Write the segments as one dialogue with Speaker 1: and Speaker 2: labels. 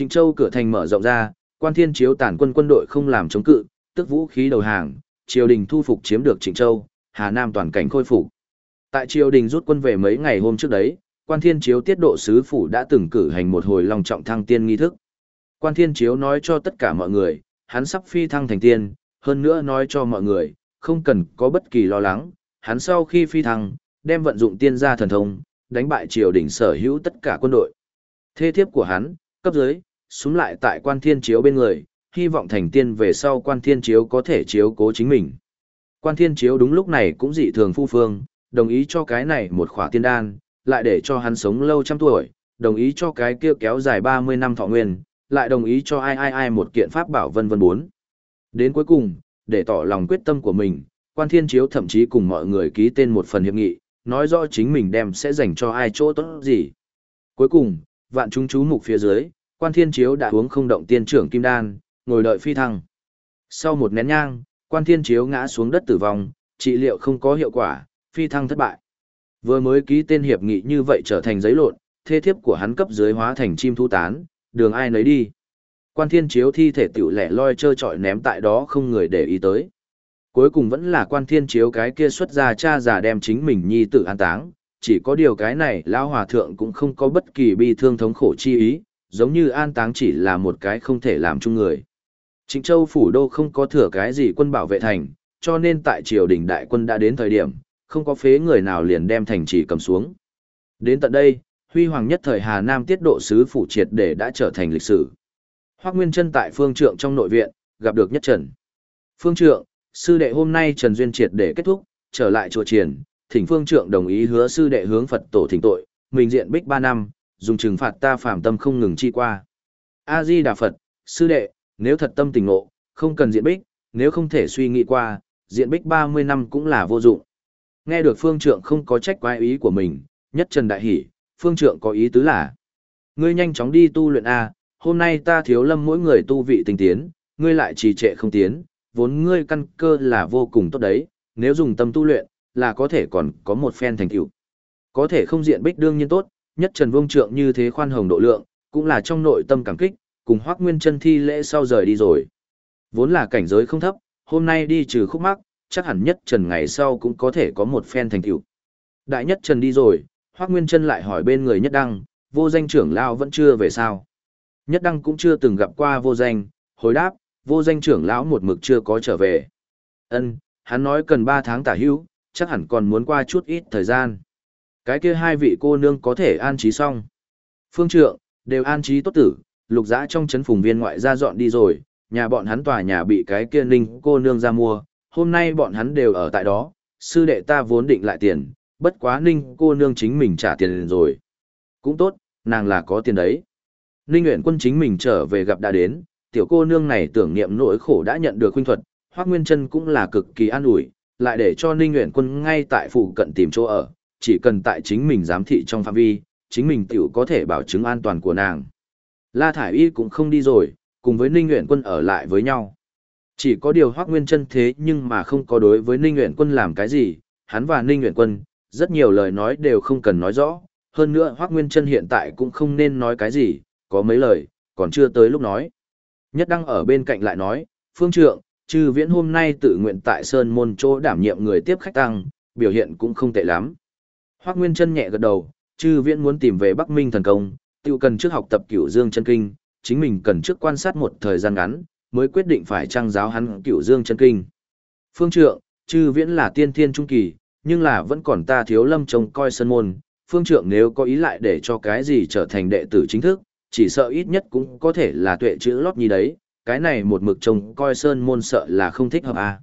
Speaker 1: Trịnh Châu cửa thành mở rộng ra, quan thiên chiếu tản quân quân đội không làm chống cự, tức vũ khí đầu hàng, triều đình thu phục chiếm được Trịnh Châu, Hà Nam toàn cảnh khôi phục. Tại triều đình rút quân về mấy ngày hôm trước đấy, quan thiên chiếu tiết độ sứ phủ đã từng cử hành một hồi long trọng thăng tiên nghi thức. Quan thiên chiếu nói cho tất cả mọi người, hắn sắp phi thăng thành tiên, hơn nữa nói cho mọi người, không cần có bất kỳ lo lắng, hắn sau khi phi thăng, đem vận dụng tiên gia thần thông, đánh bại triều đình sở hữu tất cả quân đội. Thê thiếp của hắn, cấp dưới, xuống lại tại quan thiên chiếu bên người, hy vọng thành tiên về sau quan thiên chiếu có thể chiếu cố chính mình. Quan thiên chiếu đúng lúc này cũng dị thường phu phương, đồng ý cho cái này một khỏa tiên đan, lại để cho hắn sống lâu trăm tuổi, đồng ý cho cái kia kéo dài 30 năm thọ nguyên, lại đồng ý cho ai ai ai một kiện pháp bảo vân vân bốn. Đến cuối cùng, để tỏ lòng quyết tâm của mình, quan thiên chiếu thậm chí cùng mọi người ký tên một phần hiệp nghị, nói rõ chính mình đem sẽ dành cho ai chỗ tốt gì. Cuối cùng, vạn chúng chú mục phía dưới, quan thiên chiếu đã uống không động tiên trưởng kim đan, ngồi đợi phi thăng. Sau một nén nhang, quan thiên chiếu ngã xuống đất tử vong, trị liệu không có hiệu quả, phi thăng thất bại. Vừa mới ký tên hiệp nghị như vậy trở thành giấy lộn, thê thiếp của hắn cấp dưới hóa thành chim thu tán, đường ai nấy đi. Quan thiên chiếu thi thể tiểu lẻ loi trơ trọi ném tại đó không người để ý tới. Cuối cùng vẫn là quan thiên chiếu cái kia xuất ra cha già đem chính mình nhi tử an táng, chỉ có điều cái này lão hòa thượng cũng không có bất kỳ bi thương thống khổ chi ý, giống như an táng chỉ là một cái không thể làm chung người. Trịnh Châu phủ đô không có thừa cái gì quân bảo vệ thành, cho nên tại triều đình đại quân đã đến thời điểm, không có phế người nào liền đem thành trì cầm xuống. Đến tận đây, huy hoàng nhất thời Hà Nam tiết độ sứ phủ triệt để đã trở thành lịch sử. Hoắc Nguyên Chân tại phương trượng trong nội viện, gặp được Nhất Trần. Phương trượng, sư đệ hôm nay Trần Duyên triệt để kết thúc, trở lại chùa triển, thỉnh phương trượng đồng ý hứa sư đệ hướng Phật tổ thỉnh tội, mình diện bích 3 năm, dùng trừng phạt ta phàm tâm không ngừng chi qua. A-di Đà Phật, sư đệ, nếu thật tâm tình ngộ, không cần diện bích, nếu không thể suy nghĩ qua, diện bích 30 năm cũng là vô dụng. Nghe được phương trượng không có trách quái ý của mình, nhất trần đại hỉ, phương trượng có ý tứ là. Ngươi nhanh chóng đi tu luyện A, hôm nay ta thiếu lâm mỗi người tu vị tinh tiến, ngươi lại trì trệ không tiến, vốn ngươi căn cơ là vô cùng tốt đấy, nếu dùng tâm tu luyện, là có thể còn có một phen thành tựu. Có thể không diện bích đương nhiên tốt, nhất Trần Vương Trượng như thế khoan hồng độ lượng, cũng là trong nội tâm cảm kích, cùng Hoắc Nguyên Chân thi lễ sau rời đi rồi. Vốn là cảnh giới không thấp, hôm nay đi trừ khúc mắc, chắc hẳn nhất Trần ngày sau cũng có thể có một phen thành tựu. Đại nhất Trần đi rồi, Hoắc Nguyên Chân lại hỏi bên người nhất đăng, vô danh trưởng lão vẫn chưa về sao? Nhất đăng cũng chưa từng gặp qua vô danh, hồi đáp, vô danh trưởng lão một mực chưa có trở về. Ân, hắn nói cần 3 tháng tả hữu, chắc hẳn còn muốn qua chút ít thời gian. Cái kia hai vị cô nương có thể an trí xong. Phương trượng, đều an trí tốt tử, lục giã trong chấn phùng viên ngoại ra dọn đi rồi, nhà bọn hắn tòa nhà bị cái kia ninh cô nương ra mua, hôm nay bọn hắn đều ở tại đó, sư đệ ta vốn định lại tiền, bất quá ninh cô nương chính mình trả tiền rồi. Cũng tốt, nàng là có tiền đấy. Ninh nguyện quân chính mình trở về gặp đã đến, tiểu cô nương này tưởng niệm nỗi khổ đã nhận được huynh thuật, Hoắc Nguyên Chân cũng là cực kỳ an ủi, lại để cho Ninh nguyễn Quân ngay tại phủ cận tìm chỗ ở, chỉ cần tại chính mình giám thị trong phạm vi, chính mình tiểu có thể bảo chứng an toàn của nàng. La Thải Y cũng không đi rồi, cùng với Ninh Nguyễn Quân ở lại với nhau. Chỉ có điều Hoắc Nguyên Chân thế nhưng mà không có đối với Ninh Nguyễn Quân làm cái gì, hắn và Ninh Nguyễn Quân, rất nhiều lời nói đều không cần nói rõ, hơn nữa Hoắc Nguyên Chân hiện tại cũng không nên nói cái gì, có mấy lời, còn chưa tới lúc nói. Nhất đăng ở bên cạnh lại nói, phương trượng, trừ viễn hôm nay tự nguyện tại Sơn Môn chỗ đảm nhiệm người tiếp khách tăng, biểu hiện cũng không tệ lắm. Hoác Nguyên chân nhẹ gật đầu, Trư viễn muốn tìm về Bắc Minh thần công, tiêu cần trước học tập cửu dương chân kinh, chính mình cần trước quan sát một thời gian ngắn, mới quyết định phải trang giáo hắn cửu dương chân kinh. Phương trượng, Trư viễn là tiên thiên trung kỳ, nhưng là vẫn còn ta thiếu lâm trông coi Sơn Môn, phương trượng nếu có ý lại để cho cái gì trở thành đệ tử chính thức, chỉ sợ ít nhất cũng có thể là tuệ chữ lót như đấy, cái này một mực trông coi sơn môn sợ là không thích hợp à.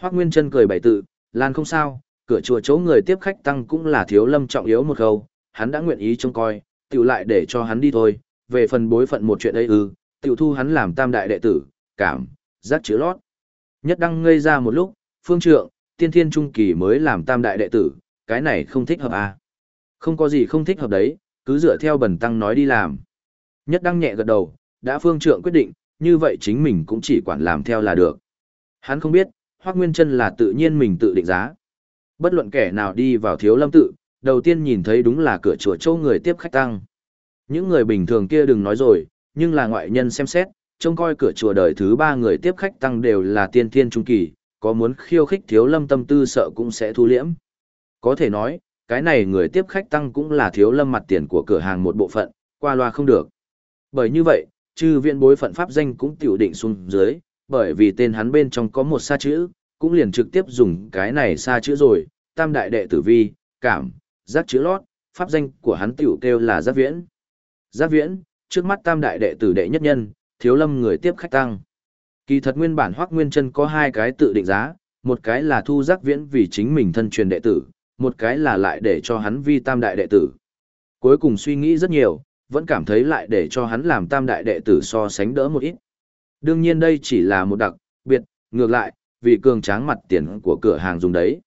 Speaker 1: Hoác Nguyên Trân cười bảy tự, Lan không sao, cửa chùa chỗ người tiếp khách tăng cũng là thiếu lâm trọng yếu một khâu, hắn đã nguyện ý trông coi, tiểu lại để cho hắn đi thôi, về phần bối phận một chuyện ấy ư, tiểu thu hắn làm tam đại đệ tử, cảm, giác chữ lót. Nhất đăng ngây ra một lúc, phương trượng, tiên thiên trung kỳ mới làm tam đại đệ tử, cái này không thích hợp à. Không có gì không thích hợp đấy, cứ dựa theo bần tăng nói đi làm. Nhất đăng nhẹ gật đầu, đã phương trượng quyết định, như vậy chính mình cũng chỉ quản làm theo là được. Hắn không biết, Hoác Nguyên Trân là tự nhiên mình tự định giá. Bất luận kẻ nào đi vào thiếu lâm tự, đầu tiên nhìn thấy đúng là cửa chùa châu người tiếp khách tăng. Những người bình thường kia đừng nói rồi, nhưng là ngoại nhân xem xét, trông coi cửa chùa đời thứ ba người tiếp khách tăng đều là tiên thiên trung kỳ, có muốn khiêu khích thiếu lâm tâm tư sợ cũng sẽ thu liễm. Có thể nói, cái này người tiếp khách tăng cũng là thiếu lâm mặt tiền của cửa hàng một bộ phận, qua loa không được. Bởi như vậy, chư viện bối phận pháp danh cũng tiểu định xuống dưới, bởi vì tên hắn bên trong có một sa chữ, cũng liền trực tiếp dùng cái này sa chữ rồi, tam đại đệ tử vi, cảm, giác chữ lót, pháp danh của hắn tiểu kêu là giác viễn. Giác viễn, trước mắt tam đại đệ tử đệ nhất nhân, thiếu lâm người tiếp khách tăng. Kỳ thật nguyên bản Hoắc Nguyên Chân có hai cái tự định giá, một cái là thu giác viễn vì chính mình thân truyền đệ tử, một cái là lại để cho hắn vi tam đại đệ tử. Cuối cùng suy nghĩ rất nhiều, vẫn cảm thấy lại để cho hắn làm tam đại đệ tử so sánh đỡ một ít. Đương nhiên đây chỉ là một đặc biệt, ngược lại, vì cường tráng mặt tiền của cửa hàng dùng đấy.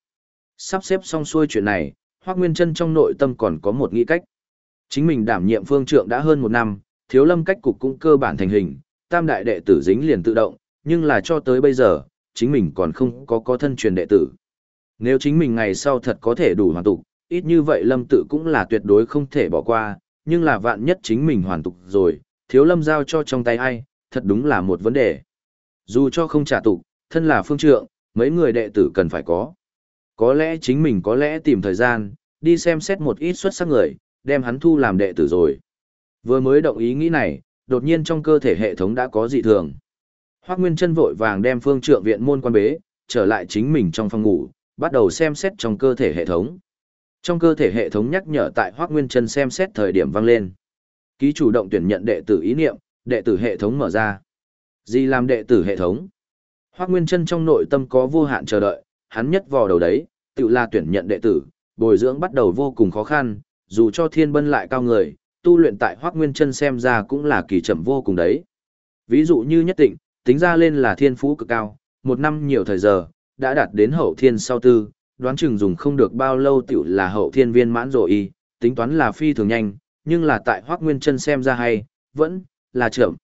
Speaker 1: Sắp xếp xong xuôi chuyện này, Hoác Nguyên Trân trong nội tâm còn có một nghĩ cách. Chính mình đảm nhiệm phương trượng đã hơn một năm, thiếu lâm cách cục cũng cơ bản thành hình, tam đại đệ tử dính liền tự động, nhưng là cho tới bây giờ, chính mình còn không có có thân truyền đệ tử. Nếu chính mình ngày sau thật có thể đủ hoàn tục, ít như vậy lâm tự cũng là tuyệt đối không thể bỏ qua, nhưng là vạn nhất chính mình hoàn tục rồi, thiếu lâm giao cho trong tay ai, thật đúng là một vấn đề. Dù cho không trả tục, thân là phương trượng, mấy người đệ tử cần phải có. Có lẽ chính mình có lẽ tìm thời gian, đi xem xét một ít xuất sắc người, đem hắn thu làm đệ tử rồi. Vừa mới động ý nghĩ này, đột nhiên trong cơ thể hệ thống đã có dị thường. Hoác Nguyên chân vội vàng đem phương trượng viện môn quan bế, trở lại chính mình trong phòng ngủ, bắt đầu xem xét trong cơ thể hệ thống. Trong cơ thể hệ thống nhắc nhở tại Hoác Nguyên chân xem xét thời điểm vang lên. Ký chủ động tuyển nhận đệ tử ý niệm, đệ tử hệ thống mở ra. Gì làm đệ tử hệ thống? Hoác Nguyên chân trong nội tâm có vô hạn chờ đợi, hắn nhất vò đầu đấy, tự là tuyển nhận đệ tử, bồi dưỡng bắt đầu vô cùng khó khăn, dù cho thiên bân lại cao người, tu luyện tại Hoác Nguyên chân xem ra cũng là kỳ chậm vô cùng đấy. Ví dụ như nhất định, tính ra lên là thiên phú cực cao, một năm nhiều thời giờ, đã đạt đến hậu thiên sau tư, đoán chừng dùng không được bao lâu tiểu là hậu thiên viên mãn rồi y, tính toán là phi thường nhanh, nhưng là tại Hoác Nguyên chân xem ra hay, vẫn là chậm.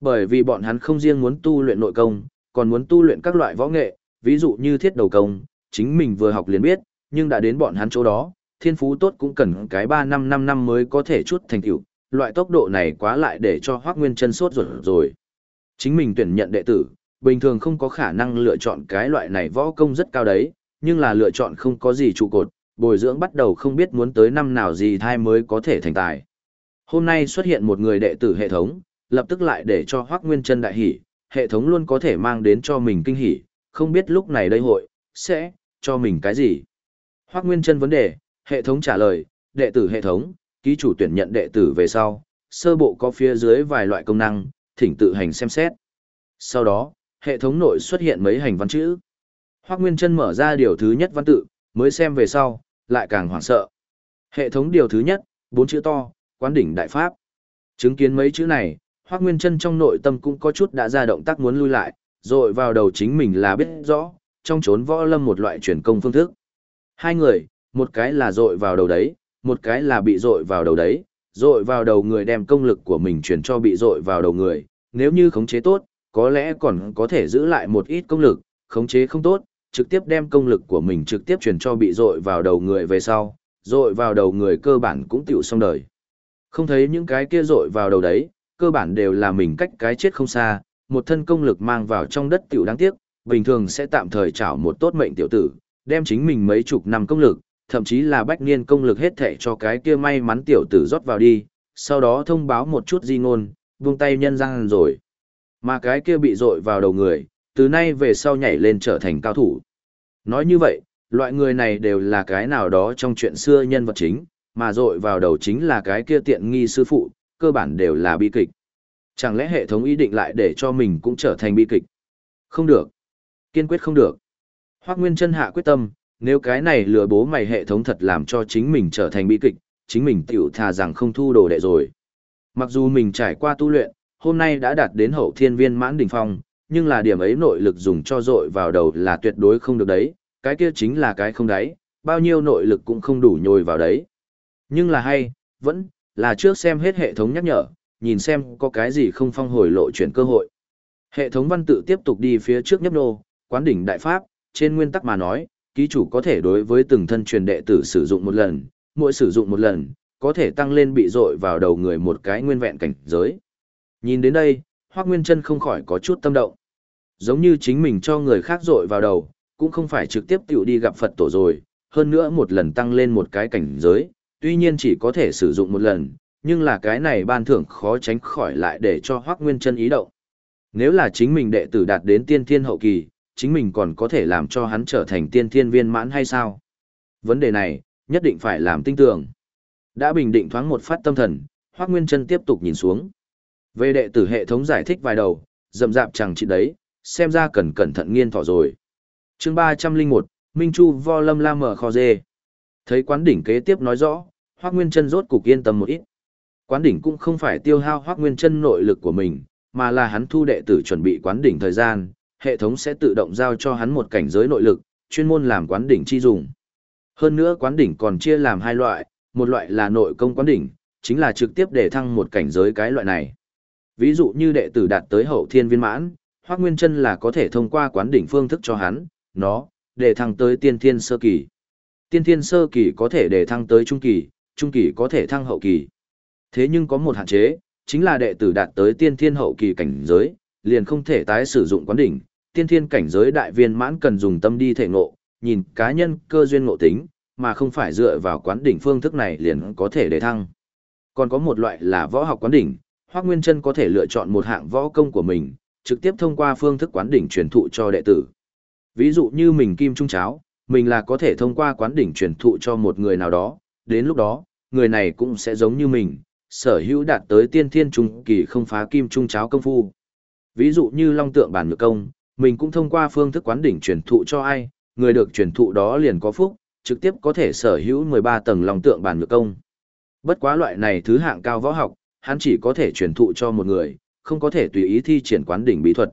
Speaker 1: Bởi vì bọn hắn không riêng muốn tu luyện nội công, còn muốn tu luyện các loại võ nghệ, ví dụ như thiết đầu công, chính mình vừa học liền biết, nhưng đã đến bọn hắn chỗ đó, thiên phú tốt cũng cần cái 3 năm 5 năm mới có thể chút thành tựu, loại tốc độ này quá lại để cho Hoắc Nguyên Chân sốt ruột rồi. Chính mình tuyển nhận đệ tử, bình thường không có khả năng lựa chọn cái loại này võ công rất cao đấy, nhưng là lựa chọn không có gì trụ cột, bồi dưỡng bắt đầu không biết muốn tới năm nào gì thai mới có thể thành tài. Hôm nay xuất hiện một người đệ tử hệ thống, lập tức lại để cho Hoắc Nguyên Chân đại hỉ, hệ thống luôn có thể mang đến cho mình kinh hỉ, không biết lúc này đây hội sẽ cho mình cái gì. Hoắc Nguyên Chân vấn đề, hệ thống trả lời, đệ tử hệ thống, ký chủ tuyển nhận đệ tử về sau, sơ bộ có phía dưới vài loại công năng, thỉnh tự hành xem xét. Sau đó, hệ thống nội xuất hiện mấy hành văn chữ. Hoắc Nguyên Chân mở ra điều thứ nhất văn tự, mới xem về sau, lại càng hoảng sợ. Hệ thống điều thứ nhất, bốn chữ to, quán đỉnh đại pháp. Chứng kiến mấy chữ này, Hoắc Nguyên Chân trong nội tâm cũng có chút đã ra động tác muốn lui lại, rồi vào đầu chính mình là biết rõ, trong chốn võ lâm một loại truyền công phương thức. Hai người, một cái là dội vào đầu đấy, một cái là bị dội vào đầu đấy, dội vào đầu người đem công lực của mình truyền cho bị dội vào đầu người, nếu như khống chế tốt, có lẽ còn có thể giữ lại một ít công lực, khống chế không tốt, trực tiếp đem công lực của mình trực tiếp truyền cho bị dội vào đầu người về sau, dội vào đầu người cơ bản cũng tiểu xong đời. Không thấy những cái kia dội vào đầu đấy, cơ bản đều là mình cách cái chết không xa, một thân công lực mang vào trong đất tiểu đáng tiếc, bình thường sẽ tạm thời trảo một tốt mệnh tiểu tử, đem chính mình mấy chục năm công lực, thậm chí là bách niên công lực hết thệ cho cái kia may mắn tiểu tử rót vào đi, sau đó thông báo một chút di ngôn, buông tay nhân răng rồi. Mà cái kia bị dội vào đầu người, từ nay về sau nhảy lên trở thành cao thủ. Nói như vậy, loại người này đều là cái nào đó trong chuyện xưa nhân vật chính, mà dội vào đầu chính là cái kia tiện nghi sư phụ, cơ bản đều là bi kịch. Chẳng lẽ hệ thống ý định lại để cho mình cũng trở thành bi kịch? Không được. Kiên quyết không được. Hoác Nguyên chân hạ quyết tâm, nếu cái này lừa bố mày hệ thống thật làm cho chính mình trở thành bi kịch, chính mình tiểu thà rằng không thu đồ đệ rồi. Mặc dù mình trải qua tu luyện, hôm nay đã đạt đến hậu thiên viên mãn đỉnh phong, nhưng là điểm ấy nội lực dùng cho dội vào đầu là tuyệt đối không được đấy, cái kia chính là cái không đấy, bao nhiêu nội lực cũng không đủ nhồi vào đấy. Nhưng là hay, vẫn là trước xem hết hệ thống nhắc nhở, nhìn xem có cái gì không phong hồi lộ chuyển cơ hội. Hệ thống văn tự tiếp tục đi phía trước nhấp nô, quán đỉnh đại pháp, trên nguyên tắc mà nói, ký chủ có thể đối với từng thân truyền đệ tử sử dụng một lần, mỗi sử dụng một lần, có thể tăng lên bị dội vào đầu người một cái nguyên vẹn cảnh giới. Nhìn đến đây, Hoác Nguyên Trân không khỏi có chút tâm động. Giống như chính mình cho người khác dội vào đầu, cũng không phải trực tiếp tiểu đi gặp Phật tổ rồi, hơn nữa một lần tăng lên một cái cảnh giới, tuy nhiên chỉ có thể sử dụng một lần, nhưng là cái này ban thưởng khó tránh khỏi lại để cho Hoắc Nguyên Trân ý động. Nếu là chính mình đệ tử đạt đến tiên thiên hậu kỳ, chính mình còn có thể làm cho hắn trở thành tiên thiên viên mãn hay sao? Vấn đề này, nhất định phải làm tinh tưởng. Đã bình định thoáng một phát tâm thần, Hoắc Nguyên Trân tiếp tục nhìn xuống. Về đệ tử hệ thống giải thích vài đầu, dậm dạp chẳng chỉ đấy, xem ra cần cẩn thận nghiên thọ rồi. chương 301, Minh Chu vo lâm la mở kho dê. Thấy quán đỉnh kế tiếp nói rõ, hoắc Nguyên chân rốt cục yên tâm một ít. Quán đỉnh cũng không phải tiêu hao hoắc Nguyên chân nội lực của mình, mà là hắn thu đệ tử chuẩn bị quán đỉnh thời gian, hệ thống sẽ tự động giao cho hắn một cảnh giới nội lực, chuyên môn làm quán đỉnh chi dùng. Hơn nữa quán đỉnh còn chia làm hai loại, một loại là nội công quán đỉnh, chính là trực tiếp để thăng một cảnh giới cái loại này. Ví dụ như đệ tử đạt tới hậu thiên viên mãn, Hoắc Nguyên Chân là có thể thông qua quán đỉnh phương thức cho hắn, nó để thăng tới tiên thiên sơ kỳ. Tiên thiên sơ kỳ có thể để thăng tới trung kỳ, trung kỳ có thể thăng hậu kỳ. Thế nhưng có một hạn chế, chính là đệ tử đạt tới tiên thiên hậu kỳ cảnh giới, liền không thể tái sử dụng quán đỉnh, tiên thiên cảnh giới đại viên mãn cần dùng tâm đi thể ngộ, nhìn cá nhân cơ duyên ngộ tính, mà không phải dựa vào quán đỉnh phương thức này liền có thể để thăng. Còn có một loại là võ học quán đỉnh, Hoắc Nguyên Chân có thể lựa chọn một hạng võ công của mình, trực tiếp thông qua phương thức quán đỉnh truyền thụ cho đệ tử. Ví dụ như mình kim trung cháo, mình là có thể thông qua quán đỉnh truyền thụ cho một người nào đó, đến lúc đó, người này cũng sẽ giống như mình, sở hữu đạt tới tiên thiên trung kỳ không phá kim trung cháo công phu. Ví dụ như long tượng bản nhược công, mình cũng thông qua phương thức quán đỉnh truyền thụ cho ai, người được truyền thụ đó liền có phúc, trực tiếp có thể sở hữu 13 tầng long tượng bản nhược công. Bất quá loại này thứ hạng cao võ học, hắn chỉ có thể truyền thụ cho một người, không có thể tùy ý thi triển quán đỉnh bí thuật.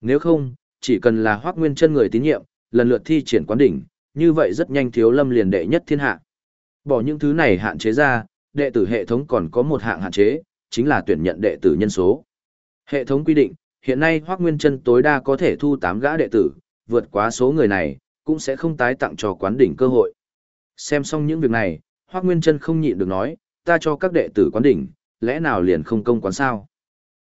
Speaker 1: Nếu không, chỉ cần là hoác nguyên chân người tín nhiệm, lần lượt thi triển quán đỉnh, như vậy rất nhanh thiếu lâm liền đệ nhất thiên hạ. Bỏ những thứ này hạn chế ra, đệ tử hệ thống còn có một hạng hạn chế, chính là tuyển nhận đệ tử nhân số. Hệ thống quy định, hiện nay Hoắc Nguyên Chân tối đa có thể thu 8 gã đệ tử, vượt quá số người này, cũng sẽ không tái tặng cho quán đỉnh cơ hội. Xem xong những việc này, Hoắc Nguyên Chân không nhịn được nói, ta cho các đệ tử quán đỉnh, lẽ nào liền không công quán sao?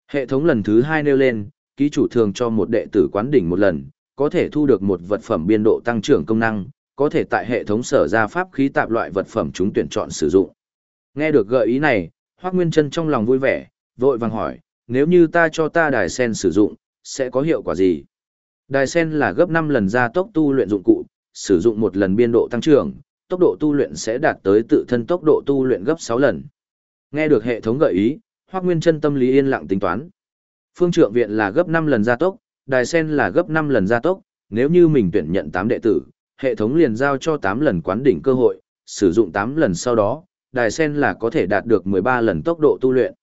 Speaker 1: Hệ thống lần thứ hai nêu lên, ký chủ thường cho một đệ tử quán đỉnh một lần, có thể thu được một vật phẩm biên độ tăng trưởng công năng, có thể tại hệ thống sở ra pháp khí tạp loại vật phẩm chúng tuyển chọn sử dụng. Nghe được gợi ý này, Hoắc Nguyên Chân trong lòng vui vẻ, vội vàng hỏi, nếu như ta cho ta đài sen sử dụng, sẽ có hiệu quả gì? Đài sen là gấp 5 lần gia tốc tu luyện dụng cụ, sử dụng một lần biên độ tăng trưởng, tốc độ tu luyện sẽ đạt tới tự thân tốc độ tu luyện gấp 6 lần. Nghe được hệ thống gợi ý, Hoắc Nguyên Chân tâm lý yên lặng tính toán. Phương trượng viện là gấp 5 lần gia tốc, đài sen là gấp 5 lần gia tốc, nếu như mình tuyển nhận 8 đệ tử, hệ thống liền giao cho 8 lần quán đỉnh cơ hội, sử dụng 8 lần sau đó, đài sen là có thể đạt được 13 lần tốc độ tu luyện.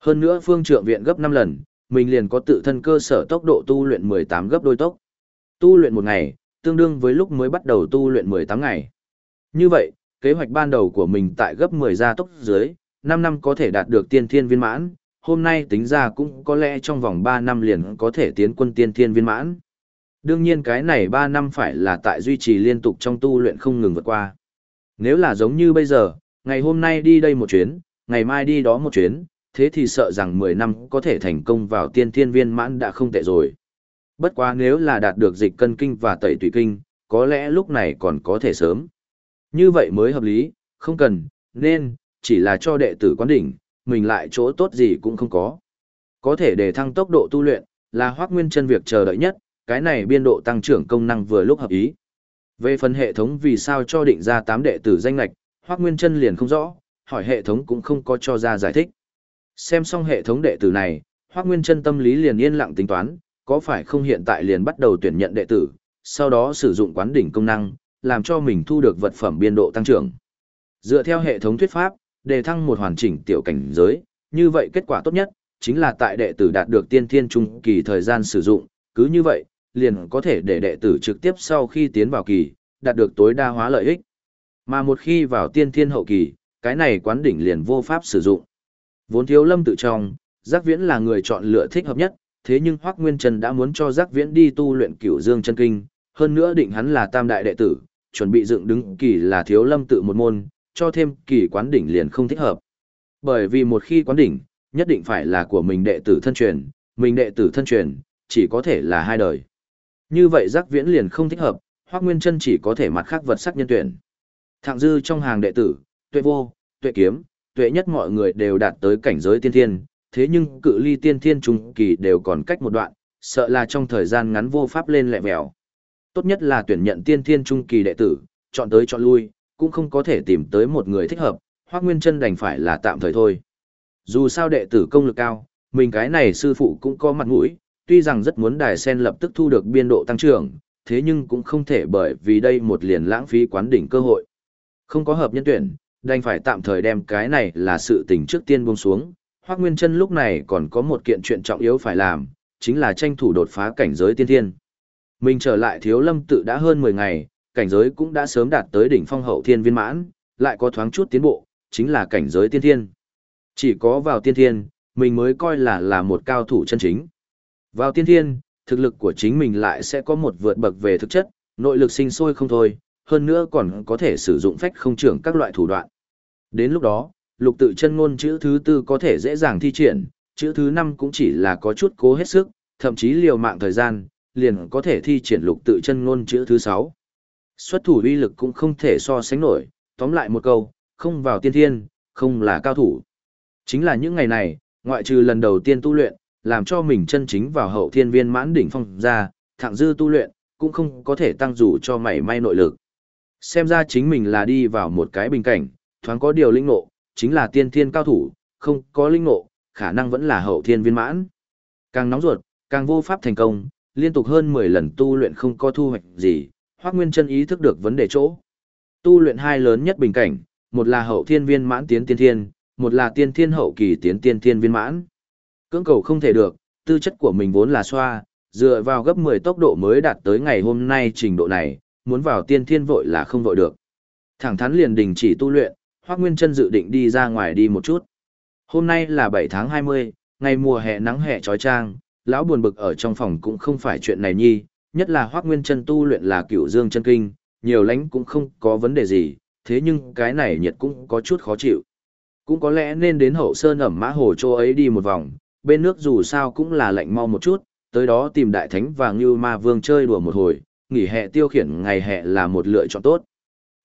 Speaker 1: Hơn nữa phương trượng viện gấp 5 lần, mình liền có tự thân cơ sở tốc độ tu luyện 18 gấp đôi tốc. Tu luyện một ngày, tương đương với lúc mới bắt đầu tu luyện 18 ngày. Như vậy, kế hoạch ban đầu của mình tại gấp 10 gia tốc dưới, 5 năm có thể đạt được tiên thiên viên mãn, hôm nay tính ra cũng có lẽ trong vòng 3 năm liền có thể tiến quân tiên thiên viên mãn. Đương nhiên cái này 3 năm phải là tại duy trì liên tục trong tu luyện không ngừng vượt qua. Nếu là giống như bây giờ, ngày hôm nay đi đây một chuyến, ngày mai đi đó một chuyến, thế thì sợ rằng 10 năm có thể thành công vào tiên thiên viên mãn đã không tệ rồi. Bất quá nếu là đạt được dịch cân kinh và tẩy tùy kinh, có lẽ lúc này còn có thể sớm. Như vậy mới hợp lý, không cần, nên, chỉ là cho đệ tử quán đỉnh, mình lại chỗ tốt gì cũng không có. Có thể để thăng tốc độ tu luyện, là hoác nguyên chân việc chờ đợi nhất, cái này biên độ tăng trưởng công năng vừa lúc hợp ý. Về phần hệ thống vì sao cho định ra 8 đệ tử danh lạch, hoác nguyên chân liền không rõ, hỏi hệ thống cũng không có cho ra giải thích. Xem xong hệ thống đệ tử này, Hoắc Nguyên Chân tâm lý liền yên lặng tính toán, có phải không hiện tại liền bắt đầu tuyển nhận đệ tử, sau đó sử dụng quán đỉnh công năng, làm cho mình thu được vật phẩm biên độ tăng trưởng. Dựa theo hệ thống thuyết pháp, đề thăng một hoàn chỉnh tiểu cảnh giới, như vậy kết quả tốt nhất chính là tại đệ tử đạt được tiên thiên trung kỳ thời gian sử dụng, cứ như vậy, liền có thể để đệ tử trực tiếp sau khi tiến vào kỳ, đạt được tối đa hóa lợi ích. Mà một khi vào tiên thiên hậu kỳ, cái này quán đỉnh liền vô pháp sử dụng. Vốn thiếu lâm tự trong, giác viễn là người chọn lựa thích hợp nhất, thế nhưng Hoác Nguyên Trần đã muốn cho giác viễn đi tu luyện cửu dương chân kinh, hơn nữa định hắn là tam đại đệ tử, chuẩn bị dựng đứng kỳ là thiếu lâm tự một môn, cho thêm kỳ quán đỉnh liền không thích hợp. Bởi vì một khi quán đỉnh, nhất định phải là của mình đệ tử thân truyền, mình đệ tử thân truyền, chỉ có thể là hai đời. Như vậy giác viễn liền không thích hợp, hoặc Nguyên Chân chỉ có thể mặt khác vật sắc nhân tuyển. Thạng dư trong hàng đệ tử, tuệ vô, tuệ kiếm, tuệ nhất mọi người đều đạt tới cảnh giới tiên thiên, thế nhưng cự ly tiên thiên trung kỳ đều còn cách một đoạn, sợ là trong thời gian ngắn vô pháp lên lẹ mèo. Tốt nhất là tuyển nhận tiên thiên trung kỳ đệ tử, chọn tới chọn lui, cũng không có thể tìm tới một người thích hợp, Hoắc Nguyên Chân đành phải là tạm thời thôi. Dù sao đệ tử công lực cao, mình cái này sư phụ cũng có mặt mũi, tuy rằng rất muốn đài sen lập tức thu được biên độ tăng trưởng, thế nhưng cũng không thể bởi vì đây một liền lãng phí quán đỉnh cơ hội. Không có hợp nhân tuyển, đành phải tạm thời đem cái này là sự tình trước tiên buông xuống. Hoắc Nguyên Chân lúc này còn có một kiện chuyện trọng yếu phải làm, chính là tranh thủ đột phá cảnh giới tiên thiên. Mình trở lại Thiếu Lâm tự đã hơn 10 ngày, cảnh giới cũng đã sớm đạt tới đỉnh phong hậu thiên viên mãn, lại có thoáng chút tiến bộ, chính là cảnh giới tiên thiên. Chỉ có vào tiên thiên, mình mới coi là là một cao thủ chân chính. Vào tiên thiên, thực lực của chính mình lại sẽ có một vượt bậc về thực chất, nội lực sinh sôi không thôi, hơn nữa còn có thể sử dụng phách không trưởng các loại thủ đoạn. Đến lúc đó, lục tự chân ngôn chữ thứ tư có thể dễ dàng thi triển, chữ thứ năm cũng chỉ là có chút cố hết sức, thậm chí liều mạng thời gian, liền có thể thi triển lục tự chân ngôn chữ thứ sáu. Xuất thủ uy lực cũng không thể so sánh nổi, tóm lại một câu, không vào tiên thiên, không là cao thủ. Chính là những ngày này, ngoại trừ lần đầu tiên tu luyện, làm cho mình chân chính vào hậu thiên viên mãn đỉnh phong ra, thẳng dư tu luyện, cũng không có thể tăng dù cho mảy may nội lực. Xem ra chính mình là đi vào một cái bình cảnh, thoáng có điều linh ngộ, chính là tiên thiên cao thủ, không có linh ngộ, khả năng vẫn là hậu thiên viên mãn. Càng nóng ruột, càng vô pháp thành công, liên tục hơn 10 lần tu luyện không có thu hoạch gì, Hoắc Nguyên Chân ý thức được vấn đề chỗ. Tu luyện hai lớn nhất bình cảnh, một là hậu thiên viên mãn tiến tiên thiên, một là tiên thiên hậu kỳ tiến tiên thiên viên mãn. Cưỡng cầu không thể được, tư chất của mình vốn là xoa, dựa vào gấp 10 tốc độ mới đạt tới ngày hôm nay trình độ này, muốn vào tiên thiên vội là không vội được. Thẳng thắn liền đình chỉ tu luyện, Hoắc Nguyên Chân dự định đi ra ngoài đi một chút. Hôm nay là 7 tháng 20, ngày mùa hè nắng hè chói chang, lão buồn bực ở trong phòng cũng không phải chuyện này nhi, nhất là Hoắc Nguyên Chân tu luyện là Cửu Dương chân kinh, nhiều lánh cũng không có vấn đề gì, thế nhưng cái này nhiệt cũng có chút khó chịu. Cũng có lẽ nên đến hậu sơn ẩm mã hồ châu ấy đi một vòng, bên nước dù sao cũng là lạnh mau một chút, tới đó tìm đại thánh và Ngưu Ma Vương chơi đùa một hồi, nghỉ hè tiêu khiển ngày hè là một lựa chọn tốt.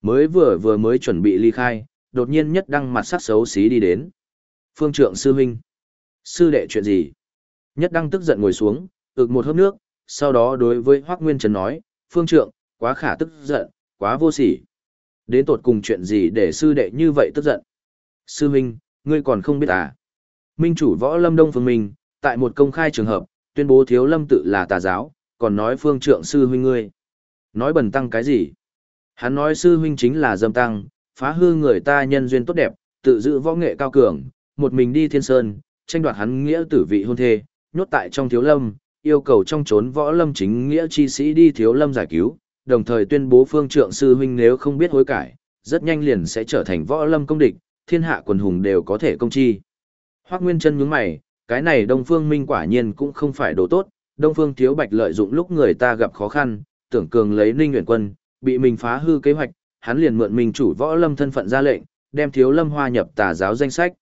Speaker 1: Mới vừa vừa mới chuẩn bị ly khai, đột nhiên nhất đăng mặt sắc xấu xí đi đến. Phương trượng sư huynh. Sư đệ chuyện gì? Nhất đăng tức giận ngồi xuống, ực một hớp nước, sau đó đối với Hoác Nguyên Trần nói, Phương trượng, quá khả tức giận, quá vô sỉ. Đến tột cùng chuyện gì để sư đệ như vậy tức giận? Sư Minh, ngươi còn không biết à? Minh chủ võ lâm đông phương minh, tại một công khai trường hợp, tuyên bố thiếu lâm tự là tà giáo, còn nói phương trượng sư huynh ngươi. Nói bẩn tăng cái gì? Hắn nói sư huynh chính là dâm tăng, phá hư người ta nhân duyên tốt đẹp, tự giữ võ nghệ cao cường, một mình đi thiên sơn, tranh đoạt hắn nghĩa tử vị hôn thê, nhốt tại trong thiếu lâm, yêu cầu trong trốn võ lâm chính nghĩa chi sĩ đi thiếu lâm giải cứu, đồng thời tuyên bố phương trượng sư huynh nếu không biết hối cải, rất nhanh liền sẽ trở thành võ lâm công địch, thiên hạ quần hùng đều có thể công chi. Hoác Nguyên chân nhướng mày, cái này Đông Phương Minh quả nhiên cũng không phải đồ tốt, Đông Phương Thiếu Bạch lợi dụng lúc người ta gặp khó khăn, tưởng cường lấy Ninh Nguyễn Quân, bị mình phá hư kế hoạch, hắn liền mượn mình chủ võ lâm thân phận ra lệnh, đem Thiếu Lâm Hoa nhập tà giáo danh sách.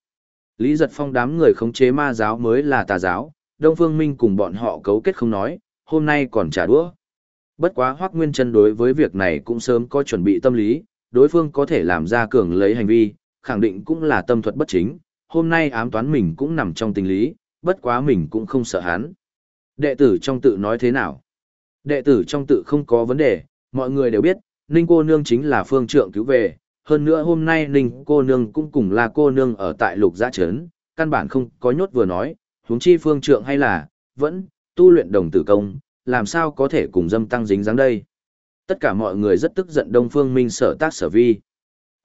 Speaker 1: Lý Giật Phong đám người khống chế ma giáo mới là tà giáo, Đông Phương Minh cùng bọn họ cấu kết không nói, hôm nay còn trả đũa. Bất quá Hoắc Nguyên Chân đối với việc này cũng sớm có chuẩn bị tâm lý, đối phương có thể làm ra cường lấy hành vi, khẳng định cũng là tâm thuật bất chính, hôm nay ám toán mình cũng nằm trong tình lý, bất quá mình cũng không sợ hắn. Đệ tử trong tự nói thế nào? Đệ tử trong tự không có vấn đề, mọi người đều biết, Ninh cô nương chính là phương trượng cứu về, hơn nữa hôm nay Ninh cô nương cũng cùng là cô nương ở tại lục giã trấn, căn bản không có nhốt vừa nói, huống chi phương trượng hay là, vẫn, tu luyện đồng tử công, làm sao có thể cùng dâm tăng dính dáng đây. Tất cả mọi người rất tức giận Đông Phương Minh sở tác sở vi.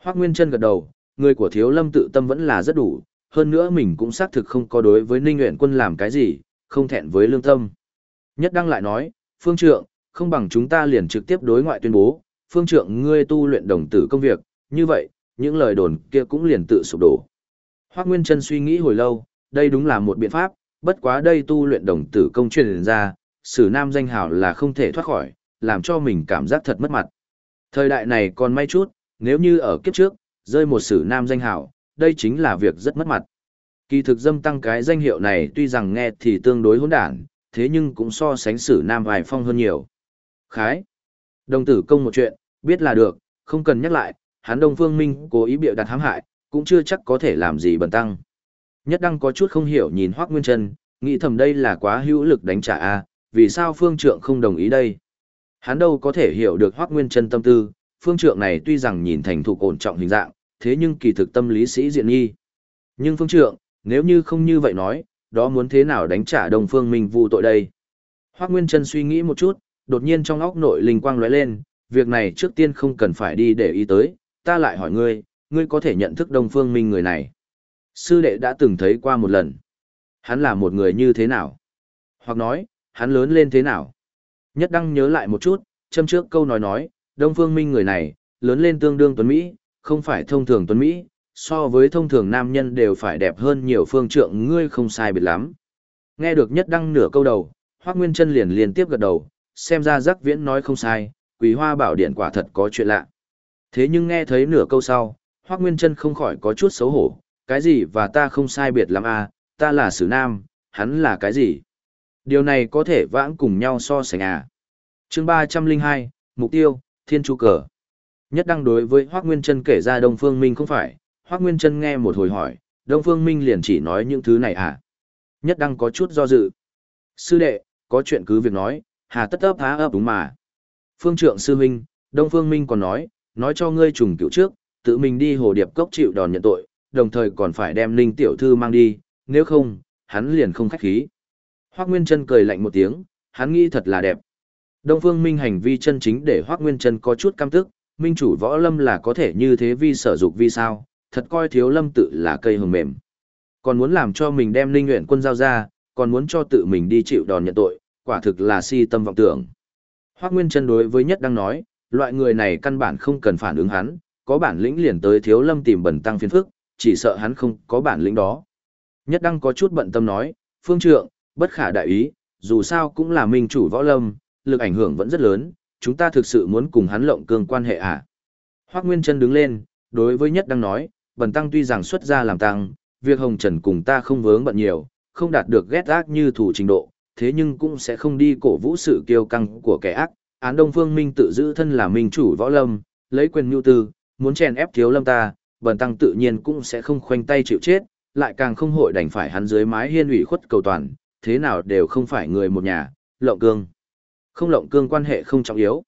Speaker 1: Hoác Nguyên chân gật đầu, người của thiếu lâm tự tâm vẫn là rất đủ, hơn nữa mình cũng xác thực không có đối với Ninh Nguyện quân làm cái gì, không thẹn với lương tâm. Nhất đăng lại nói, phương trượng, không bằng chúng ta liền trực tiếp đối ngoại tuyên bố, phương trượng ngươi tu luyện đồng tử công việc, như vậy, những lời đồn kia cũng liền tự sụp đổ. Hoác Nguyên Trân suy nghĩ hồi lâu, đây đúng là một biện pháp, bất quá đây tu luyện đồng tử công truyền ra, sử nam danh hào là không thể thoát khỏi, làm cho mình cảm giác thật mất mặt. Thời đại này còn may chút, nếu như ở kiếp trước, rơi một sử nam danh hào, đây chính là việc rất mất mặt. Kỳ thực dâm tăng cái danh hiệu này tuy rằng nghe thì tương đối hỗn đản, thế nhưng cũng so sánh sử nam vài phong hơn nhiều. Khái. Đồng tử công một chuyện, biết là được, không cần nhắc lại, hắn Đông Phương Minh cố ý biểu đặt hãm hại, cũng chưa chắc có thể làm gì bẩn tăng. Nhất đăng có chút không hiểu nhìn Hoác Nguyên Trân, nghĩ thầm đây là quá hữu lực đánh trả a vì sao phương trượng không đồng ý đây? Hắn đâu có thể hiểu được Hoác Nguyên Trân tâm tư, phương trượng này tuy rằng nhìn thành thục ổn trọng hình dạng, thế nhưng kỳ thực tâm lý sĩ diện nghi. Nhưng phương trượng, nếu như không như vậy nói, đó muốn thế nào đánh trả đồng Phương Minh vu tội đây? Hoác Nguyên Trân suy nghĩ một chút, đột nhiên trong óc nội linh quang lóe lên, việc này trước tiên không cần phải đi để ý tới, ta lại hỏi ngươi, ngươi có thể nhận thức Đông Phương Minh người này. Sư đệ đã từng thấy qua một lần. Hắn là một người như thế nào? Hoặc nói, hắn lớn lên thế nào? Nhất đăng nhớ lại một chút, châm trước câu nói nói, Đông Phương Minh người này, lớn lên tương đương tuấn Mỹ, không phải thông thường tuấn Mỹ, so với thông thường nam nhân đều phải đẹp hơn nhiều phương trượng ngươi không sai biệt lắm. Nghe được nhất đăng nửa câu đầu, Hoác Nguyên chân liền liên tiếp gật đầu, xem ra giác viễn nói không sai, quý hoa bảo điện quả thật có chuyện lạ. Thế nhưng nghe thấy nửa câu sau, Hoác Nguyên chân không khỏi có chút xấu hổ, cái gì và ta không sai biệt lắm à, ta là sử nam, hắn là cái gì? Điều này có thể vãng cùng nhau so sánh à? chương ba trăm linh hai Mục tiêu, Thiên Chu Cờ. Nhất đăng đối với Hoác Nguyên chân kể ra Đông Phương Minh không phải, Hoác Nguyên chân nghe một hồi hỏi, Đông Phương Minh liền chỉ nói những thứ này à? Nhất đăng có chút do dự. Sư đệ, có chuyện cứ việc nói, hà tất ấp há ấp đúng mà. Phương trượng sư huynh, Đông Phương Minh còn nói, nói cho ngươi trùng cựu trước, tự mình đi hồ điệp cốc chịu đòn nhận tội, đồng thời còn phải đem Ninh tiểu thư mang đi, nếu không, hắn liền không khách khí. Hoắc Nguyên Chân cười lạnh một tiếng, hắn nghĩ thật là đẹp. Đông Phương Minh hành vi chân chính để Hoắc Nguyên Chân có chút căm tức, minh chủ võ lâm là có thể như thế vi sở dục vi sao, thật coi thiếu lâm tự là cây hồng mềm. Còn muốn làm cho mình đem Ninh Nguyện quân giao ra, còn muốn cho tự mình đi chịu đòn nhận tội, quả thực là si tâm vọng tưởng. Hoắc Nguyên Chân đối với nhất đang nói, loại người này căn bản không cần phản ứng hắn, có bản lĩnh liền tới thiếu lâm tìm bẩn tăng phiền phức, chỉ sợ hắn không có bản lĩnh đó. Nhất đăng có chút bận tâm nói, phương trượng, bất khả đại ý, dù sao cũng là minh chủ võ lâm, lực ảnh hưởng vẫn rất lớn, chúng ta thực sự muốn cùng hắn lộng cương quan hệ à. Hoác Nguyên Trân đứng lên, đối với nhất đăng nói, bần tăng tuy rằng xuất ra làm tăng, việc hồng trần cùng ta không vướng bận nhiều, không đạt được ghét ác như thủ trình độ, thế nhưng cũng sẽ không đi cổ vũ sự kiêu căng của kẻ ác. Án Đông Phương Minh tự giữ thân là minh chủ võ lâm, lấy quyền nhu tư, muốn chèn ép thiếu lâm ta, bần tăng tự nhiên cũng sẽ không khoanh tay chịu chết, lại càng không hội đành phải hắn dưới mái hiên ủy khuất cầu toàn, thế nào đều không phải người một nhà, lộng cương. Không lộng cương quan hệ không trọng yếu.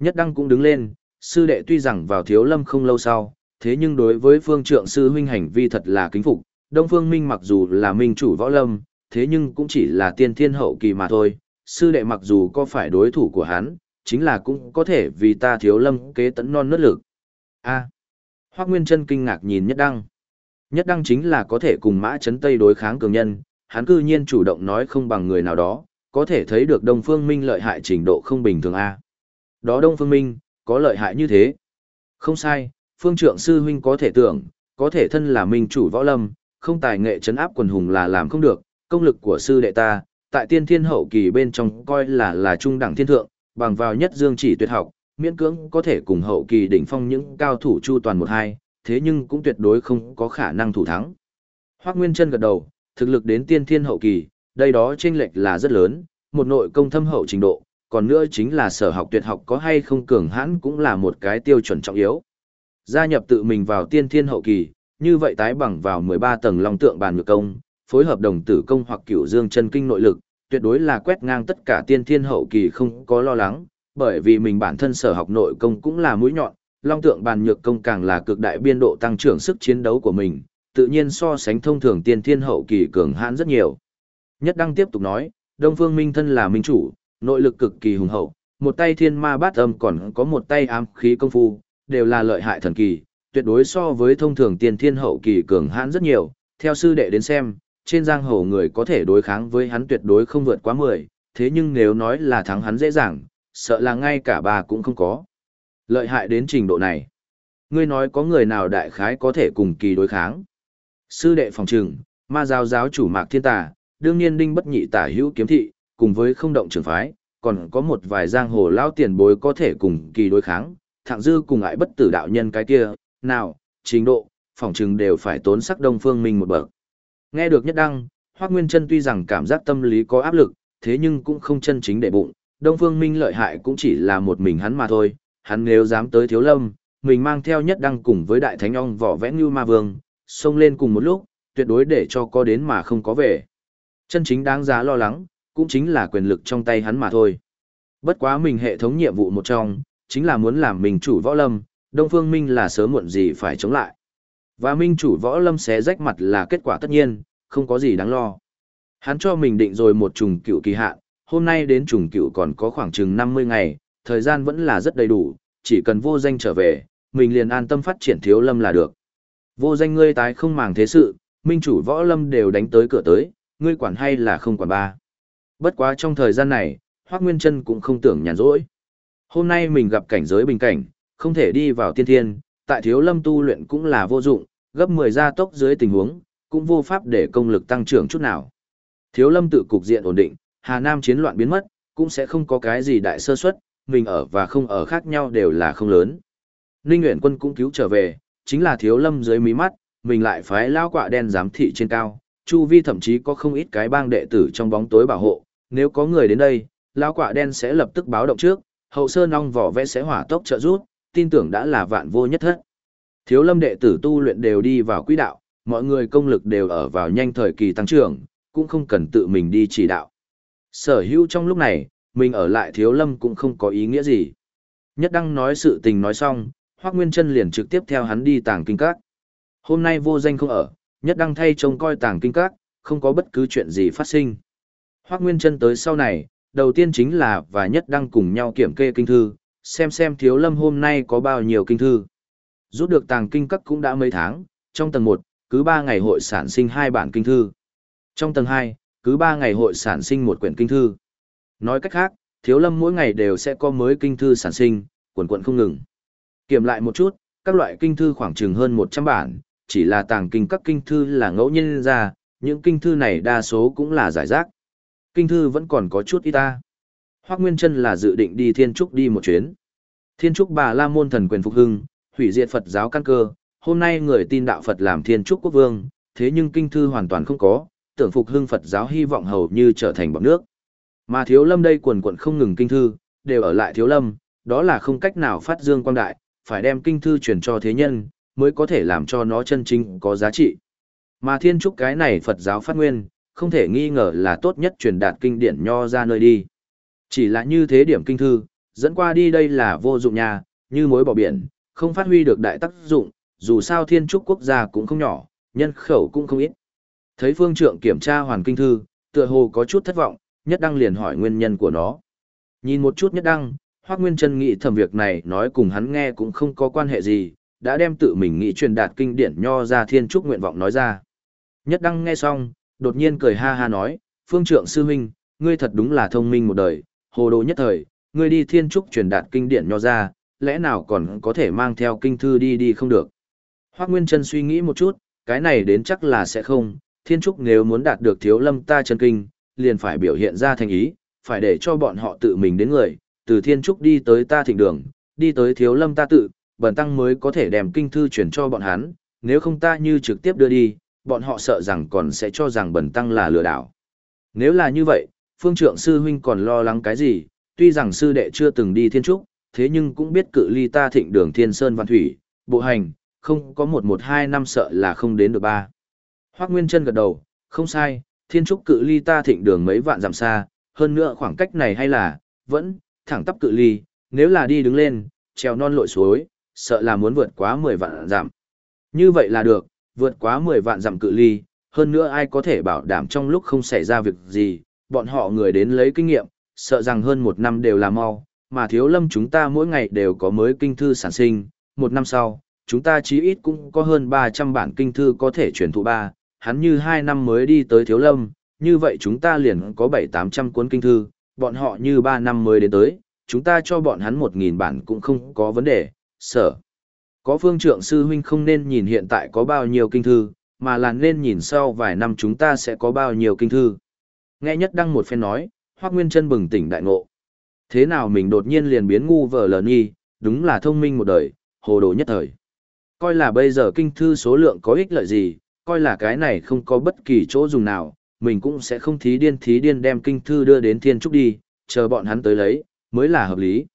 Speaker 1: Nhất đăng cũng đứng lên, sư đệ tuy rằng vào thiếu lâm không lâu sau, thế nhưng đối với phương trượng sư huynh hành vi thật là kính phục, Đông Phương Minh mặc dù là minh chủ võ lâm, thế nhưng cũng chỉ là tiên thiên hậu kỳ mà thôi, sư đệ mặc dù có phải đối thủ của hắn, chính là cũng có thể vì ta thiếu lâm kế tấn non nớt lực. A. Hoác Nguyên Trân kinh ngạc nhìn Nhất Đăng. Nhất Đăng chính là có thể cùng Mã Trấn Tây đối kháng cường nhân, hắn cư nhiên chủ động nói không bằng người nào đó, có thể thấy được Đông Phương Minh lợi hại trình độ không bình thường a. Đó Đông Phương Minh, có lợi hại như thế. Không sai, phương trượng sư huynh có thể tưởng, có thể thân là minh chủ võ lâm, không tài nghệ chấn áp quần hùng là làm không được, công lực của sư đệ ta, tại tiên thiên hậu kỳ bên trong coi là là trung đẳng thiên thượng, bằng vào nhất dương chỉ tuyệt học, miễn cưỡng có thể cùng hậu kỳ đỉnh phong những cao thủ chu toàn một hai, thế nhưng cũng tuyệt đối không có khả năng thủ thắng. Hoắc Nguyên Chân gật đầu, thực lực đến tiên thiên hậu kỳ, đây đó chênh lệch là rất lớn, một nội công thâm hậu trình độ, còn nữa chính là sở học tuyệt học có hay không cường hãn cũng là một cái tiêu chuẩn trọng yếu. Gia nhập tự mình vào tiên thiên hậu kỳ, như vậy tái bằng vào 13 tầng long tượng bàn nhược công, phối hợp đồng tử công hoặc cửu dương chân kinh nội lực, tuyệt đối là quét ngang tất cả tiên thiên hậu kỳ không có lo lắng, bởi vì mình bản thân sở học nội công cũng là mũi nhọn, long tượng bàn nhược công càng là cực đại biên độ tăng trưởng sức chiến đấu của mình, tự nhiên so sánh thông thường tiên thiên hậu kỳ cường hãn rất nhiều. Nhất đăng tiếp tục nói, Đông Phương Minh thân là minh chủ, nội lực cực kỳ hùng hậu, một tay thiên ma bát âm còn có một tay ám khí công phu, đều là lợi hại thần kỳ, tuyệt đối so với thông thường tiên thiên hậu kỳ cường hãn rất nhiều, theo sư đệ đến xem, trên giang hồ người có thể đối kháng với hắn tuyệt đối không vượt quá 10, thế nhưng nếu nói là thắng hắn dễ dàng, sợ là ngay cả bà cũng không có. Lợi hại đến trình độ này. Ngươi nói có người nào đại khái có thể cùng kỳ đối kháng. Sư đệ phòng trừng, ma giáo giáo chủ mạc thiên tà, đương nhiên đinh bất nhị tả hữu kiếm thị, cùng với không động trường phái, còn có một vài giang hồ lao tiền bối có thể cùng kỳ đối kháng, thạng dư cùng ải bất tử đạo nhân cái kia, nào, trình độ, phòng trừng đều phải tốn sắc đông phương minh một bậc. Nghe được nhất đăng, Hoác Nguyên Trân tuy rằng cảm giác tâm lý có áp lực, thế nhưng cũng không chân chính để bụng, Đông Phương Minh lợi hại cũng chỉ là một mình hắn mà thôi, hắn nếu dám tới thiếu lâm, mình mang theo nhất đăng cùng với đại thánh ong vỏ vẽ như ma vương, xông lên cùng một lúc, tuyệt đối để cho có đến mà không có về. Chân chính đáng giá lo lắng, cũng chính là quyền lực trong tay hắn mà thôi. Bất quá mình hệ thống nhiệm vụ một trong, chính là muốn làm mình chủ võ lâm, Đông Phương Minh là sớm muộn gì phải chống lại. Và Minh chủ võ lâm xé rách mặt là kết quả tất nhiên, không có gì đáng lo. Hắn cho mình định rồi một trùng cựu kỳ hạn, hôm nay đến trùng cựu còn có khoảng chừng 50 ngày, thời gian vẫn là rất đầy đủ, chỉ cần vô danh trở về, mình liền an tâm phát triển thiếu lâm là được. Vô danh ngươi tái không màng thế sự, minh chủ võ lâm đều đánh tới cửa tới, ngươi quản hay là không quản ba. Bất quá trong thời gian này, Hoác Nguyên Trân cũng không tưởng nhàn rỗi. Hôm nay mình gặp cảnh giới bình cảnh, không thể đi vào tiên thiên, tại thiếu lâm tu luyện cũng là vô dụng, gấp 10 gia tốc dưới tình huống, cũng vô pháp để công lực tăng trưởng chút nào. Thiếu lâm tự cục diện ổn định, Hà Nam chiến loạn biến mất, cũng sẽ không có cái gì đại sơ suất, mình ở và không ở khác nhau đều là không lớn. Ninh Nguyễn Quân cũng cứu trở về, chính là thiếu lâm dưới mí mắt, mình lại phái lao quạ đen giám thị trên cao, chu vi thậm chí có không ít cái bang đệ tử trong bóng tối bảo hộ, nếu có người đến đây, lao quạ đen sẽ lập tức báo động trước, hậu sơn ong vỏ vẽ sẽ hỏa tốc trợ rút, tin tưởng đã là vạn vô nhất thất. Thiếu lâm đệ tử tu luyện đều đi vào quỹ đạo, mọi người công lực đều ở vào nhanh thời kỳ tăng trưởng, cũng không cần tự mình đi chỉ đạo. Sở hữu trong lúc này, mình ở lại thiếu lâm cũng không có ý nghĩa gì. Nhất đăng nói sự tình nói xong, Hoác Nguyên Trân liền trực tiếp theo hắn đi tàng kinh các. Hôm nay vô danh không ở, nhất đăng thay trông coi tàng kinh các, không có bất cứ chuyện gì phát sinh. Hoác Nguyên Trân tới sau này, đầu tiên chính là và nhất đăng cùng nhau kiểm kê kinh thư, xem xem thiếu lâm hôm nay có bao nhiêu kinh thư. Rút được tàng kinh các cũng đã mấy tháng, trong tầng 1, cứ 3 ngày hội sản sinh hai bản kinh thư. Trong tầng 2, cứ ba ngày hội sản sinh một quyển kinh thư. Nói cách khác, thiếu lâm mỗi ngày đều sẽ có mới kinh thư sản sinh, quần quận không ngừng. Kiểm lại một chút, các loại kinh thư khoảng chừng hơn 100 bản, chỉ là tàng kinh các kinh thư là ngẫu nhiên ra, những kinh thư này đa số cũng là giải rác. Kinh thư vẫn còn có chút ít ta. Hoác Nguyên Trân là dự định đi Thiên Trúc đi một chuyến. Thiên Trúc bà La Môn thần quyền phục hưng, hủy diệt Phật giáo căn cơ, hôm nay người tin đạo Phật làm Thiên Trúc quốc vương, thế nhưng kinh thư hoàn toàn không có, tưởng phục hưng Phật giáo hy vọng hầu như trở thành bọc nước. Mà thiếu lâm đây quần quận không ngừng kinh thư, đều ở lại thiếu lâm, đó là không cách nào phát dương quang đại, phải đem kinh thư truyền cho thế nhân, mới có thể làm cho nó chân chính có giá trị. Mà thiên trúc cái này Phật giáo phát nguyên, không thể nghi ngờ là tốt nhất truyền đạt kinh điển nho ra nơi đi. Chỉ là như thế điểm kinh thư, dẫn qua đi đây là vô dụng nha, như mối bỏ biển, không phát huy được đại tác dụng, dù sao thiên trúc quốc gia cũng không nhỏ, nhân khẩu cũng không ít. Thấy phương trượng kiểm tra hoàn kinh thư, tựa hồ có chút thất vọng, nhất đăng liền hỏi nguyên nhân của nó. Nhìn một chút nhất đăng, Hoác Nguyên Trân nghĩ thầm việc này nói cùng hắn nghe cũng không có quan hệ gì, đã đem tự mình nghĩ truyền đạt kinh điển nho ra thiên trúc nguyện vọng nói ra. Nhất đăng nghe xong, đột nhiên cười ha ha nói, phương trượng sư huynh, ngươi thật đúng là thông minh một đời, hồ đồ nhất thời, ngươi đi thiên trúc truyền đạt kinh điển nho ra, lẽ nào còn có thể mang theo kinh thư đi đi không được. Hoác Nguyên Trân suy nghĩ một chút, cái này đến chắc là sẽ không, thiên trúc nếu muốn đạt được thiếu lâm ta chân kinh, liền phải biểu hiện ra thành ý, phải để cho bọn họ tự mình đến người, từ thiên trúc đi tới ta thịnh đường, đi tới thiếu lâm ta tự, bần tăng mới có thể đem kinh thư chuyển cho bọn hắn, nếu không ta như trực tiếp đưa đi, bọn họ sợ rằng còn sẽ cho rằng bần tăng là lừa đảo. Nếu là như vậy, phương trượng sư huynh còn lo lắng cái gì, tuy rằng sư đệ chưa từng đi thiên trúc, thế nhưng cũng biết cự ly ta thịnh đường thiên sơn văn thủy, bộ hành, không có một một hai năm sợ là không đến được ba. Hoác Nguyên chân gật đầu, không sai, thiên trúc cự ly ta thịnh đường mấy vạn dặm xa, hơn nữa khoảng cách này hay là, vẫn, thẳng tắp cự ly, nếu là đi đứng lên, trèo non lội suối, sợ là muốn vượt quá 10 vạn dặm. Như vậy là được, vượt quá 10 vạn dặm cự ly, hơn nữa ai có thể bảo đảm trong lúc không xảy ra việc gì, bọn họ người đến lấy kinh nghiệm, sợ rằng hơn một năm đều là mau, mà thiếu lâm chúng ta mỗi ngày đều có mới kinh thư sản sinh, một năm sau, chúng ta chí ít cũng có hơn 300 bản kinh thư có thể truyền thụ ba, hắn như hai năm mới đi tới thiếu lâm, như vậy chúng ta liền có 7-800 cuốn kinh thư, bọn họ như ba năm mới đến tới, chúng ta cho bọn hắn 1.000 bản cũng không có vấn đề, sở. Có phương trượng sư huynh không nên nhìn hiện tại có bao nhiêu kinh thư, mà là nên nhìn sau vài năm chúng ta sẽ có bao nhiêu kinh thư. Nghe nhất đăng một phen nói, Hoác Nguyên chân bừng tỉnh đại ngộ. Thế nào mình đột nhiên liền biến ngu vờ lờ nghi, đúng là thông minh một đời, hồ đồ nhất thời. Coi là bây giờ kinh thư số lượng có ích lợi gì, coi là cái này không có bất kỳ chỗ dùng nào, mình cũng sẽ không thí điên thí điên đem kinh thư đưa đến thiên trúc đi, chờ bọn hắn tới lấy, mới là hợp lý.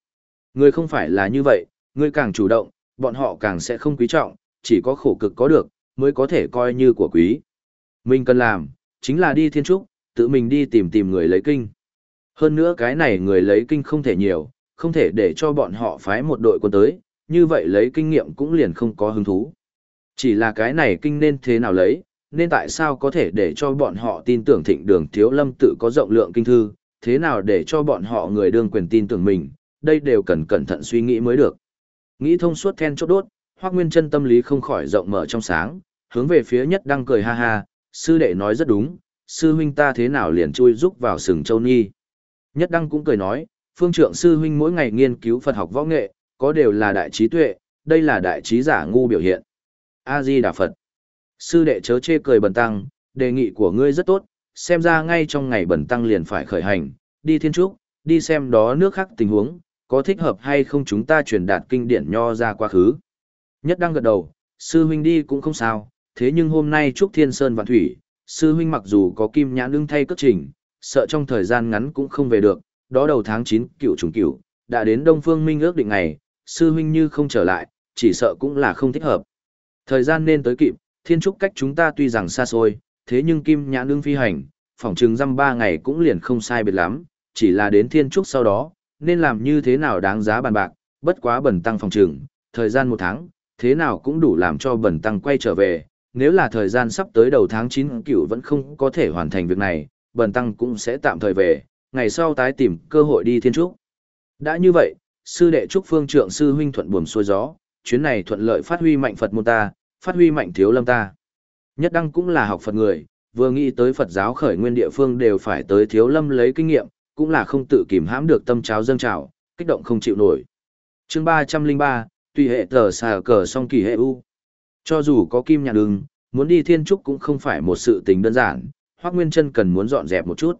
Speaker 1: Người không phải là như vậy, người càng chủ động, bọn họ càng sẽ không quý trọng, chỉ có khổ cực có được, mới có thể coi như của quý. Mình cần làm, chính là đi thiên trúc, tự mình đi tìm tìm người lấy kinh. Hơn nữa cái này người lấy kinh không thể nhiều, không thể để cho bọn họ phái một đội quân tới, như vậy lấy kinh nghiệm cũng liền không có hứng thú. Chỉ là cái này kinh nên thế nào lấy, nên tại sao có thể để cho bọn họ tin tưởng thịnh đường thiếu lâm tự có rộng lượng kinh thư, thế nào để cho bọn họ người đương quyền tin tưởng mình, đây đều cần cẩn thận suy nghĩ mới được. Nghĩ thông suốt then chốt đốt, Hoắc Nguyên Chân tâm lý không khỏi rộng mở trong sáng, hướng về phía Nhất Đăng cười ha ha, sư đệ nói rất đúng, sư huynh ta thế nào liền chui rúc vào sừng châu nhi. Nhất Đăng cũng cười nói, phương trượng sư huynh mỗi ngày nghiên cứu Phật học võ nghệ, có đều là đại trí tuệ, đây là đại trí giả ngu biểu hiện. A-di Đà Phật. Sư đệ chớ chê cười bần tăng, đề nghị của ngươi rất tốt, xem ra ngay trong ngày bần tăng liền phải khởi hành, đi thiên trúc, đi xem đó nước khác tình huống, có thích hợp hay không chúng ta truyền đạt kinh điển nho ra quá khứ. Nhất đang gật đầu, sư huynh đi cũng không sao, thế nhưng hôm nay Trúc Thiên Sơn Vạn Thủy, sư huynh mặc dù có kim nhãn lưng thay cất trình, sợ trong thời gian ngắn cũng không về được, đó đầu tháng chín, cựu trùng cựu, đã đến Đông Phương Minh ước định ngày, sư huynh như không trở lại, chỉ sợ cũng là không thích hợp. Thời gian nên tới kịp, thiên trúc cách chúng ta tuy rằng xa xôi, thế nhưng kim nhãn lưng phi hành, phỏng chừng dăm ba ngày cũng liền không sai biệt lắm, chỉ là đến thiên trúc sau đó, nên làm như thế nào đáng giá bàn bạc, bất quá bẩn tăng phòng chừng, thời gian một tháng, thế nào cũng đủ làm cho bẩn tăng quay trở về, nếu là thời gian sắp tới đầu tháng 9 cửu vẫn không có thể hoàn thành việc này, bẩn tăng cũng sẽ tạm thời về, ngày sau tái tìm cơ hội đi thiên trúc. Đã như vậy, sư đệ trúc phương trượng sư huynh thuận buồm xuôi gió, chuyến này thuận lợi phát huy mạnh Phật môn ta, phát huy mạnh thiếu lâm ta. Nhất đăng cũng là học Phật người, vừa nghĩ tới Phật giáo khởi nguyên địa phương đều phải tới thiếu lâm lấy kinh nghiệm, cũng là không tự kìm hãm được tâm cháo dâng trào, kích động không chịu nổi. chương 303, tùy hệ tờ xà cờ song kỳ hệ u. Cho dù có kim nhạc đường, muốn đi thiên trúc cũng không phải một sự tình đơn giản, hoắc Nguyên chân cần muốn dọn dẹp một chút.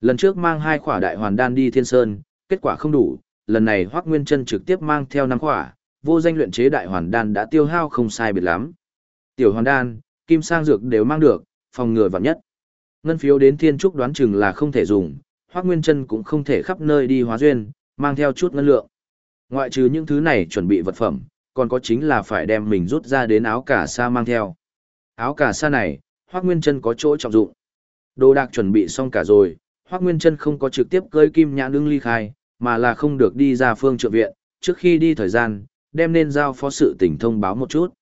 Speaker 1: Lần trước mang hai khỏa đại hoàn đan đi thiên sơn, kết quả không đủ, lần này hoắc Nguyên chân trực tiếp mang theo năm khỏa, vô danh luyện chế đại hoàn đan đã tiêu hao không sai biệt lắm. Tiểu hoàn đan, kim sang dược đều mang được, phòng ngừa vạn nhất. Ngân phiếu đến thiên trúc đoán chừng là không thể dùng, Hoắc Nguyên Chân cũng không thể khắp nơi đi hóa duyên, mang theo chút ngân lượng. Ngoại trừ những thứ này chuẩn bị vật phẩm, còn có chính là phải đem mình rút ra đến áo cả sa mang theo. Áo cả sa này, Hoắc Nguyên Chân có chỗ trọng dụng. Đồ đạc chuẩn bị xong cả rồi, Hoắc Nguyên Chân không có trực tiếp cơi kim nhãn đương ly khai, mà là không được đi ra phương trượng viện, trước khi đi thời gian, đem nên giao phó sự tình thông báo một chút.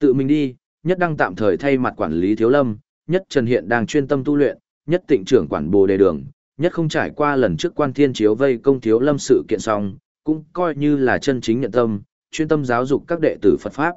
Speaker 1: Tự mình đi, nhất đăng tạm thời thay mặt quản lý thiếu lâm, nhất Trần Hiện đang chuyên tâm tu luyện, nhất tịnh trưởng quản bồ đề đường, nhất không trải qua lần trước quan thiên chiếu vây công thiếu lâm sự kiện xong, cũng coi như là chân chính nhận tâm, chuyên tâm giáo dục các đệ tử Phật Pháp.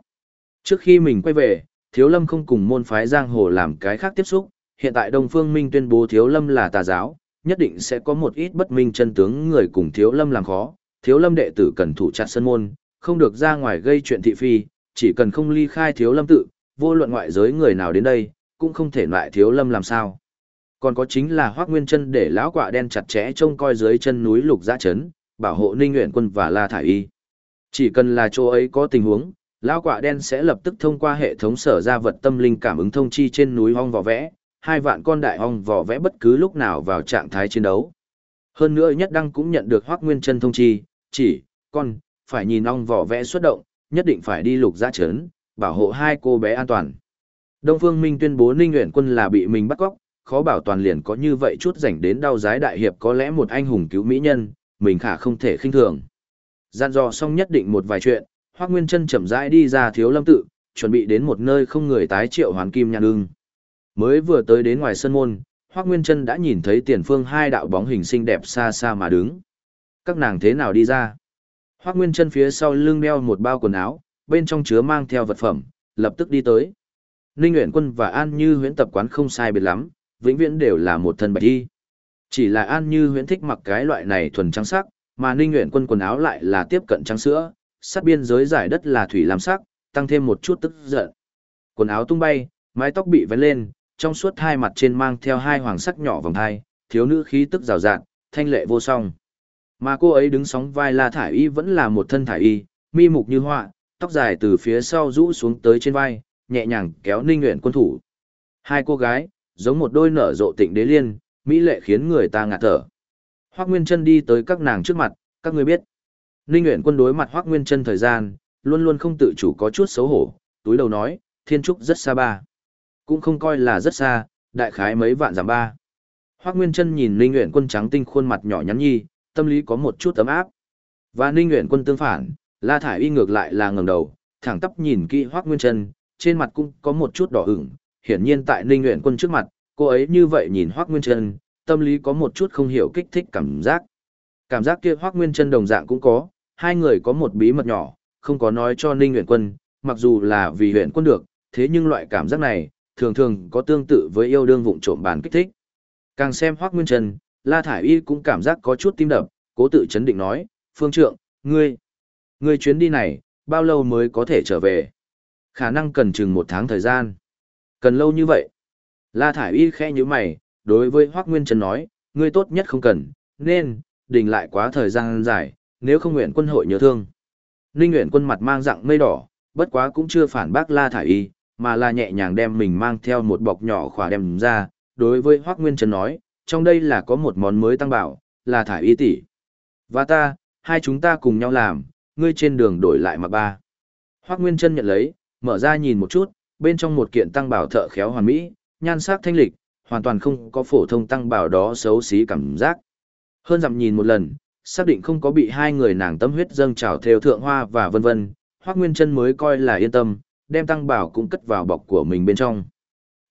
Speaker 1: Trước khi mình quay về, thiếu lâm không cùng môn phái giang hồ làm cái khác tiếp xúc, hiện tại Đông Phương Minh tuyên bố thiếu lâm là tà giáo, nhất định sẽ có một ít bất minh chân tướng người cùng thiếu lâm làm khó, thiếu lâm đệ tử cần thủ chặt sân môn, không được ra ngoài gây chuyện thị phi, chỉ cần không ly khai thiếu lâm tự, vô luận ngoại giới người nào đến đây, cũng không thể loại thiếu lâm làm sao. Còn có chính là Hoắc Nguyên Chân để lão quạ đen chặt chẽ trông coi dưới chân núi Lục Giã trấn, bảo hộ Ninh nguyện Quân và La thải y. Chỉ cần là chỗ ấy có tình huống, lão quạ đen sẽ lập tức thông qua hệ thống sở ra vật tâm linh cảm ứng thông chi trên núi hong vỏ vẽ, hai vạn con đại hong vỏ vẽ bất cứ lúc nào vào trạng thái chiến đấu. Hơn nữa nhất đăng cũng nhận được Hoắc Nguyên Chân thông chi, chỉ, con, phải nhìn ong vỏ vẽ xuất động, nhất định phải đi lục giã trấn, bảo hộ hai cô bé an toàn. Đông Phương Minh tuyên bố Ninh Uyển Quân là bị mình bắt cóc, khó bảo toàn liền có như vậy chút rảnh đến đau giái đại hiệp có lẽ một anh hùng cứu mỹ nhân, mình khả không thể khinh thường. Gian dò xong nhất định một vài chuyện, Hoắc Nguyên Chân chậm rãi đi ra Thiếu Lâm tự, chuẩn bị đến một nơi không người tái triệu hoàn kim nhàn ưng. Mới vừa tới đến ngoài sân môn, Hoắc Nguyên Chân đã nhìn thấy tiền phương hai đạo bóng hình xinh đẹp xa xa mà đứng. Các nàng thế nào đi ra? Hoắc Nguyên Chân phía sau lưng đeo một bao quần áo, bên trong chứa mang theo vật phẩm, lập tức đi tới. Ninh Nguyễn Quân và An Như huyễn tập quán không sai biệt lắm, vĩnh viễn đều là một thân bạch y. Chỉ là An Như huyễn thích mặc cái loại này thuần trắng sắc, mà Ninh Nguyễn Quân quần áo lại là tiếp cận trắng sữa, sát biên giới giải đất là thủy làm sắc, tăng thêm một chút tức giận. Quần áo tung bay, mái tóc bị vén lên, trong suốt hai mặt trên mang theo hai hoàng sắc nhỏ vòng hai, thiếu nữ khí tức rào rạt, thanh lệ vô song. Mà cô ấy đứng sóng vai La Thải Y vẫn là một thân thải y, mi mục như họa, tóc dài từ phía sau rũ xuống tới trên vai, nhẹ nhàng kéo Ninh Nguyện Quân thủ, Hai cô gái, giống một đôi nở rộ tịnh đế liên, mỹ lệ khiến người ta ngạt thở. Hoắc Nguyên Chân đi tới các nàng trước mặt, các ngươi biết. Ninh Uyển Quân đối mặt Hoắc Nguyên Chân thời gian, luôn luôn không tự chủ có chút xấu hổ, túi đầu nói, Thiên Trúc rất xa ba. Cũng không coi là rất xa, đại khái mấy vạn dặm ba. Hoắc Nguyên Chân nhìn Ninh Uyển Quân trắng tinh khuôn mặt nhỏ nhắn nhi, tâm lý có một chút ấm áp. Và Ninh nguyễn Quân tương phản, La Thải Y ngược lại là ngẩng đầu, thẳng tắp nhìn kỹ Hoắc Nguyên Trân, trên mặt cũng có một chút đỏ ửng, hiển nhiên tại Ninh nguyễn Quân trước mặt, cô ấy như vậy nhìn Hoắc Nguyên Trân, tâm lý có một chút không hiểu kích thích cảm giác. Cảm giác kia Hoắc Nguyên Trân đồng dạng cũng có, hai người có một bí mật nhỏ, không có nói cho Ninh nguyễn Quân, mặc dù là vì huyện Quân được, thế nhưng loại cảm giác này, thường thường có tương tự với yêu đương vụng trộm bàn kích thích. Càng xem Hoắc Nguyên trần La Thải Y cũng cảm giác có chút tim đập, cố tự chấn định nói, "Phương Trượng, ngươi, ngươi chuyến đi này, bao lâu mới có thể trở về?" Khả năng cần chừng một tháng thời gian. Cần lâu như vậy? La Thải Y khẽ như mày, đối với Hoác Nguyên Trần nói, ngươi tốt nhất không cần, nên, đình lại quá thời gian dài, nếu không nguyện quân hội nhớ thương. Ninh nguyện quân mặt mang dạng mây đỏ, bất quá cũng chưa phản bác La Thải Y, mà là nhẹ nhàng đem mình mang theo một bọc nhỏ khỏa đem ra, đối với Hoác Nguyên Trần nói, trong đây là có một món mới tăng bảo, là Thải Y tỷ Và ta, hai chúng ta cùng nhau làm, ngươi trên đường đổi lại mặc ba. Hoác Nguyên Trân nhận lấy, mở ra nhìn một chút, bên trong một kiện tăng bảo thợ khéo hoàn mỹ, nhan sắc thanh lịch, hoàn toàn không có phổ thông tăng bảo đó xấu xí cảm giác. Hơn dặm nhìn một lần, xác định không có bị hai người nàng tâm huyết dâng trào theo thượng hoa và vân vân, Hoắc Nguyên Chân mới coi là yên tâm, đem tăng bảo cũng cất vào bọc của mình bên trong.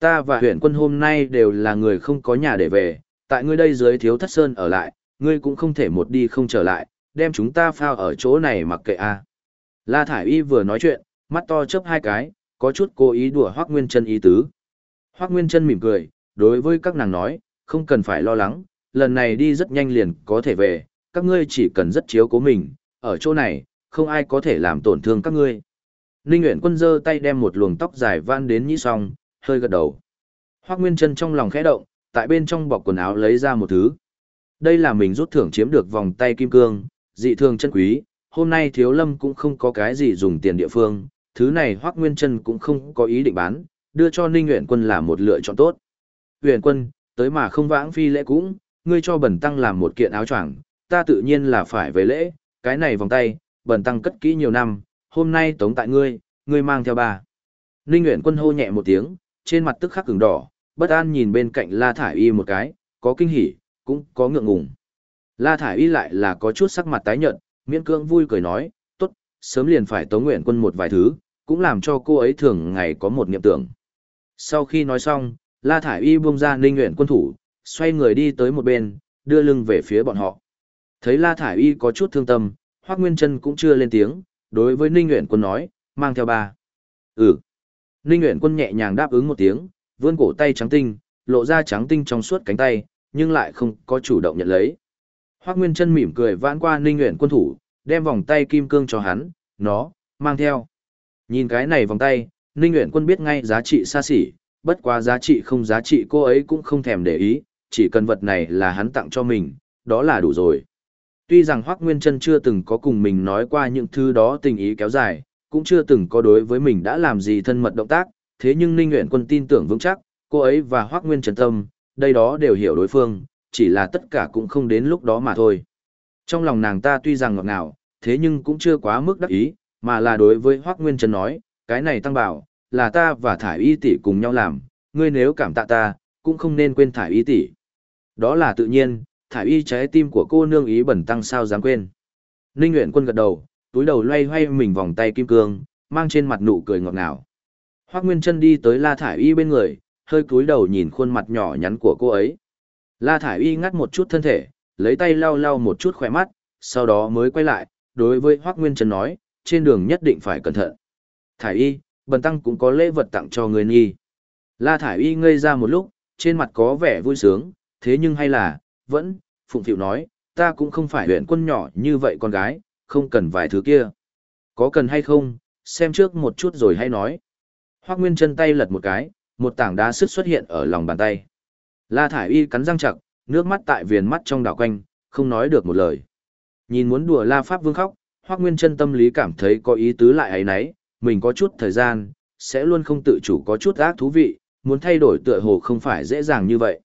Speaker 1: Ta và huyện quân hôm nay đều là người không có nhà để về, tại ngươi đây dưới thiếu thất sơn ở lại, ngươi cũng không thể một đi không trở lại, đem chúng ta phao ở chỗ này mặc kệ a. La Thải Y vừa nói chuyện, mắt to chớp hai cái, có chút cố ý đùa Hoắc Nguyên Chân ý tứ. Hoắc Nguyên Chân mỉm cười, đối với các nàng nói, không cần phải lo lắng, lần này đi rất nhanh liền có thể về, các ngươi chỉ cần rất chiếu cố mình, ở chỗ này, không ai có thể làm tổn thương các ngươi. Ninh Uyển Quân giơ tay đem một luồng tóc dài van đến nhĩ song, hơi gật đầu. Hoắc Nguyên Chân trong lòng khẽ động, tại bên trong bọc quần áo lấy ra một thứ. Đây là mình rút thưởng chiếm được vòng tay kim cương, dị thường chân quý, hôm nay Thiếu Lâm cũng không có cái gì dùng tiền địa phương, thứ này Hoắc Nguyên Chân cũng không có ý định bán, đưa cho Ninh Uyển Quân là một lựa chọn tốt. Uyển Quân, tới mà không vãng phi lễ cũng, ngươi cho Bần tăng làm một kiện áo choàng, ta tự nhiên là phải về lễ, cái này vòng tay, Bần tăng cất kỹ nhiều năm, hôm nay tống tại ngươi, ngươi mang theo bà. Ninh Uyển Quân hô nhẹ một tiếng, trên mặt tức khắc cứng đỏ, bất an nhìn bên cạnh La Thải Y một cái, có kinh hỉ, cũng có ngượng ngùng. La Thải Y lại là có chút sắc mặt tái nhợt, miễn cưỡng vui cười nói, tốt, sớm liền phải tống nguyện quân một vài thứ, cũng làm cho cô ấy thường ngày có một niệm tưởng. Sau khi nói xong, La Thải Y buông ra ninh nguyện quân thủ, xoay người đi tới một bên, đưa lưng về phía bọn họ. Thấy La Thải Y có chút thương tâm, Hoác Nguyên Trân cũng chưa lên tiếng, đối với ninh nguyện quân nói, mang theo ba. Ừ. Ninh nguyện quân nhẹ nhàng đáp ứng một tiếng, vươn cổ tay trắng tinh, lộ ra trắng tinh trong suốt cánh tay, nhưng lại không có chủ động nhận lấy. Hoắc Nguyên Trân mỉm cười vãn qua ninh Uyển quân thủ, đem vòng tay kim cương cho hắn, nó, mang theo. Nhìn cái này vòng tay, Ninh Uyển Quân biết ngay giá trị xa xỉ, bất quá giá trị không giá trị cô ấy cũng không thèm để ý, chỉ cần vật này là hắn tặng cho mình, đó là đủ rồi. Tuy rằng Hoắc Nguyên Trân chưa từng có cùng mình nói qua những thứ đó tình ý kéo dài, cũng chưa từng có đối với mình đã làm gì thân mật động tác, thế nhưng Ninh nguyện Quân tin tưởng vững chắc, cô ấy và Hoác Nguyên Trần Tâm, đây đó đều hiểu đối phương, chỉ là tất cả cũng không đến lúc đó mà thôi. Trong lòng nàng ta tuy rằng ngọt ngào, thế nhưng cũng chưa quá mức đắc ý, mà là đối với Hoác Nguyên Trần nói, cái này tăng bảo, là ta và Thải Y tỷ cùng nhau làm, ngươi nếu cảm tạ ta, cũng không nên quên Thải Y tỷ. Đó là tự nhiên, Thải Y trái tim của cô nương ý bẩn tăng sao dám quên. Ninh nguyện Quân gật đầu, túi đầu loay hoay mình vòng tay kim cương, mang trên mặt nụ cười ngọt ngào. Hoác Nguyên Trân đi tới La Thải Y bên người, hơi cúi đầu nhìn khuôn mặt nhỏ nhắn của cô ấy. La Thải Y ngắt một chút thân thể, lấy tay lau lau một chút khỏe mắt, sau đó mới quay lại, đối với Hoác Nguyên Trân nói, trên đường nhất định phải cẩn thận. Thải y, bần tăng cũng có lễ vật tặng cho người nghi. La thải y ngây ra một lúc, trên mặt có vẻ vui sướng, thế nhưng hay là, vẫn, phụng thiệu nói, ta cũng không phải huyện quân nhỏ như vậy con gái, không cần vài thứ kia. Có cần hay không, xem trước một chút rồi hay nói. Hoác Nguyên chân tay lật một cái, một tảng đá sức xuất hiện ở lòng bàn tay. La Thải Y cắn răng chặt, nước mắt tại viền mắt trong đảo quanh, không nói được một lời. Nhìn muốn đùa La Pháp Vương khóc, Hoác Nguyên chân tâm lý cảm thấy có ý tứ lại ấy nấy, mình có chút thời gian, sẽ luôn không tự chủ có chút ác thú vị, muốn thay đổi tựa hồ không phải dễ dàng như vậy.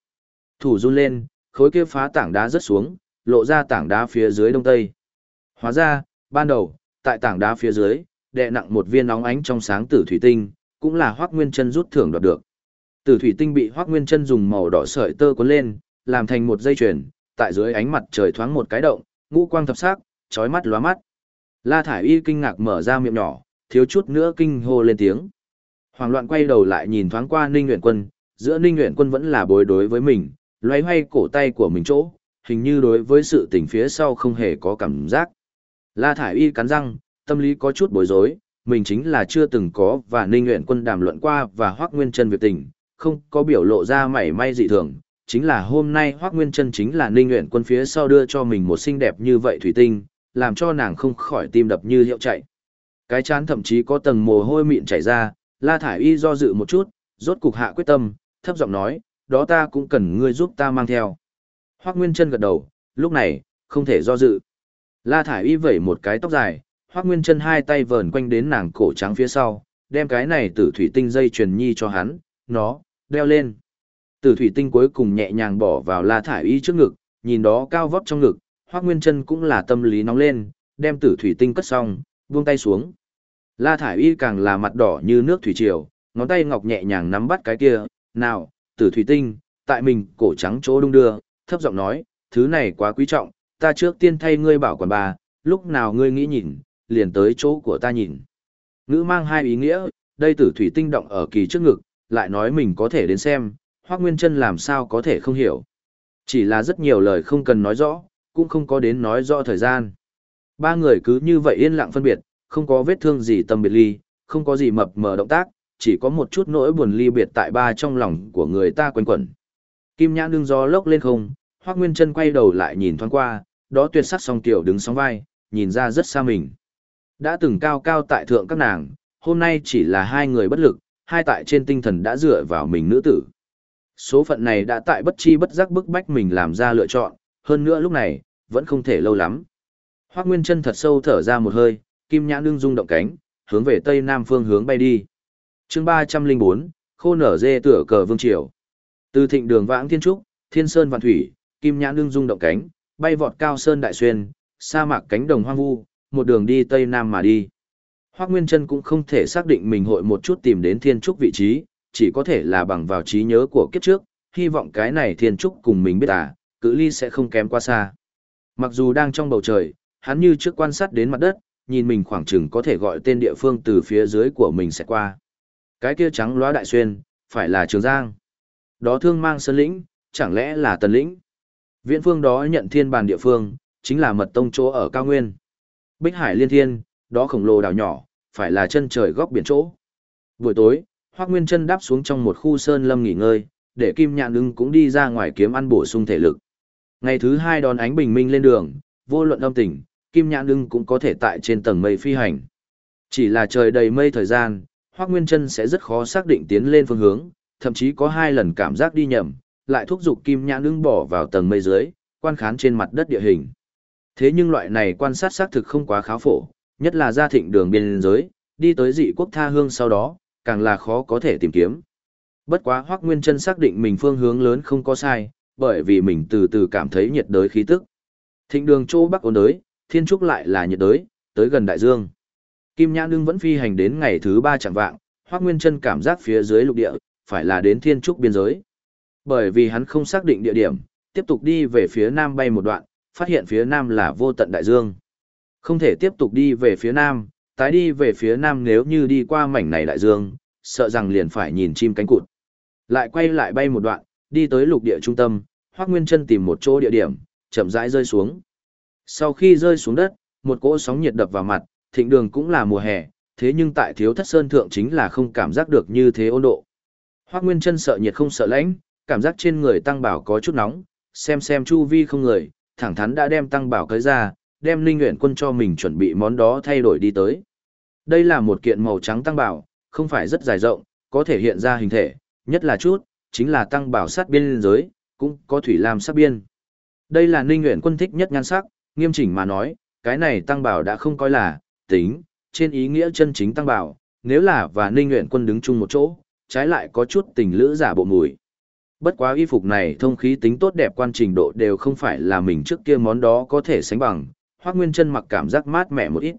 Speaker 1: Thủ run lên, khối kia phá tảng đá rớt xuống, lộ ra tảng đá phía dưới đông tây. Hóa ra, ban đầu, tại tảng đá phía dưới, đè nặng một viên nóng ánh trong sáng tử thủy tinh, cũng là Hoắc Nguyên Chân rút thưởng đoạt được. Tử thủy tinh bị Hoắc Nguyên Chân dùng màu đỏ sợi tơ cuốn lên, làm thành một dây chuyền, tại dưới ánh mặt trời thoáng một cái động, ngũ quang thập sắc, chói mắt lóa mắt. La Thải Y kinh ngạc mở ra miệng nhỏ, thiếu chút nữa kinh hô lên tiếng. Hoàng loạn quay đầu lại nhìn thoáng qua Ninh Uyển Quân, giữa Ninh Uyển Quân vẫn là bối đối với mình, loay hoay cổ tay của mình chỗ, hình như đối với sự tình phía sau không hề có cảm giác. La Thải Y cắn răng, tâm lý có chút bối rối, mình chính là chưa từng có và Ninh nguyện Quân đàm luận qua và Hoắc Nguyên Chân việc tình, không có biểu lộ ra mảy may dị thường, chính là hôm nay Hoắc Nguyên Chân chính là Ninh nguyện Quân phía sau đưa cho mình một xinh đẹp như vậy thủy tinh, làm cho nàng không khỏi tim đập như hiệu chạy. Cái chán thậm chí có tầng mồ hôi mịn chảy ra, La Thải Y do dự một chút, rốt cục hạ quyết tâm, thấp giọng nói, đó ta cũng cần ngươi giúp ta mang theo. Hoắc Nguyên Chân gật đầu, lúc này, không thể do dự. La Thải Y vẩy một cái tóc dài, Hoắc Nguyên Chân hai tay vờn quanh đến nàng cổ trắng phía sau, đem cái này tử thủy tinh dây truyền nhi cho hắn, nó, đeo lên. Tử thủy tinh cuối cùng nhẹ nhàng bỏ vào La Thải Y trước ngực, nhìn đó cao vóc trong ngực, Hoắc Nguyên Chân cũng là tâm lý nóng lên, đem tử thủy tinh cất xong, buông tay xuống. La Thải Y càng là mặt đỏ như nước thủy triều, ngón tay ngọc nhẹ nhàng nắm bắt cái kia, nào, tử thủy tinh, tại mình cổ trắng chỗ đung đưa, thấp giọng nói, thứ này quá quý trọng, ta trước tiên thay ngươi bảo quản bà, lúc nào ngươi nghĩ nhìn, liền tới chỗ của ta nhìn. Ngữ mang hai ý nghĩa, đây tử thủy tinh động ở kỳ trước ngực, lại nói mình có thể đến xem, Hoắc Nguyên Chân làm sao có thể không hiểu. Chỉ là rất nhiều lời không cần nói rõ, cũng không có đến nói rõ thời gian. Ba người cứ như vậy yên lặng phân biệt, không có vết thương gì tâm biệt ly, không có gì mập mờ động tác, chỉ có một chút nỗi buồn ly biệt tại ba trong lòng của người ta quanh quẩn. Kim nhãn đương gió lốc lên không, Hoắc Nguyên Chân quay đầu lại nhìn thoáng qua, đó tuyệt sắc song tiểu đứng sóng vai, nhìn ra rất xa mình. Đã từng cao cao tại thượng các nàng, hôm nay chỉ là hai người bất lực, hai tại trên tinh thần đã dựa vào mình nữ tử. Số phận này đã tại bất chi bất giác bức bách mình làm ra lựa chọn, hơn nữa lúc này, vẫn không thể lâu lắm. Hoác Nguyên chân thật sâu thở ra một hơi, kim nhãn đương rung động cánh, hướng về tây nam phương hướng bay đi. chương 304, khô nở dê tửa cờ vương triều. Từ thịnh đường vãng thiên trúc, thiên sơn vạn thủy, kim nhãn đương rung động cánh, bay vọt cao sơn đại xuyên, sa mạc cánh đồng hoang vu, một đường đi tây nam mà đi. Hoác Nguyên Trân cũng không thể xác định mình hội một chút tìm đến thiên trúc vị trí, chỉ có thể là bằng vào trí nhớ của kiếp trước, hy vọng cái này thiên trúc cùng mình biết à, cự ly sẽ không kém quá xa. Mặc dù đang trong bầu trời, hắn như trước quan sát đến mặt đất, nhìn mình khoảng chừng có thể gọi tên địa phương từ phía dưới của mình sẽ qua. Cái kia trắng loá đại xuyên, phải là Trường Giang. Đó thương mang sơn lĩnh, chẳng lẽ là tần lĩnh. Viễn phương đó nhận thiên bàn địa phương, chính là mật tông chỗ ở cao nguyên. Bích hải liên thiên, đó khổng lồ đảo nhỏ, phải là chân trời góc biển chỗ. Buổi tối, Hoắc Nguyên chân đáp xuống trong một khu sơn lâm nghỉ ngơi, để Kim Nhạn ưng cũng đi ra ngoài kiếm ăn bổ sung thể lực. Ngày thứ hai đón ánh bình minh lên đường, vô luận âm tình, Kim Nhạn ưng cũng có thể tại trên tầng mây phi hành. Chỉ là trời đầy mây thời gian, Hoắc Nguyên chân sẽ rất khó xác định tiến lên phương hướng, thậm chí có hai lần cảm giác đi nhầm, lại thúc giục Kim Nhạn ưng bỏ vào tầng mây dưới, quan khán trên mặt đất địa hình. Thế nhưng loại này quan sát xác thực không quá khá phổ, nhất là gia thịnh đường biên giới, đi tới dị quốc tha hương sau đó, càng là khó có thể tìm kiếm. Bất quá Hoắc Nguyên Chân xác định mình phương hướng lớn không có sai, bởi vì mình từ từ cảm thấy nhiệt đới khí tức. Thịnh đường chỗ Bắc ôn đới, thiên trúc lại là nhiệt đới, tới gần đại dương. Kim Nhã Nương vẫn phi hành đến ngày thứ ba chẳng vạng, Hoắc Nguyên Chân cảm giác phía dưới lục địa, phải là đến thiên trúc biên giới. Bởi vì hắn không xác định địa điểm, tiếp tục đi về phía nam bay một đoạn, phát hiện phía nam là vô tận đại dương. Không thể tiếp tục đi về phía nam, tái đi về phía nam nếu như đi qua mảnh này đại dương, sợ rằng liền phải nhìn chim cánh cụt. Lại quay lại bay một đoạn, đi tới lục địa trung tâm, Hoắc Nguyên Chân tìm một chỗ địa điểm, chậm rãi rơi xuống. Sau khi rơi xuống đất, một cỗ sóng nhiệt đập vào mặt, thịnh đường cũng là mùa hè, thế nhưng tại thiếu thất sơn thượng chính là không cảm giác được như thế ôn độ. Hoắc Nguyên Chân sợ nhiệt không sợ lạnh, cảm giác trên người tăng bảo có chút nóng, xem xem chu vi không người, thẳng thắn đã đem tăng bảo cưới ra, đem Linh Nguyễn Quân cho mình chuẩn bị món đó thay đổi đi tới. Đây là một kiện màu trắng tăng bảo, không phải rất dài rộng, có thể hiện ra hình thể, nhất là chút, chính là tăng bảo sát biên giới, cũng có thủy lam sát biên. Đây là Ninh Nguyễn Quân thích nhất nhan sắc, nghiêm chỉnh mà nói, cái này tăng bảo đã không coi là tính, trên ý nghĩa chân chính tăng bảo, nếu là và Ninh Nguyễn Quân đứng chung một chỗ, trái lại có chút tình lữ giả bộ mùi. Bất quá y phục này thông khí tính tốt đẹp quan trình độ đều không phải là mình trước kia món đó có thể sánh bằng, Hoắc Nguyên Chân mặc cảm giác mát mẻ một ít.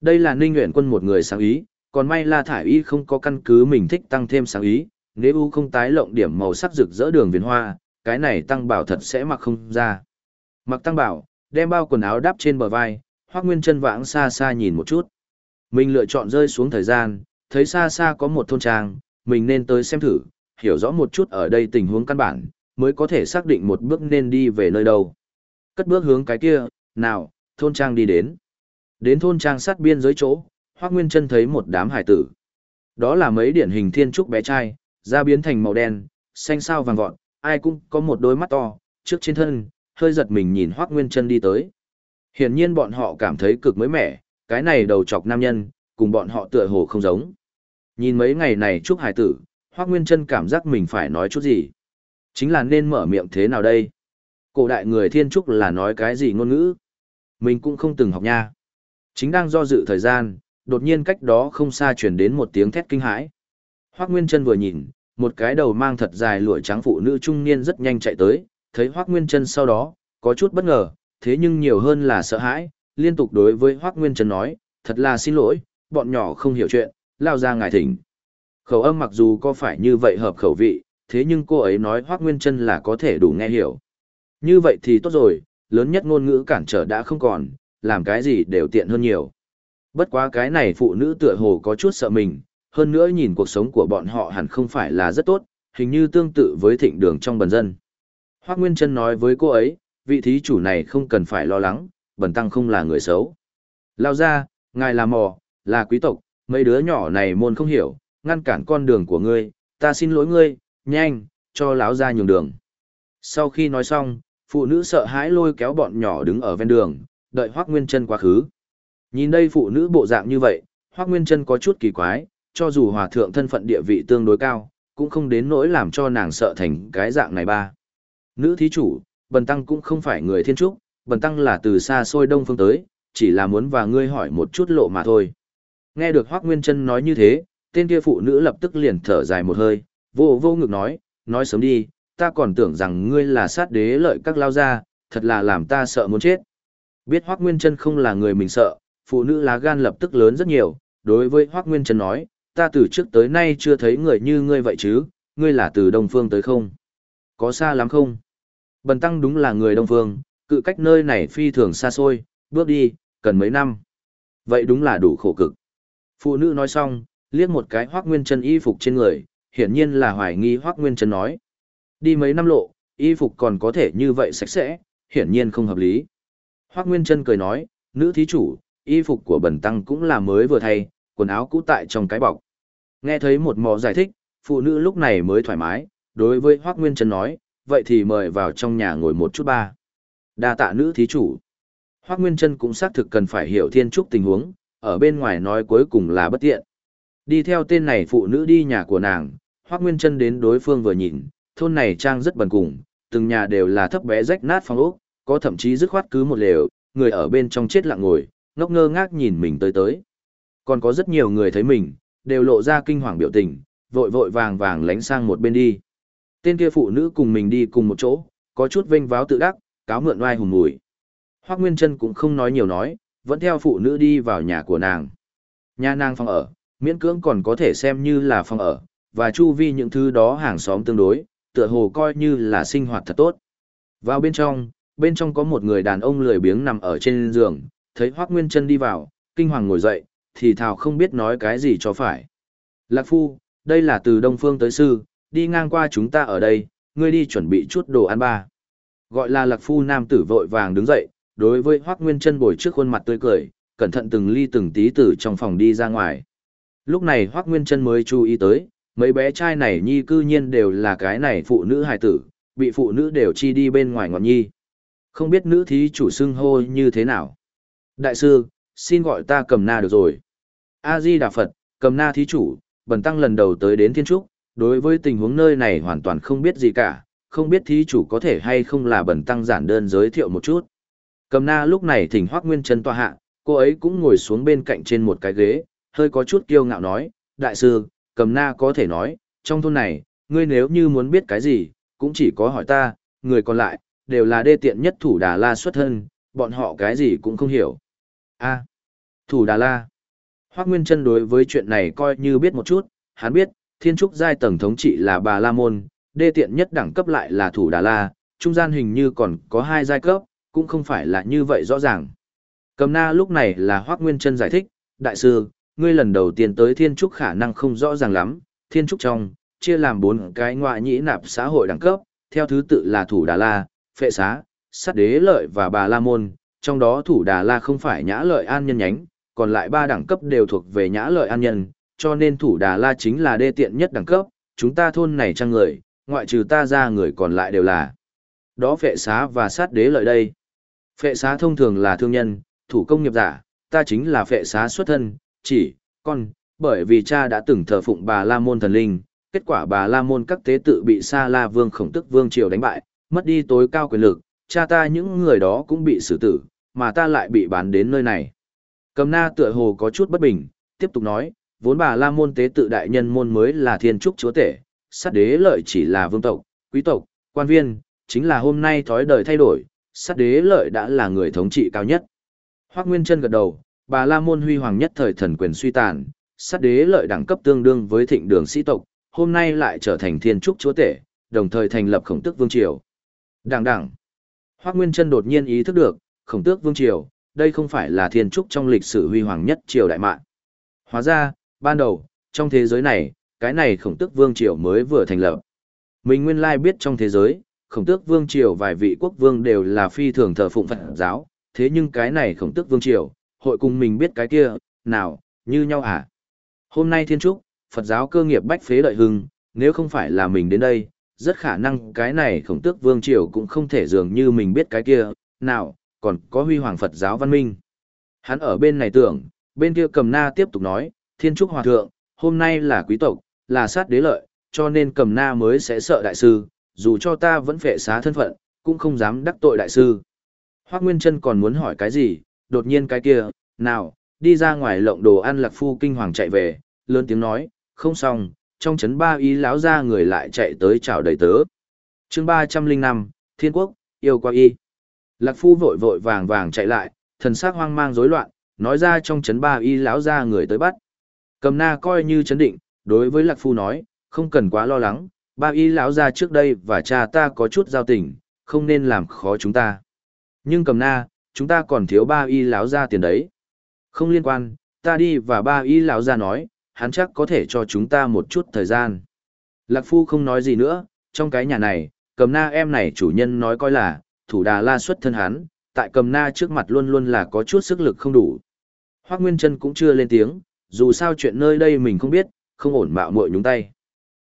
Speaker 1: Đây là Ninh Uyển Quân một người sáng ý, còn may La thải y không có căn cứ mình thích tăng thêm sáng ý, nếu u không tái lộng điểm màu sắc rực rỡ đường viền hoa, cái này tăng bảo thật sẽ mặc không ra. Mặc tăng bảo, đem bao quần áo đắp trên bờ vai, Hoắc Nguyên Chân vãng xa xa nhìn một chút. Mình lựa chọn rơi xuống thời gian, thấy xa xa có một thôn trang, mình nên tới xem thử, hiểu rõ một chút ở đây tình huống căn bản, mới có thể xác định một bước nên đi về nơi đâu. Cất bước hướng cái kia, nào, thôn trang đi đến. Đến thôn trang sát biên giới chỗ, Hoắc Nguyên Trân thấy một đám hải tử. Đó là mấy điển hình thiên trúc bé trai, da biến thành màu đen, xanh sao vàng vọt, ai cũng có một đôi mắt to, trước trên thân, hơi giật mình nhìn Hoắc Nguyên Trân đi tới. Hiển nhiên bọn họ cảm thấy cực mới mẻ, cái này đầu chọc nam nhân, cùng bọn họ tựa hồ không giống. Nhìn mấy ngày này Trúc Hải tử, Hoác Nguyên Trân cảm giác mình phải nói chút gì. Chính là nên mở miệng thế nào đây? Cổ đại người thiên trúc là nói cái gì ngôn ngữ? Mình cũng không từng học nha. Chính đang do dự thời gian, đột nhiên cách đó không xa chuyển đến một tiếng thét kinh hãi. Hoác Nguyên Trân vừa nhìn, một cái đầu mang thật dài lụa trắng phụ nữ trung niên rất nhanh chạy tới, thấy Hoác Nguyên Trân sau đó, có chút bất ngờ, thế nhưng nhiều hơn là sợ hãi, liên tục đối với Hoác Nguyên Trân nói, thật là xin lỗi, bọn nhỏ không hiểu chuyện, lao ra ngài thỉnh. Khẩu âm mặc dù có phải như vậy hợp khẩu vị, thế nhưng cô ấy nói Hoác Nguyên Trân là có thể đủ nghe hiểu. Như vậy thì tốt rồi, lớn nhất ngôn ngữ cản trở đã không còn, làm cái gì đều tiện hơn nhiều. Bất quá cái này phụ nữ tựa hồ có chút sợ mình, hơn nữa nhìn cuộc sống của bọn họ hẳn không phải là rất tốt, hình như tương tự với thịnh đường trong bần dân. Hoác Nguyên Trân nói với cô ấy, vị thí chủ này không cần phải lo lắng, bần tăng không là người xấu. Lao ra, ngài là mò, là quý tộc, mấy đứa nhỏ này môn không hiểu, ngăn cản con đường của ngươi, ta xin lỗi ngươi, nhanh, cho lão ra nhường đường. Sau khi nói xong, phụ nữ sợ hãi lôi kéo bọn nhỏ đứng ở ven đường, đợi Hoác Nguyên Trân quá khứ. Nhìn đây phụ nữ bộ dạng như vậy, Hoác Nguyên Trân có chút kỳ quái, cho dù hòa thượng thân phận địa vị tương đối cao, cũng không đến nỗi làm cho nàng sợ thành cái dạng này ba. Nữ thí chủ, Bần Tăng cũng không phải người thiên trúc, Bần Tăng là từ xa xôi đông phương tới, chỉ là muốn và ngươi hỏi một chút lộ mà thôi. Nghe được Hoác Nguyên Trân nói như thế, tên kia phụ nữ lập tức liền thở dài một hơi, vô vô ngực nói, nói sớm đi, ta còn tưởng rằng ngươi là sát đế lợi các lao gia, thật là làm ta sợ muốn chết. Biết Hoác Nguyên Trân không là người mình sợ, phụ nữ lá gan lập tức lớn rất nhiều, đối với Hoác Nguyên Trân nói, ta từ trước tới nay chưa thấy người như ngươi vậy chứ, ngươi là từ Đông Phương tới không? Có xa lắm không? Bần Tăng đúng là người Đông Phương, cự cách nơi này phi thường xa xôi, bước đi, cần mấy năm. Vậy đúng là đủ khổ cực. Phụ nữ nói xong, liếc một cái Hoắc Nguyên Chân y phục trên người, hiển nhiên là hoài nghi Hoắc Nguyên Chân nói. Đi mấy năm lộ, y phục còn có thể như vậy sạch sẽ, hiển nhiên không hợp lý. Hoắc Nguyên Chân cười nói, nữ thí chủ, y phục của bần tăng cũng là mới vừa thay, quần áo cũ tại trong cái bọc. Nghe thấy một mọ giải thích, phụ nữ lúc này mới thoải mái, đối với Hoắc Nguyên Chân nói, vậy thì mời vào trong nhà ngồi một chút ba. Đa tạ nữ thí chủ. Hoắc Nguyên Chân cũng xác thực cần phải hiểu thiên trúc tình huống, ở bên ngoài nói cuối cùng là bất tiện. Đi theo tên này phụ nữ đi nhà của nàng, Hoác Nguyên Trân đến đối phương vừa nhìn, thôn này trang rất bần cùng, từng nhà đều là thấp bé rách nát phong ốc, có thậm chí dứt khoát cứ một lều, người ở bên trong chết lặng ngồi, ngốc ngơ ngác nhìn mình tới tới. Còn có rất nhiều người thấy mình, đều lộ ra kinh hoàng biểu tình, vội vội vàng vàng lánh sang một bên đi. Tên kia phụ nữ cùng mình đi cùng một chỗ, có chút vênh váo tự đắc, cáo mượn oai hùng mùi. Hoác Nguyên Trân cũng không nói nhiều nói, vẫn theo phụ nữ đi vào nhà của nàng. Nhà nàng phòng ở, miễn cưỡng còn có thể xem như là phòng ở, và chu vi những thứ đó hàng xóm tương đối, tựa hồ coi như là sinh hoạt thật tốt. Vào bên trong, bên trong có một người đàn ông lười biếng nằm ở trên giường, thấy Hoác Nguyên Trân đi vào, kinh hoàng ngồi dậy, thì thào không biết nói cái gì cho phải. Lạc Phu, đây là từ Đông Phương tới sư, đi ngang qua chúng ta ở đây, ngươi đi chuẩn bị chút đồ ăn ba. Gọi là Lạc Phu nam tử vội vàng đứng dậy, đối với Hoác Nguyên Trân bồi trước khuôn mặt tươi cười, cẩn thận từng ly từng tí từ trong phòng đi ra ngoài. Lúc này Hoác Nguyên Trân mới chú ý tới, mấy bé trai này nhi cư nhiên đều là cái này phụ nữ hài tử, bị phụ nữ đều chi đi bên ngoài ngọn nhi. Không biết nữ thí chủ xưng hô như thế nào. Đại sư, xin gọi ta cầm na được rồi. A-di Đà Phật, cầm na thí chủ, bần tăng lần đầu tới đến thiên trúc, đối với tình huống nơi này hoàn toàn không biết gì cả, không biết thí chủ có thể hay không là bần tăng giản đơn giới thiệu một chút. Cầm na lúc này thỉnh Hoác Nguyên Trân tòa hạ, cô ấy cũng ngồi xuống bên cạnh trên một cái ghế, hơi có chút kiêu ngạo nói, đại sư, cầm na có thể nói, trong thôn này, ngươi nếu như muốn biết cái gì, cũng chỉ có hỏi ta, người còn lại, đều là đê tiện nhất thủ Đà La xuất thân, bọn họ cái gì cũng không hiểu. a thủ Đà La. Hoác Nguyên Trân đối với chuyện này coi như biết một chút, hắn biết, thiên trúc giai tầng thống trị là bà La Môn, đê tiện nhất đẳng cấp lại là thủ Đà La, trung gian hình như còn có hai giai cấp, cũng không phải là như vậy rõ ràng. Cầm na lúc này là Hoác Nguyên Trân giải thích, đại sư, ngươi lần đầu tiên tới thiên trúc khả năng không rõ ràng lắm, thiên trúc trong, chia làm bốn cái ngoại nhĩ nạp xã hội đẳng cấp, theo thứ tự là thủ Đà La, phệ xá, sát đế lợi và bà La Môn, trong đó thủ Đà La không phải nhã lợi an nhân nhánh, còn lại ba đẳng cấp đều thuộc về nhã lợi an nhân, cho nên thủ Đà La chính là đê tiện nhất đẳng cấp, chúng ta thôn này trang người, ngoại trừ ta ra người còn lại đều là. Đó phệ xá và sát đế lợi đây. Phệ xá thông thường là thương nhân, thủ công nghiệp giả, ta chính là phệ xá xuất thân, chỉ, con, bởi vì cha đã từng thờ phụng bà La Môn thần linh, kết quả bà La Môn các tế tự bị Sa La Vương khổng tức Vương Triều đánh bại, mất đi tối cao quyền lực, cha ta những người đó cũng bị xử tử, mà ta lại bị bán đến nơi này. Cầm na tựa hồ có chút bất bình, tiếp tục nói, vốn bà La Môn tế tự đại nhân môn mới là thiên trúc chúa tể, sát đế lợi chỉ là vương tộc, quý tộc, quan viên, chính là hôm nay thói đời thay đổi, sát đế lợi đã là người thống trị cao nhất. Hoác Nguyên Trân gật đầu, bà La Môn huy hoàng nhất thời thần quyền suy tàn, sát đế lợi đẳng cấp tương đương với thịnh đường sĩ tộc, hôm nay lại trở thành thiên trúc chúa tể, đồng thời thành lập khổng tức vương triều. Đảng đảng. Hoác Nguyên chân đột nhiên ý thức được, khổng tước vương triều, đây không phải là thiên trúc trong lịch sử huy hoàng nhất triều đại mạng. Hóa ra, ban đầu, trong thế giới này, cái này khổng tước vương triều mới vừa thành lập. Mình nguyên lai biết trong thế giới, khổng tước vương triều vài vị quốc vương đều là phi thường thờ phụng Phật giáo, thế nhưng cái này khổng tước vương triều, hội cùng mình biết cái kia, nào, như nhau à? Hôm nay thiên trúc, Phật giáo cơ nghiệp bách phế đợi hưng, nếu không phải là mình đến đây, rất khả năng cái này khổng tước vương triều cũng không thể dường như mình biết cái kia, nào, còn có huy hoàng Phật giáo văn minh. Hắn ở bên này tưởng, bên kia cầm na tiếp tục nói, thiên trúc hòa thượng, hôm nay là quý tộc, là sát đế lợi, cho nên cầm na mới sẽ sợ đại sư, dù cho ta vẫn phệ xá thân phận, cũng không dám đắc tội đại sư. Hoác Nguyên Trân còn muốn hỏi cái gì, đột nhiên cái kia, nào, đi ra ngoài lộng đồ ăn lạc phu kinh hoàng chạy về, lớn tiếng nói, không xong, trong chấn ba ý lão ra người lại chạy tới chào đầy tớ. chương ba trăm linh năm Thiên Quốc, yêu qua y. Lạc phu vội vội vàng vàng chạy lại, thần sắc hoang mang rối loạn, nói ra trong chấn ba y lão ra người tới bắt. Cầm na coi như chấn định, đối với Lạc phu nói, không cần quá lo lắng, ba y lão ra trước đây và cha ta có chút giao tình, không nên làm khó chúng ta. Nhưng cầm na, chúng ta còn thiếu ba y lão ra tiền đấy. Không liên quan, ta đi và ba y lão ra nói, hắn chắc có thể cho chúng ta một chút thời gian. Lạc Phu không nói gì nữa, trong cái nhà này, cầm na em này chủ nhân nói coi là, thủ đà la xuất thân hắn, tại cầm na trước mặt luôn luôn là có chút sức lực không đủ. Hoác Nguyên Trân cũng chưa lên tiếng, dù sao chuyện nơi đây mình không biết, không ổn mạo muội nhúng tay.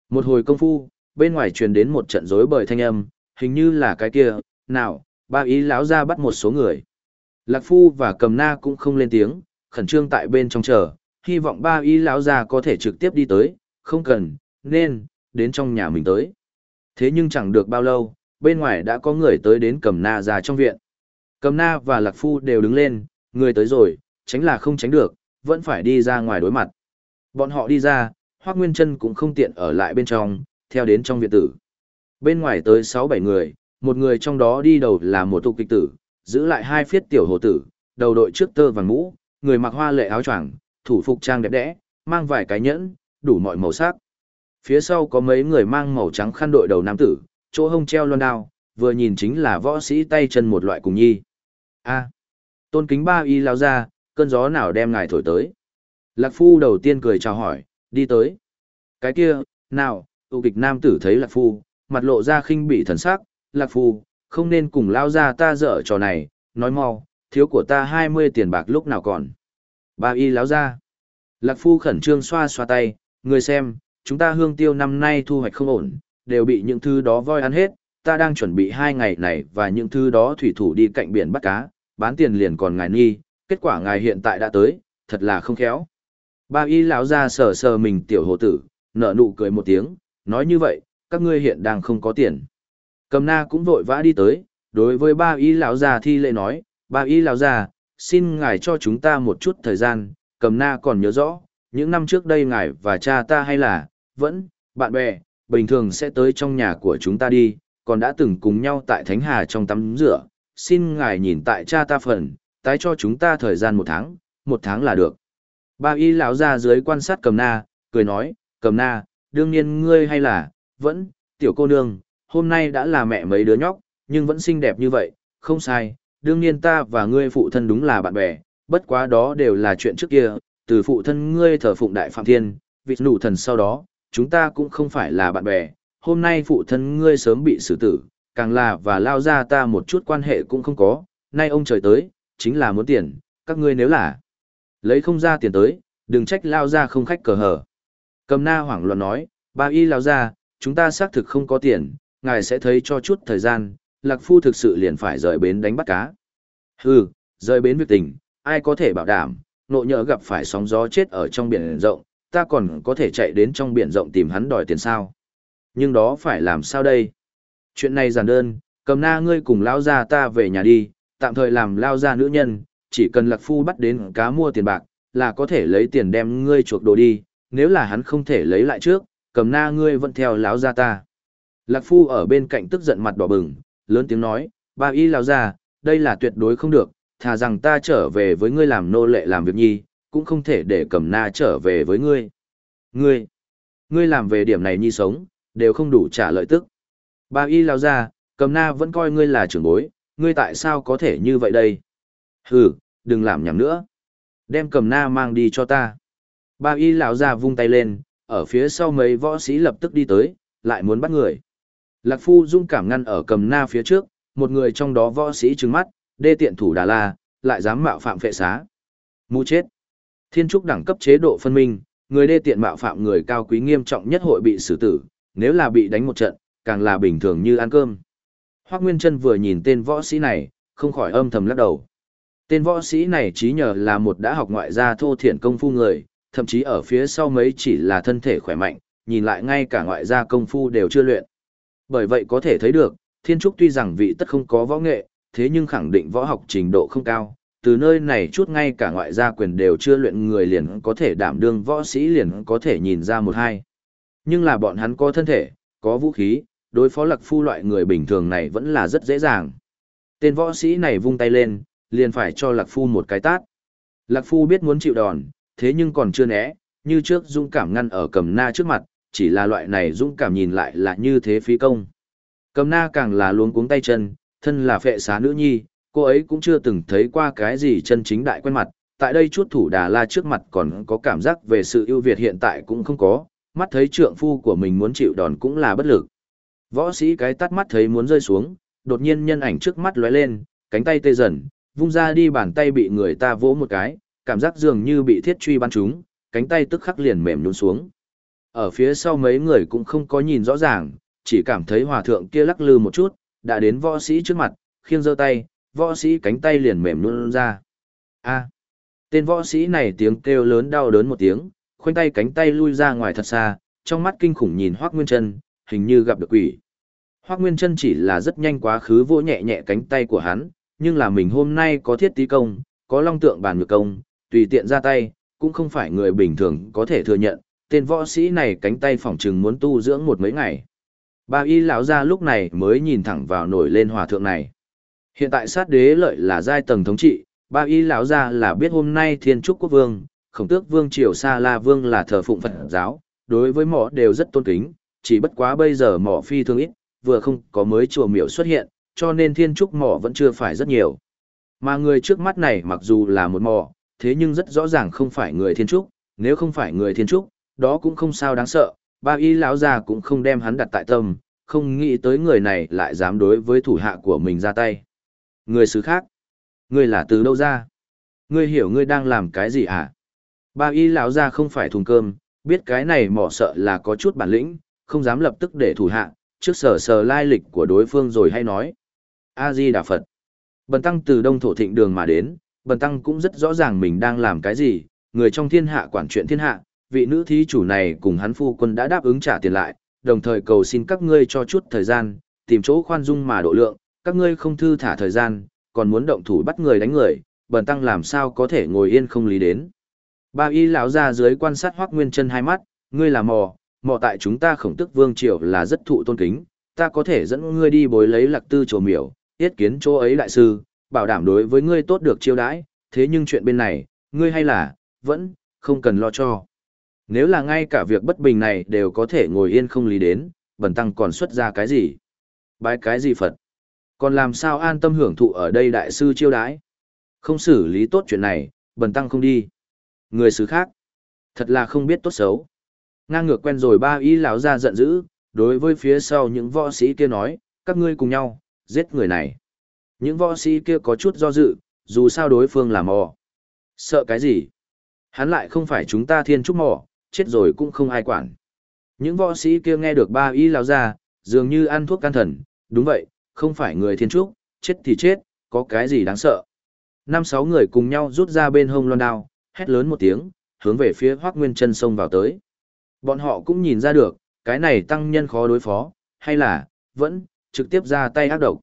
Speaker 1: Một hồi công phu, bên ngoài truyền đến một trận rối bời thanh âm, hình như là cái kia, nào, ba ý lão ra bắt một số người. Lạc Phu và cầm na cũng không lên tiếng, khẩn trương tại bên trong chờ, hy vọng ba y lão già có thể trực tiếp đi tới, không cần, nên, đến trong nhà mình tới. Thế nhưng chẳng được bao lâu, bên ngoài đã có người tới đến cầm na già trong viện. Cầm na và lạc phu đều đứng lên, người tới rồi, tránh là không tránh được, vẫn phải đi ra ngoài đối mặt. Bọn họ đi ra, Hoác Nguyên Trân cũng không tiện ở lại bên trong, theo đến trong viện tử. Bên ngoài tới 6-7 người, một người trong đó đi đầu là một tục kịch tử, giữ lại hai phiết tiểu hồ tử, đầu đội trước tơ vàng mũ, người mặc hoa lệ áo choàng, thủ phục trang đẹp đẽ, mang vài cái nhẫn, đủ mọi màu sắc. Phía sau có mấy người mang màu trắng khăn đội đầu nam tử, chỗ hông treo loan đao, vừa nhìn chính là võ sĩ tay chân một loại cùng nhi. A. tôn kính ba y lao ra, cơn gió nào đem ngài thổi tới. Lạc phu đầu tiên cười chào hỏi, đi tới. Cái kia, nào, tụ kịch nam tử thấy lạc phu, mặt lộ ra khinh bị thần sắc, lạc phu, không nên cùng lao ra ta dở trò này, nói mau, thiếu của ta 20 tiền bạc lúc nào còn. Ba y láo ra. Lạc phu khẩn trương xoa xoa tay, người xem, chúng ta hương tiêu năm nay thu hoạch không ổn, đều bị những thứ đó voi ăn hết, ta đang chuẩn bị hai ngày này và những thứ đó thủy thủ đi cạnh biển bắt cá, bán tiền liền còn ngài nghi, kết quả ngài hiện tại đã tới, thật là không khéo. Ba y lão ra sờ sờ mình tiểu hồ tử, nở nụ cười một tiếng, nói như vậy, các ngươi hiện đang không có tiền. Cầm na cũng vội vã đi tới, đối với ba y lão già thi lễ nói, ba y lão già, xin ngài cho chúng ta một chút thời gian, cầm na còn nhớ rõ, những năm trước đây ngài và cha ta hay là, vẫn, bạn bè, bình thường sẽ tới trong nhà của chúng ta đi, còn đã từng cùng nhau tại Thánh Hà trong tắm rửa, xin ngài nhìn tại cha ta phần, tái cho chúng ta thời gian một tháng, một tháng là được. Ba y lão ra dưới quan sát cầm na, cười nói, cầm na, đương nhiên ngươi hay là, vẫn, tiểu cô nương, hôm nay đã là mẹ mấy đứa nhóc, nhưng vẫn xinh đẹp như vậy, không sai, đương nhiên ta và ngươi phụ thân đúng là bạn bè, bất quá đó đều là chuyện trước kia, từ phụ thân ngươi thờ phụng đại phạm thiên, vị nụ thần sau đó, chúng ta cũng không phải là bạn bè, hôm nay phụ thân ngươi sớm bị xử tử, càng là và lao ra ta một chút quan hệ cũng không có, nay ông trời tới, chính là muốn tiền, các ngươi nếu là lấy không ra tiền tới, đừng trách lao ra không khách cờ hở. Cầm na hoảng loạn nói, ba y lao ra, chúng ta xác thực không có tiền, ngài sẽ thấy cho chút thời gian, lạc phu thực sự liền phải rời bến đánh bắt cá. Hừ, rời bến việc tình, ai có thể bảo đảm, nộ nhỡ gặp phải sóng gió chết ở trong biển rộng, ta còn có thể chạy đến trong biển rộng tìm hắn đòi tiền sao. Nhưng đó phải làm sao đây? Chuyện này giản đơn, cầm na ngươi cùng lao ra ta về nhà đi, tạm thời làm lao ra nữ nhân, chỉ cần lạc phu bắt đến cá mua tiền bạc, là có thể lấy tiền đem ngươi chuộc đồ đi, nếu là hắn không thể lấy lại trước, cầm na ngươi vẫn theo lão ra ta. Lạc phu ở bên cạnh tức giận mặt đỏ bừng, lớn tiếng nói, ba y lao ra, đây là tuyệt đối không được, thà rằng ta trở về với ngươi làm nô lệ làm việc nhi, cũng không thể để cầm na trở về với ngươi. Ngươi, ngươi làm về điểm này nhi sống, đều không đủ trả lợi tức. Ba y lao ra, cầm na vẫn coi ngươi là trưởng bối, ngươi tại sao có thể như vậy đây? Hừ, đừng làm nhảm nữa. Đem cầm na mang đi cho ta. Ba y lão ra vung tay lên, ở phía sau mấy võ sĩ lập tức đi tới, lại muốn bắt người. Lạc Phu dung cảm ngăn ở cầm na phía trước, một người trong đó võ sĩ trừng mắt, đê tiện thủ Đà La, lại dám mạo phạm phệ xá. Mu chết. Thiên trúc đẳng cấp chế độ phân minh, người đê tiện mạo phạm người cao quý nghiêm trọng nhất hội bị xử tử, nếu là bị đánh một trận, càng là bình thường như ăn cơm. Hoác Nguyên Trân vừa nhìn tên võ sĩ này, không khỏi âm thầm lắc đầu. Tên võ sĩ này trí nhờ là một đã học ngoại gia thô thiển công phu người, thậm chí ở phía sau mấy chỉ là thân thể khỏe mạnh, nhìn lại ngay cả ngoại gia công phu đều chưa luyện. Bởi vậy có thể thấy được, Thiên Trúc tuy rằng vị tất không có võ nghệ, thế nhưng khẳng định võ học trình độ không cao, từ nơi này chút ngay cả ngoại gia quyền đều chưa luyện người liền có thể đảm đương võ sĩ liền có thể nhìn ra một hai. Nhưng là bọn hắn có thân thể, có vũ khí, đối phó lạc phu loại người bình thường này vẫn là rất dễ dàng. Tên võ sĩ này vung tay lên, liền phải cho lạc phu một cái tát. Lạc phu biết muốn chịu đòn, thế nhưng còn chưa né, như trước dũng cảm ngăn ở cầm na trước mặt, chỉ là loại này dũng cảm nhìn lại là như thế phí công. Cầm na càng là luống cuống tay chân, thân là phệ xá nữ nhi, cô ấy cũng chưa từng thấy qua cái gì chân chính đại quen mặt, tại đây chút thủ đà la trước mặt còn có cảm giác về sự ưu việt hiện tại cũng không có, mắt thấy trượng phu của mình muốn chịu đòn cũng là bất lực. Võ sĩ cái tắt mắt thấy muốn rơi xuống, đột nhiên nhân ảnh trước mắt lóe lên, cánh tay tê dần, vung ra đi bàn tay bị người ta vỗ một cái, cảm giác dường như bị thiết truy bắn trúng, cánh tay tức khắc liền mềm nhũn xuống. Ở phía sau mấy người cũng không có nhìn rõ ràng, chỉ cảm thấy hòa thượng kia lắc lư một chút, đã đến võ sĩ trước mặt, khiêng giơ tay, võ sĩ cánh tay liền mềm nhũn ra. A. tên võ sĩ này tiếng kêu lớn đau đớn một tiếng, khoanh tay cánh tay lui ra ngoài thật xa, trong mắt kinh khủng nhìn Hoắc Nguyên Chân, hình như gặp được quỷ. Hoắc Nguyên Chân chỉ là rất nhanh quá khứ vỗ nhẹ nhẹ cánh tay của hắn, nhưng là mình hôm nay có thiết tí công, có long tượng bàn ngược công, tùy tiện ra tay, cũng không phải người bình thường có thể thừa nhận, tên võ sĩ này cánh tay phỏng chừng muốn tu dưỡng một mấy ngày. Ba y lão ra lúc này mới nhìn thẳng vào nổi lên hòa thượng này. Hiện tại sát đế lợi là giai tầng thống trị, ba y lão ra là biết hôm nay thiên trúc quốc vương, khổng tước vương triều sa la vương là thờ phụng phật giáo, đối với mỏ đều rất tôn kính, chỉ bất quá bây giờ mỏ phi thường ít, vừa không có mới chùa miểu xuất hiện, cho nên thiên trúc mỏ vẫn chưa phải rất nhiều. Mà người trước mắt này mặc dù là một mỏ, thế nhưng rất rõ ràng không phải người thiên trúc, nếu không phải người thiên trúc, đó cũng không sao đáng sợ, ba y lão già cũng không đem hắn đặt tại tâm, không nghĩ tới người này lại dám đối với thủ hạ của mình ra tay. Người xứ khác, ngươi là từ đâu ra? Ngươi hiểu ngươi đang làm cái gì? À? Ba y lão già không phải thùng cơm, biết cái này mỏ sợ là có chút bản lĩnh, không dám lập tức để thủ hạ, trước sở sờ lai lịch của đối phương rồi hay nói. A-di Đà Phật. Bần tăng từ đông thổ thịnh đường mà đến, bần tăng cũng rất rõ ràng mình đang làm cái gì, người trong thiên hạ quản chuyện thiên hạ, vị nữ thí chủ này cùng hắn phu quân đã đáp ứng trả tiền lại, đồng thời cầu xin các ngươi cho chút thời gian, tìm chỗ khoan dung mà độ lượng, các ngươi không thư thả thời gian, còn muốn động thủ bắt người đánh người, bần tăng làm sao có thể ngồi yên không lý đến. Ba y lão ra dưới quan sát hoác nguyên chân hai mắt, ngươi là mò, mò tại chúng ta khổng tức vương triều là rất thụ tôn kính, ta có thể dẫn ngươi đi bối lấy lạc tư trồ miểu, yết kiến chỗ ấy đại sư, bảo đảm đối với ngươi tốt được chiêu đãi, thế nhưng chuyện bên này, ngươi hay là, vẫn, không cần lo cho. Nếu là ngay cả việc bất bình này đều có thể ngồi yên không lý đến, bần tăng còn xuất ra cái gì? Bái cái gì Phật? Còn làm sao an tâm hưởng thụ ở đây đại sư chiêu đãi? Không xử lý tốt chuyện này, bần tăng không đi. Người xứ khác, thật là không biết tốt xấu. Ngang ngược quen rồi ba ý lão ra giận dữ, đối với phía sau những võ sĩ kia nói, các ngươi cùng nhau, giết người này. Những võ sĩ kia có chút do dự, dù sao đối phương là mò. Sợ cái gì? Hắn lại không phải chúng ta thiên trúc mò, chết rồi cũng không ai quản. Những võ sĩ kia nghe được ba y lão ra, dường như ăn thuốc can thần, đúng vậy, không phải người thiên trúc, chết thì chết, có cái gì đáng sợ. Năm sáu người cùng nhau rút ra bên hông loan đao, hét lớn một tiếng, hướng về phía Hoác Nguyên chân sông vào tới. Bọn họ cũng nhìn ra được, cái này tăng nhân khó đối phó, hay là, vẫn, trực tiếp ra tay ác độc.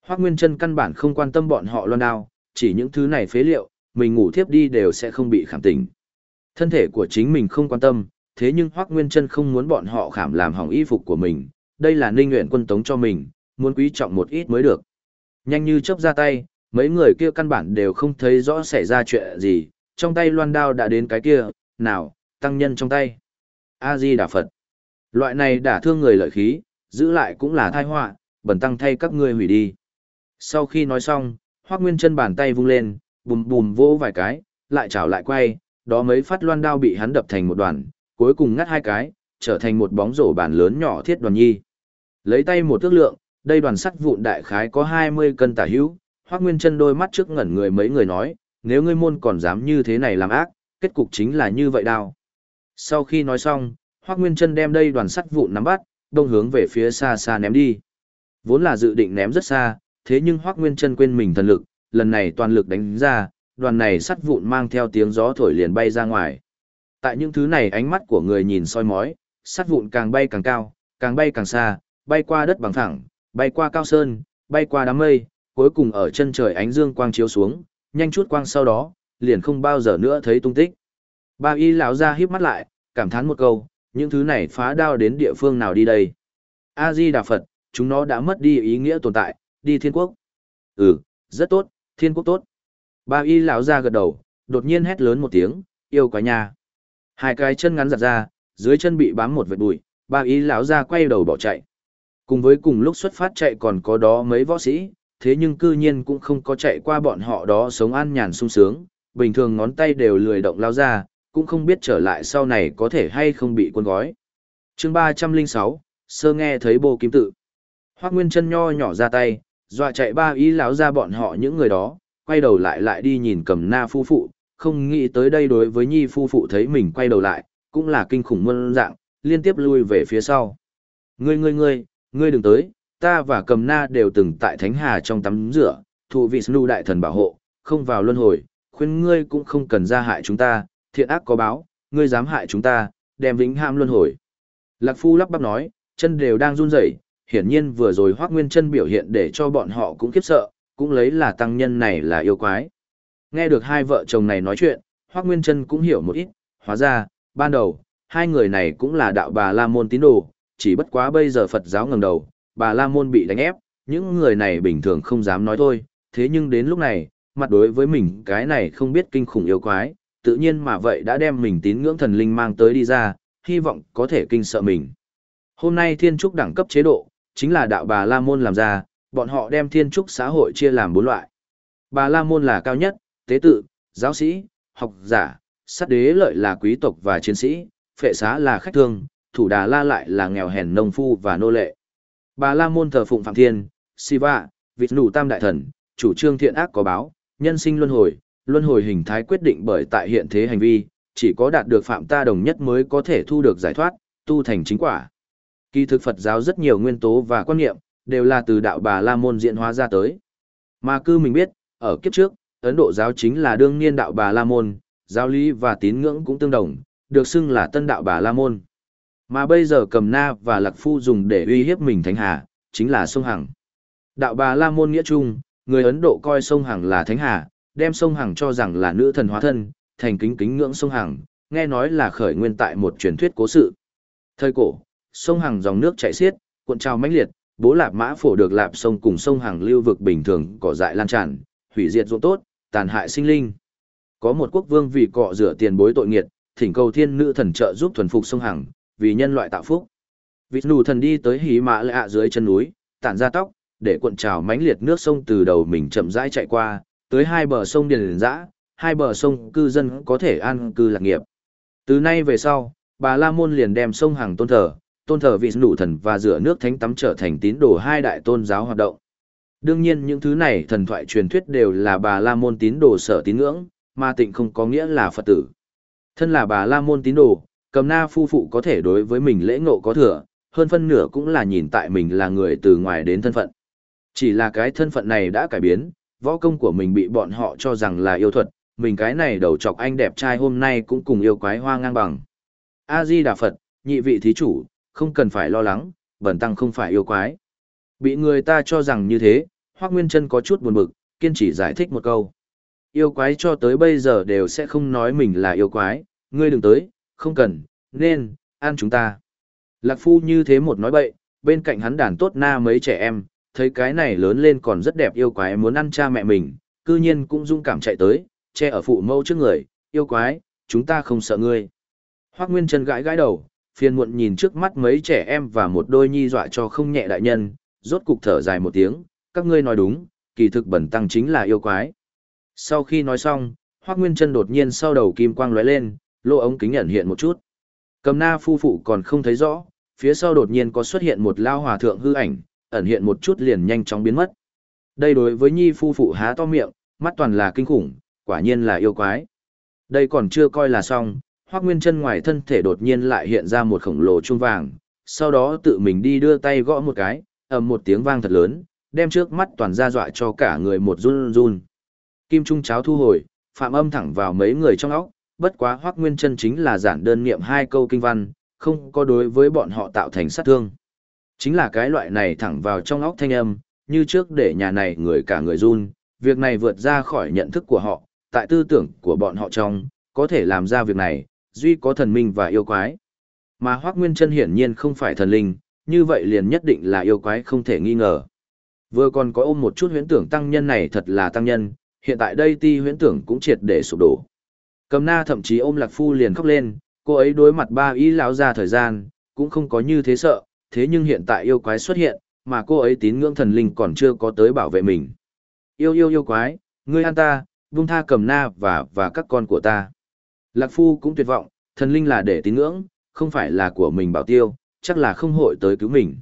Speaker 1: Hoác Nguyên chân căn bản không quan tâm bọn họ loan đao, chỉ những thứ này phế liệu, mình ngủ thiếp đi đều sẽ không bị khảm tỉnh. Thân thể của chính mình không quan tâm, thế nhưng Hoác Nguyên chân không muốn bọn họ khảm làm hỏng y phục của mình, đây là ninh nguyện quân tống cho mình, muốn quý trọng một ít mới được. Nhanh như chớp ra tay, mấy người kia căn bản đều không thấy rõ xảy ra chuyện gì, trong tay loan đao đã đến cái kia, nào, tăng nhân trong tay. A-di Đà Phật. Loại này đả thương người lợi khí, giữ lại cũng là thai họa, bẩn tăng thay các ngươi hủy đi. Sau khi nói xong, Hoắc Nguyên chân bàn tay vung lên, bùm bùm vỗ vài cái, lại chảo lại quay, đó mấy phát loan đao bị hắn đập thành một đoàn, cuối cùng ngắt hai cái, trở thành một bóng rổ bàn lớn nhỏ thiết đoàn nhi. Lấy tay một thước lượng, đây đoàn sắt vụn đại khái có 20 cân tả hữu, Hoắc Nguyên Chân đôi mắt trước ngẩn người mấy người nói, nếu ngươi môn còn dám như thế này làm ác, kết cục chính là như vậy đao. Sau khi nói xong, Hoắc Nguyên Chân đem đây đoàn sắt vụn nắm bắt, đông hướng về phía xa xa ném đi. Vốn là dự định ném rất xa, thế nhưng Hoắc Nguyên Chân quên mình thần lực, lần này toàn lực đánh ra, đoàn này sắt vụn mang theo tiếng gió thổi liền bay ra ngoài. Tại những thứ này ánh mắt của người nhìn soi mói, sắt vụn càng bay càng cao, càng bay càng xa, bay qua đất bằng thẳng, bay qua cao sơn, bay qua đám mây, cuối cùng ở chân trời ánh dương quang chiếu xuống, nhanh chút quang sau đó, liền không bao giờ nữa thấy tung tích. Ba y lão ra híp mắt lại, cảm thán một câu, những thứ này phá đao đến địa phương nào đi đây? A-di Đà Phật, chúng nó đã mất đi ý nghĩa tồn tại, đi thiên quốc. Ừ, rất tốt, thiên quốc tốt. Ba y lão ra gật đầu, đột nhiên hét lớn một tiếng, yêu quái nha. Hai cái chân ngắn giật ra, dưới chân bị bám một vệt bụi, ba y lão ra quay đầu bỏ chạy. Cùng với cùng lúc xuất phát chạy còn có đó mấy võ sĩ, thế nhưng cư nhiên cũng không có chạy qua bọn họ đó sống an nhàn sung sướng, bình thường ngón tay đều lười động lao ra, cũng không biết trở lại sau này có thể hay không bị quân gói. chương 306, sơ nghe thấy bồ kim tự. Hoác Nguyên chân nho nhỏ ra tay, dọa chạy ba ý lão ra bọn họ những người đó, quay đầu lại lại đi nhìn cầm na phu phụ, không nghĩ tới đây đối với nhi phu phụ thấy mình quay đầu lại, cũng là kinh khủng muôn dạng, liên tiếp lui về phía sau. Ngươi ngươi ngươi, ngươi đừng tới, ta và cầm na đều từng tại Thánh Hà trong tắm rửa, thụ vị Snu đại thần bảo hộ, không vào luân hồi, khuyên ngươi cũng không cần ra hại chúng ta, thiện ác có báo, ngươi dám hại chúng ta, đem vĩnh ham luân hồi. Lạc Phu lắp bắp nói, chân đều đang run rẩy, hiển nhiên vừa rồi Hoắc Nguyên chân biểu hiện để cho bọn họ cũng khiếp sợ, cũng lấy là tăng nhân này là yêu quái. Nghe được hai vợ chồng này nói chuyện, Hoắc Nguyên Trân cũng hiểu một ít, hóa ra, ban đầu, hai người này cũng là đạo bà La Môn tín đồ, chỉ bất quá bây giờ Phật giáo ngẩng đầu, bà La Môn bị đánh ép, những người này bình thường không dám nói thôi, thế nhưng đến lúc này, mặt đối với mình cái này không biết kinh khủng yêu quái, tự nhiên mà vậy đã đem mình tín ngưỡng thần linh mang tới đi ra, hy vọng có thể kinh sợ mình. Hôm nay thiên trúc đẳng cấp chế độ, chính là đạo bà La Môn làm ra, bọn họ đem thiên trúc xã hội chia làm bốn loại. Bà La Môn là cao nhất, tế tự, giáo sĩ, học giả, sát đế lợi là quý tộc và chiến sĩ, phệ xá là khách thương, thủ đà la lại là nghèo hèn nông phu và nô lệ. Bà La Môn thờ phụng Phạm Thiên, Siva, vịt nụ tam đại thần, chủ trương thiện ác có báo, nhân sinh luân hồi, luân hồi hình thái quyết định bởi tại hiện thế hành vi, chỉ có đạt được phạm ta đồng nhất mới có thể thu được giải thoát, tu thành chính quả. Kỳ thực Phật giáo rất nhiều nguyên tố và quan niệm, đều là từ đạo bà La Môn diễn hóa ra tới. Mà cư mình biết, ở kiếp trước, Ấn Độ giáo chính là đương niên đạo bà La Môn, giáo lý và tín ngưỡng cũng tương đồng, được xưng là tân đạo bà La Môn. Mà bây giờ cầm na và lạc phu dùng để uy hiếp mình thánh hà, chính là sông Hằng. Đạo bà La Môn nghĩa chung, người Ấn Độ coi sông Hằng là thánh hà, đem sông Hằng cho rằng là nữ thần hóa thân, thành kính kính ngưỡng sông Hằng, nghe nói là khởi nguyên tại một truyền thuyết cố sự. Thời cổ, sông Hằng dòng nước chảy xiết, cuộn trào mãnh liệt, bố lạp mã phổ được lạp sông cùng sông hàng lưu vực bình thường cỏ dại lan tràn, hủy diệt ruộng tốt, tàn hại sinh linh. Có một quốc vương vì cọ rửa tiền bối tội nghiệt, thỉnh cầu thiên nữ thần trợ giúp thuần phục sông hàng, vì nhân loại tạo phúc. Vị nù thần đi tới hí mã lạ dưới chân núi, tản ra tóc, để cuộn trào mãnh liệt nước sông từ đầu mình chậm rãi chạy qua, tới hai bờ sông điền dã, hai bờ sông cư dân có thể an cư lạc nghiệp. Từ nay về sau, bà La Môn liền đem sông hàng tôn thờ, tôn thờ vị nụ thần và rửa nước thánh tắm trở thành tín đồ hai đại tôn giáo hoạt động. Đương nhiên những thứ này thần thoại truyền thuyết đều là bà La Môn tín đồ sở tín ngưỡng, mà tịnh không có nghĩa là Phật tử. Thân là bà La Môn tín đồ, cầm na phu phụ có thể đối với mình lễ ngộ có thừa, hơn phân nửa cũng là nhìn tại mình là người từ ngoài đến thân phận. Chỉ là cái thân phận này đã cải biến, võ công của mình bị bọn họ cho rằng là yêu thuật, mình cái này đầu chọc anh đẹp trai hôm nay cũng cùng yêu quái hoa ngang bằng. A-di Đà Phật, nhị vị thí chủ, không cần phải lo lắng, bẩn tăng không phải yêu quái. Bị người ta cho rằng như thế, Hoác Nguyên Trân có chút buồn bực, kiên trì giải thích một câu. Yêu quái cho tới bây giờ đều sẽ không nói mình là yêu quái, ngươi đừng tới, không cần, nên, ăn chúng ta. Lạc Phu như thế một nói bậy, bên cạnh hắn đàn tốt na mấy trẻ em, thấy cái này lớn lên còn rất đẹp yêu quái muốn ăn cha mẹ mình, cư nhiên cũng dung cảm chạy tới, che ở phụ mâu trước người, yêu quái, chúng ta không sợ ngươi. Hoác Nguyên Trân gãi gãi đầu, phiền muộn nhìn trước mắt mấy trẻ em và một đôi nhi dọa cho không nhẹ đại nhân, rốt cục thở dài một tiếng, các ngươi nói đúng, kỳ thực bẩn tăng chính là yêu quái. Sau khi nói xong, Hoác Nguyên Trân đột nhiên sau đầu kim quang lóe lên, lỗ ống kính ẩn hiện một chút. Cầm na phu phụ còn không thấy rõ, phía sau đột nhiên có xuất hiện một lao hòa thượng hư ảnh, ẩn hiện một chút liền nhanh chóng biến mất. Đây đối với nhi phu phụ há to miệng, mắt toàn là kinh khủng, quả nhiên là yêu quái. Đây còn chưa coi là xong, Hoắc Nguyên Chân ngoài thân thể đột nhiên lại hiện ra một khổng lồ trung vàng, sau đó tự mình đi đưa tay gõ một cái, ầm một tiếng vang thật lớn, đem trước mắt toàn ra dọa cho cả người một run run. Kim trung cháo thu hồi, phạm âm thẳng vào mấy người trong óc, bất quá Hoắc Nguyên Chân chính là giản đơn niệm hai câu kinh văn, không có đối với bọn họ tạo thành sát thương. Chính là cái loại này thẳng vào trong óc thanh âm, như trước để nhà này người cả người run, việc này vượt ra khỏi nhận thức của họ, tại tư tưởng của bọn họ trong, có thể làm ra việc này, duy có thần minh và yêu quái. Mà Hoác Nguyên Trân hiển nhiên không phải thần linh, như vậy liền nhất định là yêu quái không thể nghi ngờ. Vừa còn có ôm một chút huyễn tưởng tăng nhân này thật là tăng nhân, hiện tại đây ti huyễn tưởng cũng triệt để sụp đổ. Cầm na thậm chí ôm lạc phu liền khóc lên, cô ấy đối mặt ba ý lão ra thời gian, cũng không có như thế sợ, thế nhưng hiện tại yêu quái xuất hiện, mà cô ấy tín ngưỡng thần linh còn chưa có tới bảo vệ mình. Yêu yêu yêu quái, ngươi an ta, vung tha cầm na và và các con của ta. Lạc Phu cũng tuyệt vọng, thần linh là để tín ngưỡng, không phải là của mình bảo tiêu, chắc là không hội tới cứu mình.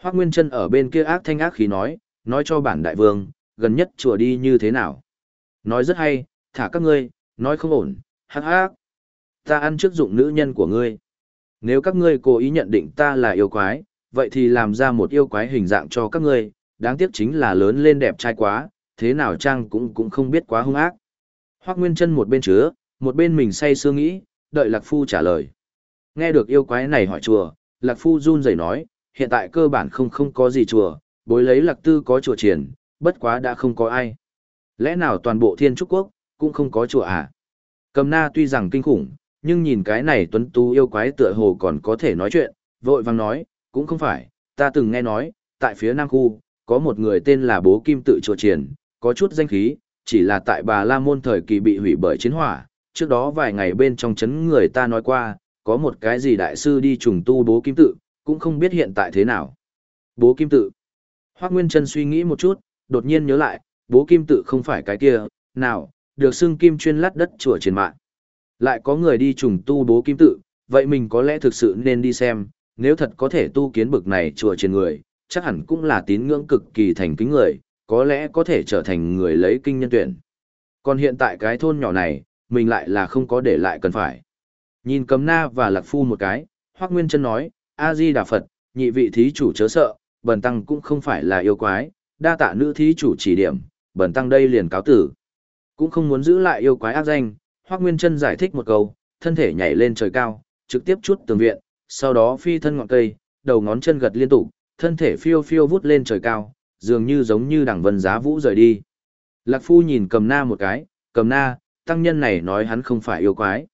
Speaker 1: Hoác Nguyên Trân ở bên kia ác thanh ác khí nói, nói cho bản đại vương, gần nhất chùa đi như thế nào. Nói rất hay, thả các ngươi, nói không ổn, hắc hắc. Ta ăn trước dụng nữ nhân của ngươi. Nếu các ngươi cố ý nhận định ta là yêu quái, vậy thì làm ra một yêu quái hình dạng cho các ngươi, đáng tiếc chính là lớn lên đẹp trai quá, thế nào chăng cũng cũng không biết quá hung ác. Hoác Nguyên Trân một bên chứa, một bên mình say sưa nghĩ, đợi Lạc Phu trả lời. Nghe được yêu quái này hỏi chùa, Lạc Phu run rẩy nói, hiện tại cơ bản không không có gì chùa, bối lấy Lạc Tư có chùa triển, bất quá đã không có ai. Lẽ nào toàn bộ thiên trúc quốc, cũng không có chùa à? Cầm na tuy rằng kinh khủng, nhưng nhìn cái này tuấn tú yêu quái tựa hồ còn có thể nói chuyện, vội vàng nói, cũng không phải, ta từng nghe nói, tại phía Nam Khu, có một người tên là Bố Kim Tự Chùa Triển, có chút danh khí, chỉ là tại Bà La Môn thời kỳ bị hủy bởi chiến hỏa, trước đó vài ngày bên trong chấn người ta nói qua, có một cái gì đại sư đi trùng tu Bố Kim Tự, cũng không biết hiện tại thế nào. Bố Kim Tự. Hoác Nguyên Trân suy nghĩ một chút, đột nhiên nhớ lại, Bố Kim Tự không phải cái kia, nào, được xưng kim chuyên lát đất chùa trên mạng. Lại có người đi trùng tu Bố Kim Tự, vậy mình có lẽ thực sự nên đi xem, nếu thật có thể tu kiến bực này chùa trên người, chắc hẳn cũng là tín ngưỡng cực kỳ thành kính người, có lẽ có thể trở thành người lấy kinh nhân tuyển. Còn hiện tại cái thôn nhỏ này, mình lại là không có để lại cần phải. Nhìn cấm na và lạc phu một cái, Hoác Nguyên chân nói, A-di Đà Phật, nhị vị thí chủ chớ sợ, bần tăng cũng không phải là yêu quái, đa tạ nữ thí chủ chỉ điểm, bần tăng đây liền cáo tử. Cũng không muốn giữ lại yêu quái ác danh, Hoác Nguyên chân giải thích một câu, thân thể nhảy lên trời cao, trực tiếp chút tường viện, sau đó phi thân ngọn cây, đầu ngón chân gật liên tục, thân thể phiêu phiêu vút lên trời cao, dường như giống như đằng vân giá vũ rời đi. Lạc Phu nhìn cầm na một cái, cầm na, tăng nhân này nói hắn không phải yêu quái.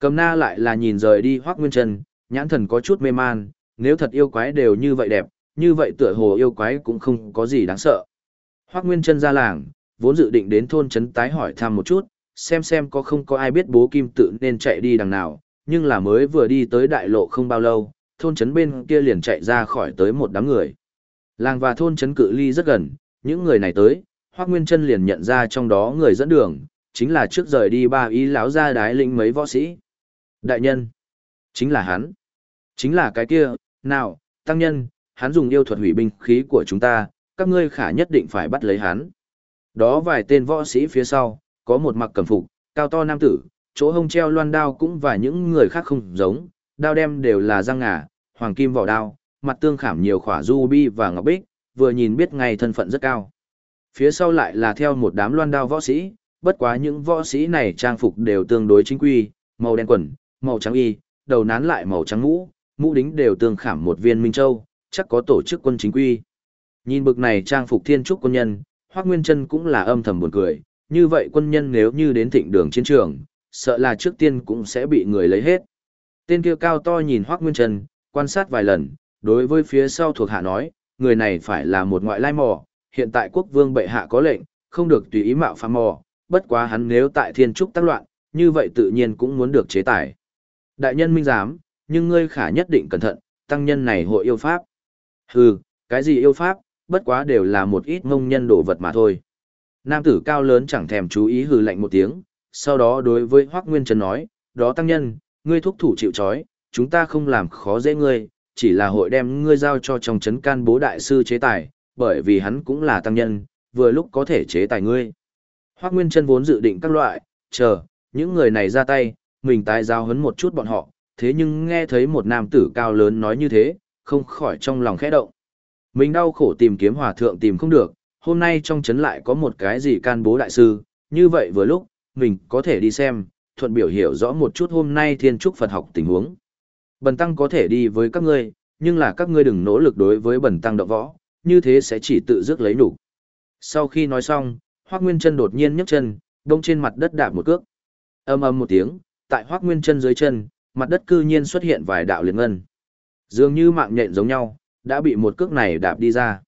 Speaker 1: Cầm na lại là nhìn rời đi Hoác Nguyên chân, nhãn thần có chút mê man, nếu thật yêu quái đều như vậy đẹp, như vậy tựa hồ yêu quái cũng không có gì đáng sợ. Hoác Nguyên chân ra làng, vốn dự định đến thôn trấn tái hỏi thăm một chút, xem xem có không có ai biết bố kim tự nên chạy đi đằng nào, nhưng là mới vừa đi tới đại lộ không bao lâu, thôn trấn bên kia liền chạy ra khỏi tới một đám người. Làng và thôn trấn cự ly rất gần, những người này tới, Hoắc Nguyên Chân liền nhận ra trong đó người dẫn đường, chính là trước rời đi ba ý lão ra đái lĩnh mấy võ sĩ. Đại nhân, chính là hắn. Chính là cái kia, nào, tăng nhân, hắn dùng yêu thuật hủy binh khí của chúng ta, các ngươi khả nhất định phải bắt lấy hắn. Đó vài tên võ sĩ phía sau, có một mặc cẩm phục, cao to nam tử, chỗ hông treo loan đao cũng và những người khác không giống, đao đem đều là răng ngà, hoàng kim vỏ đao, mặt tương khảm nhiều khỏa ruby và ngọc bích, vừa nhìn biết ngay thân phận rất cao. Phía sau lại là theo một đám loan đao võ sĩ, bất quá những võ sĩ này trang phục đều tương đối chính quy, màu đen quần, màu trắng y, đầu nán lại màu trắng mũ, mũ đính đều tương khảm một viên minh châu, chắc có tổ chức quân chính quy. Nhìn bực này trang phục thiên trúc quân nhân, Hoắc Nguyên Chân cũng là âm thầm buồn cười, như vậy quân nhân nếu như đến thịnh đường chiến trường, sợ là trước tiên cũng sẽ bị người lấy hết. Tên kia cao to nhìn Hoắc Nguyên Chân, quan sát vài lần, đối với phía sau thuộc hạ nói, người này phải là một ngoại lai mò, hiện tại quốc vương bệ hạ có lệnh, không được tùy ý mạo phạm mò, bất quá hắn nếu tại thiên trúc tác loạn, như vậy tự nhiên cũng muốn được chế tài. Đại nhân minh giám, nhưng ngươi khả nhất định cẩn thận, tăng nhân này hội yêu pháp. Hừ, cái gì yêu pháp, bất quá đều là một ít ngông nhân đồ vật mà thôi. Nam tử cao lớn chẳng thèm chú ý hừ lạnh một tiếng, sau đó đối với Hoắc Nguyên Trần nói, đó tăng nhân, ngươi thúc thủ chịu trói, chúng ta không làm khó dễ ngươi, chỉ là hội đem ngươi giao cho trong chấn can bố đại sư chế tài, bởi vì hắn cũng là tăng nhân, vừa lúc có thể chế tài ngươi. Hoắc Nguyên Trân vốn dự định các loại, chờ, những người này ra tay, mình tái giao hấn một chút bọn họ, thế nhưng nghe thấy một nam tử cao lớn nói như thế, không khỏi trong lòng khẽ động. Mình đau khổ tìm kiếm hòa thượng tìm không được, hôm nay trong chấn lại có một cái gì can bố đại sư, như vậy vừa lúc, mình có thể đi xem, thuận biểu hiểu rõ một chút hôm nay thiên trúc Phật học tình huống. Bần tăng có thể đi với các ngươi, nhưng là các ngươi đừng nỗ lực đối với bần tăng động võ, như thế sẽ chỉ tự dứt lấy đủ. Sau khi nói xong, Hoắc Nguyên Chân đột nhiên nhấc chân, đông trên mặt đất đạp một cước. Ầm ầm một tiếng, tại Hoắc Nguyên Chân dưới chân, mặt đất cư nhiên xuất hiện vài đạo liền ngân. Dường như mạng nhện giống nhau, đã bị một cước này đạp đi ra.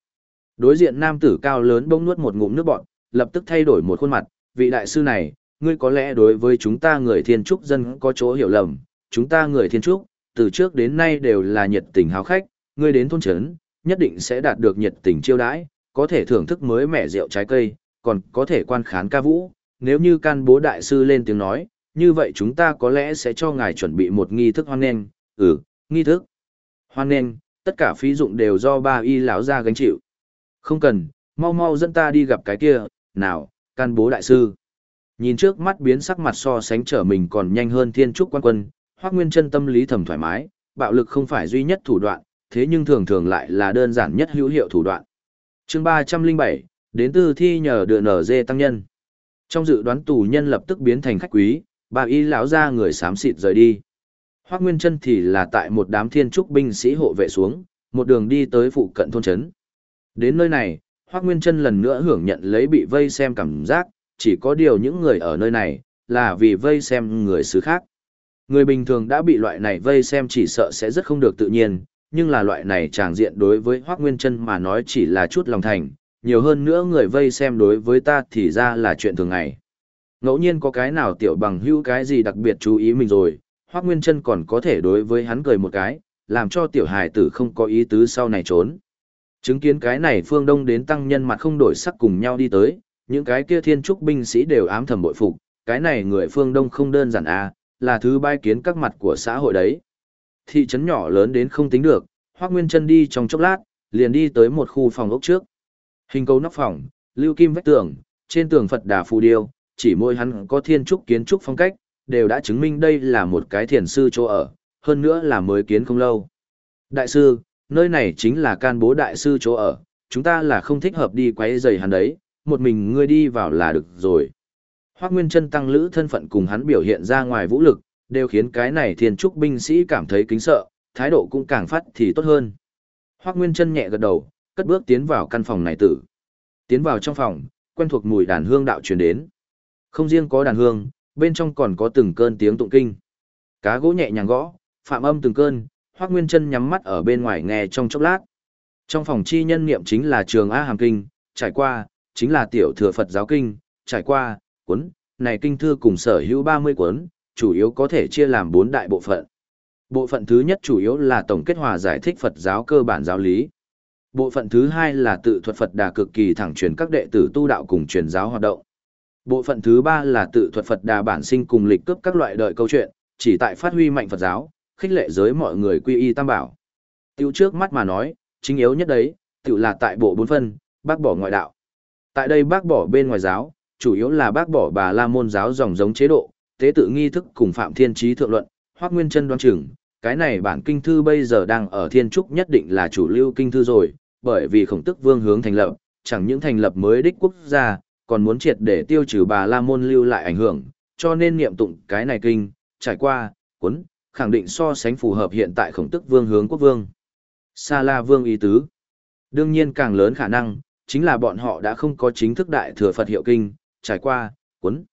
Speaker 1: Đối diện nam tử cao lớn bỗng nuốt một ngụm nước bọt, lập tức thay đổi một khuôn mặt, vị đại sư này, ngươi có lẽ đối với chúng ta người thiên trúc dân có chỗ hiểu lầm, chúng ta người thiên trúc, từ trước đến nay đều là nhiệt tình háo khách, ngươi đến thôn trấn, nhất định sẽ đạt được nhiệt tình chiêu đãi, có thể thưởng thức mới mẻ rượu trái cây, còn có thể quan khán ca vũ, nếu như can bố đại sư lên tiếng nói, như vậy chúng ta có lẽ sẽ cho ngài chuẩn bị một nghi thức hoan nghênh, ừ, nghi thức. Hoan nghênh, tất cả phí dụng đều do ba y lão ra gánh chịu. Không cần, mau mau dẫn ta đi gặp cái kia, nào, can bố đại sư. Nhìn trước mắt biến sắc mặt so sánh trở mình còn nhanh hơn thiên trúc quan quân, Hoắc Nguyên Chân tâm lý thầm thoải mái, bạo lực không phải duy nhất thủ đoạn, thế nhưng thường thường lại là đơn giản nhất hữu hiệu thủ đoạn. Chương 307, đến từ thi nhờ đựa nở dê tăng nhân. Trong dự đoán tù nhân lập tức biến thành khách quý, bà y lão ra người xám xịt rời đi. Hoắc Nguyên Chân thì là tại một đám thiên trúc binh sĩ hộ vệ xuống, một đường đi tới phụ cận thôn trấn. Đến nơi này, Hoắc Nguyên Chân lần nữa hưởng nhận lấy bị vây xem cảm giác, chỉ có điều những người ở nơi này là vì vây xem người xứ khác. Người bình thường đã bị loại này vây xem chỉ sợ sẽ rất không được tự nhiên, nhưng là loại này tràng diện đối với Hoác Nguyên chân mà nói chỉ là chút lòng thành, nhiều hơn nữa người vây xem đối với ta thì ra là chuyện thường ngày. Ngẫu nhiên có cái nào tiểu bằng hữu cái gì đặc biệt chú ý mình rồi, Hoắc Nguyên Trân còn có thể đối với hắn cười một cái, làm cho tiểu hài tử không có ý tứ sau này trốn. Chứng kiến cái này phương đông đến tăng nhân mặt không đổi sắc cùng nhau đi tới, những cái kia thiên trúc binh sĩ đều ám thầm bội phục, cái này người phương đông không đơn giản à, là thứ bai kiến các mặt của xã hội đấy. Thị trấn nhỏ lớn đến không tính được, Hoắc Nguyên chân đi trong chốc lát, liền đi tới một khu phòng ốc trước. Hình cầu nóc phòng, lưu kim vách tường, trên tường Phật đà phù điêu, chỉ môi hắn có thiên trúc kiến trúc phong cách, đều đã chứng minh đây là một cái thiền sư chỗ ở, hơn nữa là mới kiến không lâu. Đại sư, nơi này chính là can bố đại sư chỗ ở, chúng ta là không thích hợp đi quấy rầy hắn đấy, một mình ngươi đi vào là được rồi. Hoác Nguyên Trân tăng lữ thân phận cùng hắn biểu hiện ra ngoài vũ lực, đều khiến cái này thiên trúc binh sĩ cảm thấy kính sợ, thái độ cũng càng phát thì tốt hơn. Hoác Nguyên Trân nhẹ gật đầu, cất bước tiến vào căn phòng này tử. Tiến vào trong phòng, quen thuộc mùi đàn hương đạo truyền đến. Không riêng có đàn hương, bên trong còn có từng cơn tiếng tụng kinh. Cá gỗ nhẹ nhàng gõ, Phạm âm từng cơn, Hoắc Nguyên Chân nhắm mắt ở bên ngoài nghe trong chốc lát. Trong phòng chi nhân niệm chính là Trường A Hàm Kinh, trải qua, chính là Tiểu Thừa Phật Giáo Kinh, trải qua, cuốn, này kinh thư cùng sở hữu 30 cuốn, chủ yếu có thể chia làm 4 đại bộ phận. Bộ phận thứ nhất chủ yếu là tổng kết hòa giải thích Phật giáo cơ bản giáo lý. Bộ phận thứ hai là tự thuật Phật Đà cực kỳ thẳng truyền các đệ tử tu đạo cùng truyền giáo hoạt động. Bộ phận thứ ba là tự thuật Phật Đà bản sinh cùng lịch cướp các loại đợi câu chuyện, chỉ tại phát huy mạnh Phật giáo, khích lệ giới mọi người quy y tam bảo. Tiêu trước mắt mà nói, chính yếu nhất đấy, tự là tại bộ bốn phân, bác bỏ ngoại đạo. Tại đây bác bỏ bên ngoài giáo, chủ yếu là bác bỏ bà la môn giáo dòng giống chế độ, tế tự nghi thức cùng Phạm Thiên Trí thượng luận, Hoắc Nguyên Chân đoán chừng, cái này bản kinh thư bây giờ đang ở thiên trúc nhất định là chủ lưu kinh thư rồi, bởi vì khổng tức vương hướng thành lập, chẳng những thành lập mới đích quốc gia, còn muốn triệt để tiêu trừ bà la môn lưu lại ảnh hưởng, cho nên niệm tụng cái này kinh, trải qua, cuốn, khẳng định so sánh phù hợp hiện tại khổng tức vương hướng quốc vương. Sa la vương ý tứ. Đương nhiên càng lớn khả năng, chính là bọn họ đã không có chính thức đại thừa Phật hiệu kinh, trải qua, cuốn.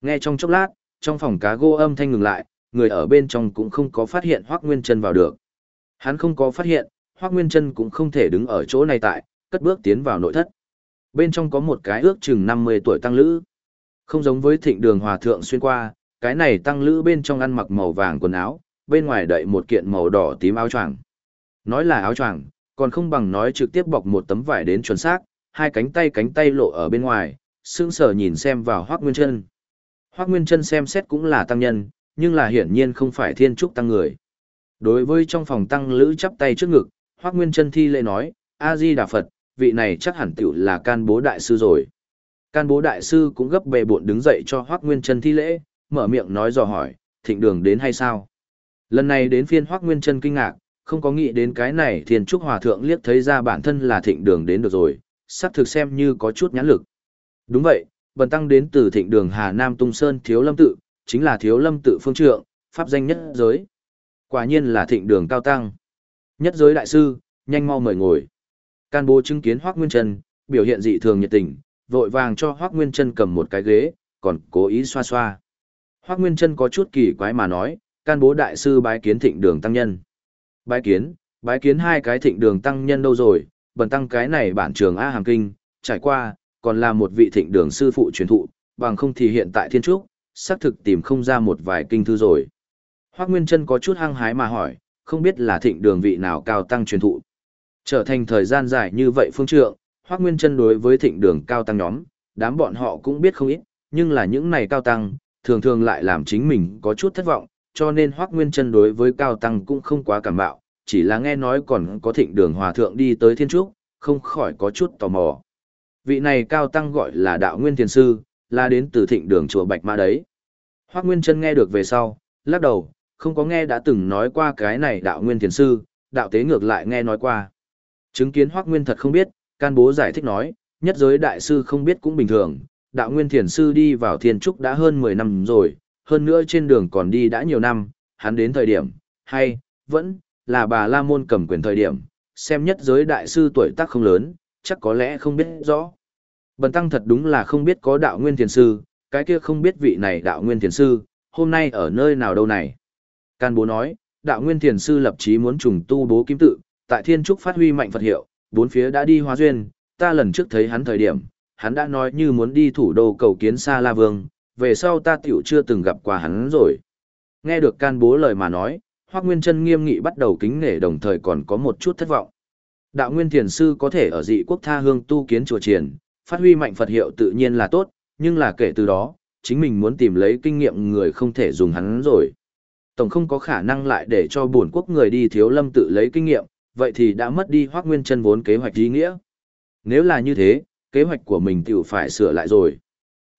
Speaker 1: Nghe trong chốc lát, trong phòng cá gô âm thanh ngừng lại, người ở bên trong cũng không có phát hiện Hoác Nguyên Trân vào được. Hắn không có phát hiện, Hoác Nguyên Trân cũng không thể đứng ở chỗ này tại, cất bước tiến vào nội thất. Bên trong có một cái ước chừng 50 tuổi tăng lữ. Không giống với thịnh đường hòa thượng xuyên qua, cái này tăng lữ bên trong ăn mặc màu vàng quần áo, bên ngoài đậy một kiện màu đỏ tím áo choàng. Nói là áo choàng, còn không bằng nói trực tiếp bọc một tấm vải đến chuẩn xác, hai cánh tay cánh tay lộ ở bên ngoài, sững sờ nhìn xem vào Hoắc Nguyên Chân. Hoắc Nguyên Chân xem xét cũng là tăng nhân, nhưng là hiển nhiên không phải thiên trúc tăng người. Đối với trong phòng tăng lữ chắp tay trước ngực, Hoắc Nguyên Trân thi lễ nói: "A Di Đà Phật, vị này chắc hẳn tiểu là can bố đại sư rồi." Can bố đại sư cũng gấp bề bộn đứng dậy cho Hoắc Nguyên Trân thi lễ, mở miệng nói dò hỏi: "Thịnh đường đến hay sao?" Lần này đến phiên Hoắc Nguyên Trân kinh ngạc, không có nghĩ đến cái này Thiên Trúc Hòa thượng liếc thấy ra bản thân là Thịnh đường đến được rồi, sắp thực xem như có chút nhãn lực. Đúng vậy, bần tăng đến từ Thịnh đường Hà Nam Tung Sơn Thiếu Lâm tự, chính là Thiếu Lâm tự phương trượng, pháp danh nhất giới. Quả nhiên là Thịnh đường cao tăng. Nhất giới đại sư, nhanh mau mời ngồi. Can bố chứng kiến Hoắc Nguyên Chân, biểu hiện dị thường nhiệt tình, vội vàng cho Hoắc Nguyên Chân cầm một cái ghế, còn cố ý xoa xoa. Hoắc Nguyên Chân có chút kỳ quái mà nói, can bố đại sư bái kiến thịnh đường tăng nhân. Bái kiến, bái kiến hai cái thịnh đường tăng nhân đâu rồi, bần tăng cái này bản trường A Hàm Kinh, trải qua, còn là một vị thịnh đường sư phụ truyền thụ, bằng không thì hiện tại thiên trúc, xác thực tìm không ra một vài kinh thư rồi. Hoác Nguyên Trân có chút hăng hái mà hỏi, không biết là thịnh đường vị nào cao tăng truyền thụ. Trở thành thời gian dài như vậy phương trượng, Hoác Nguyên chân đối với thịnh đường cao tăng nhóm, đám bọn họ cũng biết không ít, nhưng là những này cao tăng, thường thường lại làm chính mình có chút thất vọng, cho nên Hoắc Nguyên Chân đối với Cao Tăng cũng không quá cảm bạo, chỉ là nghe nói còn có thịnh đường hòa thượng đi tới thiên trúc, không khỏi có chút tò mò. Vị này Cao Tăng gọi là Đạo Nguyên Thiền Sư, là đến từ thịnh đường chùa Bạch Ma đấy. Hoắc Nguyên Chân nghe được về sau, lắc đầu, không có nghe đã từng nói qua cái này Đạo Nguyên Thiền Sư, đạo tế ngược lại nghe nói qua. Chứng kiến Hoắc Nguyên thật không biết, can bố giải thích nói, nhất giới đại sư không biết cũng bình thường, đạo nguyên thiền sư đi vào thiên trúc đã hơn 10 năm rồi, hơn nữa trên đường còn đi đã nhiều năm, hắn đến thời điểm, hay, vẫn, là bà La Môn cầm quyền thời điểm, xem nhất giới đại sư tuổi tác không lớn, chắc có lẽ không biết rõ. Bần tăng thật đúng là không biết có đạo nguyên thiền sư, cái kia không biết vị này đạo nguyên thiền sư, hôm nay ở nơi nào đâu này. Can bố nói, đạo nguyên thiền sư lập chí muốn trùng tu bố kim tự, tại thiên trúc phát huy mạnh Phật hiệu, bốn phía đã đi hóa duyên, ta lần trước thấy hắn thời điểm, hắn đã nói như muốn đi thủ đô cầu kiến Sa La Vương, về sau ta tiểu chưa từng gặp qua hắn rồi. Nghe được can bố lời mà nói, Hoác Nguyên Trân nghiêm nghị bắt đầu kính nể đồng thời còn có một chút thất vọng. Đạo Nguyên Thiền Sư có thể ở dị quốc tha hương tu kiến chùa triển, phát huy mạnh Phật hiệu tự nhiên là tốt, nhưng là kể từ đó, chính mình muốn tìm lấy kinh nghiệm người không thể dùng hắn rồi. Tổng không có khả năng lại để cho bổn quốc người đi thiếu lâm tự lấy kinh nghiệm, vậy thì đã mất đi Hoác Nguyên chân vốn kế hoạch ý nghĩa. Nếu là như thế, kế hoạch của mình tiểu phải sửa lại rồi.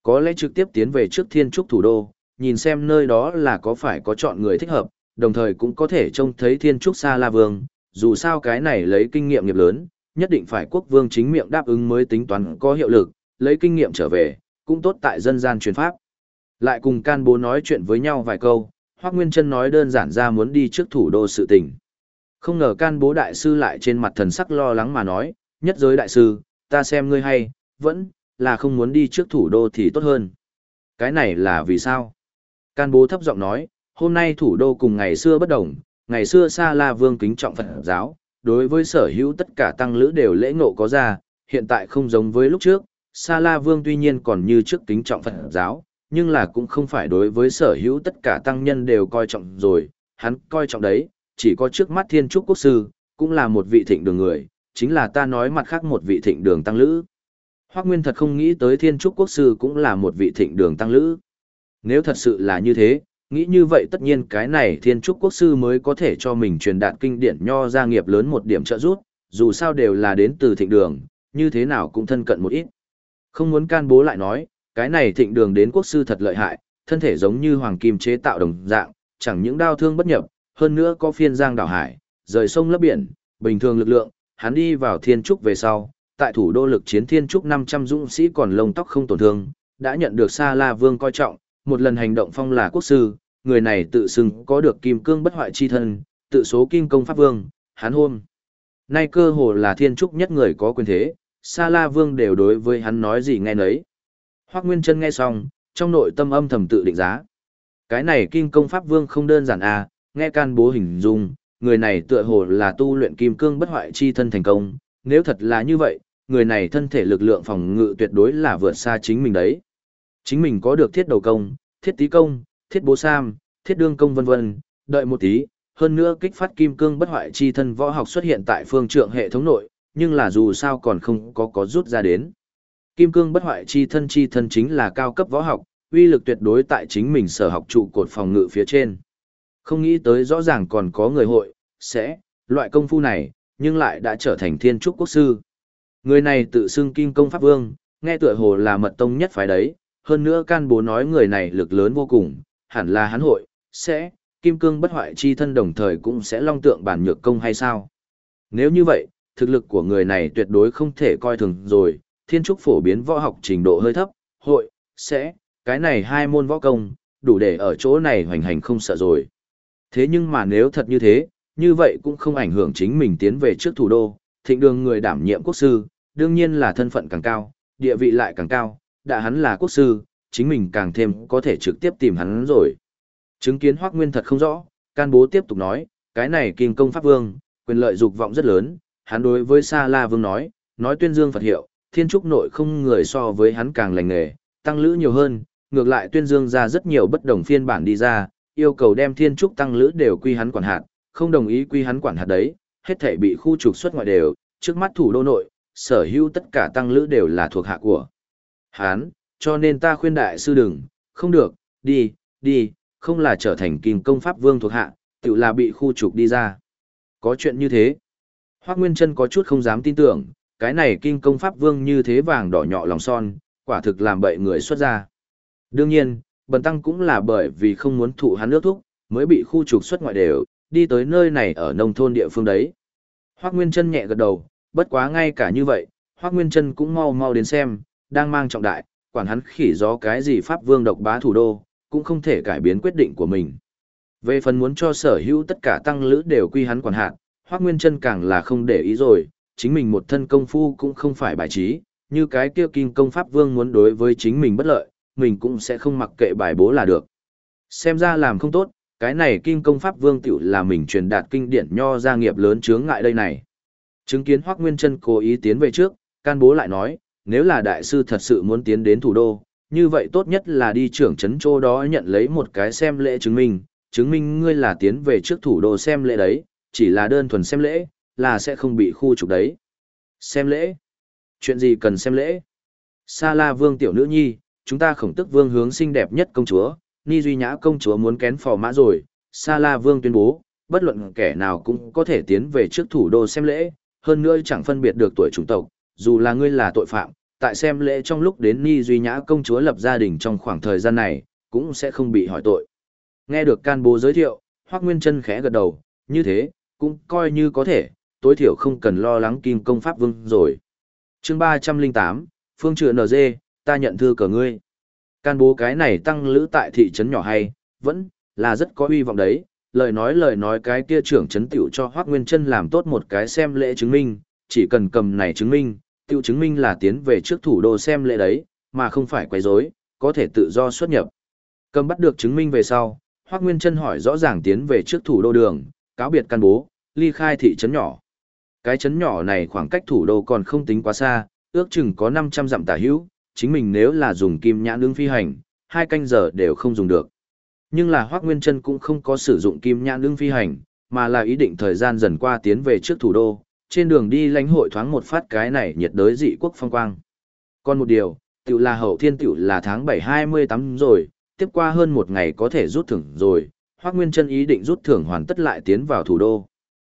Speaker 1: Có lẽ trực tiếp tiến về trước thiên trúc thủ đô, nhìn xem nơi đó là có phải có chọn người thích hợp, đồng thời cũng có thể trông thấy thiên trúc xa la vương, dù sao cái này lấy kinh nghiệm nghiệp lớn, nhất định phải quốc vương chính miệng đáp ứng mới tính toán có hiệu lực, lấy kinh nghiệm trở về, cũng tốt tại dân gian truyền pháp. Lại cùng can bố nói chuyện với nhau vài câu, Hoác Nguyên Trân nói đơn giản ra muốn đi trước thủ đô sự tình. Không ngờ can bố đại sư lại trên mặt thần sắc lo lắng mà nói, nhất giới đại sư, ta xem ngươi hay, vẫn, là không muốn đi trước thủ đô thì tốt hơn. Cái này là vì sao? Can bố thấp giọng nói, hôm nay thủ đô cùng ngày xưa bất đồng, ngày xưa Sa La Vương kính trọng Phật giáo, đối với sở hữu tất cả tăng lữ đều lễ ngộ có ra, hiện tại không giống với lúc trước, Sa La Vương tuy nhiên còn như trước kính trọng Phật giáo, nhưng là cũng không phải đối với sở hữu tất cả tăng nhân đều coi trọng rồi, hắn coi trọng đấy, chỉ có trước mắt Thiên Trúc Quốc Sư, cũng là một vị thịnh đường người, chính là ta nói mặt khác một vị thịnh đường tăng lữ. Hoác Nguyên thật không nghĩ tới Thiên Trúc Quốc Sư cũng là một vị thịnh đường tăng lữ. Nếu thật sự là như thế, nghĩ như vậy tất nhiên cái này Thiên Trúc Quốc Sư mới có thể cho mình truyền đạt kinh điển nho gia nghiệp lớn một điểm trợ giúp, dù sao đều là đến từ thịnh đường, như thế nào cũng thân cận một ít. Không muốn can bố lại nói, cái này thịnh đường đến quốc sư thật lợi hại, thân thể giống như hoàng kim chế tạo đồng dạng, chẳng những đao thương bất nhập, hơn nữa có phiên giang đảo hải, rời sông lấp biển, bình thường lực lượng, hắn đi vào thiên trúc về sau, tại thủ đô lực chiến thiên trúc 500 dũng sĩ còn lông tóc không tổn thương, đã nhận được Sa La Vương coi trọng, một lần hành động phong là quốc sư, người này tự xưng có được kim cương bất hoại chi thân, tự số kim công pháp vương, hắn hôm. Nay cơ hồ là thiên trúc nhất người có quyền thế, Sa La Vương đều đối với hắn nói gì nghe nấy. Hoắc Nguyên Trân nghe xong, trong nội tâm âm thầm tự định giá. Cái này kim công pháp vương không đơn giản à, nghe can bố hình dung, người này tựa hồ là tu luyện kim cương bất hoại chi thân thành công, nếu thật là như vậy, người này thân thể lực lượng phòng ngự tuyệt đối là vượt xa chính mình đấy. Chính mình có được thiết đầu công, thiết tí công, thiết bố sam, thiết đương công vân vân, đợi một tí, hơn nữa kích phát kim cương bất hoại chi thân võ học xuất hiện tại phương trượng hệ thống nội, nhưng là dù sao còn không có có rút ra đến. Kim cương bất hoại chi thân chi thân chính là cao cấp võ học, uy lực tuyệt đối tại chính mình sở học trụ cột phòng ngự phía trên. Không nghĩ tới rõ ràng còn có người hội, sẽ, loại công phu này, nhưng lại đã trở thành thiên trúc quốc sư. Người này tự xưng kim công pháp vương, nghe tựa hồ là mật tông nhất phải đấy, hơn nữa can bố nói người này lực lớn vô cùng, hẳn là hắn hội, sẽ, kim cương bất hoại chi thân đồng thời cũng sẽ long tượng bản nhược công hay sao. Nếu như vậy, thực lực của người này tuyệt đối không thể coi thường rồi, thiên trúc phổ biến võ học trình độ hơi thấp, hội, sẽ, cái này hai môn võ công, đủ để ở chỗ này hoành hành không sợ rồi. Thế nhưng mà nếu thật như thế, như vậy cũng không ảnh hưởng chính mình tiến về trước thủ đô, thịnh đường người đảm nhiệm quốc sư, đương nhiên là thân phận càng cao, địa vị lại càng cao, đã hắn là quốc sư, chính mình càng thêm có thể trực tiếp tìm hắn rồi. Chứng kiến Hoắc Nguyên thật không rõ, can bố tiếp tục nói, cái này kinh công pháp vương, quyền lợi dục vọng rất lớn, hắn đối với Sa La Vương nói, nói tuyên dương Phật hiệu, thiên trúc nội không người so với hắn càng lành nghề, tăng lữ nhiều hơn, ngược lại tuyên dương ra rất nhiều bất đồng phiên bản đi ra, yêu cầu đem thiên trúc tăng lữ đều quy hắn quản hạt, không đồng ý quy hắn quản hạt đấy, hết thể bị khu trục xuất ngoại đều, trước mắt thủ đô nội, sở hữu tất cả tăng lữ đều là thuộc hạ của hắn, cho nên ta khuyên đại sư đừng, không được, đi, đi, không là trở thành kim công pháp vương thuộc hạ, tự là bị khu trục đi ra. Có chuyện như thế. Hoác Nguyên Trân có chút không dám tin tưởng, cái này kinh công pháp vương như thế vàng đỏ nhọ lòng son, quả thực làm bậy người xuất ra. Đương nhiên, bần tăng cũng là bởi vì không muốn thụ hắn nước thúc, mới bị khu trục xuất ngoại đều, đi tới nơi này ở nông thôn địa phương đấy. Hoác Nguyên Trân nhẹ gật đầu, bất quá ngay cả như vậy, Hoác Nguyên Trân cũng mau mau đến xem, đang mang trọng đại, quản hắn khỉ gió cái gì pháp vương độc bá thủ đô, cũng không thể cải biến quyết định của mình. Về phần muốn cho sở hữu tất cả tăng lữ đều quy hắn quản hạt, Hoác Nguyên Trân càng là không để ý rồi, chính mình một thân công phu cũng không phải bài trí, như cái kia kim công pháp vương muốn đối với chính mình bất lợi, mình cũng sẽ không mặc kệ bài bố là được. Xem ra làm không tốt, cái này kim công pháp vương tiểu là mình truyền đạt kinh điển nho gia nghiệp lớn chướng ngại đây này. Chứng kiến Hoác Nguyên Trân cố ý tiến về trước, can bố lại nói, nếu là đại sư thật sự muốn tiến đến thủ đô, như vậy tốt nhất là đi trưởng trấn chỗ đó nhận lấy một cái xem lễ chứng minh, chứng minh ngươi là tiến về trước thủ đô xem lễ đấy, chỉ là đơn thuần xem lễ, là sẽ không bị khu trục đấy. Xem lễ? Chuyện gì cần xem lễ? Sa La Vương tiểu nữ nhi, chúng ta khổng tức vương hướng xinh đẹp nhất công chúa, Ni Duy Nhã công chúa muốn kén phò mã rồi. Sa La Vương tuyên bố, bất luận kẻ nào cũng có thể tiến về trước thủ đô xem lễ, hơn nữa chẳng phân biệt được tuổi chủng tộc, dù là ngươi là tội phạm, tại xem lễ trong lúc đến Ni Duy Nhã công chúa lập gia đình trong khoảng thời gian này, cũng sẽ không bị hỏi tội. Nghe được can bố giới thiệu, Hoắc Nguyên Chân khẽ gật đầu, như thế, cũng coi như có thể, tối thiểu không cần lo lắng kim công pháp vương rồi. chương ba trăm linh tám Phương Trựa NG, ta nhận thư cờ ngươi. Can bố cái này tăng lữ tại thị trấn nhỏ hay, vẫn là rất có uy vọng đấy. Lời nói lời nói cái kia trưởng trấn tiểu cho Hoác Nguyên chân làm tốt một cái xem lễ chứng minh, chỉ cần cầm này chứng minh, tiểu chứng minh là tiến về trước thủ đô xem lễ đấy, mà không phải quấy rối, có thể tự do xuất nhập. Cầm bắt được chứng minh về sau, Hoác Nguyên chân hỏi rõ ràng tiến về trước thủ đô đường, cáo biệt can bố, ly khai thị trấn nhỏ. Cái chấn nhỏ này khoảng cách thủ đô còn không tính quá xa, ước chừng có 500 dặm tả hữu, chính mình nếu là dùng kim nhãn ứng phi hành, hai canh giờ đều không dùng được. Nhưng là Hoác Nguyên Trân cũng không có sử dụng kim nhãn ứng phi hành, mà là ý định thời gian dần qua tiến về trước thủ đô, trên đường đi lãnh hội thoáng một phát cái này nhiệt đới dị quốc phong quang. Còn một điều, tiểu là hậu thiên tiểu là tháng 7-28 rồi, tiếp qua hơn một ngày có thể rút thưởng rồi, Hoác Nguyên Trân ý định rút thưởng hoàn tất lại tiến vào thủ đô.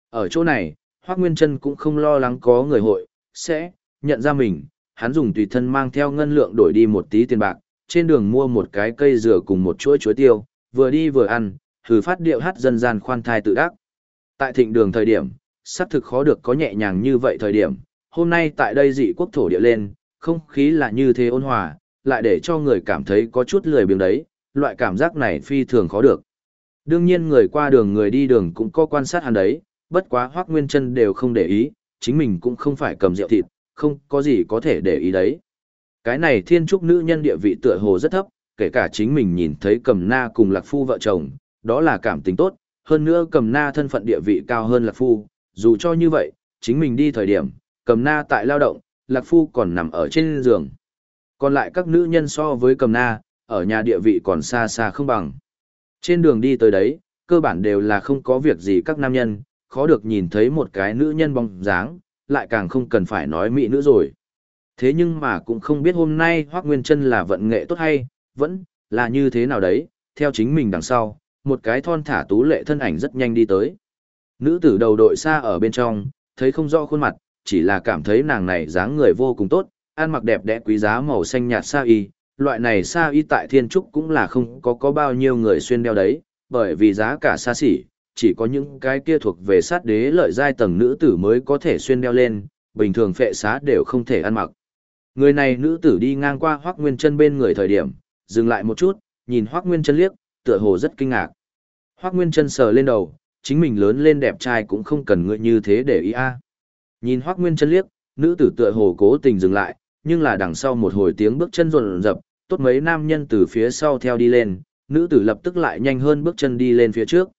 Speaker 1: Ở chỗ này, Hoác Nguyên Trân cũng không lo lắng có người hội, sẽ, nhận ra mình, hắn dùng tùy thân mang theo ngân lượng đổi đi một tí tiền bạc, trên đường mua một cái cây dừa cùng một chuỗi chuối tiêu, vừa đi vừa ăn, thử phát điệu hát dân gian khoan thai tự đắc. Tại thịnh đường thời điểm, xác thực khó được có nhẹ nhàng như vậy thời điểm, hôm nay tại đây dị quốc thổ địa lên, không khí là như thế ôn hòa, lại để cho người cảm thấy có chút lười biếng đấy, loại cảm giác này phi thường khó được. Đương nhiên người qua đường người đi đường cũng có quan sát hắn đấy, bất quá Hoắc Nguyên Chân đều không để ý, chính mình cũng không phải cầm rượu thịt, không có gì có thể để ý đấy. Cái này thiên trúc nữ nhân địa vị tựa hồ rất thấp, kể cả chính mình nhìn thấy cầm na cùng lạc phu vợ chồng, đó là cảm tình tốt, hơn nữa cầm na thân phận địa vị cao hơn lạc phu, dù cho như vậy, chính mình đi thời điểm, cầm na tại lao động, lạc phu còn nằm ở trên giường. Còn lại các nữ nhân so với cầm na, ở nhà địa vị còn xa xa không bằng. Trên đường đi tới đấy, cơ bản đều là không có việc gì các nam nhân, khó được nhìn thấy một cái nữ nhân bóng dáng, lại càng không cần phải nói mỹ nữ rồi. Thế nhưng mà cũng không biết hôm nay Hoác Nguyên Trân là vận nghệ tốt hay, vẫn là như thế nào đấy, theo chính mình đằng sau, một cái thon thả tú lệ thân ảnh rất nhanh đi tới. Nữ tử đầu đội xa ở bên trong, thấy không rõ khuôn mặt, chỉ là cảm thấy nàng này dáng người vô cùng tốt, ăn mặc đẹp đẽ quý giá màu xanh nhạt sa y, loại này sa y tại thiên trúc cũng là không có có bao nhiêu người xuyên đeo đấy, bởi vì giá cả xa xỉ, chỉ có những cái kia thuộc về sát đế lợi giai tầng nữ tử mới có thể xuyên đeo lên, bình thường phệ xá đều không thể ăn mặc. Người này nữ tử đi ngang qua Hoắc Nguyên Chân bên người thời điểm, dừng lại một chút, nhìn Hoắc Nguyên Chân liếc, tựa hồ rất kinh ngạc. Hoắc Nguyên Chân sờ lên đầu, chính mình lớn lên đẹp trai cũng không cần người như thế để ý a. À. Nhìn Hoắc Nguyên Chân liếc, nữ tử tựa hồ cố tình dừng lại, nhưng là đằng sau một hồi tiếng bước chân rồn rập, tốt mấy nam nhân từ phía sau theo đi lên, nữ tử lập tức lại nhanh hơn bước chân đi lên phía trước.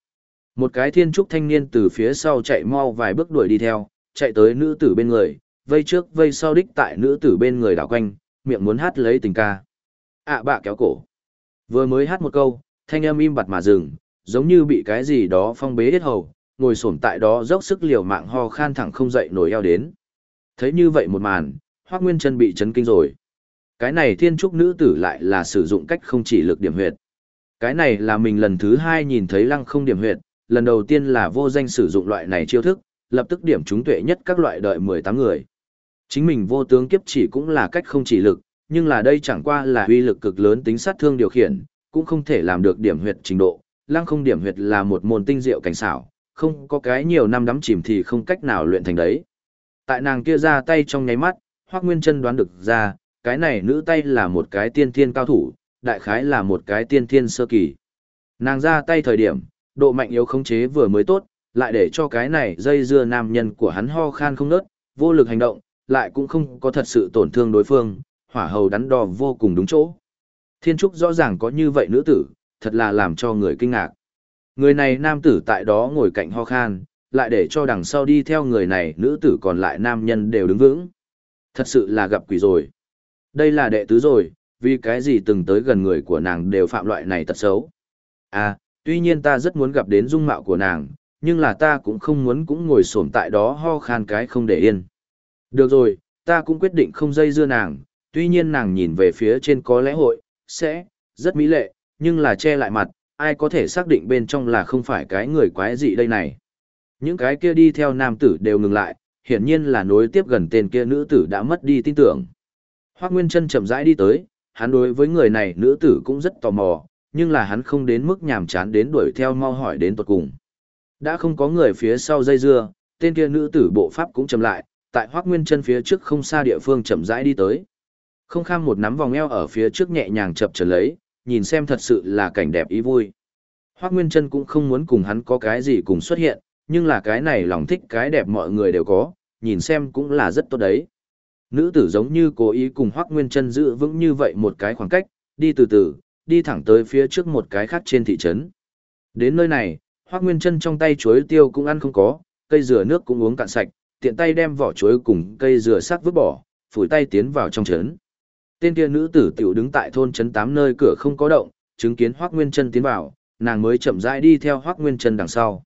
Speaker 1: Một cái thiên trúc thanh niên từ phía sau chạy mau vài bước đuổi đi theo, chạy tới nữ tử bên người, vây trước vây sau đích tại nữ tử bên người đảo quanh, miệng muốn hát lấy tình ca. À, ạ bạ kéo cổ. Vừa mới hát một câu, thanh âm im bặt mà dừng, giống như bị cái gì đó phong bế hết hầu, ngồi xổm tại đó dốc sức liều mạng ho khan thẳng không dậy nổi eo đến. Thấy như vậy một màn, Hoắc Nguyên Chân bị chấn kinh rồi. Cái này thiên trúc nữ tử lại là sử dụng cách không chỉ lực điểm huyệt. Cái này là mình lần thứ hai nhìn thấy lăng không điểm huyệt, lần đầu tiên là vô danh sử dụng loại này chiêu thức, lập tức điểm trúng tuệ nhất các loại đợi 18 người. Chính mình vô tướng kiếp chỉ cũng là cách không chỉ lực, nhưng là đây chẳng qua là uy lực cực lớn tính sát thương điều khiển, cũng không thể làm được điểm huyệt trình độ. Lăng không điểm huyệt là một môn tinh diệu cảnh xảo, không có cái nhiều năm đắm chìm thì không cách nào luyện thành đấy. Tại nàng kia ra tay trong nháy mắt, Hoắc Nguyên Chân đoán được ra, cái này nữ tay là một cái tiên thiên cao thủ, đại khái là một cái tiên thiên sơ kỳ. Nàng ra tay thời điểm, độ mạnh yếu khống chế vừa mới tốt, lại để cho cái này dây dưa nam nhân của hắn ho khan không nớt, vô lực hành động, lại cũng không có thật sự tổn thương đối phương, hỏa hầu đắn đo vô cùng đúng chỗ. Thiên Trúc rõ ràng có như vậy nữ tử, thật là làm cho người kinh ngạc. Người này nam tử tại đó ngồi cạnh ho khan, lại để cho đằng sau đi theo người này nữ tử còn lại nam nhân đều đứng vững. Thật sự là gặp quỷ rồi. Đây là đệ tứ rồi, vì cái gì từng tới gần người của nàng đều phạm loại này tật xấu. À, tuy nhiên ta rất muốn gặp đến dung mạo của nàng, nhưng là ta cũng không muốn cũng ngồi xổm tại đó ho khan cái không để yên. Được rồi, ta cũng quyết định không dây dưa nàng, tuy nhiên nàng nhìn về phía trên có lẽ hội, sẽ, rất mỹ lệ, nhưng là che lại mặt, ai có thể xác định bên trong là không phải cái người quái dị đây này. Những cái kia đi theo nam tử đều ngừng lại, hiển nhiên là nối tiếp gần tên kia nữ tử đã mất đi tin tưởng. Hoác Nguyên Trân chậm rãi đi tới, hắn đối với người này nữ tử cũng rất tò mò, nhưng là hắn không đến mức nhàm chán đến đuổi theo mau hỏi đến tuột cùng. Đã không có người phía sau dây dưa, tên kia nữ tử bộ pháp cũng chậm lại, tại Hoắc Nguyên Chân phía trước không xa địa phương chậm rãi đi tới. Không kham một nắm vòng eo ở phía trước nhẹ nhàng chập trở lấy, nhìn xem thật sự là cảnh đẹp ý vui. Hoắc Nguyên Chân cũng không muốn cùng hắn có cái gì cùng xuất hiện, nhưng là cái này lòng thích cái đẹp mọi người đều có, nhìn xem cũng là rất tốt đấy. Nữ tử giống như cố ý cùng Hoắc Nguyên Chân giữ vững như vậy một cái khoảng cách, đi từ từ, đi thẳng tới phía trước một cái khác trên thị trấn. Đến nơi này, Hoắc Nguyên Chân trong tay chuối tiêu cũng ăn không có, cây dừa nước cũng uống cạn sạch, tiện tay đem vỏ chuối cùng cây dừa sắc vứt bỏ, phủi tay tiến vào trong trấn. Tên kia nữ tử tiểu đứng tại thôn trấn tám nơi cửa không có động, chứng kiến Hoắc Nguyên Chân tiến vào, nàng mới chậm rãi đi theo Hoắc Nguyên Chân đằng sau.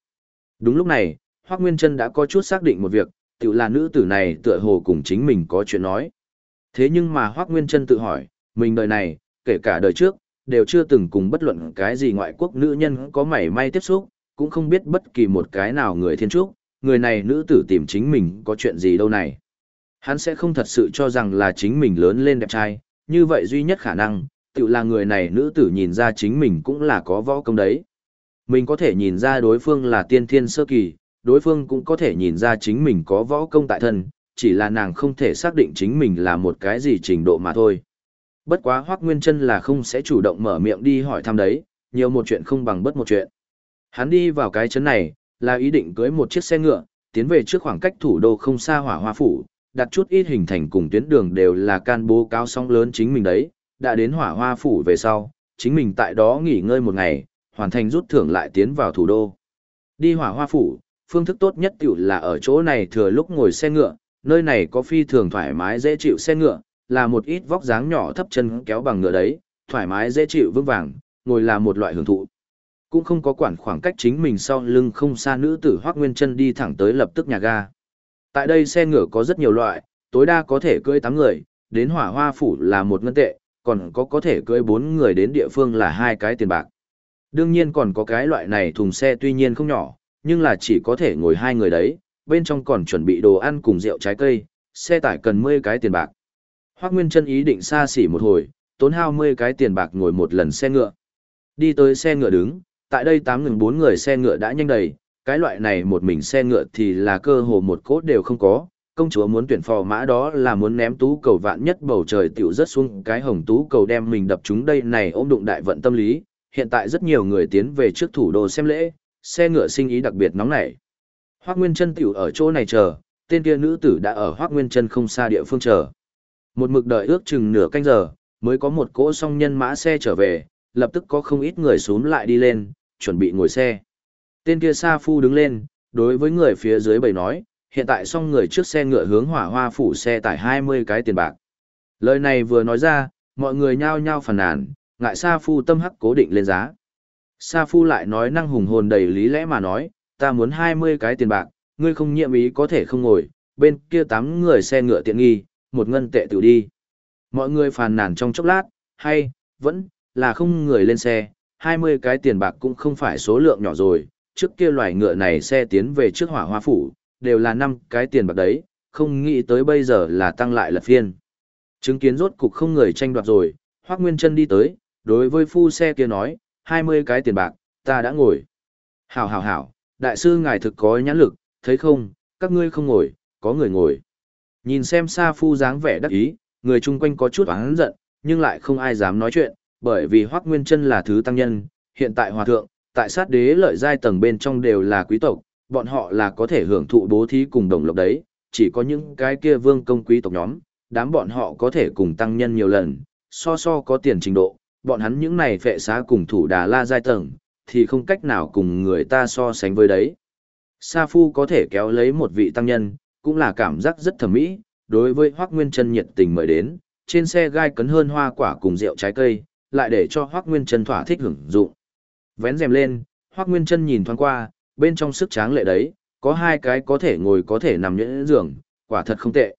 Speaker 1: Đúng lúc này, Hoắc Nguyên Chân đã có chút xác định một việc, tiểu là nữ tử này tựa hồ cùng chính mình có chuyện nói. Thế nhưng mà Hoắc Nguyên Chân tự hỏi, mình đời này, kể cả đời trước, đều chưa từng cùng bất luận cái gì ngoại quốc nữ nhân có mảy may tiếp xúc, cũng không biết bất kỳ một cái nào người thiên trúc, người này nữ tử tìm chính mình có chuyện gì đâu này. Hắn sẽ không thật sự cho rằng là chính mình lớn lên đẹp trai, như vậy duy nhất khả năng, tự là người này nữ tử nhìn ra chính mình cũng là có võ công đấy. Mình có thể nhìn ra đối phương là tiên thiên sơ kỳ, đối phương cũng có thể nhìn ra chính mình có võ công tại thân, chỉ là nàng không thể xác định chính mình là một cái gì trình độ mà thôi. Bất quá Hoắc Nguyên Chân là không sẽ chủ động mở miệng đi hỏi thăm đấy, nhiều một chuyện không bằng bất một chuyện. Hắn đi vào cái chấn này, là ý định cưới một chiếc xe ngựa, tiến về trước khoảng cách thủ đô không xa hỏa hoa phủ, đặt chút ít hình thành cùng tuyến đường đều là can bố cáo sóng lớn chính mình đấy, đã đến hỏa hoa phủ về sau, chính mình tại đó nghỉ ngơi một ngày, hoàn thành rút thưởng lại tiến vào thủ đô. Đi hỏa hoa phủ, phương thức tốt nhất tiểu là ở chỗ này thừa lúc ngồi xe ngựa, nơi này có phi thường thoải mái dễ chịu xe ngựa, là một ít vóc dáng nhỏ thấp chân kéo bằng ngựa đấy, thoải mái dễ chịu vững vàng, ngồi là một loại hưởng thụ. Cũng không có quản khoảng cách chính mình sau lưng không xa nữ tử Hoắc Nguyên Chân đi thẳng tới lập tức nhà ga. Tại đây xe ngựa có rất nhiều loại, tối đa có thể cưỡi 8 người, đến Hỏa Hoa phủ là một ngân tệ, còn có có thể cưỡi 4 người đến địa phương là hai cái tiền bạc. Đương nhiên còn có cái loại này thùng xe tuy nhiên không nhỏ, nhưng là chỉ có thể ngồi hai người đấy, bên trong còn chuẩn bị đồ ăn cùng rượu trái cây, xe tải cần 10 cái tiền bạc. Hoắc Nguyên Chân ý định xa xỉ một hồi, tốn hao 10 cái tiền bạc ngồi một lần xe ngựa. Đi tới xe ngựa đứng, tại đây 8 ngừng 4 người xe ngựa đã nhanh đầy, cái loại này một mình xe ngựa thì là cơ hồ một cốt đều không có. Công chúa muốn tuyển phò mã đó là muốn ném tú cầu vạn nhất bầu trời tiểu rất xuống cái hồng tú cầu đem mình đập chúng đây này ôm đụng đại vận tâm lý. Hiện tại rất nhiều người tiến về trước thủ đô xem lễ, xe ngựa sinh ý đặc biệt nóng nảy. Hoắc Nguyên Chân tiểu ở chỗ này chờ, tên kia nữ tử đã ở Hoắc Nguyên Chân không xa địa phương chờ. Một mực đợi ước chừng nửa canh giờ, mới có một cỗ song nhân mã xe trở về, lập tức có không ít người xuống lại đi lên, chuẩn bị ngồi xe. Tên kia Sa Phu đứng lên, đối với người phía dưới bày nói, hiện tại song người trước xe ngựa hướng hỏa hoa phủ xe tải 20 cái tiền bạc. Lời này vừa nói ra, mọi người nhao nhao phàn nàn, ngại Sa Phu tâm hắc cố định lên giá. Sa Phu lại nói năng hùng hồn đầy lý lẽ mà nói, ta muốn 20 cái tiền bạc, ngươi không nhiệm ý có thể không ngồi, bên kia 8 người xe ngựa tiện nghi, một ngân tệ tự đi. Mọi người phàn nàn trong chốc lát, hay, vẫn, là không người lên xe, 20 cái tiền bạc cũng không phải số lượng nhỏ rồi, trước kia loài ngựa này xe tiến về trước hỏa hoa phủ, đều là 5 cái tiền bạc đấy, không nghĩ tới bây giờ là tăng lại lật phiên. Chứng kiến rốt cục không người tranh đoạt rồi, Hoác Nguyên chân đi tới, đối với phu xe kia nói, 20 cái tiền bạc, ta đã ngồi. Hảo hảo hảo, đại sư ngài thực có nhãn lực, thấy không, các ngươi không ngồi, có người ngồi. Nhìn xem Sa Phu dáng vẻ đắc ý, người chung quanh có chút oán giận, nhưng lại không ai dám nói chuyện, bởi vì Hoắc Nguyên Chân là thứ tăng nhân, hiện tại hòa thượng, tại sát đế lợi giai tầng bên trong đều là quý tộc, bọn họ là có thể hưởng thụ bố thí cùng đồng lộc đấy, chỉ có những cái kia vương công quý tộc nhóm, đám bọn họ có thể cùng tăng nhân nhiều lần, so so có tiền trình độ, bọn hắn những này phệ xá cùng thủ đà la giai tầng, thì không cách nào cùng người ta so sánh với đấy. Sa Phu có thể kéo lấy một vị tăng nhân, cũng là cảm giác rất thẩm mỹ, đối với Hoắc Nguyên Chân nhiệt tình mời đến, trên xe gai cấn hơn hoa quả cùng rượu trái cây, lại để cho Hoắc Nguyên Chân thỏa thích hưởng dụng. Vén rèm lên, Hoắc Nguyên Chân nhìn thoáng qua, bên trong sức tráng lệ đấy, có hai cái có thể ngồi có thể nằm nhuyễn giường, quả thật không tệ.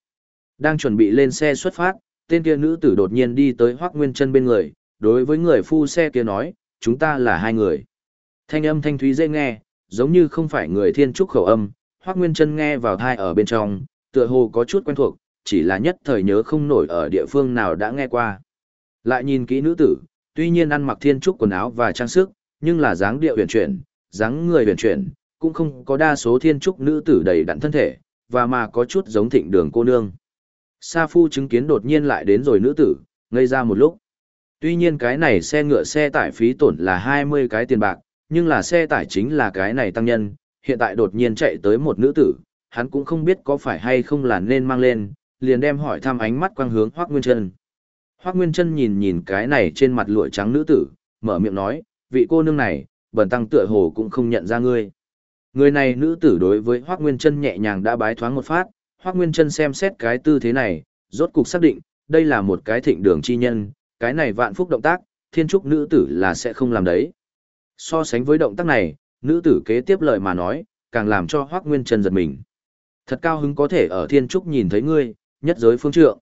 Speaker 1: Đang chuẩn bị lên xe xuất phát, tên kia nữ tử đột nhiên đi tới Hoắc Nguyên Chân bên người, đối với người phu xe kia nói, chúng ta là hai người. Thanh âm thanh thúy dễ nghe, giống như không phải người thiên trúc khẩu âm, Hoắc Nguyên Chân nghe vào tai ở bên trong, tựa hồ có chút quen thuộc, chỉ là nhất thời nhớ không nổi ở địa phương nào đã nghe qua. Lại nhìn kỹ nữ tử, tuy nhiên ăn mặc thiên trúc quần áo và trang sức, nhưng là dáng điệu huyền chuyển, dáng người huyền chuyển, cũng không có đa số thiên trúc nữ tử đầy đặn thân thể, và mà có chút giống thịnh đường cô nương. Sa Phu chứng kiến đột nhiên lại đến rồi nữ tử, ngây ra một lúc. Tuy nhiên cái này xe ngựa xe tải phí tổn là 20 cái tiền bạc, nhưng là xe tải chính là cái này tăng nhân, hiện tại đột nhiên chạy tới một nữ tử, hắn cũng không biết có phải hay không là nên mang lên, liền đem hỏi thăm ánh mắt quang hướng Hoắc Nguyên Trân. Hoắc Nguyên Trân nhìn nhìn cái này trên mặt lụa trắng nữ tử, mở miệng nói, vị cô nương này, bần tăng tựa hồ cũng không nhận ra ngươi. Người này nữ tử đối với Hoác Nguyên Trân nhẹ nhàng đã bái thoáng một phát, Hoác Nguyên Trân xem xét cái tư thế này, rốt cục xác định, đây là một cái thịnh đường chi nhân, cái này vạn phúc động tác, thiên trúc nữ tử là sẽ không làm đấy. So sánh với động tác này, nữ tử kế tiếp lời mà nói, càng làm cho Hoác Nguyên Trân giật mình. Thật cao hứng có thể ở thiên trúc nhìn thấy ngươi, nhất giới phương trượng.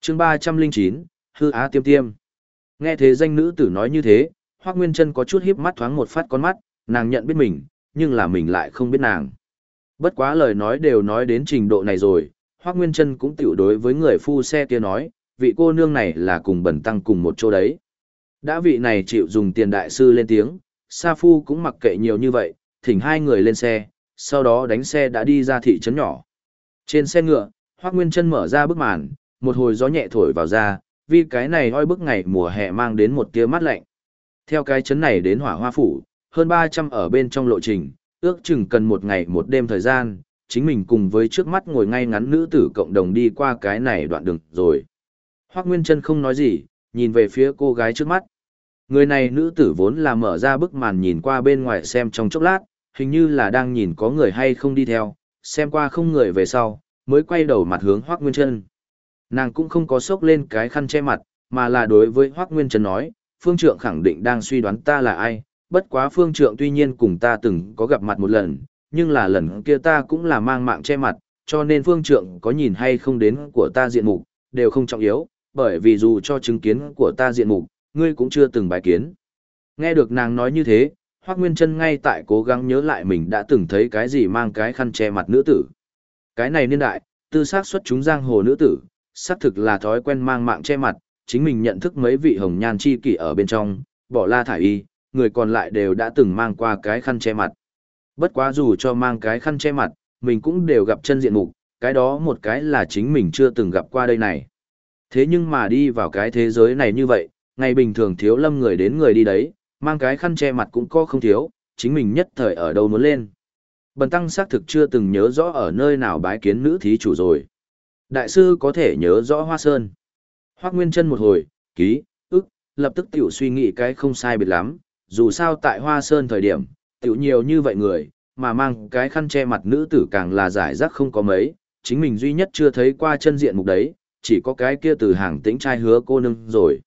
Speaker 1: chương ba trăm linh chín hư á tiêm tiêm. Nghe thế danh nữ tử nói như thế, Hoác Nguyên Trân có chút híp mắt thoáng một phát con mắt, nàng nhận biết mình, nhưng là mình lại không biết nàng. Bất quá lời nói đều nói đến trình độ này rồi, Hoác Nguyên Trân cũng tiểu đối với người phu xe kia nói, vị cô nương này là cùng bẩn tăng cùng một chỗ đấy. Đã vị này chịu dùng tiền đại sư lên tiếng, Sa Phu cũng mặc kệ nhiều như vậy, thỉnh hai người lên xe, sau đó đánh xe đã đi ra thị trấn nhỏ. Trên xe ngựa, Hoác Nguyên Trân mở ra bức màn, một hồi gió nhẹ thổi vào ra, vì cái này oi bức ngày mùa hè mang đến một tia mát lạnh. Theo cái trấn này đến hỏa hoa phủ, hơn 300 ở bên trong lộ trình, ước chừng cần một ngày một đêm thời gian, chính mình cùng với trước mắt ngồi ngay ngắn nữ tử cộng đồng đi qua cái này đoạn đường rồi. Hoác Nguyên Trân không nói gì, nhìn về phía cô gái trước mắt. Người này nữ tử vốn là mở ra bức màn nhìn qua bên ngoài xem trong chốc lát, hình như là đang nhìn có người hay không đi theo, xem qua không người về sau, mới quay đầu mặt hướng Hoác Nguyên Trân. Nàng cũng không có sốc lên cái khăn che mặt, mà là đối với Hoác Nguyên Trân nói, phương trượng khẳng định đang suy đoán ta là ai, bất quá phương trượng tuy nhiên cùng ta từng có gặp mặt một lần, nhưng là lần kia ta cũng là mang mạng che mặt, cho nên phương trượng có nhìn hay không đến của ta diện mục, đều không trọng yếu, bởi vì dù cho chứng kiến của ta diện mục, ngươi cũng chưa từng bài kiến. Nghe được nàng nói như thế, Hoác Nguyên Trân ngay tại cố gắng nhớ lại mình đã từng thấy cái gì mang cái khăn che mặt nữ tử. Cái này niên đại, tư xác xuất chúng giang hồ nữ tử, xác thực là thói quen mang mạng che mặt, chính mình nhận thức mấy vị hồng nhan chi kỷ ở bên trong, bỏ la thải y, người còn lại đều đã từng mang qua cái khăn che mặt. Bất quá dù cho mang cái khăn che mặt, mình cũng đều gặp chân diện mục, cái đó một cái là chính mình chưa từng gặp qua đây này. Thế nhưng mà đi vào cái thế giới này như vậy, ngày bình thường thiếu lâm người đến người đi đấy, mang cái khăn che mặt cũng có không thiếu, chính mình nhất thời ở đâu muốn lên. Bần tăng xác thực chưa từng nhớ rõ ở nơi nào bái kiến nữ thí chủ rồi. Đại sư có thể nhớ rõ Hoa Sơn. Hoác Nguyên chân một hồi, ký, ức, lập tức tiểu suy nghĩ cái không sai biệt lắm, dù sao tại Hoa Sơn thời điểm, tiểu nhiều như vậy người, mà mang cái khăn che mặt nữ tử càng là giải rác không có mấy, chính mình duy nhất chưa thấy qua chân diện mục đấy, chỉ có cái kia từ hàng tĩnh trai hứa cô nương rồi.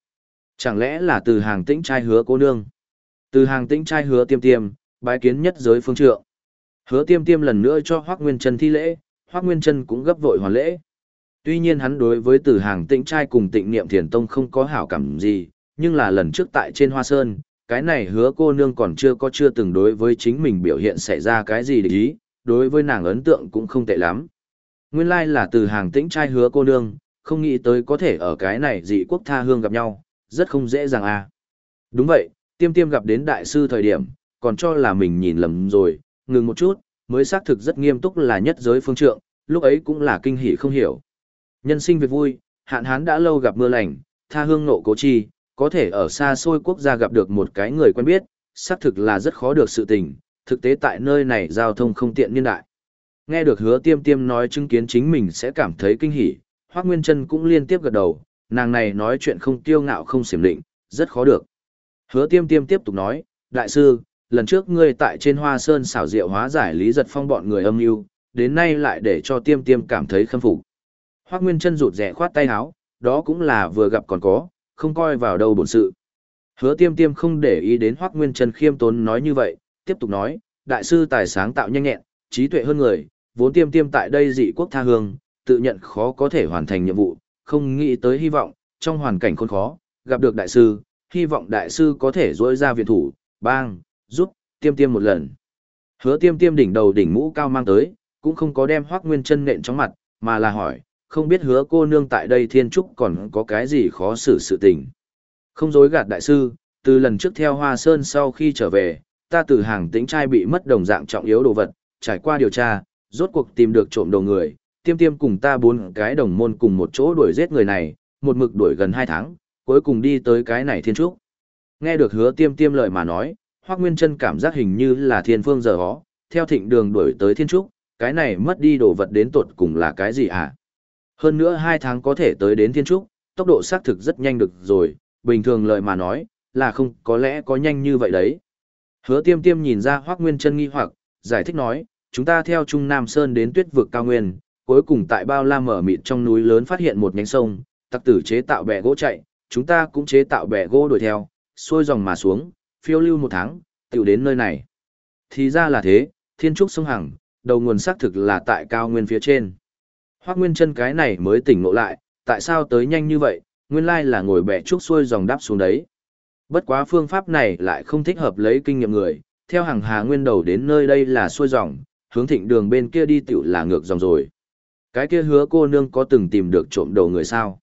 Speaker 1: Chẳng lẽ là từ hàng tĩnh trai hứa cô nương? Từ hàng tĩnh trai hứa tiêm tiêm, bái kiến nhất giới phương trượng. Hứa tiêm tiêm lần nữa cho Hoác Nguyên Trân thi lễ, Hoác Nguyên Trân cũng gấp vội hoàn lễ. Tuy nhiên hắn đối với từ hàng tĩnh trai cùng tịnh niệm thiền tông không có hảo cảm gì, nhưng là lần trước tại trên Hoa Sơn, cái này hứa cô nương còn chưa có chưa từng đối với chính mình biểu hiện xảy ra cái gì để ý, đối với nàng ấn tượng cũng không tệ lắm. Nguyên lai like là từ hàng tĩnh trai hứa cô nương, không nghĩ tới có thể ở cái này dị quốc tha hương gặp nhau, rất không dễ dàng à. Đúng vậy, tiêm tiêm gặp đến đại sư thời điểm, còn cho là mình nhìn lầm rồi, ngừng một chút, mới xác thực rất nghiêm túc là nhất giới phương trượng, lúc ấy cũng là kinh hỉ không hiểu. Nhân sinh việc vui, hạn hán đã lâu gặp mưa lành, tha hương nộ cố chi, có thể ở xa xôi quốc gia gặp được một cái người quen biết, xác thực là rất khó được sự tình, thực tế tại nơi này giao thông không tiện niên đại. Nghe được hứa tiêm tiêm nói chứng kiến chính mình sẽ cảm thấy kinh hỉ, Hoác Nguyên Trân cũng liên tiếp gật đầu, nàng này nói chuyện không tiêu ngạo không xiểm định, rất khó được. Hứa tiêm tiêm tiếp tục nói, Đại sư, lần trước ngươi tại trên hoa sơn xảo diệu hóa giải lý giật phong bọn người âm mưu đến nay lại để cho tiêm tiêm cảm thấy khâm phục. Hoác Nguyên Trân rụt rẻ khoát tay áo, đó cũng là vừa gặp còn có, không coi vào đâu bổn sự. Hứa tiêm tiêm không để ý đến Hoác Nguyên Trân khiêm tốn nói như vậy, tiếp tục nói, đại sư tài sáng tạo nhanh nhẹn, trí tuệ hơn người, vốn tiêm tiêm tại đây dị quốc tha hương, tự nhận khó có thể hoàn thành nhiệm vụ, không nghĩ tới hy vọng, trong hoàn cảnh khốn khó, gặp được đại sư, hy vọng đại sư có thể dối ra viện thủ, bang, giúp, tiêm tiêm một lần. Hứa tiêm tiêm đỉnh đầu đỉnh mũ cao mang tới, cũng không có đem hoác nguyên chân nện trong mặt, mà là hỏi, không biết hứa cô nương tại đây thiên trúc còn có cái gì khó xử sự tình. Không dối gạt đại sư, từ lần trước theo Hoa Sơn sau khi trở về, ta từ hàng tính trai bị mất đồng dạng trọng yếu đồ vật, trải qua điều tra, rốt cuộc tìm được trộm đồ người, tiêm tiêm cùng ta bốn cái đồng môn cùng một chỗ đuổi giết người này, một mực đuổi gần hai tháng, cuối cùng đi tới cái này thiên trúc. Nghe được hứa tiêm tiêm lời mà nói, Hoác Nguyên Trân cảm giác hình như là thiên phương giờ hó, theo thịnh đường đuổi tới thiên trúc, cái này mất đi đồ vật đến tột cùng là cái gì à? Hơn nữa hai tháng có thể tới đến thiên trúc, tốc độ xác thực rất nhanh được rồi, bình thường lời mà nói, là không có lẽ có nhanh như vậy đấy. Hứa tiêm tiêm nhìn ra Hoác Nguyên chân nghi hoặc, giải thích nói, chúng ta theo Trung Nam Sơn đến tuyết vực cao nguyên, cuối cùng tại bao la mở mịt trong núi lớn phát hiện một nhánh sông, tặc tử chế tạo bè gỗ chạy, chúng ta cũng chế tạo bè gỗ đuổi theo, xuôi dòng mà xuống, phiêu lưu một tháng, tiểu đến nơi này. Thì ra là thế, thiên trúc sông Hằng, đầu nguồn xác thực là tại cao nguyên phía trên. Hoác Nguyên chân cái này mới tỉnh ngộ lại, tại sao tới nhanh như vậy, nguyên lai là ngồi bẻ trúc xuôi dòng đáp xuống đấy. Bất quá phương pháp này lại không thích hợp lấy kinh nghiệm người, theo hàng hà nguyên đầu đến nơi đây là xuôi dòng, hướng thịnh đường bên kia đi tiểu là ngược dòng rồi. Cái kia hứa cô nương có từng tìm được trộm đầu người sao?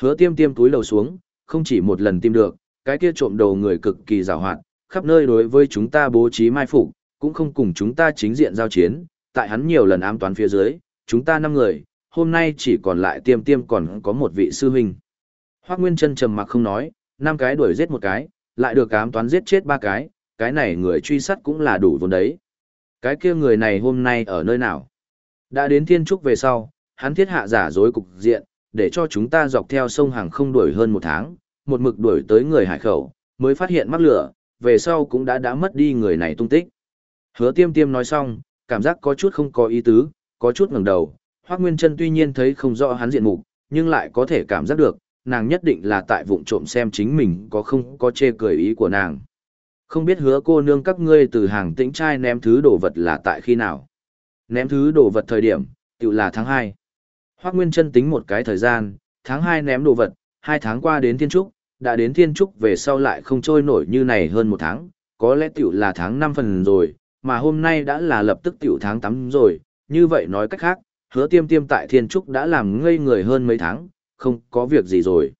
Speaker 1: Hứa tiêm tiêm túi lầu xuống, không chỉ một lần tìm được, cái kia trộm đầu người cực kỳ rào hoạt, khắp nơi đối với chúng ta bố trí mai phục, cũng không cùng chúng ta chính diện giao chiến, tại hắn nhiều lần ám toán phía dưới, chúng ta năm người, hôm nay chỉ còn lại tiêm tiêm còn có một vị sư huynh. Hoác Nguyên chân trầm mặc không nói, năm cái đuổi giết một cái, lại được ám toán giết chết ba cái, cái này người truy sát cũng là đủ vốn đấy. Cái kia người này hôm nay ở nơi nào? Đã đến thiên trúc về sau, hắn thiết hạ giả dối cục diện, để cho chúng ta dọc theo sông hàng không đuổi hơn một tháng, một mực đuổi tới người hải khẩu, mới phát hiện mắc lửa, về sau cũng đã đã mất đi người này tung tích. Hứa tiêm tiêm nói xong, cảm giác có chút không có ý tứ, có chút ngẩng đầu, Hoác Nguyên Trân tuy nhiên thấy không rõ hắn diện mục, nhưng lại có thể cảm giác được, nàng nhất định là tại vụng trộm xem chính mình có không có chê cười ý của nàng. Không biết hứa cô nương các ngươi từ hàng tĩnh trai ném thứ đồ vật là tại khi nào. Ném thứ đồ vật thời điểm, tự là tháng 2. Hoác Nguyên Trân tính một cái thời gian, tháng 2 ném đồ vật, 2 tháng qua đến Thiên Trúc, đã đến Thiên Trúc về sau lại không trôi nổi như này hơn một tháng, có lẽ tiểu là tháng 5 phần rồi, mà hôm nay đã là lập tức tiểu tháng 8 rồi, như vậy nói cách khác, hứa tiêm tiêm tại Thiên Trúc đã làm ngây người hơn mấy tháng, không có việc gì rồi.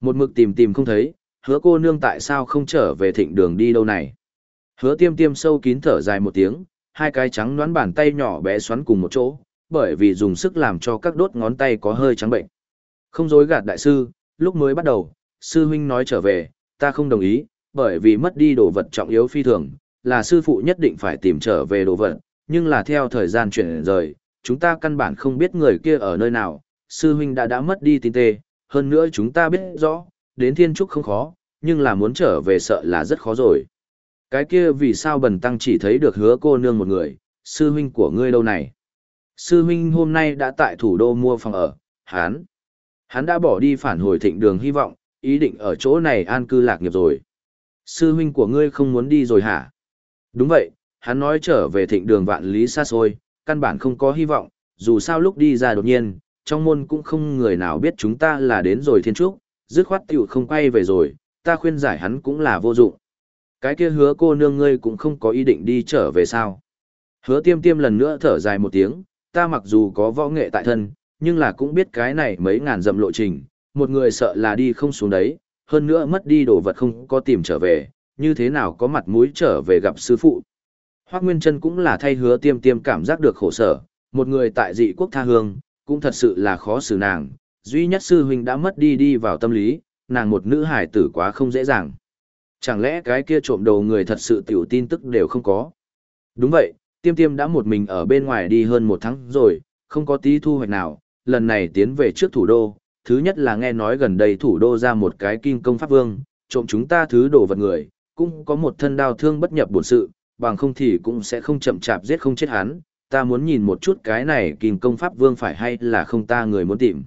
Speaker 1: Một mực tìm tìm không thấy, hứa cô nương tại sao không trở về thịnh đường đi đâu này. Hứa tiêm tiêm sâu kín thở dài một tiếng, hai cái trắng đoán bàn tay nhỏ bé xoắn cùng một chỗ, bởi vì dùng sức làm cho các đốt ngón tay có hơi trắng bệnh. Không dối gạt đại sư, lúc mới bắt đầu, sư huynh nói trở về, ta không đồng ý, bởi vì mất đi đồ vật trọng yếu phi thường, là sư phụ nhất định phải tìm trở về đồ vật, nhưng là theo thời gian chuyển rời, chúng ta căn bản không biết người kia ở nơi nào, sư huynh đã đã mất đi tin tê, hơn nữa chúng ta biết rõ, đến thiên trúc không khó, nhưng là muốn trở về sợ là rất khó rồi. Cái kia vì sao bần tăng chỉ thấy được hứa cô nương một người, sư huynh của ngươi đâu này? Sư huynh hôm nay đã tại thủ đô mua phòng ở, hán. Hắn đã bỏ đi phản hồi thịnh đường hy vọng, ý định ở chỗ này an cư lạc nghiệp rồi. Sư huynh của ngươi không muốn đi rồi hả? Đúng vậy, hắn nói trở về thịnh đường vạn lý xa xôi, căn bản không có hy vọng, dù sao lúc đi ra đột nhiên, trong môn cũng không người nào biết chúng ta là đến rồi thiên trúc, dứt khoát tiểu không quay về rồi, ta khuyên giải hắn cũng là vô dụng. Cái kia hứa cô nương ngươi cũng không có ý định đi trở về sao. Hứa tiêm tiêm lần nữa thở dài một tiếng, ta mặc dù có võ nghệ tại thân, nhưng là cũng biết cái này mấy ngàn dặm lộ trình, một người sợ là đi không xuống đấy, hơn nữa mất đi đồ vật không có tìm trở về, như thế nào có mặt mũi trở về gặp sư phụ. Hoác Nguyên Trân cũng là thay hứa tiêm tiêm cảm giác được khổ sở, một người tại dị quốc tha hương, cũng thật sự là khó xử nàng, duy nhất sư huynh đã mất đi đi vào tâm lý, nàng một nữ hải tử quá không dễ dàng. Chẳng lẽ cái kia trộm đầu người thật sự tiểu tin tức đều không có? Đúng vậy, tiêm tiêm đã một mình ở bên ngoài đi hơn một tháng rồi, không có tí thu hoạch nào, lần này tiến về trước thủ đô, thứ nhất là nghe nói gần đây thủ đô ra một cái kim công pháp vương, trộm chúng ta thứ đồ vật người, cũng có một thân đao thương bất nhập bổn sự, bằng không thì cũng sẽ không chậm chạp giết không chết hắn, ta muốn nhìn một chút cái này kinh công pháp vương phải hay là không ta người muốn tìm.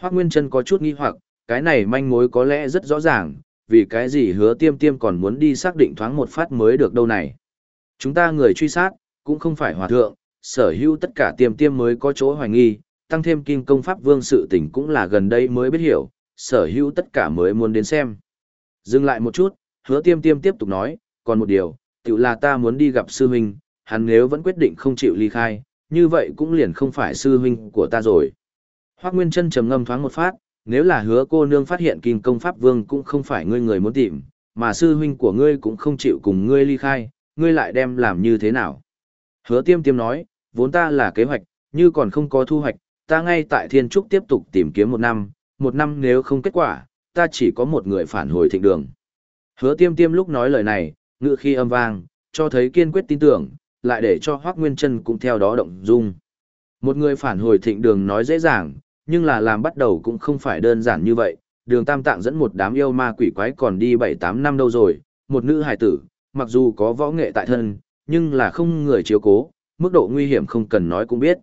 Speaker 1: Hoác Nguyên Trân có chút nghi hoặc, cái này manh mối có lẽ rất rõ ràng, vì cái gì hứa tiêm tiêm còn muốn đi xác định thoáng một phát mới được đâu này. Chúng ta người truy sát, cũng không phải hòa thượng, sở hữu tất cả tiêm tiêm mới có chỗ hoài nghi, tăng thêm kinh công pháp vương sự tình cũng là gần đây mới biết hiểu, sở hữu tất cả mới muốn đến xem. Dừng lại một chút, hứa tiêm tiêm tiếp tục nói, còn một điều, tự là ta muốn đi gặp sư huynh, hắn nếu vẫn quyết định không chịu ly khai, như vậy cũng liền không phải sư huynh của ta rồi. Hoác Nguyên Trân trầm ngâm thoáng một phát, nếu là hứa cô nương phát hiện kinh công pháp vương cũng không phải ngươi người muốn tìm, mà sư huynh của ngươi cũng không chịu cùng ngươi ly khai, ngươi lại đem làm như thế nào? Hứa tiêm tiêm nói, vốn ta là kế hoạch, như còn không có thu hoạch, ta ngay tại Thiên Trúc tiếp tục tìm kiếm một năm, một năm nếu không kết quả, ta chỉ có một người phản hồi thịnh đường. Hứa tiêm tiêm lúc nói lời này, ngự khi âm vang, cho thấy kiên quyết tin tưởng, lại để cho Hoác Nguyên Trân cũng theo đó động dung. Một người phản hồi thịnh đường nói dễ dàng, nhưng là làm bắt đầu cũng không phải đơn giản như vậy. Đường Tam Tạng dẫn một đám yêu ma quỷ quái còn đi 7-8 năm đâu rồi, một nữ hài tử, mặc dù có võ nghệ tại thân, nhưng là không người chiếu cố, mức độ nguy hiểm không cần nói cũng biết.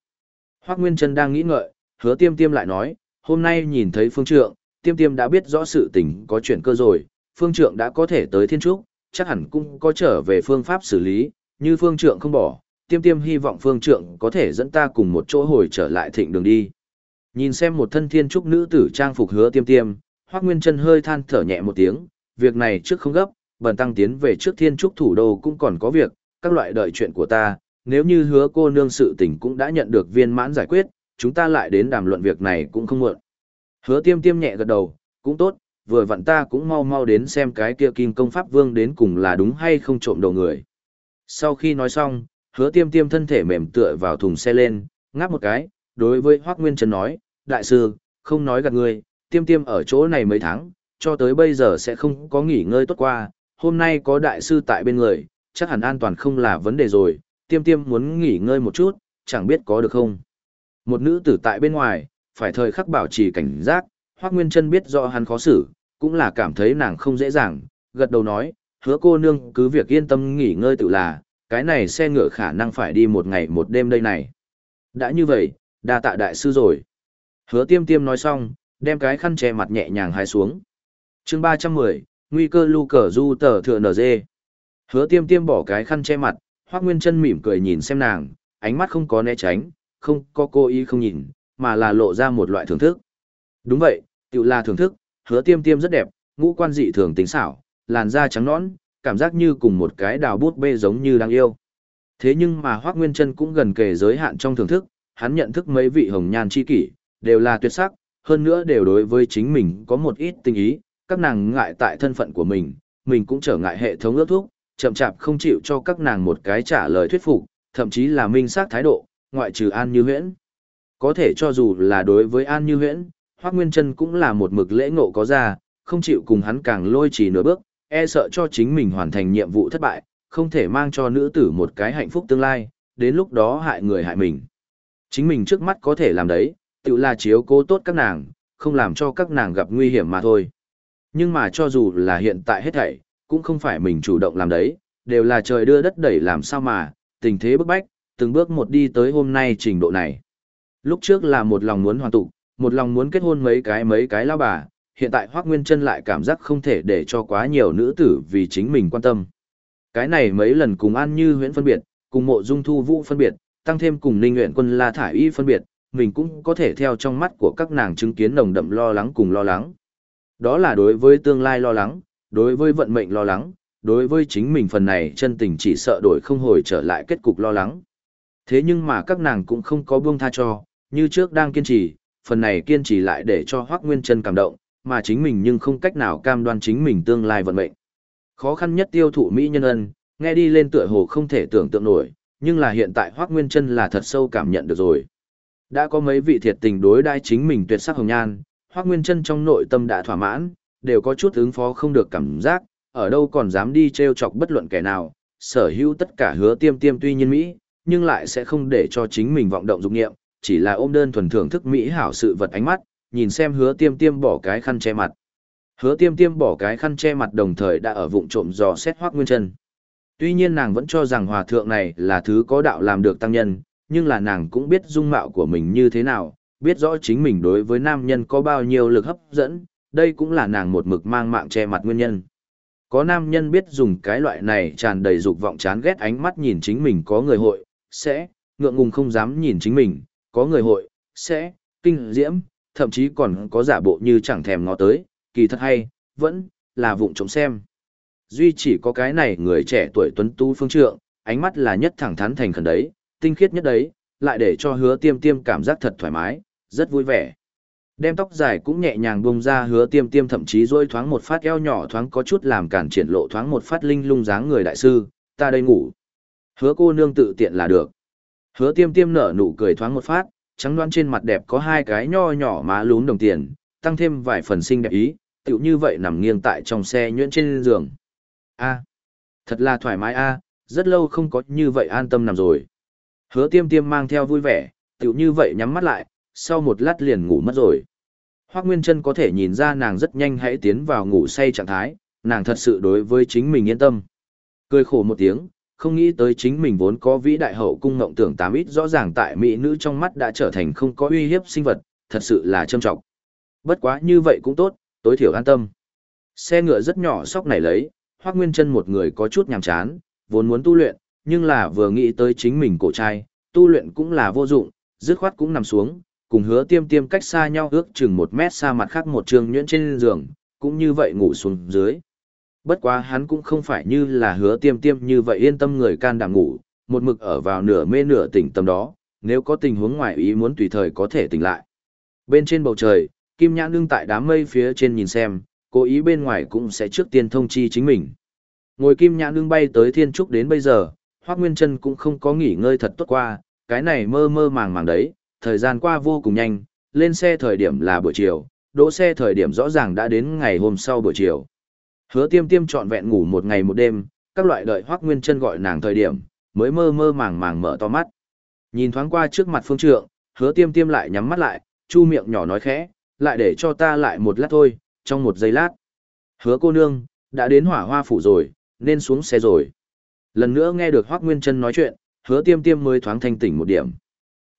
Speaker 1: Hoác Nguyên Trân đang nghĩ ngợi, hứa tiêm tiêm lại nói, hôm nay nhìn thấy phương trượng, tiêm tiêm đã biết rõ sự tình có chuyện cơ rồi, phương trượng đã có thể tới thiên trúc, chắc hẳn cũng có trở về phương pháp xử lý, như phương trượng không bỏ, tiêm tiêm hy vọng phương trượng có thể dẫn ta cùng một chỗ hồi trở lại thịnh đường đi. Nhìn xem một thân thiên trúc nữ tử trang phục hứa tiêm tiêm, hoắc Nguyên Trân hơi than thở nhẹ một tiếng, việc này trước không gấp, bần tăng tiến về trước thiên trúc thủ đô cũng còn có việc, các loại đợi chuyện của ta, nếu như hứa cô nương sự tình cũng đã nhận được viên mãn giải quyết, chúng ta lại đến đàm luận việc này cũng không muộn. Hứa tiêm tiêm nhẹ gật đầu, cũng tốt, vừa vặn ta cũng mau mau đến xem cái kia kim công pháp vương đến cùng là đúng hay không trộm đầu người. Sau khi nói xong, hứa tiêm tiêm thân thể mềm tựa vào thùng xe lên, ngáp một cái, đối với Hoác Nguyên Trần nói, đại sư, không nói gạt người, tiêm tiêm ở chỗ này mấy tháng, cho tới bây giờ sẽ không có nghỉ ngơi tốt qua, hôm nay có đại sư tại bên người, chắc hẳn an toàn không là vấn đề rồi, tiêm tiêm muốn nghỉ ngơi một chút, chẳng biết có được không. Một nữ tử tại bên ngoài, phải thời khắc bảo trì cảnh giác, Hoác Nguyên Trân biết rõ hắn khó xử, cũng là cảm thấy nàng không dễ dàng, gật đầu nói, hứa cô nương cứ việc yên tâm nghỉ ngơi tự là, cái này xe ngựa khả năng phải đi một ngày một đêm đây này. Đã như vậy, đa tạ đại sư rồi. Hứa tiêm tiêm nói xong, đem cái khăn che mặt nhẹ nhàng hái xuống. chương 310, nguy cơ lưu cờ du tờ thừa nở dê. Hứa tiêm tiêm bỏ cái khăn che mặt, Hoác Nguyên Trân mỉm cười nhìn xem nàng, ánh mắt không có né tránh, không có cô ý không nhìn, mà là lộ ra một loại thưởng thức. Đúng vậy, tự là thưởng thức, hứa tiêm tiêm rất đẹp, ngũ quan dị thường tính xảo, làn da trắng nõn, cảm giác như cùng một cái đào bút bê giống như đang yêu. Thế nhưng mà Hoác Nguyên Trân cũng gần kề giới hạn trong thưởng thức, hắn nhận thức mấy vị hồng nhan chi kỷ, đều là tuyệt sắc, hơn nữa đều đối với chính mình có một ít tình ý, các nàng ngại tại thân phận của mình, mình cũng trở ngại hệ thống ước thúc, chậm chạp không chịu cho các nàng một cái trả lời thuyết phục, thậm chí là minh xác thái độ, ngoại trừ An Như Huyễn. Có thể cho dù là đối với An Như Huyễn, Hoác Nguyên Trân cũng là một mực lễ ngộ có ra, không chịu cùng hắn càng lôi chỉ nửa bước, e sợ cho chính mình hoàn thành nhiệm vụ thất bại, không thể mang cho nữ tử một cái hạnh phúc tương lai, đến lúc đó hại người hại mình. Chính mình trước mắt có thể làm đấy, tự là chiếu cố tốt các nàng, không làm cho các nàng gặp nguy hiểm mà thôi. Nhưng mà cho dù là hiện tại hết thảy, cũng không phải mình chủ động làm đấy, đều là trời đưa đất đẩy làm sao mà, tình thế bức bách, từng bước một đi tới hôm nay trình độ này. Lúc trước là một lòng muốn hoàn tụ, một lòng muốn kết hôn mấy cái mấy cái lao bà, hiện tại Hoác Nguyên Trân lại cảm giác không thể để cho quá nhiều nữ tử vì chính mình quan tâm. Cái này mấy lần cùng An Như huyễn phân biệt, cùng mộ dung thu vũ phân biệt, tăng thêm cùng Ninh Nguyện quân La Thải Y phân biệt, mình cũng có thể theo trong mắt của các nàng chứng kiến nồng đậm lo lắng cùng lo lắng. Đó là đối với tương lai lo lắng, đối với vận mệnh lo lắng, đối với chính mình phần này chân tình chỉ sợ đổi không hồi trở lại kết cục lo lắng. Thế nhưng mà các nàng cũng không có buông tha cho, như trước đang kiên trì, phần này kiên trì lại để cho Hoắc Nguyên Chân cảm động, mà chính mình nhưng không cách nào cam đoan chính mình tương lai vận mệnh. Khó khăn nhất tiêu thụ mỹ nhân ân, nghe đi lên tựa hồ không thể tưởng tượng nổi, nhưng là hiện tại Hoắc Nguyên Chân là thật sâu cảm nhận được rồi. Đã có mấy vị thiệt tình đối đãi chính mình tuyệt sắc hồng nhan, Hoắc Nguyên Chân trong nội tâm đã thỏa mãn, đều có chút ứng phó không được cảm giác, ở đâu còn dám đi trêu chọc bất luận kẻ nào, sở hữu tất cả hứa tiêm tiêm tuy nhiên Mỹ, nhưng lại sẽ không để cho chính mình vọng động dục nghiệm, chỉ là ôm đơn thuần thưởng thức Mỹ hảo sự vật ánh mắt, nhìn xem hứa tiêm tiêm bỏ cái khăn che mặt. Hứa tiêm tiêm bỏ cái khăn che mặt đồng thời đã ở vụng trộm dò xét hoác nguyên chân. Tuy nhiên nàng vẫn cho rằng hòa thượng này là thứ có đạo làm được tăng nhân, nhưng là nàng cũng biết dung mạo của mình như thế nào, biết rõ chính mình đối với nam nhân có bao nhiêu lực hấp dẫn, đây cũng là nàng một mực mang mạng che mặt nguyên nhân. Có nam nhân biết dùng cái loại này tràn đầy dục vọng chán ghét ánh mắt nhìn chính mình có người hội, sẽ, ngượng ngùng không dám nhìn chính mình, có người hội, sẽ, kinh diễm, thậm chí còn có giả bộ như chẳng thèm ngó tới, kỳ thật hay, vẫn, là vụng trộm xem. Duy chỉ có cái này người trẻ tuổi tuấn tu phương trượng, ánh mắt là nhất thẳng thắn thành khẩn đấy, tinh khiết nhất đấy, lại để cho hứa tiêm tiêm cảm giác thật thoải mái, rất vui vẻ. Đem tóc dài cũng nhẹ nhàng bông ra hứa tiêm tiêm thậm chí rôi thoáng một phát eo nhỏ thoáng có chút làm cản triển lộ thoáng một phát linh lung dáng người đại sư, ta đây ngủ. Hứa cô nương tự tiện là được. Hứa tiêm tiêm nở nụ cười thoáng một phát, trắng đoán trên mặt đẹp có hai cái nho nhỏ má lún đồng tiền, tăng thêm vài phần xinh đẹp ý, tựu như vậy nằm nghiêng tại trong xe nhuyễn trên giường. A, thật là thoải mái a, rất lâu không có như vậy an tâm nằm rồi. Hứa tiêm tiêm mang theo vui vẻ, tựu như vậy nhắm mắt lại, sau một lát liền ngủ mất rồi. Hoác Nguyên Trân có thể nhìn ra nàng rất nhanh hãy tiến vào ngủ say trạng thái, nàng thật sự đối với chính mình yên tâm. Cười khổ một tiếng, không nghĩ tới chính mình vốn có vĩ đại hậu cung ngộng tưởng tám ít rõ ràng tại mỹ nữ trong mắt đã trở thành không có uy hiếp sinh vật, thật sự là trâm trọng. Bất quá như vậy cũng tốt, tối thiểu an tâm. Xe ngựa rất nhỏ sóc này lấy, Hoắc Nguyên Chân một người có chút nhàm chán, vốn muốn tu luyện, nhưng là vừa nghĩ tới chính mình cổ trai, tu luyện cũng là vô dụng, dứt khoát cũng nằm xuống, cùng hứa tiêm tiêm cách xa nhau ước chừng một mét xa mặt khác một trường nhuyễn trên giường, cũng như vậy ngủ xuống dưới. Bất quá hắn cũng không phải như là hứa tiêm tiêm như vậy yên tâm người can đảm ngủ, một mực ở vào nửa mê nửa tỉnh tâm đó, nếu có tình huống ngoài ý muốn tùy thời có thể tỉnh lại. Bên trên bầu trời, Kim Nhãn đương tại đám mây phía trên nhìn xem, cố ý bên ngoài cũng sẽ trước tiên thông chi chính mình. Ngồi Kim Nhãn đương bay tới Thiên Trúc đến bây giờ, Hoác Nguyên Trân cũng không có nghỉ ngơi thật tốt qua, cái này mơ mơ màng màng đấy, thời gian qua vô cùng nhanh, lên xe thời điểm là buổi chiều, đỗ xe thời điểm rõ ràng đã đến ngày hôm sau buổi chiều. Hứa tiêm tiêm trọn vẹn ngủ một ngày một đêm, các loại đợi Hoác Nguyên Trân gọi nàng thời điểm, mới mơ mơ màng màng mở to mắt. Nhìn thoáng qua trước mặt phương trượng, hứa tiêm tiêm lại nhắm mắt lại, chu miệng nhỏ nói khẽ, lại để cho ta lại một lát thôi, trong một giây lát. Hứa cô nương, đã đến hỏa hoa phủ rồi, nên xuống xe rồi. Lần nữa nghe được Hoác Nguyên Trân nói chuyện, hứa tiêm tiêm mới thoáng thanh tỉnh một điểm.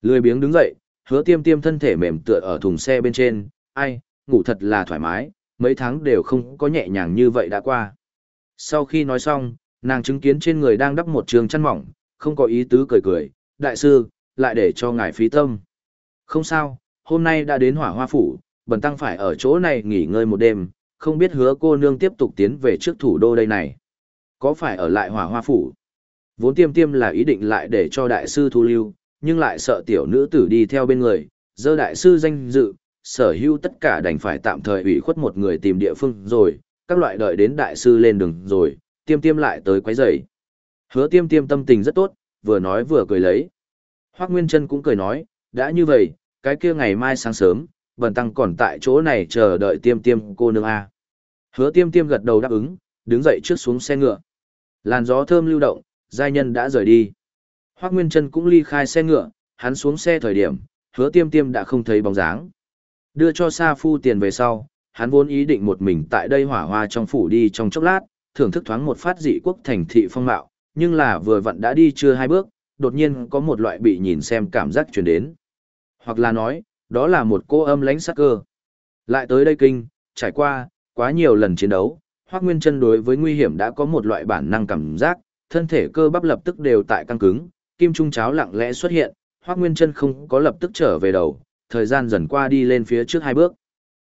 Speaker 1: Lười biếng đứng dậy, hứa tiêm tiêm thân thể mềm tựa ở thùng xe bên trên, ai, ngủ thật là thoải mái, mấy tháng đều không có nhẹ nhàng như vậy đã qua. Sau khi nói xong, nàng chứng kiến trên người đang đắp một trường chăn mỏng, không có ý tứ cười cười, đại sư, lại để cho ngài phí tâm. Không sao, hôm nay đã đến hỏa hoa phủ, bần tăng phải ở chỗ này nghỉ ngơi một đêm, không biết hứa cô nương tiếp tục tiến về trước thủ đô đây này. Có phải ở lại hỏa hoa phủ? Vốn tiêm tiêm là ý định lại để cho đại sư thu lưu, nhưng lại sợ tiểu nữ tử đi theo bên người, dơ đại sư danh dự, sở hữu tất cả đành phải tạm thời ủy khuất một người tìm địa phương rồi, các loại đợi đến đại sư lên đường rồi, tiêm tiêm lại tới quấy rầy. Hứa tiêm tiêm tâm tình rất tốt, vừa nói vừa cười lấy. Hoác Nguyên Trân cũng cười nói, đã như vậy, cái kia ngày mai sáng sớm, bần tăng còn tại chỗ này chờ đợi tiêm tiêm cô nương A. Hứa tiêm tiêm gật đầu đáp ứng, đứng dậy trước xuống xe ngựa. Làn gió thơm lưu động, giai nhân đã rời đi. Hoác Nguyên Trân cũng ly khai xe ngựa, hắn xuống xe thời điểm, hứa tiêm tiêm đã không thấy bóng dáng. Đưa cho Sa Phu tiền về sau, hắn vốn ý định một mình tại đây hỏa hoa trong phủ đi trong chốc lát, thưởng thức thoáng một phát dị quốc thành thị phong mạo, nhưng là vừa vặn đã đi chưa hai bước, đột nhiên có một loại bị nhìn xem cảm giác truyền đến. Hoặc là nói, đó là một cô âm lãnh sắc cơ. Lại tới đây kinh, trải qua, quá nhiều lần chiến đấu, Hoác Nguyên Trân đối với nguy hiểm đã có một loại bản năng cảm giác, thân thể cơ bắp lập tức đều tại căng cứng, kim trung cháo lặng lẽ xuất hiện, Hoác Nguyên Trân không có lập tức trở về đầu, thời gian dần qua đi lên phía trước hai bước.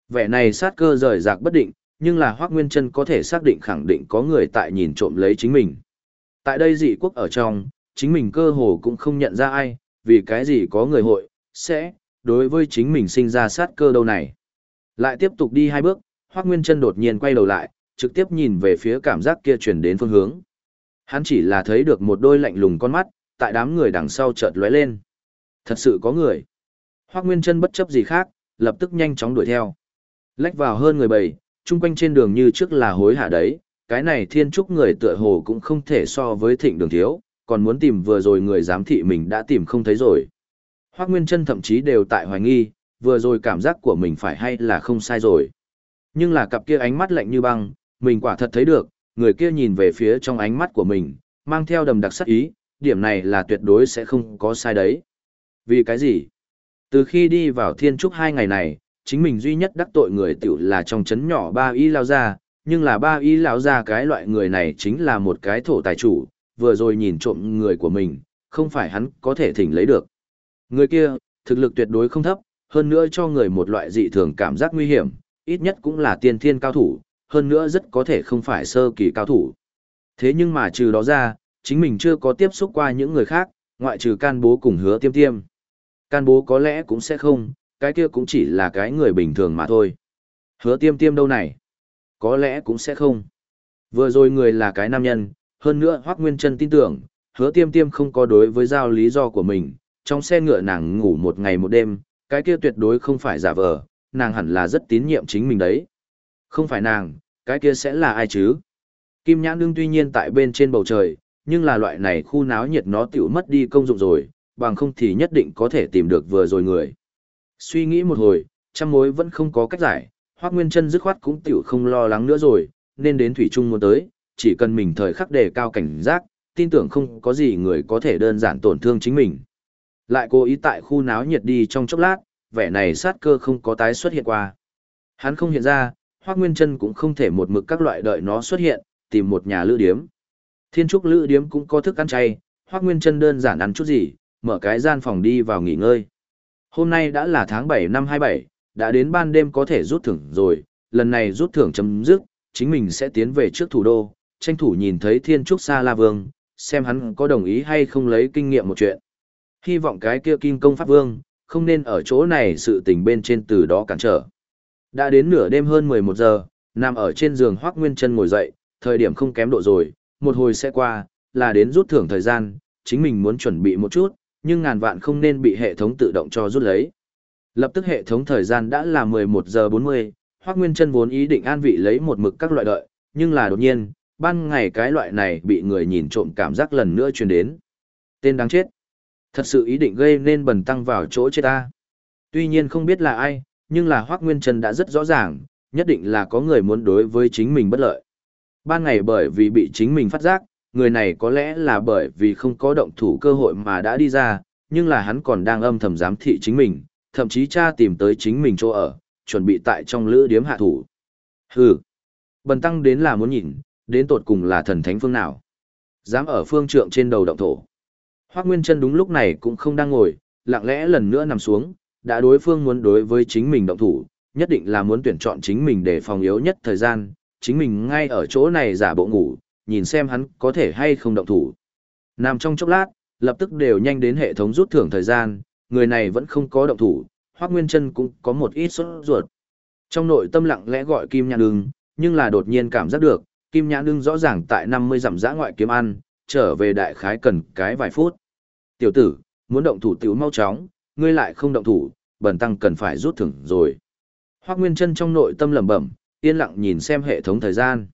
Speaker 1: Vẻ này sát cơ rời rạc bất định, nhưng là Hoác Nguyên Trân có thể xác định khẳng định có người tại nhìn trộm lấy chính mình. Tại đây dị quốc ở trong, chính mình cơ hồ cũng không nhận ra ai, vì cái gì có người hội, sẽ, đối với chính mình sinh ra sát cơ đâu này. Lại tiếp tục đi hai bước, Hoác Nguyên Trân đột nhiên quay đầu lại, trực tiếp nhìn về phía cảm giác kia chuyển đến phương hướng. Hắn chỉ là thấy được một đôi lạnh lùng con mắt, tại đám người đằng sau chợt lóe lên. Thật sự có người. Hoác Nguyên Trân bất chấp gì khác, lập tức nhanh chóng đuổi theo. Lách vào hơn người bầy, chung quanh trên đường như trước là hối hả đấy, cái này thiên trúc người tựa hồ cũng không thể so với thịnh đường thiếu, còn muốn tìm vừa rồi người giám thị mình đã tìm không thấy rồi. Hoác Nguyên Trân thậm chí đều tại hoài nghi, vừa rồi cảm giác của mình phải hay là không sai rồi. Nhưng là cặp kia ánh mắt lạnh như băng, mình quả thật thấy được, người kia nhìn về phía trong ánh mắt của mình, mang theo đầm đặc sắc ý, điểm này là tuyệt đối sẽ không có sai đấy. Vì cái gì? Từ khi đi vào thiên trúc hai ngày này, chính mình duy nhất đắc tội người tiểu là trong chấn nhỏ ba y lao ra, nhưng là ba y lao ra cái loại người này chính là một cái thổ tài chủ, vừa rồi nhìn trộm người của mình, không phải hắn có thể thỉnh lấy được. Người kia, thực lực tuyệt đối không thấp, hơn nữa cho người một loại dị thường cảm giác nguy hiểm, ít nhất cũng là tiên thiên cao thủ, hơn nữa rất có thể không phải sơ kỳ cao thủ. Thế nhưng mà trừ đó ra, chính mình chưa có tiếp xúc qua những người khác, ngoại trừ can bố cùng hứa tiêm tiêm. Can bố có lẽ cũng sẽ không, cái kia cũng chỉ là cái người bình thường mà thôi. Hứa tiêm tiêm đâu này? Có lẽ cũng sẽ không. Vừa rồi người là cái nam nhân, hơn nữa Hoác Nguyên Trân tin tưởng, hứa tiêm tiêm không có đối với giao lý do của mình, trong xe ngựa nàng ngủ một ngày một đêm, cái kia tuyệt đối không phải giả vờ, nàng hẳn là rất tín nhiệm chính mình đấy. Không phải nàng, cái kia sẽ là ai chứ? Kim nhãn đương tuy nhiên tại bên trên bầu trời, nhưng là loại này khu náo nhiệt nó tiểu mất đi công dụng rồi, bằng không thì nhất định có thể tìm được vừa rồi người. Suy nghĩ một hồi, trăm mối vẫn không có cách giải, Hoắc Nguyên chân dứt khoát cũng tiểu không lo lắng nữa rồi, nên đến Thủy Trung muốn tới, chỉ cần mình thời khắc đề cao cảnh giác, tin tưởng không có gì người có thể đơn giản tổn thương chính mình. Lại cố ý tại khu náo nhiệt đi trong chốc lát, vẻ này sát cơ không có tái xuất hiện qua. Hắn không hiện ra, Hoắc Nguyên Chân cũng không thể một mực các loại đợi nó xuất hiện, tìm một nhà lữ điếm. Thiên trúc lữ điếm cũng có thức ăn chay, Hoắc Nguyên Chân đơn giản ăn chút gì, mở cái gian phòng đi vào nghỉ ngơi. Hôm nay đã là tháng 7 năm 27, đã đến ban đêm có thể rút thưởng rồi, lần này rút thưởng chấm dứt, chính mình sẽ tiến về trước thủ đô, tranh thủ nhìn thấy Thiên Trúc Sa La Vương, xem hắn có đồng ý hay không lấy kinh nghiệm một chuyện. Hy vọng cái kia Kim Công Pháp Vương, không nên ở chỗ này sự tình bên trên từ đó cản trở. Đã đến nửa đêm hơn 11 giờ, nằm ở trên giường Hoác Nguyên Chân ngồi dậy, thời điểm không kém độ rồi, một hồi sẽ qua, là đến rút thưởng thời gian, chính mình muốn chuẩn bị một chút, nhưng ngàn vạn không nên bị hệ thống tự động cho rút lấy. Lập tức hệ thống thời gian đã là 11 giờ 40, Hoác Nguyên Chân vốn ý định an vị lấy một mực các loại đợi, nhưng là đột nhiên, ban ngày cái loại này bị người nhìn trộm cảm giác lần nữa truyền đến. Tên đáng chết. Thật sự ý định gây nên bần tăng vào chỗ chết ta. Tuy nhiên không biết là ai, nhưng là Hoác Nguyên Trần đã rất rõ ràng, nhất định là có người muốn đối với chính mình bất lợi. Ban ngày bởi vì bị chính mình phát giác, người này có lẽ là bởi vì không có động thủ cơ hội mà đã đi ra, nhưng là hắn còn đang âm thầm giám thị chính mình, thậm chí cha tìm tới chính mình chỗ ở, chuẩn bị tại trong lữ điếm hạ thủ. Hừ, bần tăng đến là muốn nhìn, đến tột cùng là thần thánh phương nào. Dám ở phương trượng trên đầu động thổ. Hoác Nguyên Trân đúng lúc này cũng không đang ngồi, lặng lẽ lần nữa nằm xuống, đã đối phương muốn đối với chính mình động thủ, nhất định là muốn tuyển chọn chính mình để phòng yếu nhất thời gian, chính mình ngay ở chỗ này giả bộ ngủ, nhìn xem hắn có thể hay không động thủ. Nằm trong chốc lát, lập tức đều nhanh đến hệ thống rút thưởng thời gian, người này vẫn không có động thủ, Hoắc Nguyên Trân cũng có một ít sốt ruột. Trong nội tâm lặng lẽ gọi Kim Nhãn Đương, nhưng là đột nhiên cảm giác được, Kim Nhãn Đương rõ ràng tại 50 dặm dã ngoại kiếm ăn, trở về đại khái cần cái vài phút. Tiểu tử, muốn động thủ tiểu mau chóng, ngươi lại không động thủ, bần tăng cần phải rút thưởng rồi. Hoác Nguyên Trân trong nội tâm lẩm bẩm, yên lặng nhìn xem hệ thống thời gian.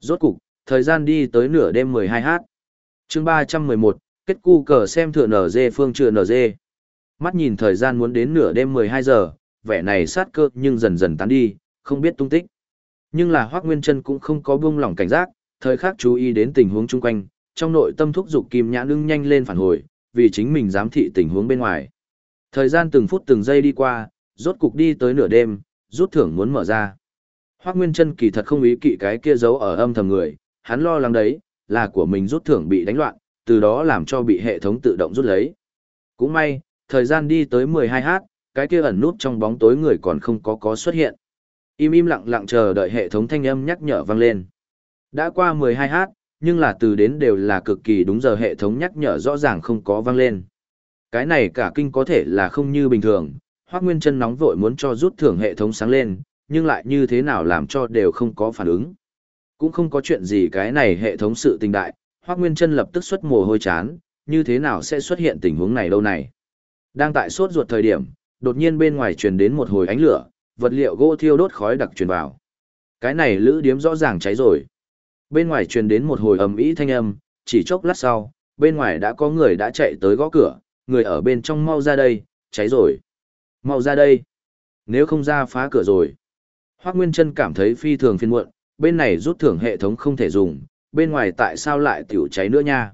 Speaker 1: Rốt cục, thời gian đi tới nửa đêm 12h. chương 311, kết cu cờ xem thừa nở dê phương chưa nở dê. Mắt nhìn thời gian muốn đến nửa đêm 12 giờ, vẻ này sát cơ nhưng dần dần tán đi, không biết tung tích. Nhưng là Hoác Nguyên Trân cũng không có buông lỏng cảnh giác, thời khắc chú ý đến tình huống chung quanh, trong nội tâm thúc dục kim nhãn ưng nhanh lên phản hồi, vì chính mình giám thị tình huống bên ngoài. Thời gian từng phút từng giây đi qua, rốt cục đi tới nửa đêm, rút thưởng muốn mở ra. hoắc Nguyên chân kỳ thật không ý kỵ cái kia giấu ở âm thầm người, hắn lo lắng đấy, là của mình rút thưởng bị đánh loạn, từ đó làm cho bị hệ thống tự động rút lấy. Cũng may, thời gian đi tới 12h, cái kia ẩn nút trong bóng tối người còn không có có xuất hiện. Im im lặng lặng chờ đợi hệ thống thanh âm nhắc nhở vang lên. Đã qua 12h, nhưng là từ đến đều là cực kỳ đúng giờ hệ thống nhắc nhở rõ ràng không có vang lên. Cái này cả kinh có thể là không như bình thường, Hoắc Nguyên Chân nóng vội muốn cho rút thưởng hệ thống sáng lên, nhưng lại như thế nào làm cho đều không có phản ứng. Cũng không có chuyện gì cái này hệ thống sự tình đại, Hoắc Nguyên Chân lập tức xuất mồ hôi chán, như thế nào sẽ xuất hiện tình huống này đâu này. Đang tại sốt ruột thời điểm, đột nhiên bên ngoài truyền đến một hồi ánh lửa, vật liệu gỗ thiêu đốt khói đặc truyền vào. Cái này lữ điếm rõ ràng cháy rồi. Bên ngoài truyền đến một hồi ầm ĩ thanh âm, chỉ chốc lát sau, bên ngoài đã có người đã chạy tới gõ cửa, người ở bên trong mau ra đây, cháy rồi. Mau ra đây. Nếu không ra phá cửa rồi. Hoác Nguyên Trân cảm thấy phi thường phiên muộn, bên này rút thưởng hệ thống không thể dùng, bên ngoài tại sao lại tiểu cháy nữa nha.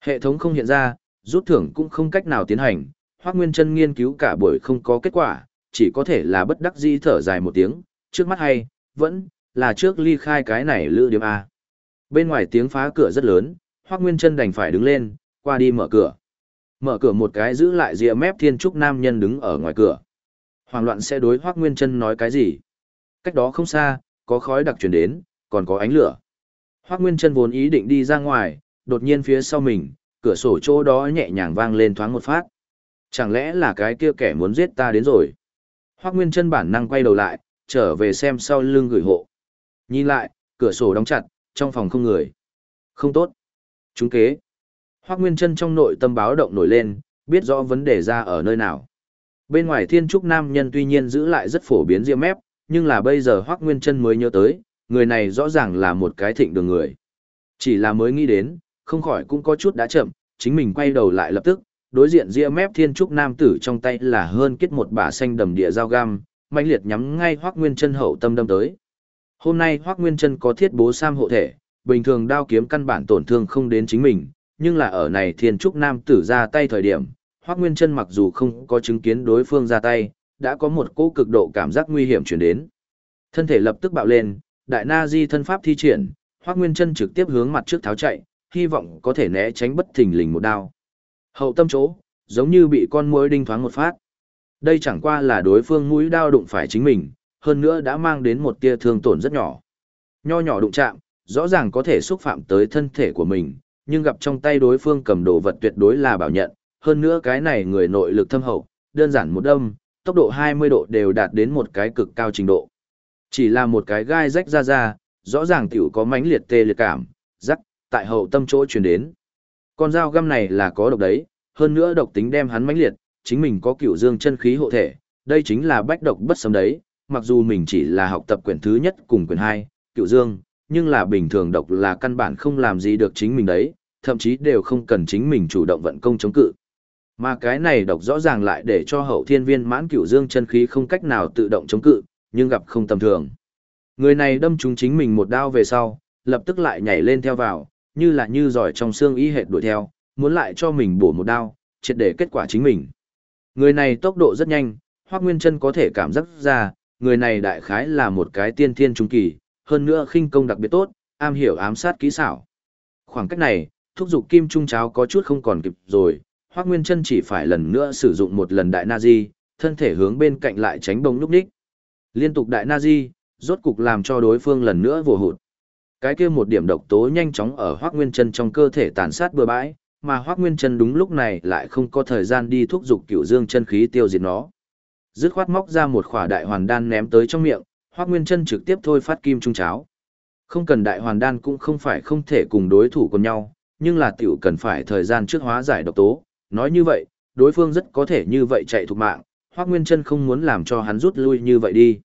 Speaker 1: Hệ thống không hiện ra, rút thưởng cũng không cách nào tiến hành, Hoác Nguyên Trân nghiên cứu cả buổi không có kết quả, chỉ có thể là bất đắc dĩ thở dài một tiếng, trước mắt hay, vẫn là trước ly khai cái này lữ điểm A. Bên ngoài tiếng phá cửa rất lớn, Hoác Nguyên chân đành phải đứng lên, qua đi mở cửa. Mở cửa một cái giữ lại rìa mép thiên trúc nam nhân đứng ở ngoài cửa. Hoàng loạn sẽ đối Hoác Nguyên chân nói cái gì? Cách đó không xa, có khói đặc truyền đến, còn có ánh lửa. Hoác Nguyên chân vốn ý định đi ra ngoài, đột nhiên phía sau mình, cửa sổ chỗ đó nhẹ nhàng vang lên thoáng một phát. Chẳng lẽ là cái kia kẻ muốn giết ta đến rồi? Hoác Nguyên chân bản năng quay đầu lại, trở về xem sau lưng gửi hộ. Nhìn lại, cửa sổ đóng chặt, trong phòng không người. Không tốt. Chúng kế. Hoác Nguyên Trân trong nội tâm báo động nổi lên, biết rõ vấn đề ra ở nơi nào. Bên ngoài thiên trúc nam nhân tuy nhiên giữ lại rất phổ biến riêng mép, nhưng là bây giờ Hoác Nguyên Trân mới nhớ tới, người này rõ ràng là một cái thịnh đường người. Chỉ là mới nghĩ đến, không khỏi cũng có chút đã chậm, chính mình quay đầu lại lập tức, đối diện ria mép thiên trúc nam tử trong tay là hơn kết một bả xanh đầm địa dao găm, mãnh liệt nhắm ngay Hoác Nguyên chân hậu tâm đâm tới. Hôm nay Hoác Nguyên Trân có thiết bố sam hộ thể, bình thường đao kiếm căn bản tổn thương không đến chính mình, nhưng là ở này thiên trúc nam tử ra tay thời điểm, Hoắc Nguyên Chân mặc dù không có chứng kiến đối phương ra tay, đã có một cỗ cực độ cảm giác nguy hiểm truyền đến. Thân thể lập tức bạo lên, đại na di thân pháp thi triển, Hoắc Nguyên Chân trực tiếp hướng mặt trước tháo chạy, hy vọng có thể né tránh bất thình lình một đao. Hậu tâm chỗ, giống như bị con muỗi đinh thoáng một phát. Đây chẳng qua là đối phương mũi đao đụng phải chính mình, hơn nữa đã mang đến một tia thương tổn rất nhỏ. Nho nhỏ đụng chạm, rõ ràng có thể xúc phạm tới thân thể của mình, nhưng gặp trong tay đối phương cầm đồ vật tuyệt đối là bảo nhận, hơn nữa cái này người nội lực thâm hậu, đơn giản một đâm, tốc độ 20 độ đều đạt đến một cái cực cao trình độ. Chỉ là một cái gai rách ra ra, rõ ràng tiểu có mãnh liệt tê liệt cảm, rắc, tại hậu tâm chỗ truyền đến. Con dao găm này là có độc đấy, hơn nữa độc tính đem hắn mãnh liệt, chính mình có cửu dương chân khí hộ thể, đây chính là bách độc bất xâm đấy, mặc dù mình chỉ là học tập quyển thứ nhất cùng quyển hai, cựu dương, nhưng là bình thường độc là căn bản không làm gì được chính mình đấy, thậm chí đều không cần chính mình chủ động vận công chống cự. Mà cái này độc rõ ràng lại để cho hậu thiên viên mãn cửu dương chân khí không cách nào tự động chống cự, nhưng gặp không tầm thường. Người này đâm trúng chính mình một đao về sau, lập tức lại nhảy lên theo vào, như là như giỏi trong xương ý hệt đuổi theo, muốn lại cho mình bổ một đao, triệt để kết quả chính mình. Người này tốc độ rất nhanh, Hoắc Nguyên Chân có thể cảm giác ra, người này đại khái là một cái tiên thiên trung kỳ, hơn nữa khinh công đặc biệt tốt, am hiểu ám sát kỹ xảo. Khoảng cách này, thúc dục kim trung cháo có chút không còn kịp rồi, Hoắc Nguyên Chân chỉ phải lần nữa sử dụng một lần đại Nazi, thân thể hướng bên cạnh lại tránh bông lúc ních. Liên tục đại Nazi, rốt cục làm cho đối phương lần nữa vồ hụt. Cái kia một điểm độc tố nhanh chóng ở Hoắc Nguyên Chân trong cơ thể tàn sát bừa bãi, mà Hoắc Nguyên Chân đúng lúc này lại không có thời gian đi thúc dục cửu dương chân khí tiêu diệt nó. Dứt khoát móc ra một khỏa đại hoàn đan ném tới trong miệng, Hoắc Nguyên Chân trực tiếp thôi phát kim trung cháo. Không cần đại hoàn đan cũng không phải không thể cùng đối thủ cùng nhau, nhưng là tiểu cần phải thời gian trước hóa giải độc tố, nói như vậy, đối phương rất có thể như vậy chạy thục mạng, Hoắc Nguyên Chân không muốn làm cho hắn rút lui như vậy đi.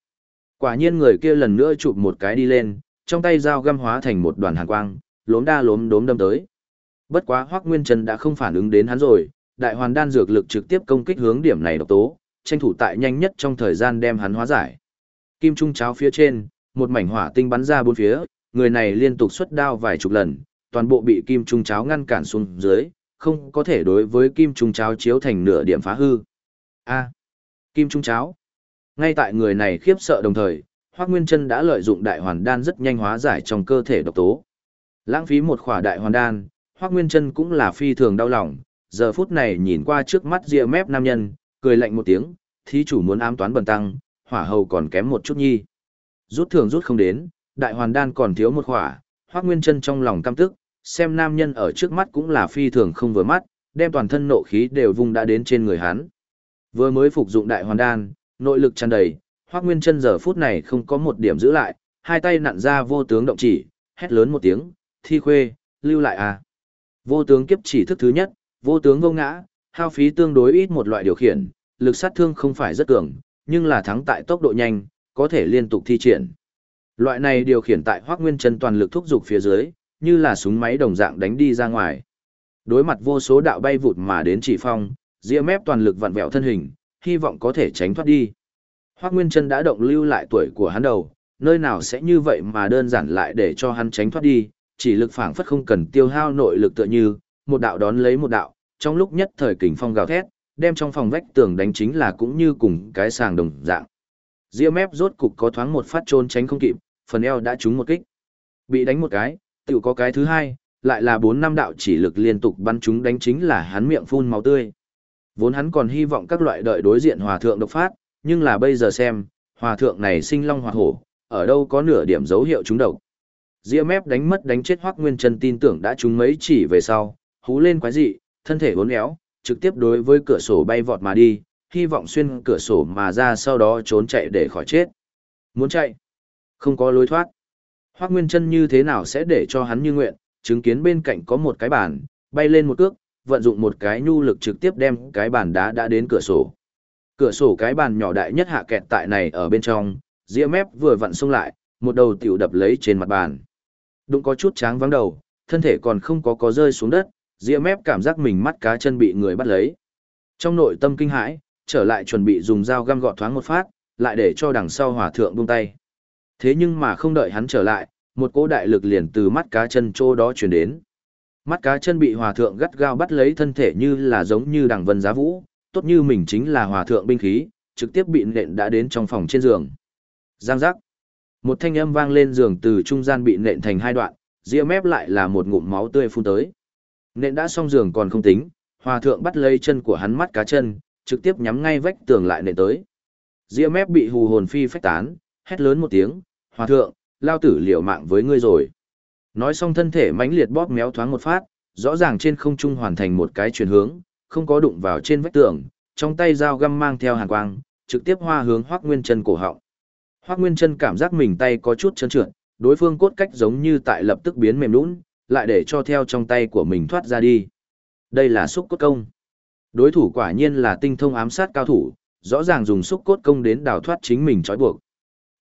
Speaker 1: Quả nhiên người kia lần nữa chụp một cái đi lên, trong tay dao găm hóa thành một đoàn hàn quang, lốm đa lốm đốm đâm tới. Bất quá Hoắc Nguyên Chân đã không phản ứng đến hắn rồi, đại hoàn đan dược lực trực tiếp công kích hướng điểm này độc tố, tranh thủ tại nhanh nhất trong thời gian đem hắn hóa giải. Kim trung cháo phía trên, một mảnh hỏa tinh bắn ra bốn phía, người này liên tục xuất đao vài chục lần, toàn bộ bị kim trung cháo ngăn cản xuống dưới, không có thể đối với kim trung cháo chiếu thành nửa điểm phá hư. A, kim trung cháo. Ngay tại người này khiếp sợ đồng thời, Hoắc Nguyên Chân đã lợi dụng đại hoàn đan rất nhanh hóa giải trong cơ thể độc tố. Lãng phí một khỏa đại hoàn đan, Hoắc Nguyên Chân cũng là phi thường đau lòng, giờ phút này nhìn qua trước mắt ria mép nam nhân, cười lạnh một tiếng, thí chủ muốn ám toán bần tăng, hỏa hầu còn kém một chút nhi. Rút thường rút không đến, đại hoàn đan còn thiếu một khỏa, Hoắc Nguyên Chân trong lòng căm tức, xem nam nhân ở trước mắt cũng là phi thường không vừa mắt, đem toàn thân nộ khí đều vung đã đến trên người hắn. Vừa mới phục dụng đại hoàn đan, nội lực tràn đầy, Hoắc Nguyên Chân giờ phút này không có một điểm giữ lại, hai tay nặn ra vô tướng động chỉ, hét lớn một tiếng, "Thi khuê, lưu lại à?" Vô tướng kiếp chỉ thức thứ nhất, vô tướng vô ngã, hao phí tương đối ít một loại điều khiển, lực sát thương không phải rất cường, nhưng là thắng tại tốc độ nhanh, có thể liên tục thi triển. Loại này điều khiển tại Hoắc Nguyên Chân toàn lực thúc dục phía dưới, như là súng máy đồng dạng đánh đi ra ngoài. Đối mặt vô số đạo bay vụt mà đến chỉ phong, Diệp Mép toàn lực vặn vẹo thân hình, hy vọng có thể tránh thoát đi. Hoắc Nguyên Chân đã động lưu lại tuổi của hắn đầu, nơi nào sẽ như vậy mà đơn giản lại để cho hắn tránh thoát đi, chỉ lực phảng phất không cần tiêu hao nội lực tựa như, một đạo đón lấy một đạo, trong lúc nhất thời kình phong gào thét, đem trong phòng vách tường đánh chính là cũng như cùng cái sàng đồng dạng. Diệp Mép rốt cục có thoáng một phát trốn tránh không kịp, phần eo đã trúng một kích. Bị đánh một cái, tiểu có cái thứ hai, lại là bốn năm đạo chỉ lực liên tục bắn chúng đánh chính là hắn miệng phun máu tươi. Vốn hắn còn hy vọng các loại đợi đối diện hòa thượng độc phát, nhưng là bây giờ xem, hòa thượng này sinh long hòa hổ, ở đâu có nửa điểm dấu hiệu trúng độc. Diệp mép đánh mất đánh chết Hoắc Nguyên Chân tin tưởng đã trúng mấy chỉ về sau, hú lên quái dị, thân thể uốn éo, trực tiếp đối với cửa sổ bay vọt mà đi, hy vọng xuyên cửa sổ mà ra sau đó trốn chạy để khỏi chết. Muốn chạy, không có lối thoát. Hoắc Nguyên Chân như thế nào sẽ để cho hắn như nguyện, chứng kiến bên cạnh có một cái bàn, bay lên một cước, vận dụng một cái nhu lực trực tiếp đem cái bàn đá đã đến cửa sổ. Cửa sổ cái bàn nhỏ đại nhất hạ kẹt tại này ở bên trong, rìa mép vừa vặn xông lại, một đầu tiểu đập lấy trên mặt bàn. Đụng có chút tráng vắng đầu, thân thể còn không có có rơi xuống đất, ria mép cảm giác mình mắt cá chân bị người bắt lấy. Trong nội tâm kinh hãi, trở lại chuẩn bị dùng dao găm gọt thoáng một phát, lại để cho đằng sau Hòa thượng buông tay. Thế nhưng mà không đợi hắn trở lại, một cỗ đại lực liền từ mắt cá chân chỗ đó chuyển đến. Mắt cá chân bị hòa thượng gắt gao bắt lấy thân thể như là giống như đằng vân giá vũ, tốt như mình chính là hòa thượng binh khí, trực tiếp bị nện đã đến trong phòng trên giường. Giang giác. Một thanh âm vang lên giường từ trung gian bị nện thành hai đoạn, ria mép lại là một ngụm máu tươi phun tới. Nện đã xong giường còn không tính, hòa thượng bắt lấy chân của hắn mắt cá chân, trực tiếp nhắm ngay vách tường lại nện tới. Ria mép bị hù hồn phi phách tán, hét lớn một tiếng, hòa thượng, lao tử liều mạng với ngươi rồi. Nói xong thân thể mãnh liệt bóp méo thoáng một phát, rõ ràng trên không trung hoàn thành một cái chuyển hướng, không có đụng vào trên vách tường, trong tay dao găm mang theo hàn quang, trực tiếp hoa hướng Hoắc Nguyên Chân cổ họng. Hoắc Nguyên Chân cảm giác mình tay có chút trơn trượt, đối phương cốt cách giống như tại lập tức biến mềm nhũn, lại để cho theo trong tay của mình thoát ra đi. Đây là xúc cốt công. Đối thủ quả nhiên là tinh thông ám sát cao thủ, rõ ràng dùng xúc cốt công đến đào thoát chính mình trói buộc.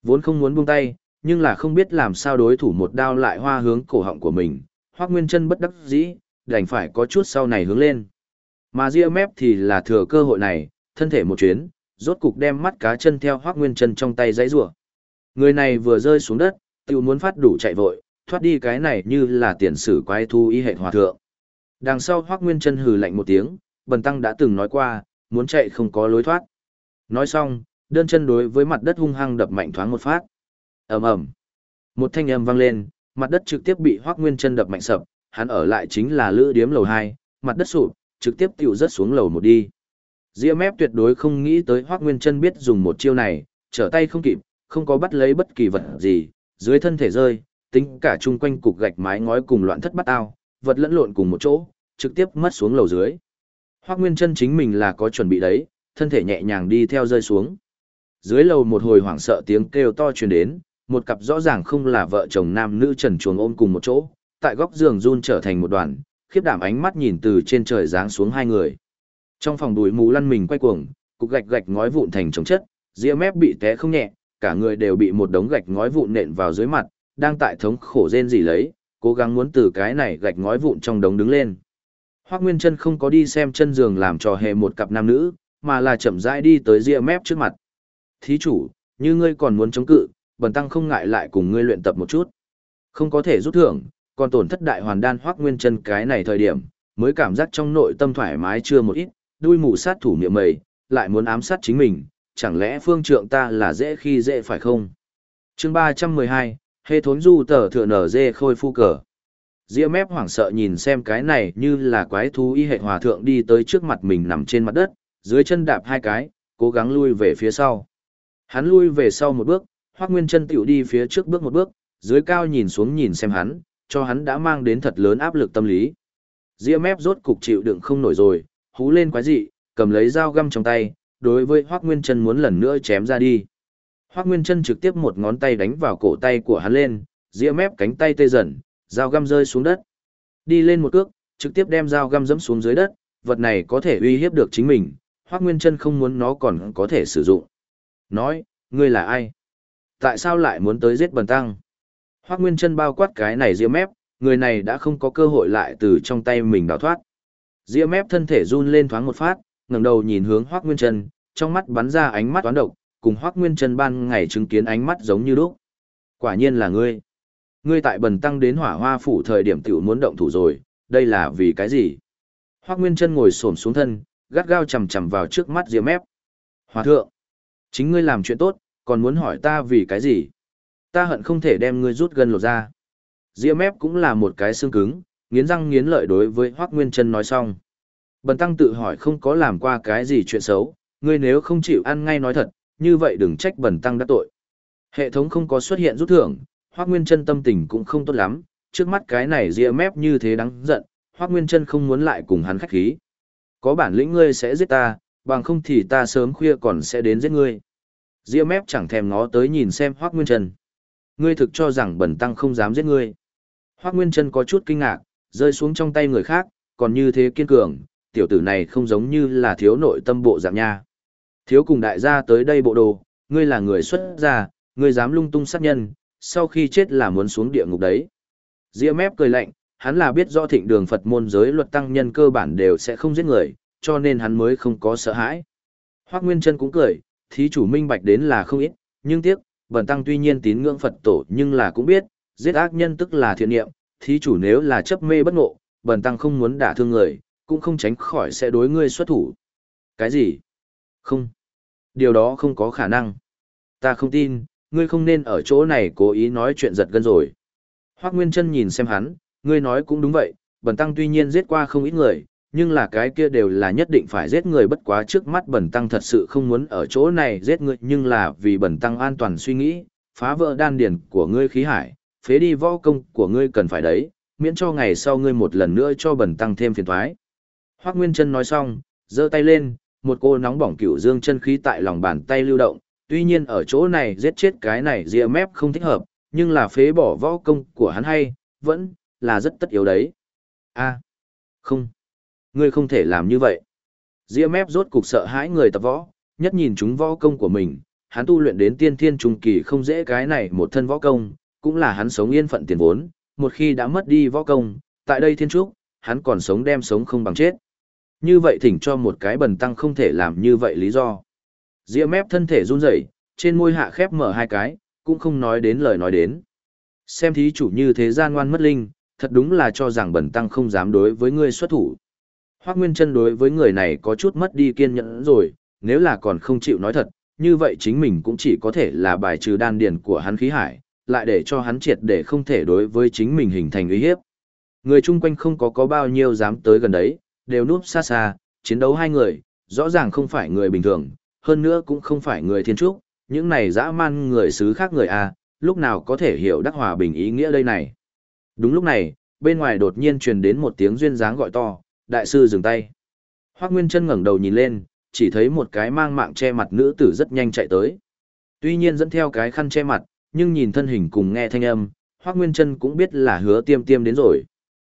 Speaker 1: Vốn không muốn buông tay, nhưng là không biết làm sao đối thủ một đao lại hoa hướng cổ họng của mình, Hoắc Nguyên Chân bất đắc dĩ, đành phải có chút sau này hướng lên. Mà Ria Mép thì là thừa cơ hội này, thân thể một chuyến, rốt cục đem mắt cá chân theo Hoắc Nguyên Chân trong tay giãy giụa. Người này vừa rơi xuống đất, tiểu muốn phát đủ chạy vội, thoát đi cái này như là tiền sử quái thu y hệ hòa thượng. Đằng sau Hoắc Nguyên Chân hừ lạnh một tiếng, Bần tăng đã từng nói qua, muốn chạy không có lối thoát. Nói xong, đơn chân đối với mặt đất hung hăng đập mạnh thoáng một phát. Ầm ầm. Một thanh âm vang lên, mặt đất trực tiếp bị Hoắc Nguyên Chân đập mạnh sập, hắn ở lại chính là lữ điếm lầu 2, mặt đất sụp, trực tiếp tiểu rất xuống lầu một đi. Diệp mép tuyệt đối không nghĩ tới Hoắc Nguyên Chân biết dùng một chiêu này, trở tay không kịp, không có bắt lấy bất kỳ vật gì, dưới thân thể rơi, tính cả chung quanh cục gạch mái ngói cùng loạn thất bát ao, vật lẫn lộn cùng một chỗ, trực tiếp mất xuống lầu dưới. Hoắc Nguyên Chân chính mình là có chuẩn bị đấy, thân thể nhẹ nhàng đi theo rơi xuống. Dưới lầu một hồi hoảng sợ tiếng kêu to truyền đến, một cặp rõ ràng không là vợ chồng nam nữ trần chuồng ôm cùng một chỗ, tại góc giường run trở thành một đoàn, khiếp đảm ánh mắt nhìn từ trên trời giáng xuống hai người. Trong phòng đùi mù lăn mình quay cuồng, cục gạch gạch ngói vụn thành trống chất, ria mép bị té không nhẹ, cả người đều bị một đống gạch ngói vụn nện vào dưới mặt, đang tại thống khổ rên rỉ lấy, cố gắng muốn từ cái này gạch ngói vụn trong đống đứng lên. Hoắc Nguyên Chân không có đi xem chân giường làm trò hề một cặp nam nữ, mà là chậm rãi đi tới ria mép trước mặt. "Thí chủ, như ngươi còn muốn chống cự, bần tăng không ngại lại cùng ngươi luyện tập một chút." Không có thể rút thưởng, còn tổn thất đại hoàn đan Hoắc Nguyên Chân cái này thời điểm, mới cảm giác trong nội tâm thoải mái chưa một ít, đuôi mù sát thủ niệm mày, lại muốn ám sát chính mình, chẳng lẽ phương trượng ta là dễ khi dễ phải không? chương 312, hệ thốn du tờ thừa nở dê khôi phu cờ. Dĩa mép hoảng sợ nhìn xem cái này như là quái thú y hệ hòa thượng đi tới trước mặt mình nằm trên mặt đất, dưới chân đạp hai cái, cố gắng lui về phía sau. Hắn lui về sau một bước, hoác nguyên chân tiểu đi phía trước bước một bước, dưới cao nhìn xuống nhìn xem hắn, cho hắn đã mang đến thật lớn áp lực tâm lý. Dĩa mép rốt cục chịu đựng không nổi rồi, hú lên quái dị, cầm lấy dao găm trong tay, đối với Hoắc Nguyên Chân muốn lần nữa chém ra đi. Hoắc Nguyên Trân trực tiếp một ngón tay đánh vào cổ tay của hắn lên, ria mép cánh tay tê dần, dao găm rơi xuống đất. Đi lên một cước, trực tiếp đem dao găm dẫm xuống dưới đất, vật này có thể uy hiếp được chính mình, Hoắc Nguyên Trân không muốn nó còn có thể sử dụng. Nói, ngươi là ai? Tại sao lại muốn tới giết Bần Tăng? Hoắc Nguyên Trân bao quát cái này ria mép, người này đã không có cơ hội lại từ trong tay mình đào thoát. Ria mép thân thể run lên thoáng một phát, ngẩng đầu nhìn hướng Hoắc Nguyên Trân, trong mắt bắn ra ánh mắt toán độc, cùng Hoắc Nguyên Chân ban ngày chứng kiến ánh mắt giống như lúc. Quả nhiên là ngươi. Ngươi tại bần tăng đến Hỏa Hoa phủ thời điểm tiểu muốn động thủ rồi, đây là vì cái gì? Hoắc Nguyên Chân ngồi xổm xuống thân, gắt gao chằm chằm vào trước mắt Diệp Mép. Hòa thượng, chính ngươi làm chuyện tốt, còn muốn hỏi ta vì cái gì? Ta hận không thể đem ngươi rút gần lột ra. Diệp Mép cũng là một cái xương cứng, nghiến răng nghiến lợi đối với Hoắc Nguyên Chân nói xong. Bần tăng tự hỏi không có làm qua cái gì chuyện xấu, ngươi nếu không chịu ăn ngay nói thật, như vậy đừng trách bần tăng đã tội. Hệ thống không có xuất hiện rút thưởng, Hoắc Nguyên Chân tâm tình cũng không tốt lắm, trước mắt cái này ria mép như thế đáng giận, Hoắc Nguyên Chân không muốn lại cùng hắn khách khí. Có bản lĩnh ngươi sẽ giết ta, bằng không thì ta sớm khuya còn sẽ đến giết ngươi. Ria mép chẳng thèm ngó tới nhìn xem Hoắc Nguyên Chân. Ngươi thực cho rằng bần tăng không dám giết ngươi. Hoắc Nguyên Chân có chút kinh ngạc, rơi xuống trong tay người khác, còn như thế kiên cường, tiểu tử này không giống như là thiếu nội tâm bộ dạng nha. Thiếu cùng đại gia tới đây bộ đồ, ngươi là người xuất gia, ngươi dám lung tung sát nhân, sau khi chết là muốn xuống địa ngục đấy. Diệp mép cười lạnh, hắn là biết do thịnh đường Phật môn giới luật tăng nhân cơ bản đều sẽ không giết người, cho nên hắn mới không có sợ hãi. Hoác Nguyên Trân cũng cười, thí chủ minh bạch đến là không ít, nhưng tiếc, bần tăng tuy nhiên tín ngưỡng Phật tổ nhưng là cũng biết, Giết ác nhân tức là thiện niệm, thí chủ nếu là chấp mê bất ngộ, bần tăng không muốn đả thương người, cũng không tránh khỏi sẽ đối ngươi xuất thủ. Cái gì? Không. Điều đó không có khả năng. Ta không tin, ngươi không nên ở chỗ này cố ý nói chuyện giật gân rồi. Hoác Nguyên Trân nhìn xem hắn, ngươi nói cũng đúng vậy, bẩn tăng tuy nhiên giết qua không ít người, nhưng là cái kia đều là nhất định phải giết người bất quá trước mắt bẩn tăng thật sự không muốn ở chỗ này giết ngươi nhưng là vì bẩn tăng an toàn suy nghĩ, phá vỡ đan điển của ngươi khí hải, phế đi võ công của ngươi cần phải đấy, miễn cho ngày sau ngươi một lần nữa cho bẩn tăng thêm phiền thoái. Hoác Nguyên Trân nói xong, giơ tay lên, một cô nóng bỏng cửu dương chân khí tại lòng bàn tay lưu động, tuy nhiên ở chỗ này giết chết cái này ria mép không thích hợp, nhưng là phế bỏ võ công của hắn hay, vẫn là rất tất yếu đấy. a không, ngươi không thể làm như vậy. Ria mép rốt cục sợ hãi người tập võ, nhất nhìn chúng võ công của mình, hắn tu luyện đến tiên thiên trung kỳ không dễ cái này một thân võ công, cũng là hắn sống yên phận tiền vốn, một khi đã mất đi võ công, tại đây thiên trúc, hắn còn sống đem sống không bằng chết. Như vậy thỉnh cho một cái bần tăng không thể làm như vậy lý do. Dĩa mép thân thể run rẩy, trên môi hạ khép mở hai cái, cũng không nói đến lời nói đến. Xem thí chủ như thế gian ngoan mất linh, thật đúng là cho rằng bần tăng không dám đối với ngươi xuất thủ. Hoác Nguyên chân đối với người này có chút mất đi kiên nhẫn rồi, nếu là còn không chịu nói thật, như vậy chính mình cũng chỉ có thể là bài trừ đan điền của hắn khí hải, lại để cho hắn triệt để không thể đối với chính mình hình thành uy hiếp. Người chung quanh không có có bao nhiêu dám tới gần đấy, đều núp xa xa, chiến đấu hai người, rõ ràng không phải người bình thường, hơn nữa cũng không phải người thiên trúc, những này dã man người xứ khác người A, lúc nào có thể hiểu đắc hòa bình ý nghĩa đây này. Đúng lúc này, bên ngoài đột nhiên truyền đến một tiếng duyên dáng gọi to, đại sư dừng tay. Hoác Nguyên chân ngẩng đầu nhìn lên, chỉ thấy một cái mang mạng che mặt nữ tử rất nhanh chạy tới. Tuy nhiên dẫn theo cái khăn che mặt, nhưng nhìn thân hình cùng nghe thanh âm, Hoác Nguyên chân cũng biết là hứa tiêm tiêm đến rồi.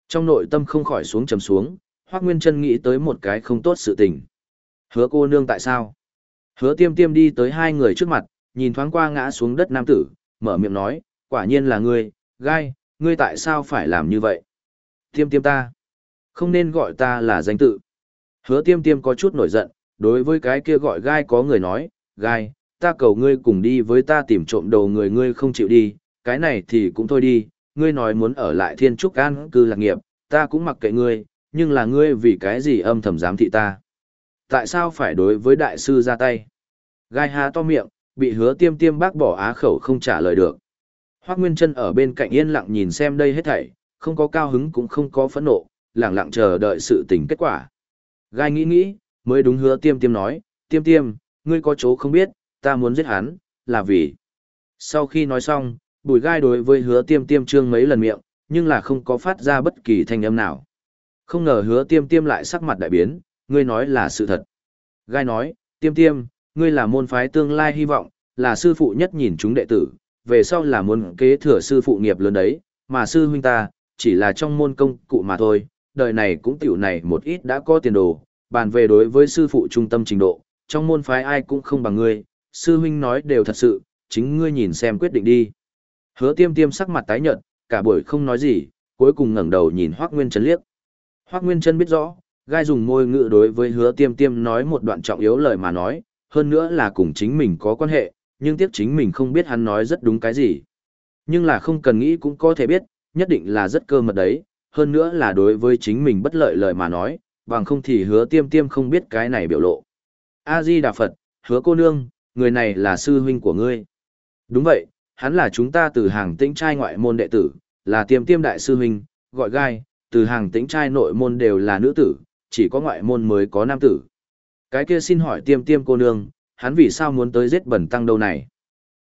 Speaker 1: Trong nội tâm không khỏi xuống trầm xuống, Hoác Nguyên Trân nghĩ tới một cái không tốt sự tình. Hứa cô nương tại sao? Hứa tiêm tiêm đi tới hai người trước mặt, nhìn thoáng qua ngã xuống đất nam tử, mở miệng nói, quả nhiên là ngươi, gai, ngươi tại sao phải làm như vậy? Tiêm tiêm ta. Không nên gọi ta là danh tự. Hứa tiêm tiêm có chút nổi giận, đối với cái kia gọi gai có người nói, gai, ta cầu ngươi cùng đi với ta tìm trộm đầu người ngươi không chịu đi, cái này thì cũng thôi đi, ngươi nói muốn ở lại thiên trúc an cư lạc nghiệp, ta cũng mặc kệ ngươi, nhưng là ngươi vì cái gì âm thầm giám thị ta. Tại sao phải đối với đại sư ra tay? Gai há to miệng, bị hứa tiêm tiêm bác bỏ á khẩu không trả lời được. Hoác Nguyên Trân ở bên cạnh yên lặng nhìn xem đây hết thảy, không có cao hứng cũng không có phẫn nộ, lặng lặng chờ đợi sự tình kết quả. Gai nghĩ nghĩ, mới đúng hứa tiêm tiêm nói, tiêm tiêm, ngươi có chỗ không biết, ta muốn giết hắn, là vì. Sau khi nói xong, bùi gai đối với hứa tiêm tiêm trương mấy lần miệng, nhưng là không có phát ra bất kỳ thanh âm nào. Không ngờ hứa tiêm tiêm lại sắc mặt đại biến, ngươi nói là sự thật. Gai nói, tiêm tiêm, ngươi là môn phái tương lai hy vọng, là sư phụ nhất nhìn chúng đệ tử, về sau là muốn kế thừa sư phụ nghiệp lớn đấy, mà sư huynh ta, chỉ là trong môn công cụ mà thôi, đời này cũng tiểu này một ít đã có tiền đồ, bàn về đối với sư phụ trung tâm trình độ, trong môn phái ai cũng không bằng ngươi, sư huynh nói đều thật sự, chính ngươi nhìn xem quyết định đi. Hứa tiêm tiêm sắc mặt tái nhợt, cả buổi không nói gì, cuối cùng ngẩng đầu nhìn Hoác Nguyên Trấn liếc. Hoác Nguyên Trân biết rõ, gai dùng môi ngữ đối với hứa tiêm tiêm nói một đoạn trọng yếu lời mà nói, hơn nữa là cùng chính mình có quan hệ, nhưng tiếc chính mình không biết hắn nói rất đúng cái gì. Nhưng là không cần nghĩ cũng có thể biết, nhất định là rất cơ mật đấy, hơn nữa là đối với chính mình bất lợi lời mà nói, bằng không thì hứa tiêm tiêm không biết cái này biểu lộ. A-di Đà Phật, hứa cô nương, người này là sư huynh của ngươi. Đúng vậy, hắn là chúng ta từ hàng tĩnh trai ngoại môn đệ tử, là tiêm tiêm đại sư huynh, gọi gai, từ hàng tĩnh trai nội môn đều là nữ tử, chỉ có ngoại môn mới có nam tử. Cái kia xin hỏi tiêm tiêm cô nương, hắn vì sao muốn tới giết bẩn tăng đâu này?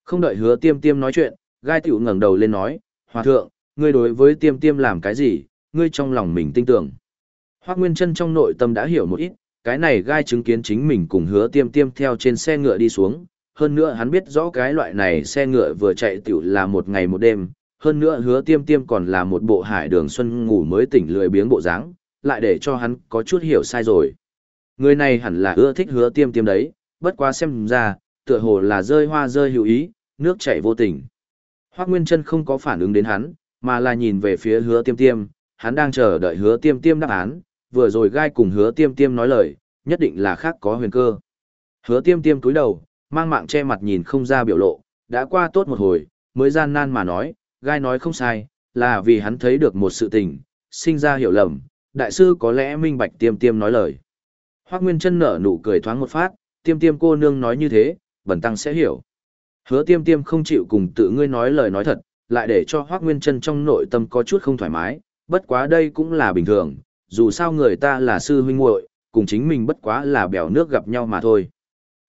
Speaker 1: Không đợi hứa tiêm tiêm nói chuyện, gai tiểu ngẩng đầu lên nói, Hòa thượng, ngươi đối với tiêm tiêm làm cái gì, ngươi trong lòng mình tin tưởng. Hoác Nguyên chân trong nội tâm đã hiểu một ít, cái này gai chứng kiến chính mình cùng hứa tiêm tiêm theo trên xe ngựa đi xuống, hơn nữa hắn biết rõ cái loại này xe ngựa vừa chạy tiểu là một ngày một đêm, hơn nữa hứa tiêm tiêm còn là một bộ hải đường xuân ngủ mới tỉnh lười biếng bộ dáng, lại để cho hắn có chút hiểu sai rồi. Người này hẳn là ưa thích hứa tiêm tiêm đấy, bất quá xem ra, tựa hồ là rơi hoa rơi hữu ý, nước chảy vô tình. Hoác nguyên chân không có phản ứng đến hắn, mà là nhìn về phía hứa tiêm tiêm, hắn đang chờ đợi hứa tiêm tiêm đáp án, vừa rồi gai cùng hứa tiêm tiêm nói lời, nhất định là khác có huyền cơ. Hứa tiêm tiêm cúi đầu, mang mạng che mặt nhìn không ra biểu lộ, đã qua tốt một hồi, mới gian nan mà nói gai nói không sai, là vì hắn thấy được một sự tình, sinh ra hiểu lầm, đại sư có lẽ minh bạch tiêm tiêm nói lời. Hoác Nguyên chân nở nụ cười thoáng một phát, tiêm tiêm cô nương nói như thế, bẩn tăng sẽ hiểu. Hứa tiêm tiêm không chịu cùng tự ngươi nói lời nói thật, lại để cho Hoác Nguyên chân trong nội tâm có chút không thoải mái, bất quá đây cũng là bình thường, dù sao người ta là sư huynh muội, cùng chính mình bất quá là bèo nước gặp nhau mà thôi.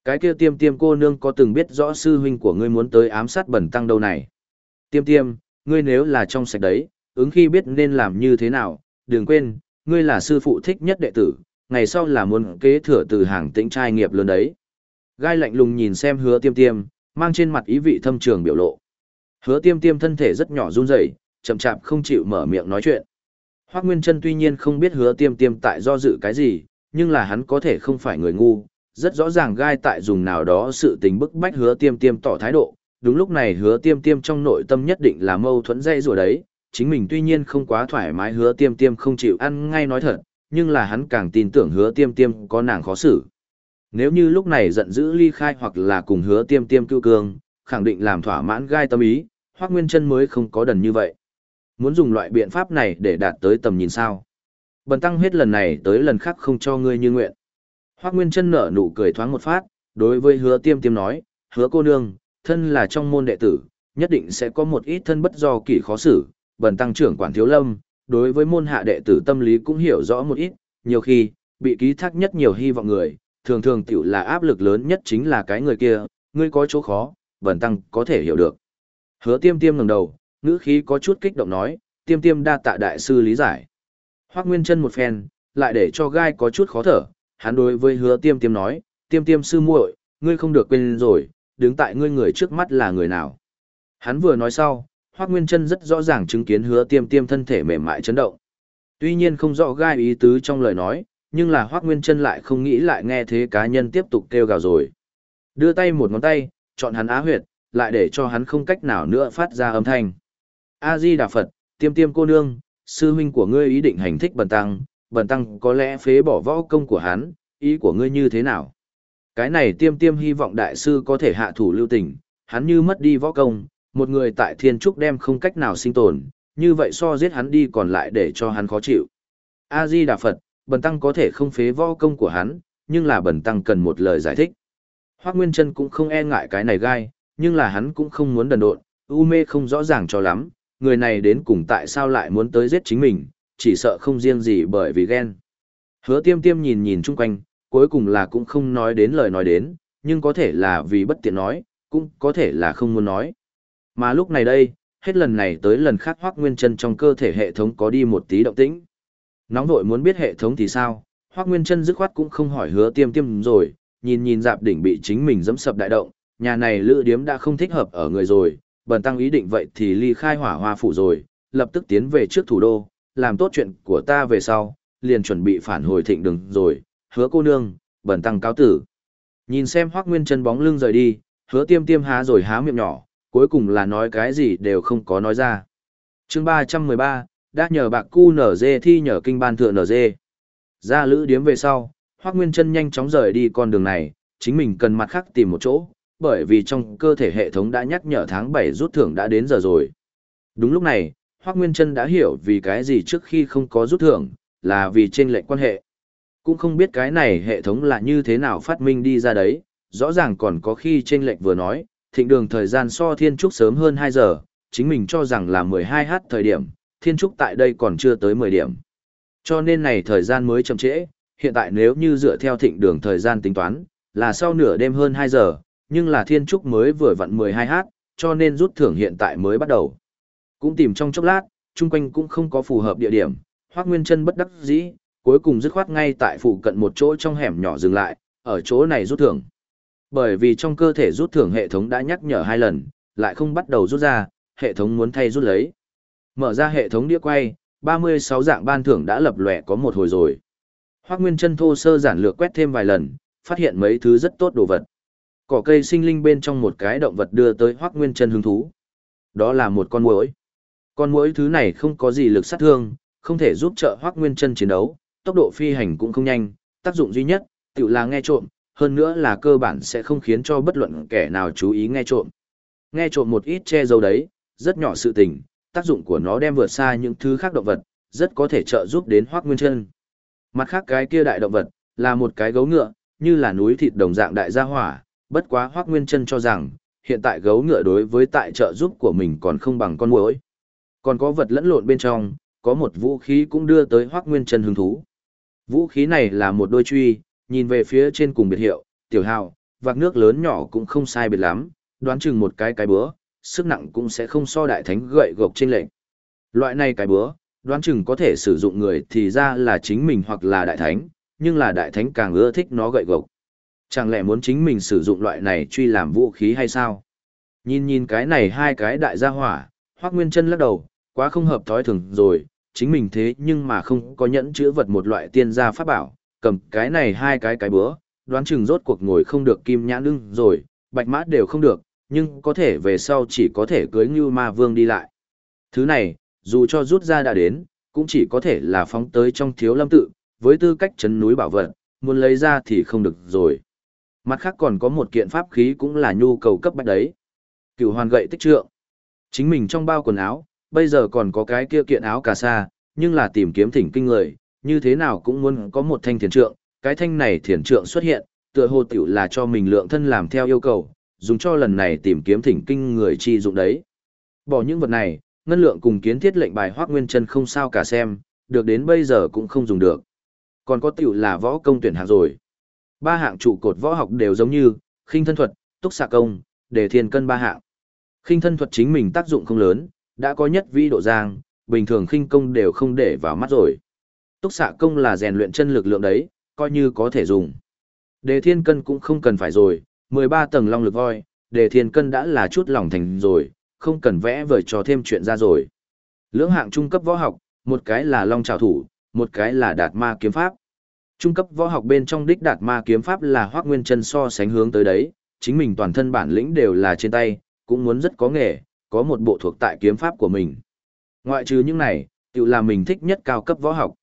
Speaker 1: Cái kia tiêm tiêm cô nương có từng biết rõ sư huynh của ngươi muốn tới ám sát bẩn tăng đâu này. Tiêm tiêm, ngươi nếu là trong sạch đấy, ứng khi biết nên làm như thế nào, đừng quên, ngươi là sư phụ thích nhất đệ tử, ngày sau là muốn kế thừa từ hàng tĩnh trai nghiệp lớn đấy. Gai lạnh lùng nhìn xem hứa tiêm tiêm, mang trên mặt ý vị thâm trường biểu lộ. Hứa tiêm tiêm thân thể rất nhỏ run rẩy, chậm chạp không chịu mở miệng nói chuyện. Hoác Nguyên Trân tuy nhiên không biết hứa tiêm tiêm tại do dự cái gì, nhưng là hắn có thể không phải người ngu, rất rõ ràng gai tại dùng nào đó sự tình bức bách hứa tiêm tiêm tỏ thái độ. Đúng lúc này hứa tiêm tiêm trong nội tâm nhất định là mâu thuẫn dây rùa đấy, chính mình tuy nhiên không quá thoải mái hứa tiêm tiêm không chịu ăn ngay nói thật, nhưng là hắn càng tin tưởng hứa tiêm tiêm có nàng khó xử. Nếu như lúc này giận dữ ly khai hoặc là cùng hứa tiêm tiêm cưu cương, khẳng định làm thỏa mãn gai tâm ý, Hoác Nguyên chân mới không có đần như vậy. Muốn dùng loại biện pháp này để đạt tới tầm nhìn sao. Bần tăng hết lần này tới lần khác không cho ngươi như nguyện. Hoác Nguyên chân nở nụ cười thoáng một phát, đối với hứa tiêm tiêm nói, hứa cô nương, thân là trong môn đệ tử, nhất định sẽ có một ít thân bất do kỳ khó xử, bần tăng trưởng quản thiếu lâm, đối với môn hạ đệ tử tâm lý cũng hiểu rõ một ít, nhiều khi, bị ký thác nhất nhiều hy vọng người, thường thường tiểu là áp lực lớn nhất chính là cái người kia, ngươi có chỗ khó, bần tăng có thể hiểu được. Hứa tiêm tiêm ngẩng đầu, ngữ khí có chút kích động nói, tiêm tiêm đa tạ đại sư lý giải. Hoác Nguyên chân một phen, lại để cho gai có chút khó thở, hắn đối với hứa tiêm tiêm nói, tiêm tiêm sư muội, ngươi không được quên rồi, đứng tại ngươi người trước mắt là người nào. Hắn vừa nói sau, Hoác Nguyên chân rất rõ ràng chứng kiến hứa tiêm tiêm thân thể mềm mại chấn động. Tuy nhiên không rõ gai ý tứ trong lời nói, nhưng là Hoác Nguyên chân lại không nghĩ lại nghe thế cá nhân tiếp tục kêu gào rồi. Đưa tay một ngón tay, chọn hắn á huyệt, lại để cho hắn không cách nào nữa phát ra âm thanh. A-di Đà Phật, tiêm tiêm cô nương, sư huynh của ngươi ý định hành thích bần tăng, bần tăng có lẽ phế bỏ võ công của hắn, ý của ngươi như thế nào? Cái này tiêm tiêm hy vọng đại sư có thể hạ thủ lưu tình, hắn như mất đi võ công, một người tại thiên trúc đem không cách nào sinh tồn, như vậy so giết hắn đi còn lại để cho hắn khó chịu. A-di Đà Phật, bần tăng có thể không phế võ công của hắn, nhưng là bần tăng cần một lời giải thích. Hoác Nguyên Trân cũng không e ngại cái này gai, nhưng là hắn cũng không muốn đần độn, u mê không rõ ràng cho lắm, người này đến cùng tại sao lại muốn tới giết chính mình, chỉ sợ không riêng gì bởi vì ghen. Hứa tiêm tiêm nhìn nhìn chung quanh, cuối cùng là cũng không nói đến lời nói đến, nhưng có thể là vì bất tiện nói, cũng có thể là không muốn nói. Mà lúc này đây, hết lần này tới lần khác hoác nguyên chân trong cơ thể hệ thống có đi một tí động tĩnh. Nóng vội muốn biết hệ thống thì sao, hoác nguyên chân dứt khoát cũng không hỏi hứa tiêm tiêm rồi, nhìn nhìn dạp đỉnh bị chính mình dẫm sập đại động, nhà này lữ điếm đã không thích hợp ở người rồi, bần tăng ý định vậy thì ly khai hỏa hoa phủ rồi, lập tức tiến về trước thủ đô, làm tốt chuyện của ta về sau, liền chuẩn bị phản hồi thịnh đường rồi, hứa cô nương, bẩn tăng cáo tử. Nhìn xem hoác nguyên chân bóng lưng rời đi, hứa tiêm tiêm há rồi há miệng nhỏ, cuối cùng là nói cái gì đều không có nói ra. chương 313, đã nhờ bạc cu nở dê thi nhờ kinh ban thượng nở dê. Ra lữ điếm về sau, hoác nguyên chân nhanh chóng rời đi con đường này, chính mình cần mặt khác tìm một chỗ, bởi vì trong cơ thể hệ thống đã nhắc nhở tháng bảy rút thưởng đã đến giờ rồi. Đúng lúc này, Hoác Nguyên chân đã hiểu vì cái gì trước khi không có rút thưởng, là vì trên lệnh quan hệ. Cũng không biết cái này hệ thống là như thế nào phát minh đi ra đấy, rõ ràng còn có khi trên lệnh vừa nói, thịnh đường thời gian so thiên trúc sớm hơn 2 giờ, chính mình cho rằng là 12h thời điểm, thiên trúc tại đây còn chưa tới 10 điểm. Cho nên này thời gian mới chậm trễ, hiện tại nếu như dựa theo thịnh đường thời gian tính toán, là sau nửa đêm hơn 2 giờ, nhưng là thiên trúc mới vừa vặn 12h, cho nên rút thưởng hiện tại mới bắt đầu. Cũng tìm trong chốc lát, chung quanh cũng không có phù hợp địa điểm, Hoắc Nguyên Chân bất đắc dĩ, cuối cùng dứt khoát ngay tại phụ cận một chỗ trong hẻm nhỏ dừng lại, ở chỗ này rút thưởng. Bởi vì trong cơ thể rút thưởng hệ thống đã nhắc nhở hai lần, lại không bắt đầu rút ra, hệ thống muốn thay rút lấy. Mở ra hệ thống đĩa quay, 36 dạng ban thưởng đã lập lòe có một hồi rồi. Hoắc Nguyên Chân thô sơ giản lược quét thêm vài lần, phát hiện mấy thứ rất tốt đồ vật. Cỏ cây sinh linh bên trong một cái động vật đưa tới Hoắc Nguyên Chân hứng thú. Đó là một con muỗi. Con muỗi thứ này không có gì lực sát thương, không thể giúp trợ Hoắc Nguyên Chân chiến đấu, tốc độ phi hành cũng không nhanh, tác dụng duy nhất tự là nghe trộm, hơn nữa là cơ bản sẽ không khiến cho bất luận kẻ nào chú ý nghe trộm. Nghe trộm một ít che giấu đấy, rất nhỏ sự tình, tác dụng của nó đem vượt xa những thứ khác động vật, rất có thể trợ giúp đến Hoắc Nguyên Chân. Mặt khác cái kia đại động vật, là một cái gấu ngựa, như là núi thịt đồng dạng đại gia hỏa, bất quá Hoắc Nguyên Chân cho rằng, hiện tại gấu ngựa đối với tại trợ giúp của mình còn không bằng con muỗi. Còn có vật lẫn lộn bên trong, có một vũ khí cũng đưa tới Hoắc Nguyên Chân hứng thú. Vũ khí này là một đôi truy, nhìn về phía trên cùng biệt hiệu, tiểu hào, vạc nước lớn nhỏ cũng không sai biệt lắm, đoán chừng một cái cái bữa, sức nặng cũng sẽ không so đại thánh gậy gộc trên lệnh. Loại này cái bữa, đoán chừng có thể sử dụng người thì ra là chính mình hoặc là đại thánh, nhưng là đại thánh càng ưa thích nó gậy gộc. Chẳng lẽ muốn chính mình sử dụng loại này truy làm vũ khí hay sao? Nhìn nhìn cái này hai cái đại gia hỏa, Hoắc Nguyên Chân lắc đầu, quá không hợp thói thường rồi, chính mình thế nhưng mà không có nhẫn chữ vật một loại tiên gia pháp bảo, cầm cái này hai cái cái bữa, đoán chừng rốt cuộc ngồi không được kim nhãn lưng rồi, bạch mã đều không được, nhưng có thể về sau chỉ có thể cưới như ma vương đi lại. Thứ này, dù cho rút ra đã đến, cũng chỉ có thể là phóng tới trong thiếu lâm tự, với tư cách chấn núi bảo vật, muốn lấy ra thì không được rồi. Mặt khác còn có một kiện pháp khí cũng là nhu cầu cấp bách đấy. cửu hoàn gậy tích trượng. Chính mình trong bao quần áo, bây giờ còn có cái kia kiện áo cà sa, nhưng là tìm kiếm thỉnh kinh người, như thế nào cũng muốn có một thanh thiền trượng, cái thanh này thiền trượng xuất hiện, tựa hồ tiểu là cho mình lượng thân làm theo yêu cầu, dùng cho lần này tìm kiếm thỉnh kinh người chi dụng đấy. Bỏ những vật này, ngân lượng cùng kiến thiết lệnh bài hoác nguyên chân không sao cả xem, được đến bây giờ cũng không dùng được. Còn có tiểu là võ công tuyển hạng rồi. Ba hạng trụ cột võ học đều giống như, khinh thân thuật, túc xạ công, đề thiên cân ba hạng. Khinh thân thuật chính mình tác dụng không lớn, đã có nhất vĩ độ giang, bình thường khinh công đều không để vào mắt rồi. Túc xạ công là rèn luyện chân lực lượng đấy, coi như có thể dùng. Đề thiên cân cũng không cần phải rồi, 13 tầng long lực voi, đề thiên cân đã là chút lòng thành rồi, không cần vẽ vời cho thêm chuyện ra rồi. Lưỡng hạng trung cấp võ học, một cái là long trào thủ, một cái là đạt ma kiếm pháp. Trung cấp võ học bên trong đích đạt ma kiếm pháp là hoác nguyên chân so sánh hướng tới đấy, chính mình toàn thân bản lĩnh đều là trên tay, cũng muốn rất có nghề, có một bộ thuộc tại kiếm pháp của mình. Ngoại trừ những này, tự là mình thích nhất cao cấp võ học.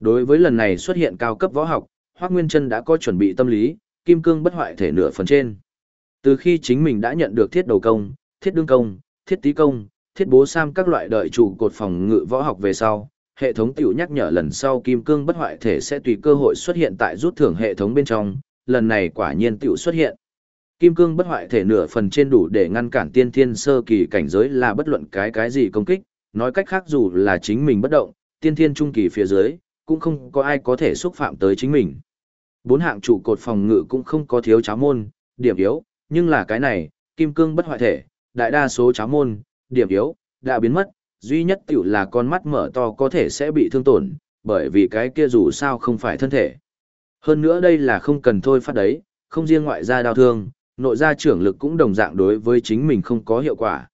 Speaker 1: Đối với lần này xuất hiện cao cấp võ học, Hoác Nguyên Trân đã có chuẩn bị tâm lý, kim cương bất hoại thể nửa phần trên. Từ khi chính mình đã nhận được thiết đầu công, thiết đương công, thiết tí công, thiết bố sam các loại đợi chủ cột phòng ngự võ học về sau, hệ thống tiểu nhắc nhở lần sau kim cương bất hoại thể sẽ tùy cơ hội xuất hiện tại rút thưởng hệ thống bên trong, lần này quả nhiên tiểu xuất hiện. Kim cương bất hoại thể nửa phần trên đủ để ngăn cản tiên thiên sơ kỳ cảnh giới là bất luận cái cái gì công kích, nói cách khác dù là chính mình bất động, tiên thiên trung kỳ phía dưới, cũng không có ai có thể xúc phạm tới chính mình. Bốn hạng trụ cột phòng ngự cũng không có thiếu cháo môn, điểm yếu, nhưng là cái này, kim cương bất hoại thể, đại đa số cháo môn, điểm yếu, đã biến mất, duy nhất tiểu là con mắt mở to có thể sẽ bị thương tổn, bởi vì cái kia dù sao không phải thân thể. Hơn nữa đây là không cần thôi phát đấy, không riêng ngoại gia đau thương, nội gia trưởng lực cũng đồng dạng đối với chính mình không có hiệu quả.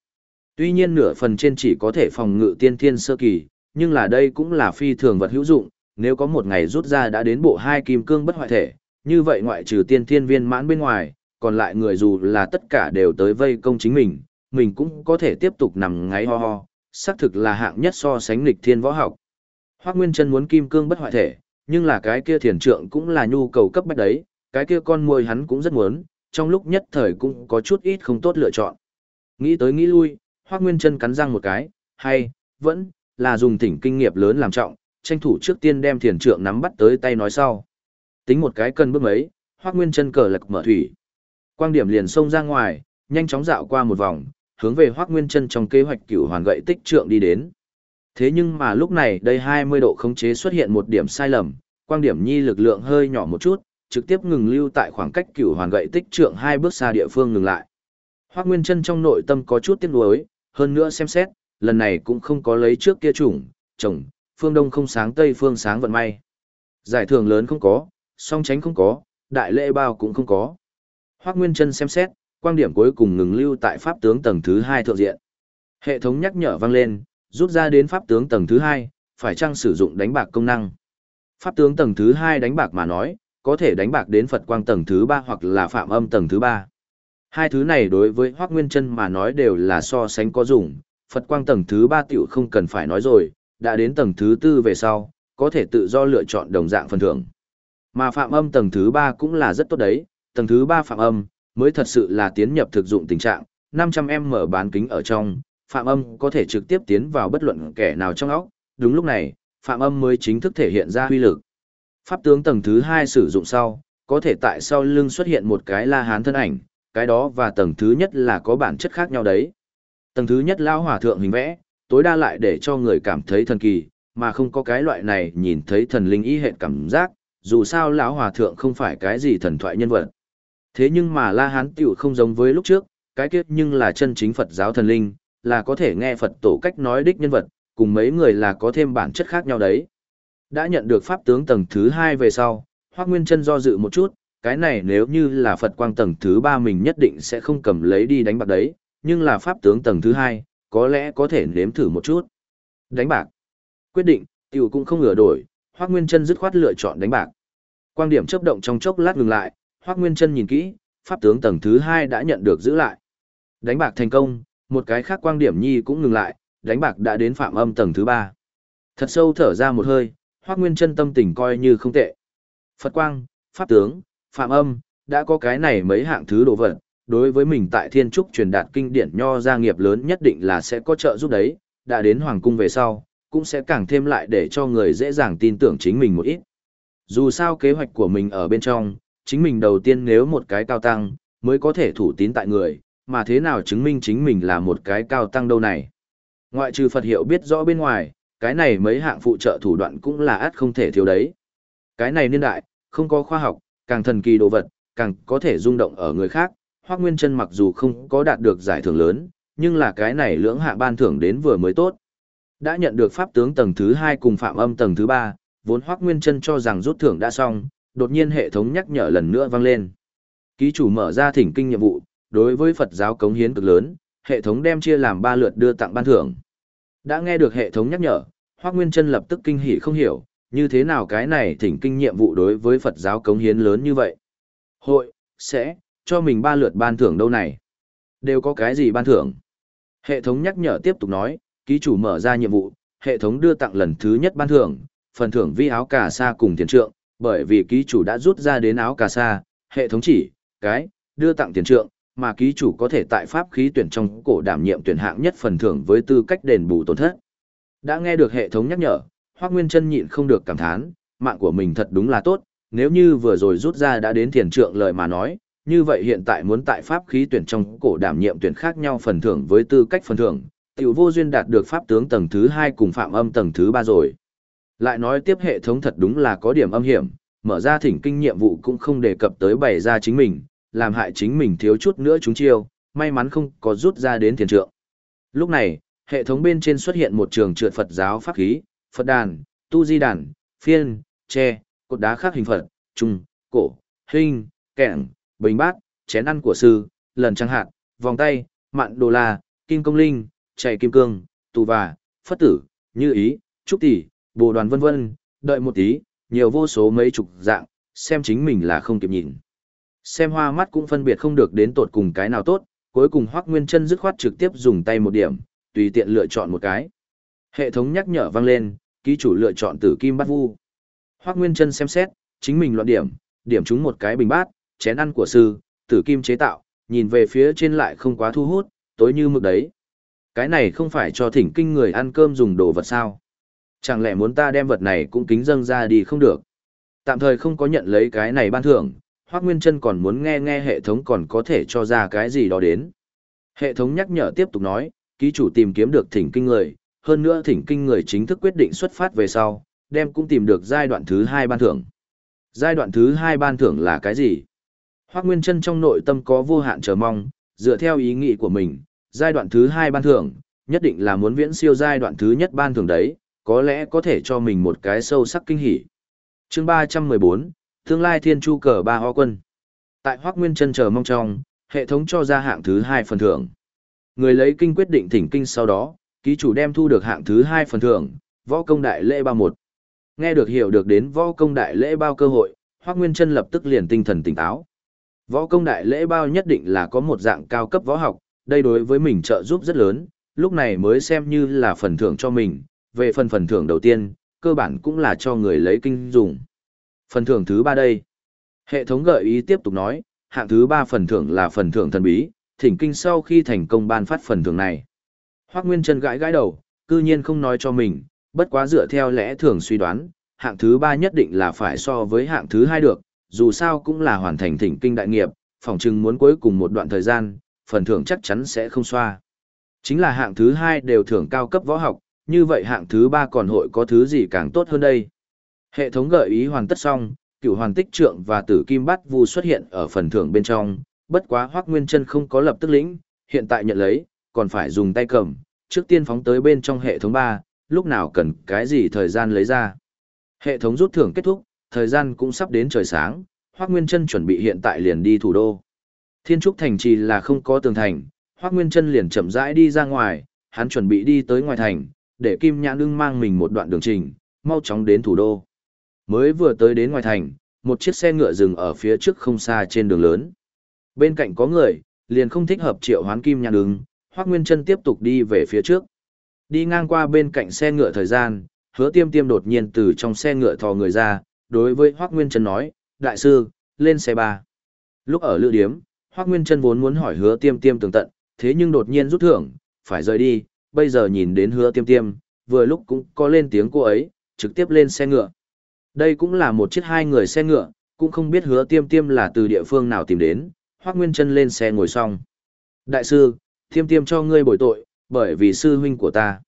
Speaker 1: Tuy nhiên nửa phần trên chỉ có thể phòng ngự tiên thiên sơ kỳ, nhưng là đây cũng là phi thường vật hữu dụng, nếu có một ngày rút ra đã đến bộ hai kim cương bất hoại thể, như vậy ngoại trừ tiên thiên viên mãn bên ngoài, còn lại người dù là tất cả đều tới vây công chính mình, mình cũng có thể tiếp tục nằm ngáy ho ho, xác thực là hạng nhất so sánh lịch thiên võ học. Hoác Nguyên Trân muốn kim cương bất hoại thể, nhưng là cái kia thiền trượng cũng là nhu cầu cấp bách đấy, cái kia con môi hắn cũng rất muốn, trong lúc nhất thời cũng có chút ít không tốt lựa chọn. Nghĩ tới nghĩ lui, Hoác Nguyên Trân cắn răng một cái, hay, vẫn, là dùng thỉnh kinh nghiệm lớn làm trọng, tranh thủ trước tiên đem thiền trượng nắm bắt tới tay nói sau. Tính một cái cân bước mấy, Hoác Nguyên Trân cờ lật mở thủy. Quang điểm liền xông ra ngoài, nhanh chóng dạo qua một vòng, hướng về Hoác Nguyên Trân trong kế hoạch cửu hoàn gậy tích trượng đi đến. Thế nhưng mà lúc này đây 20 độ khống chế xuất hiện một điểm sai lầm, quang điểm nhi lực lượng hơi nhỏ một chút, trực tiếp ngừng lưu tại khoảng cách cửu hoàn gậy tích trượng hai bước xa địa phương ngừng lại. Hoắc Nguyên Trân trong nội tâm có chút tiếc nuối, hơn nữa xem xét, lần này cũng không có lấy trước kia chủng, chồng, phương đông không sáng tây phương sáng vận may. Giải thưởng lớn không có, song tránh không có, đại lễ bao cũng không có. Hoắc Nguyên Trân xem xét, quan điểm cuối cùng ngừng lưu tại pháp tướng tầng thứ hai thượng diện. Hệ thống nhắc nhở vang lên, rút ra đến pháp tướng tầng thứ hai, phải chăng sử dụng đánh bạc công năng. Pháp tướng tầng thứ hai đánh bạc mà nói, có thể đánh bạc đến Phật quang tầng thứ ba hoặc là phạm âm tầng thứ ba. Hai thứ này đối với Hoác Nguyên Trân mà nói đều là so sánh có dùng, Phật quang tầng thứ ba tiểu không cần phải nói rồi, đã đến tầng thứ tư về sau, có thể tự do lựa chọn đồng dạng phần thưởng. Mà phạm âm tầng thứ ba cũng là rất tốt đấy, tầng thứ ba phạm âm, mới thật sự là tiến nhập thực dụng tình trạng, 500M bán kính ở trong, phạm âm có thể trực tiếp tiến vào bất luận kẻ nào trong óc, đúng lúc này, phạm âm mới chính thức thể hiện ra huy lực. Pháp tướng tầng thứ hai sử dụng sau, có thể tại sau lưng xuất hiện một cái la hán thân ảnh, cái đó và tầng thứ nhất là có bản chất khác nhau đấy. Tầng thứ nhất lao hòa thượng hình vẽ, tối đa lại để cho người cảm thấy thần kỳ, mà không có cái loại này nhìn thấy thần linh ý hệ cảm giác, dù sao lão hòa thượng không phải cái gì thần thoại nhân vật. Thế nhưng mà La Hán tiểu không giống với lúc trước, cái kiếp nhưng là chân chính Phật giáo thần linh, là có thể nghe Phật tổ cách nói đích nhân vật, cùng mấy người là có thêm bản chất khác nhau đấy. Đã nhận được pháp tướng tầng thứ hai về sau, Hoắc Nguyên Chân do dự một chút, cái này nếu như là Phật quang tầng thứ ba mình nhất định sẽ không cầm lấy đi đánh bạc đấy, nhưng là pháp tướng tầng thứ hai, có lẽ có thể nếm thử một chút. Đánh bạc. Quyết định, tiểu cũng không ngửa đổi, Hoắc Nguyên Chân dứt khoát lựa chọn đánh bạc. Quang điểm chớp động trong chốc lát ngừng lại, Hoắc Nguyên Chân nhìn kỹ, pháp tướng tầng thứ hai đã nhận được giữ lại. Đánh bạc thành công, một cái khác quang điểm nhi cũng ngừng lại, đánh bạc đã đến phạm âm tầng thứ ba. Thật sâu thở ra một hơi, Hoắc Nguyên Chân tâm tình coi như không tệ. Phật quang, pháp tướng, phạm âm, đã có cái này mấy hạng thứ đồ vật, đối với mình tại Thiên Trúc truyền đạt kinh điển nho gia nghiệp lớn nhất định là sẽ có trợ giúp đấy, đã đến hoàng cung về sau, cũng sẽ càng thêm lại để cho người dễ dàng tin tưởng chính mình một ít. Dù sao kế hoạch của mình ở bên trong, chính mình đầu tiên nếu một cái cao tăng, mới có thể thủ tín tại người, mà thế nào chứng minh chính mình là một cái cao tăng đâu này. Ngoại trừ Phật hiệu biết rõ bên ngoài, cái này mấy hạng phụ trợ thủ đoạn cũng là át không thể thiếu đấy. Cái này niên đại, không có khoa học, càng thần kỳ đồ vật, càng có thể rung động ở người khác. hoắc Nguyên chân mặc dù không có đạt được giải thưởng lớn, nhưng là cái này lưỡng hạ ban thưởng đến vừa mới tốt. Đã nhận được pháp tướng tầng thứ 2 cùng phạm âm tầng thứ 3, vốn hoắc Nguyên chân cho rằng rút thưởng đã xong, đột nhiên hệ thống nhắc nhở lần nữa vang lên. Ký chủ mở ra thỉnh kinh nhiệm vụ, đối với Phật giáo cống hiến cực lớn, hệ thống đem chia làm 3 lượt đưa tặng ban thưởng. Đã nghe được hệ thống nhắc nhở, Hoắc Nguyên Chân lập tức kinh hỉ không hiểu, như thế nào cái này thỉnh kinh nhiệm vụ đối với Phật giáo cống hiến lớn như vậy. Hội, sẽ, cho mình ba lượt ban thưởng đâu này. Đều có cái gì ban thưởng? Hệ thống nhắc nhở tiếp tục nói, ký chủ mở ra nhiệm vụ, hệ thống đưa tặng lần thứ nhất ban thưởng, phần thưởng vi áo cà sa cùng tiền trượng, bởi vì ký chủ đã rút ra đến áo cà sa, hệ thống chỉ, cái, đưa tặng tiền trượng, mà ký chủ có thể tại pháp khí tuyển trong cổ đảm nhiệm tuyển hạng nhất phần thưởng với tư cách đền bù tổn thất. Đã nghe được hệ thống nhắc nhở, Hoắc Nguyên Chân nhịn không được cảm thán, mạng của mình thật đúng là tốt, nếu như vừa rồi rút ra đã đến tiền trượng lời mà nói, như vậy hiện tại muốn tại pháp khí tuyển trong cổ đảm nhiệm tuyển khác nhau phần thưởng với tư cách phần thưởng, tiểu vô duyên đạt được pháp tướng tầng thứ hai cùng phạm âm tầng thứ ba rồi. Lại nói tiếp hệ thống thật đúng là có điểm âm hiểm, mở ra thỉnh kinh nhiệm vụ cũng không đề cập tới bày ra chính mình, làm hại chính mình thiếu chút nữa chúng chiêu, may mắn không có rút ra đến tiền trượng. Lúc này, hệ thống bên trên xuất hiện một trường trượt Phật giáo pháp khí, Phật đàn, tu di đàn, phiên, tre, cột đá khác hình Phật, trung, cổ, hình, kẹng, bình bát, chén ăn của sư, lần trăng hạt, vòng tay, mạn đồ la, kim công linh, chạy kim cương, tù và, phất tử, như ý, trúc tỷ, bồ đoàn vân vân, đợi một tí, nhiều vô số mấy chục dạng, xem chính mình là không kịp nhìn. Xem hoa mắt cũng phân biệt không được đến tột cùng cái nào tốt, cuối cùng Hoắc Nguyên Chân dứt khoát trực tiếp dùng tay một điểm, tùy tiện lựa chọn một cái. Hệ thống nhắc nhở vang lên, ký chủ lựa chọn Tử Kim Bát Vu. Hoắc Nguyên Chân xem xét, chính mình loạn điểm, điểm trúng một cái bình bát, chén ăn của sư, Tử Kim chế tạo, nhìn về phía trên lại không quá thu hút, tối như mực đấy. Cái này không phải cho thỉnh kinh người ăn cơm dùng đồ vật sao? Chẳng lẽ muốn ta đem vật này cũng kính dâng ra đi không được? Tạm thời không có nhận lấy cái này ban thưởng, hoắc Nguyên Trân còn muốn nghe nghe hệ thống còn có thể cho ra cái gì đó đến. Hệ thống nhắc nhở tiếp tục nói, ký chủ tìm kiếm được thỉnh kinh người, hơn nữa thỉnh kinh người chính thức quyết định xuất phát về sau, đem cũng tìm được giai đoạn thứ hai ban thưởng. Giai đoạn thứ hai ban thưởng là cái gì? Hoác Nguyên Trân trong nội tâm có vô hạn chờ mong, dựa theo ý nghĩ của mình, giai đoạn thứ hai ban thưởng, nhất định là muốn viễn siêu giai đoạn thứ nhất ban thưởng đấy, có lẽ có thể cho mình một cái sâu sắc kinh hỉ. Chương 314, Tương lai thiên chu cờ ba ho quân. Tại Hoác Nguyên Trân chờ mong trong, hệ thống cho ra hạng thứ hai phần thưởng. Người lấy kinh quyết định thỉnh kinh sau đó, ký chủ đem thu được hạng thứ hai phần thưởng, võ công đại lễ bao một. Nghe được hiểu được đến võ công đại lễ bao cơ hội, Hoác Nguyên chân lập tức liền tinh thần tỉnh táo. Võ công đại lễ bao nhất định là có một dạng cao cấp võ học, đây đối với mình trợ giúp rất lớn, lúc này mới xem như là phần thưởng cho mình, về phần phần thưởng đầu tiên, cơ bản cũng là cho người lấy kinh dùng. Phần thưởng thứ ba đây. Hệ thống gợi ý tiếp tục nói, hạng thứ ba phần thưởng là phần thưởng thần bí, thỉnh kinh sau khi thành công ban phát phần thưởng này. Hoác Nguyên Trân gãi gãi đầu, cư nhiên không nói cho mình, bất quá dựa theo lẽ thường suy đoán, hạng thứ ba nhất định là phải so với hạng thứ hai được, dù sao cũng là hoàn thành thỉnh kinh đại nghiệp, phỏng chừng muốn cuối cùng một đoạn thời gian, phần thưởng chắc chắn sẽ không xoa. Chính là hạng thứ hai đều thưởng cao cấp võ học, như vậy hạng thứ ba còn hội có thứ gì càng tốt hơn đây. Hệ thống gợi ý hoàn tất xong, cựu hoàn tích trượng và tử kim bát vu xuất hiện ở phần thưởng bên trong, bất quá hoác nguyên chân không có lập tức lĩnh, hiện tại nhận lấy, còn phải dùng tay cầm, trước tiên phóng tới bên trong hệ thống ba lúc nào cần cái gì thời gian lấy ra. Hệ thống rút thưởng kết thúc, thời gian cũng sắp đến trời sáng, Hoắc Nguyên Chân chuẩn bị hiện tại liền đi thủ đô. Thiên Trúc thành trì là không có tường thành, Hoắc Nguyên Chân liền chậm rãi đi ra ngoài, hắn chuẩn bị đi tới ngoài thành, để Kim Nhãn Đương mang mình một đoạn đường trình, mau chóng đến thủ đô. Mới vừa tới đến ngoài thành, một chiếc xe ngựa dừng ở phía trước không xa trên đường lớn. Bên cạnh có người, liền không thích hợp triệu hoán Kim nhàn ứng, Hoắc Nguyên Chân tiếp tục đi về phía trước. Đi ngang qua bên cạnh xe ngựa thời gian, Hứa Tiêm Tiêm đột nhiên từ trong xe ngựa thò người ra, đối với Hoắc Nguyên Chân nói, "Đại sư, lên xe ba." Lúc ở lữ điếm, Hoắc Nguyên Chân vốn muốn hỏi Hứa Tiêm Tiêm tường tận, thế nhưng đột nhiên rút thưởng, phải rời đi, bây giờ nhìn đến Hứa Tiêm Tiêm, vừa lúc cũng có lên tiếng cô ấy, trực tiếp lên xe ngựa. Đây cũng là một chiếc hai người xe ngựa, cũng không biết Hứa Tiêm Tiêm là từ địa phương nào tìm đến, Hoắc Nguyên Trân lên xe ngồi xong. "Đại sư, tiêm tiêm cho ngươi bồi tội, bởi vì sư huynh của ta.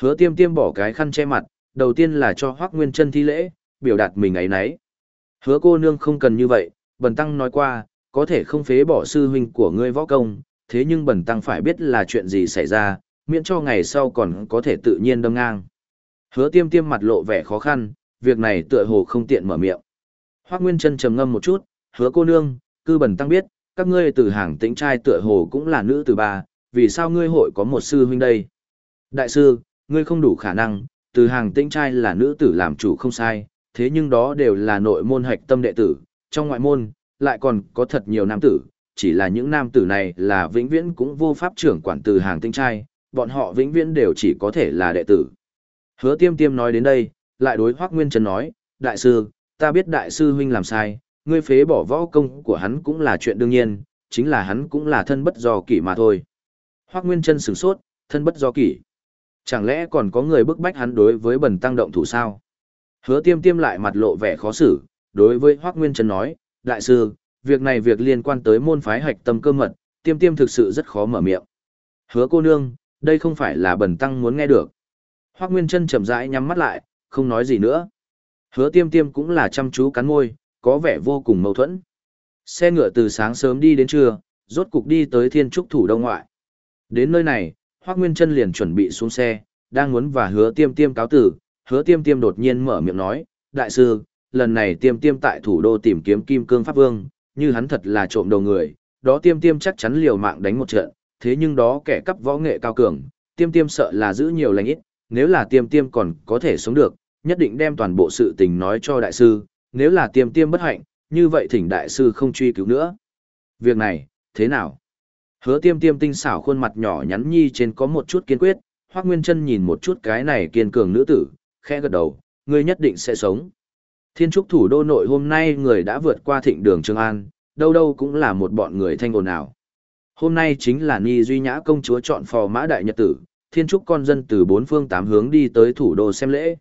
Speaker 1: Hứa tiêm tiêm bỏ cái khăn che mặt, đầu tiên là cho Hoác Nguyên Trân thi lễ, biểu đạt mình ấy nấy. Hứa cô nương không cần như vậy, bần tăng nói qua, có thể không phế bỏ sư huynh của ngươi võ công, thế nhưng bần tăng phải biết là chuyện gì xảy ra, miễn cho ngày sau còn có thể tự nhiên đâm ngang. Hứa tiêm tiêm mặt lộ vẻ khó khăn, việc này tựa hồ không tiện mở miệng. Hoác Nguyên Trân trầm ngâm một chút, hứa cô nương, cư bần tăng biết, các ngươi từ hàng tĩnh trai tựa hồ cũng là nữ từ ba, vì sao ngươi hội có một sư huynh đây? Đại sư, ngươi không đủ khả năng, từ hàng tĩnh trai là nữ tử làm chủ không sai, thế nhưng đó đều là nội môn hạch tâm đệ tử, trong ngoại môn, lại còn có thật nhiều nam tử, chỉ là những nam tử này là vĩnh viễn cũng vô pháp trưởng quản từ hàng tĩnh trai, bọn họ vĩnh viễn đều chỉ có thể là đệ tử. Hứa tiêm tiêm nói đến đây, lại đối Hoác Nguyên Trần nói, Đại sư, ta biết đại sư huynh làm sai, ngươi phế bỏ võ công của hắn cũng là chuyện đương nhiên, chính là hắn cũng là thân bất do kỷ mà thôi. Hoác Nguyên Trân sửng sốt, thân bất do kỷ. Chẳng lẽ còn có người bức bách hắn đối với bần tăng động thủ sao? Hứa tiêm tiêm lại mặt lộ vẻ khó xử, đối với Hoác Nguyên Trân nói, Đại sư, việc này việc liên quan tới môn phái hạch tâm cơ mật, tiêm tiêm thực sự rất khó mở miệng. Hứa cô nương, đây không phải là bần tăng muốn nghe được. Hoác Nguyên Trân chậm rãi nhắm mắt lại, không nói gì nữa. Hứa tiêm tiêm cũng là chăm chú cắn môi, có vẻ vô cùng mâu thuẫn. Xe ngựa từ sáng sớm đi đến trưa, rốt cục đi tới thiên trúc thủ đông ngoại. Đến nơi này, Hoác Nguyên Trân liền chuẩn bị xuống xe, đang muốn và hứa tiêm tiêm cáo tử, hứa tiêm tiêm đột nhiên mở miệng nói, Đại sư, lần này tiêm tiêm tại thủ đô tìm kiếm Kim Cương Pháp Vương, như hắn thật là trộm đầu người, đó tiêm tiêm chắc chắn liều mạng đánh một trận, thế nhưng đó kẻ cắp võ nghệ cao cường, tiêm tiêm sợ là giữ nhiều lành ít, nếu là tiêm tiêm còn có thể sống được, nhất định đem toàn bộ sự tình nói cho đại sư, nếu là tiêm tiêm bất hạnh, như vậy thỉnh đại sư không truy cứu nữa. Việc này, thế nào? Hứa tiêm tiêm tinh xảo khuôn mặt nhỏ nhắn nhi trên có một chút kiên quyết, Hoác Nguyên Trân nhìn một chút cái này kiên cường nữ tử, khẽ gật đầu, ngươi nhất định sẽ sống. Thiên trúc thủ đô nội hôm nay người đã vượt qua thịnh đường Trường An, đâu đâu cũng là một bọn người thanh ồn ào. Hôm nay chính là Ni Duy Nhã công chúa chọn phò mã đại nhật tử, thiên trúc con dân từ bốn phương tám hướng đi tới thủ đô xem lễ.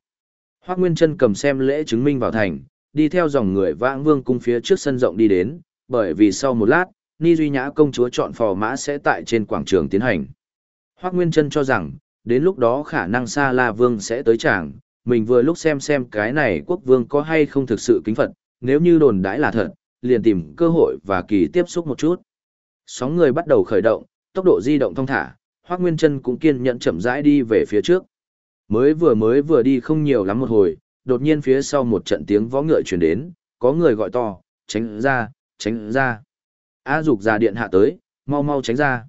Speaker 1: Hoác Nguyên Trân cầm xem lễ chứng minh vào thành, đi theo dòng người vãng vương cung phía trước sân rộng đi đến, bởi vì sau một lát, Ni Duy Nhã công chúa chọn phò mã sẽ tại trên quảng trường tiến hành. Hoác Nguyên Trân cho rằng, đến lúc đó khả năng Sa La Vương sẽ tới chàng, mình vừa lúc xem xem cái này quốc vương có hay không thực sự kính phật, nếu như đồn đãi là thật, liền tìm cơ hội và kỳ tiếp xúc một chút. Sóng người bắt đầu khởi động, tốc độ di động thong thả, Hoác Nguyên Trân cũng kiên nhẫn chậm rãi đi về phía trước. Mới vừa mới vừa đi không nhiều lắm một hồi, đột nhiên phía sau một trận tiếng võ ngựa truyền đến, có người gọi to, tránh ra, tránh ra. A dục già điện hạ tới, mau mau tránh ra.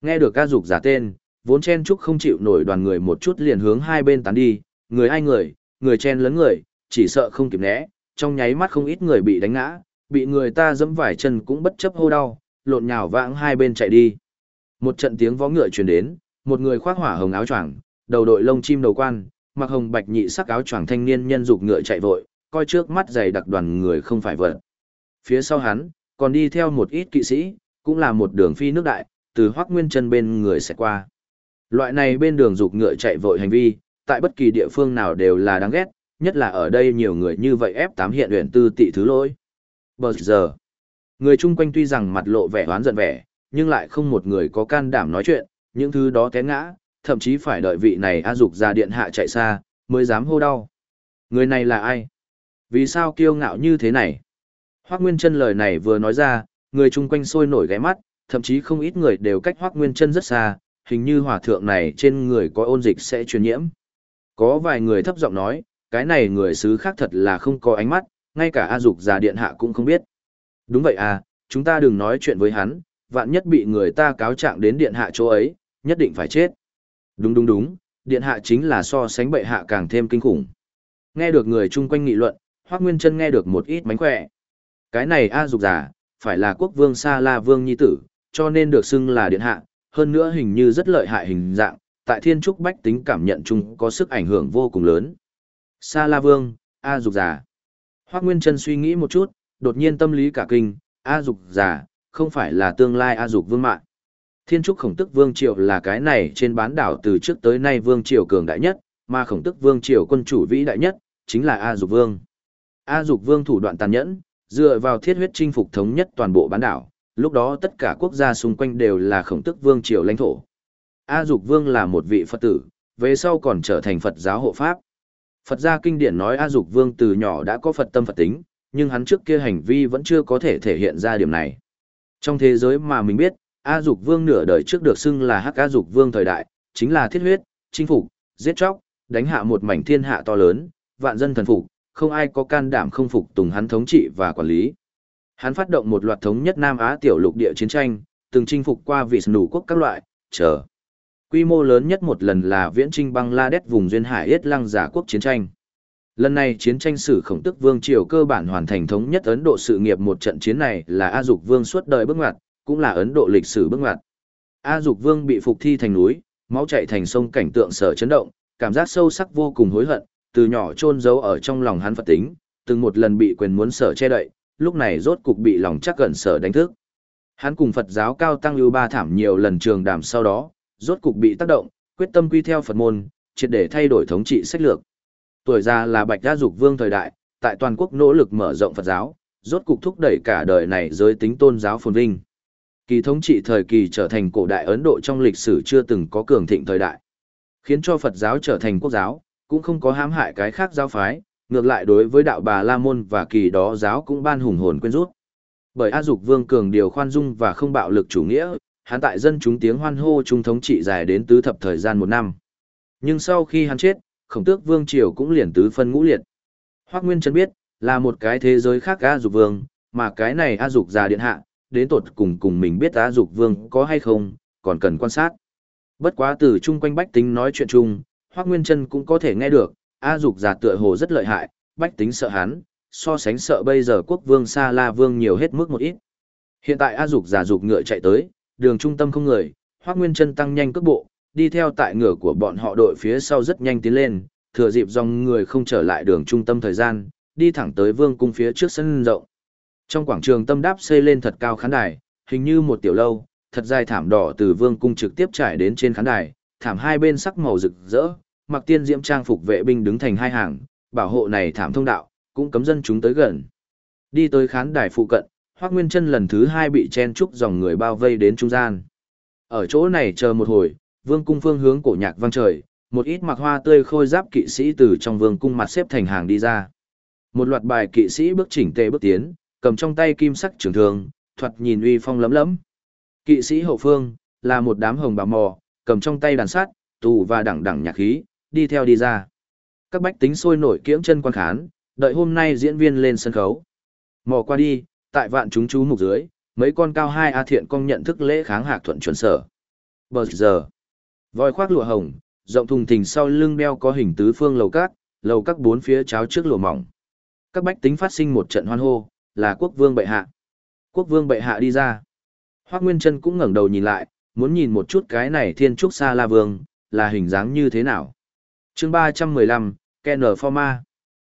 Speaker 1: Nghe được A dục giả tên, vốn chen chúc không chịu nổi đoàn người một chút liền hướng hai bên tán đi, người ai người, người chen lấn người, chỉ sợ không kịp né, trong nháy mắt không ít người bị đánh ngã, bị người ta dẫm vải chân cũng bất chấp hô đau, lộn nhào vãng hai bên chạy đi. Một trận tiếng võ ngựa truyền đến, một người khoác hỏa hồng áo choàng, đầu đội lông chim đầu quan, mặc hồng bạch nhị sắc áo choàng thanh niên nhân dục ngựa chạy vội, coi trước mắt dày đặc đoàn người không phải vật. Phía sau hắn, còn đi theo một ít kỵ sĩ, cũng là một đường phi nước đại, từ hoác nguyên chân bên người sẽ qua. Loại này bên đường dục ngựa chạy vội hành vi, tại bất kỳ địa phương nào đều là đáng ghét, nhất là ở đây nhiều người như vậy ép tám hiện luyện tư tị thứ lỗi. Bờ giờ, người chung quanh tuy rằng mặt lộ vẻ hoán giận vẻ, nhưng lại không một người có can đảm nói chuyện, những thứ đó té ngã, thậm chí phải đợi vị này A Dục ra điện hạ chạy xa, mới dám hô đau. Người này là ai? Vì sao kiêu ngạo như thế này? Hoác Nguyên chân lời này vừa nói ra, người chung quanh sôi nổi ghé mắt, thậm chí không ít người đều cách Hoác Nguyên chân rất xa, hình như hòa thượng này trên người có ôn dịch sẽ truyền nhiễm. Có vài người thấp giọng nói, cái này người xứ khác thật là không có ánh mắt, ngay cả A Dục già điện hạ cũng không biết. Đúng vậy à, chúng ta đừng nói chuyện với hắn, vạn nhất bị người ta cáo trạng đến điện hạ chỗ ấy, nhất định phải chết. Đúng đúng đúng, điện hạ chính là so sánh bệ hạ càng thêm kinh khủng. Nghe được người chung quanh nghị luận, Hoắc Nguyên Chân nghe được một ít mánh khỏe. Cái này A Dục giả, phải là quốc vương Sa La Vương nhi tử, cho nên được xưng là điện hạ, hơn nữa hình như rất lợi hại hình dạng, tại Thiên Trúc Bách tính cảm nhận chung có sức ảnh hưởng vô cùng lớn. Sa La Vương, A Dục giả. Hoắc Nguyên Chân suy nghĩ một chút, đột nhiên tâm lý cả kinh, A Dục giả, không phải là tương lai A Dục Vương mạng. Thiên Trúc Khổng Tức Vương Triều là cái này trên bán đảo từ trước tới nay Vương Triều cường đại nhất, mà Khổng Tức Vương Triều quân chủ vĩ đại nhất, chính là A Dục Vương. A Dục Vương thủ đoạn tàn nhẫn, dựa vào thiết huyết chinh phục thống nhất toàn bộ bán đảo, lúc đó tất cả quốc gia xung quanh đều là Khổng Tức Vương Triều lãnh thổ. A Dục Vương là một vị Phật tử, về sau còn trở thành Phật giáo hộ Pháp. Phật gia kinh điển nói A Dục Vương từ nhỏ đã có Phật tâm Phật tính, nhưng hắn trước kia hành vi vẫn chưa có thể thể hiện ra điểm này. Trong thế giới mà mình biết, A Dục Vương nửa đời trước được xưng là Hắc A Dục Vương thời đại, chính là thiết huyết, chinh phục, giết chóc, đánh hạ một mảnh thiên hạ to lớn, vạn dân thần phục, không ai có can đảm không phục tùng hắn thống trị và quản lý. Hắn phát động một loạt thống nhất Nam Á tiểu lục địa chiến tranh, từng chinh phục qua vị nủ quốc các loại, chờ. Quy mô lớn nhất một lần là viễn trinh Bangladesh vùng duyên hải Yết Lăng giả quốc chiến tranh. Lần này chiến tranh sử khổng tức vương triều cơ bản hoàn thành thống nhất Ấn Độ sự nghiệp một trận chiến này là A Dục Vương suốt đời bước ngoặt, cũng là Ấn Độ lịch sử bước ngoặt. A Dục Vương bị phục thi thành núi, máu chảy thành sông cảnh tượng sở chấn động, cảm giác sâu sắc vô cùng hối hận, từ nhỏ chôn giấu ở trong lòng hắn Phật tính, từng một lần bị quyền muốn sở che đậy, lúc này rốt cục bị lòng chắc gần sở đánh thức. Hắn cùng Phật giáo cao tăng lưu ba thảm nhiều lần trường đàm sau đó, rốt cục bị tác động, quyết tâm quy theo Phật môn, triệt để thay đổi thống trị sách lược. Tuổi già là Bạch Gia Dục Vương thời đại, tại toàn quốc nỗ lực mở rộng Phật giáo, rốt cục thúc đẩy cả đời này giới tính tôn giáo phồn vinh. Kỳ thống trị thời kỳ trở thành cổ đại Ấn Độ trong lịch sử chưa từng có cường thịnh thời đại. Khiến cho Phật giáo trở thành quốc giáo, cũng không có hãm hại cái khác giáo phái, ngược lại đối với đạo bà La Môn và kỳ đó giáo cũng ban hùng hồn quên rút. Bởi A Dục Vương cường điều khoan dung và không bạo lực chủ nghĩa, hắn tại dân chúng tiếng hoan hô trung thống trị dài đến tứ thập thời gian một năm. Nhưng sau khi hắn chết, khổng tước vương triều cũng liền tứ phân ngũ liệt. Hoác Nguyên Trân biết, là một cái thế giới khác A Dục Vương, mà cái này A Dục già điện hạ, đến tột cùng cùng mình biết á Dục Vương có hay không, còn cần quan sát. Bất quá từ chung quanh bách tính nói chuyện chung, Hoác Nguyên Trân cũng có thể nghe được, A Dục già tựa hồ rất lợi hại, bách tính sợ hắn, so sánh sợ bây giờ quốc vương Sa La Vương nhiều hết mức một ít. Hiện tại A Dục giả dục ngựa chạy tới, đường trung tâm không người, Hoác Nguyên Trân tăng nhanh cước bộ, đi theo tại ngựa của bọn họ đội phía sau rất nhanh tiến lên, thừa dịp dòng người không trở lại đường trung tâm thời gian, đi thẳng tới vương cung phía trước sân rộng. Trong quảng trường tâm đáp xây lên thật cao khán đài, hình như một tiểu lâu, thật dài thảm đỏ từ vương cung trực tiếp trải đến trên khán đài, thảm hai bên sắc màu rực rỡ, mặc tiên diễm trang phục vệ binh đứng thành hai hàng, bảo hộ này thảm thông đạo, cũng cấm dân chúng tới gần. Đi tới khán đài phụ cận, Hoắc Nguyên Chân lần thứ hai bị chen trúc dòng người bao vây đến trung gian. Ở chỗ này chờ một hồi, vương cung phương hướng cổ nhạc vang trời, một ít mặc hoa tươi khôi giáp kỵ sĩ từ trong vương cung mặt xếp thành hàng đi ra. Một loạt bài kỵ sĩ bước chỉnh tề bước tiến, cầm trong tay kim sắc trường thường, thoạt nhìn uy phong lấm lấm. Kỵ sĩ hậu phương, là một đám hồng bào mò, cầm trong tay đàn sát, tù và đẳng đẳng nhạc khí, đi theo đi ra. Các bách tính sôi nổi kiễng chân quan khán, đợi hôm nay diễn viên lên sân khấu. Mò qua đi, tại vạn chúng chú mục dưới, mấy con cao hai A thiện công nhận thức lễ kháng hạc thuận chuẩn sở. Bờ giờ, voi khoác lụa hồng, rộng thùng thình sau lưng đeo có hình tứ phương lầu cát, lầu các bốn phía cháo trước lụa mỏng. Các bách tính phát sinh một trận hoan hô, là quốc vương bệ hạ. Quốc vương bệ hạ đi ra. Hoác Nguyên Trân cũng ngẩng đầu nhìn lại, muốn nhìn một chút cái này thiên trúc xa la vương, là hình dáng như thế nào. chương ba trăm mười lăm Ken Forma.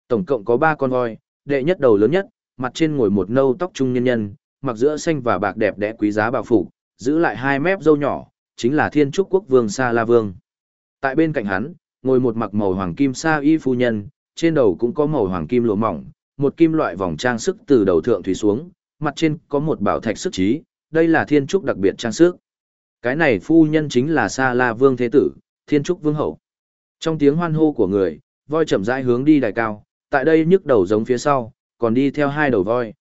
Speaker 1: Tổng cộng có ba con voi, đệ nhất đầu lớn nhất, mặt trên ngồi một nâu tóc trung nhân nhân, mặc giữa xanh và bạc đẹp đẽ quý giá bảo phủ, giữ lại hai mép râu nhỏ, chính là Thiên Trúc Quốc Vương Sa La Vương. Tại bên cạnh hắn, ngồi một mặc màu hoàng kim sa y phu nhân, trên đầu cũng có màu hoàng kim lụa mỏng, một kim loại vòng trang sức từ đầu thượng thủy xuống, mặt trên có một bảo thạch sức trí, đây là thiên trúc đặc biệt trang sức. Cái này phu nhân chính là Sa La Vương Thế Tử, Thiên Trúc Vương Hậu. Trong tiếng hoan hô của người, voi chậm rãi hướng đi đài cao, tại đây nhức đầu giống phía sau, còn đi theo hai đầu voi.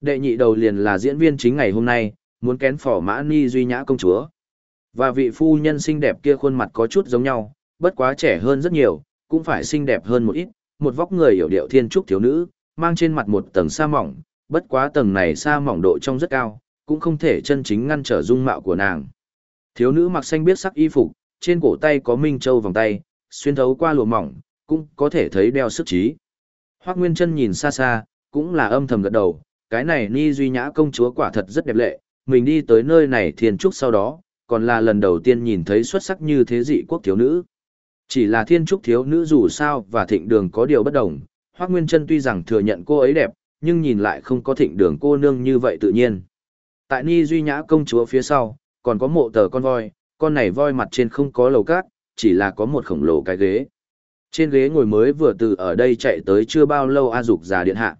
Speaker 1: Đệ nhị đầu liền là diễn viên chính ngày hôm nay, muốn kén phỏ mã ni duy nhã công chúa. Và vị phu nhân xinh đẹp kia khuôn mặt có chút giống nhau, bất quá trẻ hơn rất nhiều, cũng phải xinh đẹp hơn một ít, một vóc người hiểu điệu thiên trúc thiếu nữ, mang trên mặt một tầng sa mỏng, bất quá tầng này sa mỏng độ trong rất cao, cũng không thể chân chính ngăn trở dung mạo của nàng. Thiếu nữ mặc xanh biết sắc y phục, trên cổ tay có minh châu vòng tay, xuyên thấu qua lụa mỏng, cũng có thể thấy đeo sức trí. Hoắc Nguyên Chân nhìn xa xa, cũng là âm thầm gật đầu, cái này Ni Duy Nhã công chúa quả thật rất đẹp lệ, mình đi tới nơi này thiên trúc sau đó, còn là lần đầu tiên nhìn thấy xuất sắc như thế dị quốc thiếu nữ. Chỉ là thiên trúc thiếu nữ dù sao và thịnh đường có điều bất đồng, Hoác Nguyên Trân tuy rằng thừa nhận cô ấy đẹp, nhưng nhìn lại không có thịnh đường cô nương như vậy tự nhiên. Tại Ni Duy Nhã công chúa phía sau, còn có mộ tờ con voi, con này voi mặt trên không có lầu cát, chỉ là có một khổng lồ cái ghế. Trên ghế ngồi mới vừa từ ở đây chạy tới chưa bao lâu A Dục già điện hạ.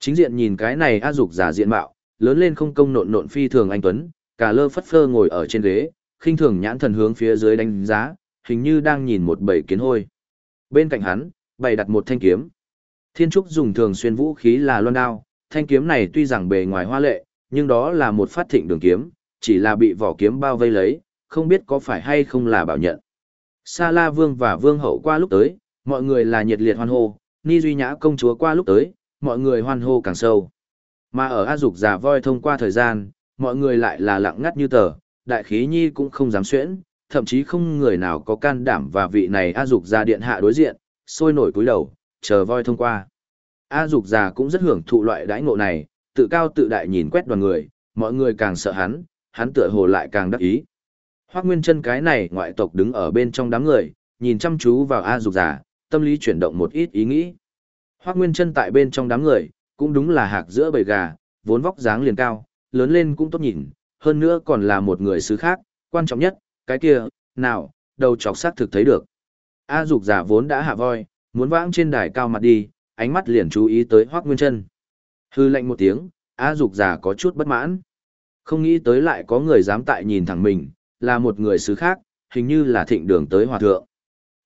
Speaker 1: Chính diện nhìn cái này A Dục già diện mạo, lớn lên không công nộn nộn phi thường anh tuấn, cả lơ phất phơ ngồi ở trên ghế, khinh thường nhãn thần hướng phía dưới đánh giá, hình như đang nhìn một bầy kiến hôi. Bên cạnh hắn, bày đặt một thanh kiếm. Thiên trúc dùng thường xuyên vũ khí là loan đao, thanh kiếm này tuy rằng bề ngoài hoa lệ, nhưng đó là một phát thịnh đường kiếm, chỉ là bị vỏ kiếm bao vây lấy, không biết có phải hay không là bảo nhận. Sa La Vương và Vương Hậu qua lúc tới, mọi người là nhiệt liệt hoan hô, Ni Duy Nhã công chúa qua lúc tới, mọi người hoan hô càng sâu. Mà ở A Dục giả voi thông qua thời gian, mọi người lại là lặng ngắt như tờ, đại khí nhi cũng không dám xuyễn, thậm chí không người nào có can đảm và vị này A Dục ra điện hạ đối diện, sôi nổi cúi đầu, chờ voi thông qua. A Dục già cũng rất hưởng thụ loại đãi ngộ này, tự cao tự đại nhìn quét đoàn người, mọi người càng sợ hắn, hắn tựa hồ lại càng đắc ý. Hoắc Nguyên Chân cái này ngoại tộc đứng ở bên trong đám người, nhìn chăm chú vào A Dục già, tâm lý chuyển động một ít ý nghĩ. Hoắc Nguyên Chân tại bên trong đám người, cũng đúng là hạc giữa bầy gà, vốn vóc dáng liền cao, lớn lên cũng tốt nhìn, hơn nữa còn là một người xứ khác, quan trọng nhất, cái kia, nào, đầu chọc xác thực thấy được. A dục già vốn đã hạ voi, muốn vãng trên đài cao mặt đi, ánh mắt liền chú ý tới Hoắc Nguyên Trân. Hư lệnh một tiếng, A dục giả có chút bất mãn. Không nghĩ tới lại có người dám tại nhìn thẳng mình, là một người xứ khác, hình như là thịnh đường tới hòa thượng.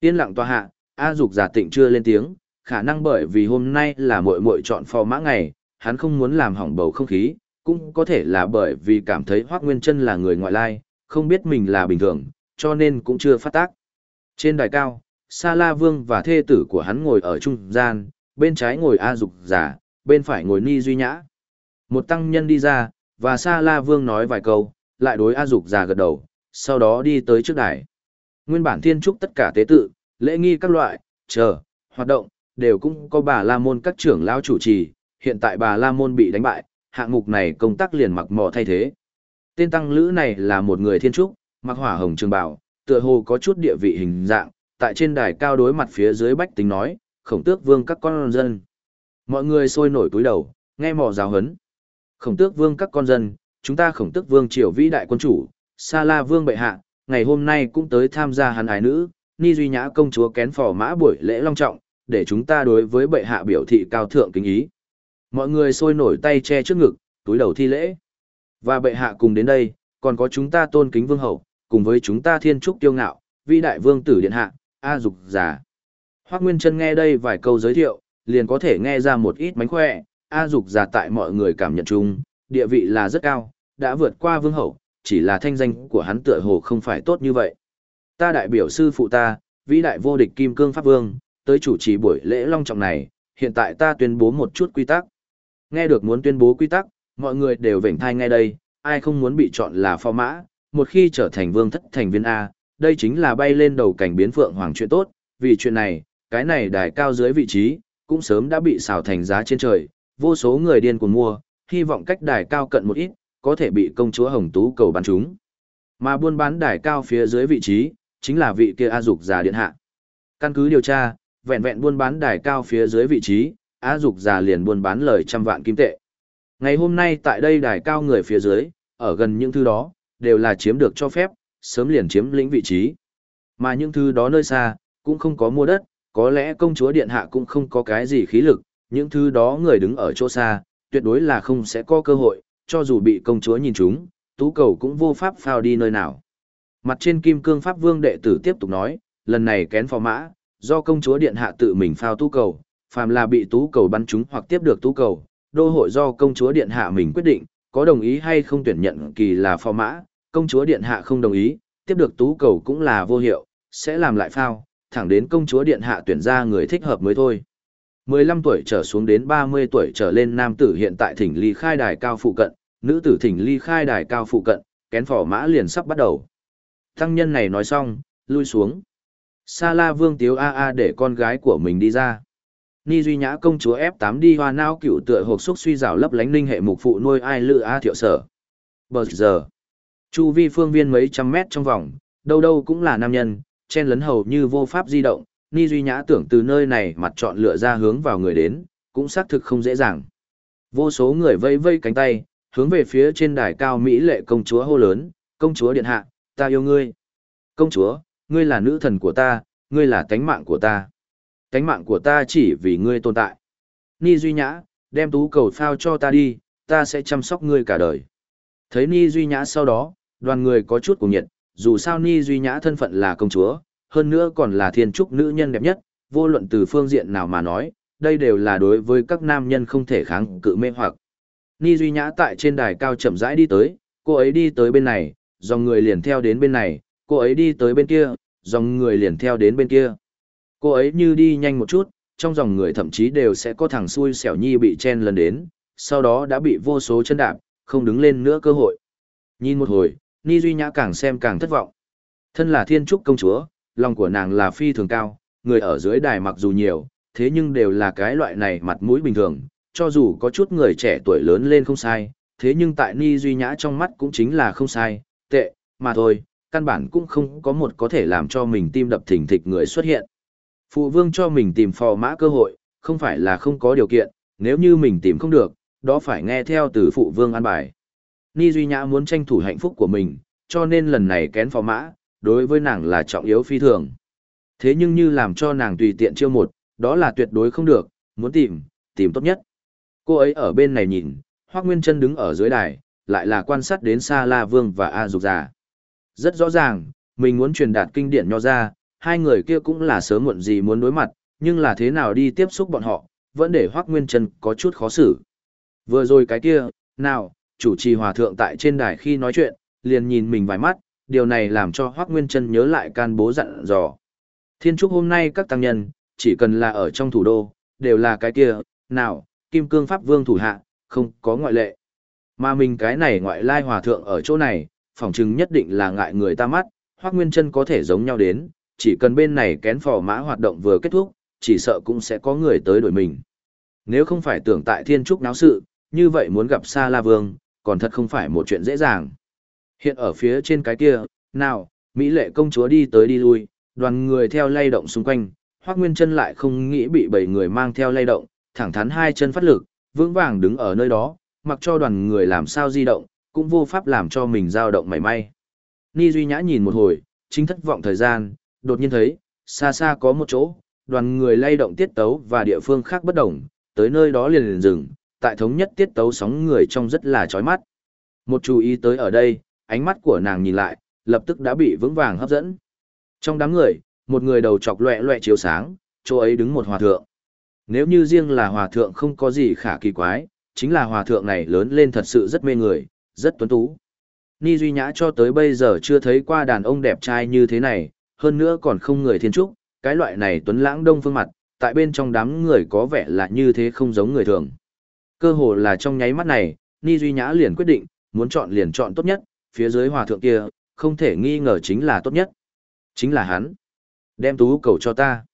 Speaker 1: Yên lặng tòa hạ, A dục giả tịnh chưa lên tiếng, khả năng bởi vì hôm nay là muội muội chọn phò mã ngày, hắn không muốn làm hỏng bầu không khí, cũng có thể là bởi vì cảm thấy Hoắc Nguyên Chân là người ngoại lai, không biết mình là bình thường, cho nên cũng chưa phát tác. Trên đài cao, Sa La Vương và thê tử của hắn ngồi ở trung gian, bên trái ngồi A Dục giả, bên phải ngồi Ni Duy Nhã. Một tăng nhân đi ra, và Sa La Vương nói vài câu, lại đối A Dục giả gật đầu, sau đó đi tới trước đài. Nguyên bản thiên trúc tất cả tế tự, lễ nghi các loại, chờ, hoạt động, đều cũng có bà La Môn các trưởng lão chủ trì, hiện tại bà La Môn bị đánh bại, hạng mục này công tác liền mặc mò thay thế. Tên tăng lữ này là một người thiên trúc, mặc hỏa hồng trường bào, tựa hồ có chút địa vị hình dạng, tại trên đài cao đối mặt phía dưới bách tính nói, khổng tước vương các con dân. Mọi người sôi nổi túi đầu, nghe mò giáo hấn. Khổng tước vương các con dân, chúng ta khổng tước vương triều vĩ đại quân chủ, Sa La vương bệ hạ, ngày hôm nay cũng tới tham gia hắn ái nữ, ni duy nhã công chúa kén phò mã buổi lễ long trọng, để chúng ta đối với bệ hạ biểu thị cao thượng kính ý. Mọi người sôi nổi tay che trước ngực, túi đầu thi lễ. Và bệ hạ cùng đến đây, còn có chúng ta tôn kính vương hậu, cùng với chúng ta thiên trúc tiêu ngạo, vĩ đại vương tử điện hạ, A dục giả. Hoác Nguyên Trân nghe đây vài câu giới thiệu, liền có thể nghe ra một ít mánh khỏe, A dục giả tại mọi người cảm nhận chung, địa vị là rất cao, đã vượt qua vương hậu, chỉ là thanh danh của hắn tựa hồ không phải tốt như vậy. Ta đại biểu sư phụ ta, vĩ đại vô địch kim cương pháp vương, tới chủ trì buổi lễ long trọng này, hiện tại ta tuyên bố một chút quy tắc. Nghe được muốn tuyên bố quy tắc, mọi người đều vểnh thai ngay đây, ai không muốn bị chọn là phò mã, một khi trở thành vương thất thành viên A, đây chính là bay lên đầu cảnh biến phượng hoàng chuyện tốt, vì chuyện này, cái này đài cao dưới vị trí, cũng sớm đã bị xào thành giá trên trời, vô số người điên cuồng mua, hy vọng cách đài cao cận một ít, có thể bị công chúa Hồng Tú cầu bán chúng. Mà buôn bán đài cao phía dưới vị trí, chính là vị kia A Dục già điện hạ. Căn cứ điều tra, vẹn vẹn buôn bán đài cao phía dưới vị trí, a Dục già liền buôn bán lời trăm vạn kim tệ. Ngày hôm nay tại đây đài cao người phía dưới, ở gần những thứ đó, đều là chiếm được cho phép, sớm liền chiếm lĩnh vị trí. Mà những thứ đó nơi xa, cũng không có mua đất, có lẽ công chúa điện hạ cũng không có cái gì khí lực, những thứ đó người đứng ở chỗ xa, tuyệt đối là không sẽ có cơ hội, cho dù bị công chúa nhìn chúng, tú cầu cũng vô pháp phao đi nơi nào. Mặt trên kim cương pháp vương đệ tử tiếp tục nói, lần này kén phò mã, do công chúa điện hạ tự mình phao tú cầu, phàm là bị tú cầu bắn trúng hoặc tiếp được tú cầu, đô hội do công chúa điện hạ mình quyết định, có đồng ý hay không tuyển nhận kỳ là phò mã, công chúa điện hạ không đồng ý, tiếp được tú cầu cũng là vô hiệu, sẽ làm lại phao, thẳng đến công chúa điện hạ tuyển ra người thích hợp mới thôi. 15 tuổi trở xuống đến 30 tuổi trở lên nam tử hiện tại thỉnh ly khai đài cao phụ cận, nữ tử thỉnh ly khai đài cao phụ cận, kén phỏ mã liền sắp bắt đầu. Tăng nhân này nói xong, lui xuống. Sa la vương tiếu a a để con gái của mình đi ra. Ni duy nhã công chúa F8 đi hoa nao cựu tựa hộp xúc suy rào lấp lánh ninh hệ mục phụ nuôi ai lự a thiệu sở. Bờ giờ. Chu vi phương viên mấy trăm mét trong vòng, đâu đâu cũng là nam nhân, chen lấn hầu như vô pháp di động, Ni Duy Nhã tưởng từ nơi này mặt chọn lựa ra hướng vào người đến, cũng xác thực không dễ dàng. Vô số người vây vây cánh tay, hướng về phía trên đài cao Mỹ lệ công chúa hô lớn, công chúa điện hạ, ta yêu ngươi. Công chúa, ngươi là nữ thần của ta, ngươi là tánh mạng của ta. Tánh mạng của ta chỉ vì ngươi tồn tại. Ni Duy Nhã, đem tú cầu phao cho ta đi, ta sẽ chăm sóc ngươi cả đời. Thấy Ni Duy Nhã sau đó, đoàn người có chút cùng nhiệt, dù sao Ni Duy Nhã thân phận là công chúa, hơn nữa còn là thiên trúc nữ nhân đẹp nhất, vô luận từ phương diện nào mà nói, đây đều là đối với các nam nhân không thể kháng cự mê hoặc. Ni Duy Nhã tại trên đài cao chậm rãi đi tới, cô ấy đi tới bên này, dòng người liền theo đến bên này, cô ấy đi tới bên kia, dòng người liền theo đến bên kia. Cô ấy như đi nhanh một chút, trong dòng người thậm chí đều sẽ có thằng xui xẻo nhi bị chen lần đến, sau đó đã bị vô số chân đạp, không đứng lên nữa cơ hội. Nhìn một hồi, Ni Duy Nhã càng xem càng thất vọng. Thân là thiên trúc công chúa, lòng của nàng là phi thường cao, người ở dưới đài mặc dù nhiều, thế nhưng đều là cái loại này mặt mũi bình thường, cho dù có chút người trẻ tuổi lớn lên không sai, thế nhưng tại Ni Duy Nhã trong mắt cũng chính là không sai, tệ, mà thôi, căn bản cũng không có một có thể làm cho mình tim đập thình thịch người xuất hiện. Phụ vương cho mình tìm phò mã cơ hội, không phải là không có điều kiện, nếu như mình tìm không được, đó phải nghe theo từ phụ vương an bài. Ni Duy Nhã muốn tranh thủ hạnh phúc của mình, cho nên lần này kén phò mã, đối với nàng là trọng yếu phi thường. Thế nhưng như làm cho nàng tùy tiện chiêu một, đó là tuyệt đối không được, muốn tìm, tìm tốt nhất. Cô ấy ở bên này nhìn, Hoác Nguyên Trân đứng ở dưới đài, lại là quan sát đến Sa La Vương và A Dục Già. Rất rõ ràng, mình muốn truyền đạt kinh điển nho ra, hai người kia cũng là sớm muộn gì muốn đối mặt, nhưng là thế nào đi tiếp xúc bọn họ, vẫn để Hoác Nguyên Trân có chút khó xử. Vừa rồi cái kia, nào, chủ trì hòa thượng tại trên đài khi nói chuyện, liền nhìn mình vài mắt, điều này làm cho Hoác Nguyên Trân nhớ lại can bố dặn dò. Thiên trúc hôm nay các tăng nhân, chỉ cần là ở trong thủ đô, đều là cái kia, nào, Kim Cương Pháp Vương thủ hạ, không có ngoại lệ. Mà mình cái này ngoại lai hòa thượng ở chỗ này, phỏng chừng nhất định là ngại người ta mắt, Hoác Nguyên Trân có thể giống nhau đến, chỉ cần bên này kén phò mã hoạt động vừa kết thúc, chỉ sợ cũng sẽ có người tới đổi mình. Nếu không phải tưởng tại thiên trúc náo sự, như vậy muốn gặp Sa La Vương, còn thật không phải một chuyện dễ dàng. Hiện ở phía trên cái kia, nào, Mỹ lệ công chúa đi tới đi lui, đoàn người theo lay động xung quanh, Hoác Nguyên chân lại không nghĩ bị bảy người mang theo lay động, thẳng thắn hai chân phát lực, vững vàng đứng ở nơi đó, mặc cho đoàn người làm sao di động, cũng vô pháp làm cho mình dao động mảy may. Ni Duy Nhã nhìn một hồi, chính thất vọng thời gian, đột nhiên thấy, xa xa có một chỗ, đoàn người lay động tiết tấu và địa phương khác bất đồng, tới nơi đó liền liền dừng, tại thống nhất tiết tấu sóng người trong rất là chói mắt. Một chú ý tới ở đây, ánh mắt của nàng nhìn lại, lập tức đã bị vững vàng hấp dẫn. Trong đám người, một người đầu chọc loẹ loẹ chiếu sáng, chỗ ấy đứng một hòa thượng. Nếu như riêng là hòa thượng không có gì khả kỳ quái, chính là hòa thượng này lớn lên thật sự rất mê người, rất tuấn tú. Ni Duy Nhã cho tới bây giờ chưa thấy qua đàn ông đẹp trai như thế này, hơn nữa còn không người thiên trúc, cái loại này tuấn lãng đông phương mặt, tại bên trong đám người có vẻ là như thế không giống người thường. Cơ hồ là trong nháy mắt này, Ni Duy Nhã liền quyết định, muốn chọn liền chọn tốt nhất, phía dưới hòa thượng kia, không thể nghi ngờ chính là tốt nhất. Chính là hắn. Đem tú cầu cho ta.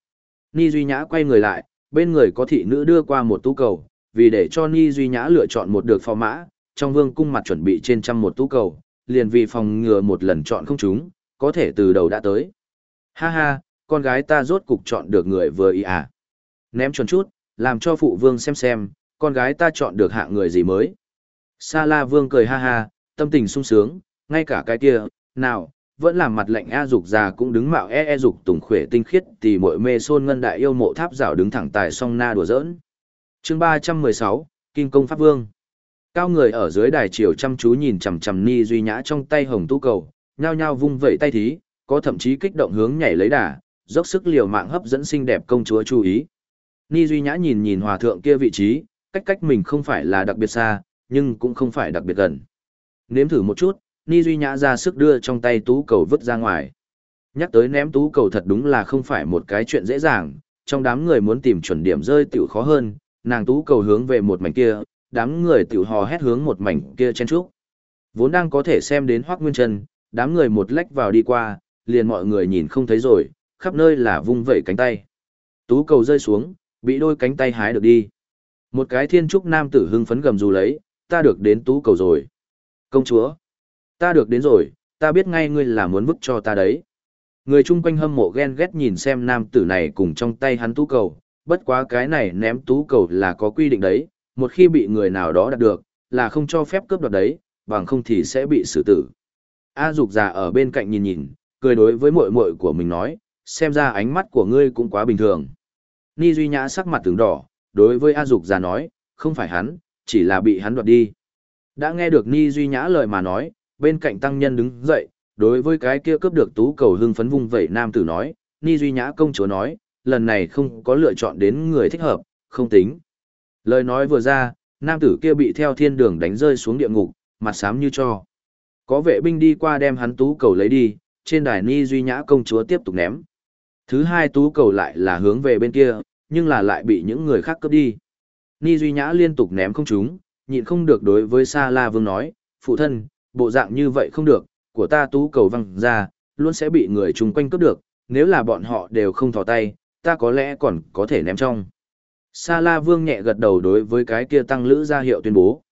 Speaker 1: Ni Duy Nhã quay người lại, bên người có thị nữ đưa qua một tú cầu, vì để cho Ni Duy Nhã lựa chọn một được phò mã, trong vương cung mặt chuẩn bị trên trăm một tú cầu, liền vì phòng ngừa một lần chọn không chúng, có thể từ đầu đã tới. Ha ha, con gái ta rốt cục chọn được người vừa ý à. Ném chuẩn chút, làm cho phụ vương xem xem, con gái ta chọn được hạng người gì mới. Sa la vương cười ha ha, tâm tình sung sướng, ngay cả cái kia, nào, vẫn làm mặt lạnh A dục già cũng đứng mạo e e dục tùng khỏe tinh khiết thì mội mê xôn ngân đại yêu mộ tháp rào đứng thẳng tài song na đùa giỡn. chương ba trăm mười sáu Kinh công Pháp Vương. Cao người ở dưới đài triều chăm chú nhìn chằm chằm Ni Duy Nhã trong tay hồng tu cầu, nhao nhao vung vẩy tay thí, có thậm chí kích động hướng nhảy lấy đà, dốc sức liều mạng hấp dẫn xinh đẹp công chúa chú ý. Ni Duy Nhã nhìn nhìn hòa thượng kia vị trí, cách cách mình không phải là đặc biệt xa, nhưng cũng không phải đặc biệt gần. Nếm thử một chút, Ni Duy Nhã ra sức đưa trong tay tú cầu vứt ra ngoài. Nhắc tới ném tú cầu thật đúng là không phải một cái chuyện dễ dàng, trong đám người muốn tìm chuẩn điểm rơi tiểu khó hơn, nàng tú cầu hướng về một mảnh kia, đám người tiểu hò hét hướng một mảnh kia chen trúc. Vốn đang có thể xem đến Hoắc Nguyên Trần, đám người một lách vào đi qua, liền mọi người nhìn không thấy rồi, khắp nơi là vung vẩy cánh tay. Tú cầu rơi xuống, bị đôi cánh tay hái được đi. Một cái thiên trúc nam tử hưng phấn gầm dù lấy, ta được đến tú cầu rồi. Công chúa, ta được đến rồi, ta biết ngay ngươi là muốn vứt cho ta đấy. Người chung quanh hâm mộ ghen ghét nhìn xem nam tử này cùng trong tay hắn tú cầu, bất quá cái này ném tú cầu là có quy định đấy, một khi bị người nào đó đạt được, là không cho phép cướp đoạt đấy, bằng không thì sẽ bị xử tử. A Dục già ở bên cạnh nhìn nhìn, cười đối với muội muội của mình nói, xem ra ánh mắt của ngươi cũng quá bình thường. Ni Duy Nhã sắc mặt tướng đỏ, đối với A Dục già nói, không phải hắn, chỉ là bị hắn đoạt đi. Đã nghe được Ni Duy Nhã lời mà nói, bên cạnh tăng nhân đứng dậy, đối với cái kia cướp được tú cầu hưng phấn vung vẩy nam tử nói, Ni Duy Nhã công chúa nói, lần này không có lựa chọn đến người thích hợp, không tính. Lời nói vừa ra, nam tử kia bị theo thiên đường đánh rơi xuống địa ngục, mặt xám như cho. Có vệ binh đi qua đem hắn tú cầu lấy đi, trên đài Ni Duy Nhã công chúa tiếp tục ném. Thứ hai tú cầu lại là hướng về bên kia, nhưng là lại bị những người khác cướp đi. Ni Duy Nhã liên tục ném không trúng, nhịn không được đối với Sa La Vương nói, phụ thân, bộ dạng như vậy không được, của ta tú cầu văng ra, luôn sẽ bị người chung quanh cướp được, nếu là bọn họ đều không thò tay, ta có lẽ còn có thể ném trong. Sa La Vương nhẹ gật đầu đối với cái kia tăng lữ ra hiệu tuyên bố.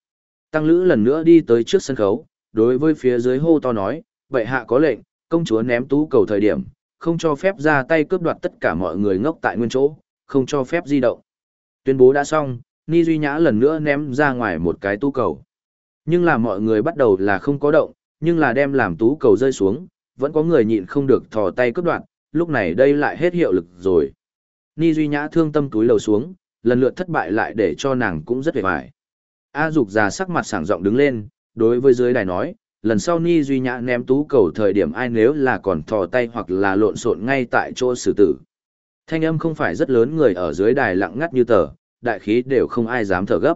Speaker 1: Tăng lữ lần nữa đi tới trước sân khấu, đối với phía dưới hô to nói, vậy hạ có lệnh, công chúa ném tú cầu thời điểm, không cho phép ra tay cướp đoạt tất cả mọi người ngốc tại nguyên chỗ, không cho phép di động. Tuyên bố đã xong, Ni Duy Nhã lần nữa ném ra ngoài một cái tú cầu. Nhưng là mọi người bắt đầu là không có động, nhưng là đem làm tú cầu rơi xuống, vẫn có người nhịn không được thò tay cướp đoạn. lúc này đây lại hết hiệu lực rồi. Ni Duy Nhã thương tâm túi lầu xuống, lần lượt thất bại lại để cho nàng cũng rất vẻ vải. A Dục già sắc mặt sảng giọng đứng lên, đối với dưới đài nói, lần sau Ni Duy Nhã ném tú cầu thời điểm ai nếu là còn thò tay hoặc là lộn xộn ngay tại chỗ xử tử. Thanh âm không phải rất lớn người ở dưới đài lặng ngắt như tờ, đại khí đều không ai dám thở gấp.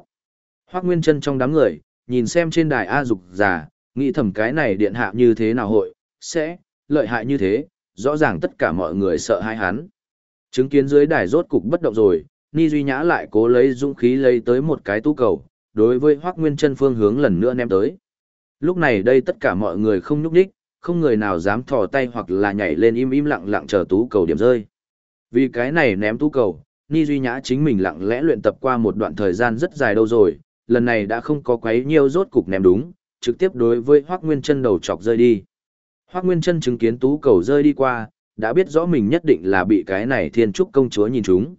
Speaker 1: Hoác Nguyên chân trong đám người, nhìn xem trên đài A Dục già, nghĩ thầm cái này điện hạ như thế nào hội, sẽ, lợi hại như thế, rõ ràng tất cả mọi người sợ hãi hắn. Chứng kiến dưới đài rốt cục bất động rồi, Ni Duy Nhã lại cố lấy dũng khí lấy tới một cái tú cầu, đối với Hoắc Nguyên Chân phương hướng lần nữa ném tới. Lúc này đây tất cả mọi người không nhúc nhích, không người nào dám thò tay hoặc là nhảy lên im im lặng lặng chờ tú cầu điểm rơi. Vì cái này ném tú cầu, Ni Duy Nhã chính mình lặng lẽ luyện tập qua một đoạn thời gian rất dài đâu rồi, lần này đã không có quấy nhiều rốt cục ném đúng, trực tiếp đối với Hoắc Nguyên Chân đầu chọc rơi đi. Hoắc Nguyên Chân chứng kiến tú cầu rơi đi qua, đã biết rõ mình nhất định là bị cái này Thiên Trúc công chúa nhìn trúng.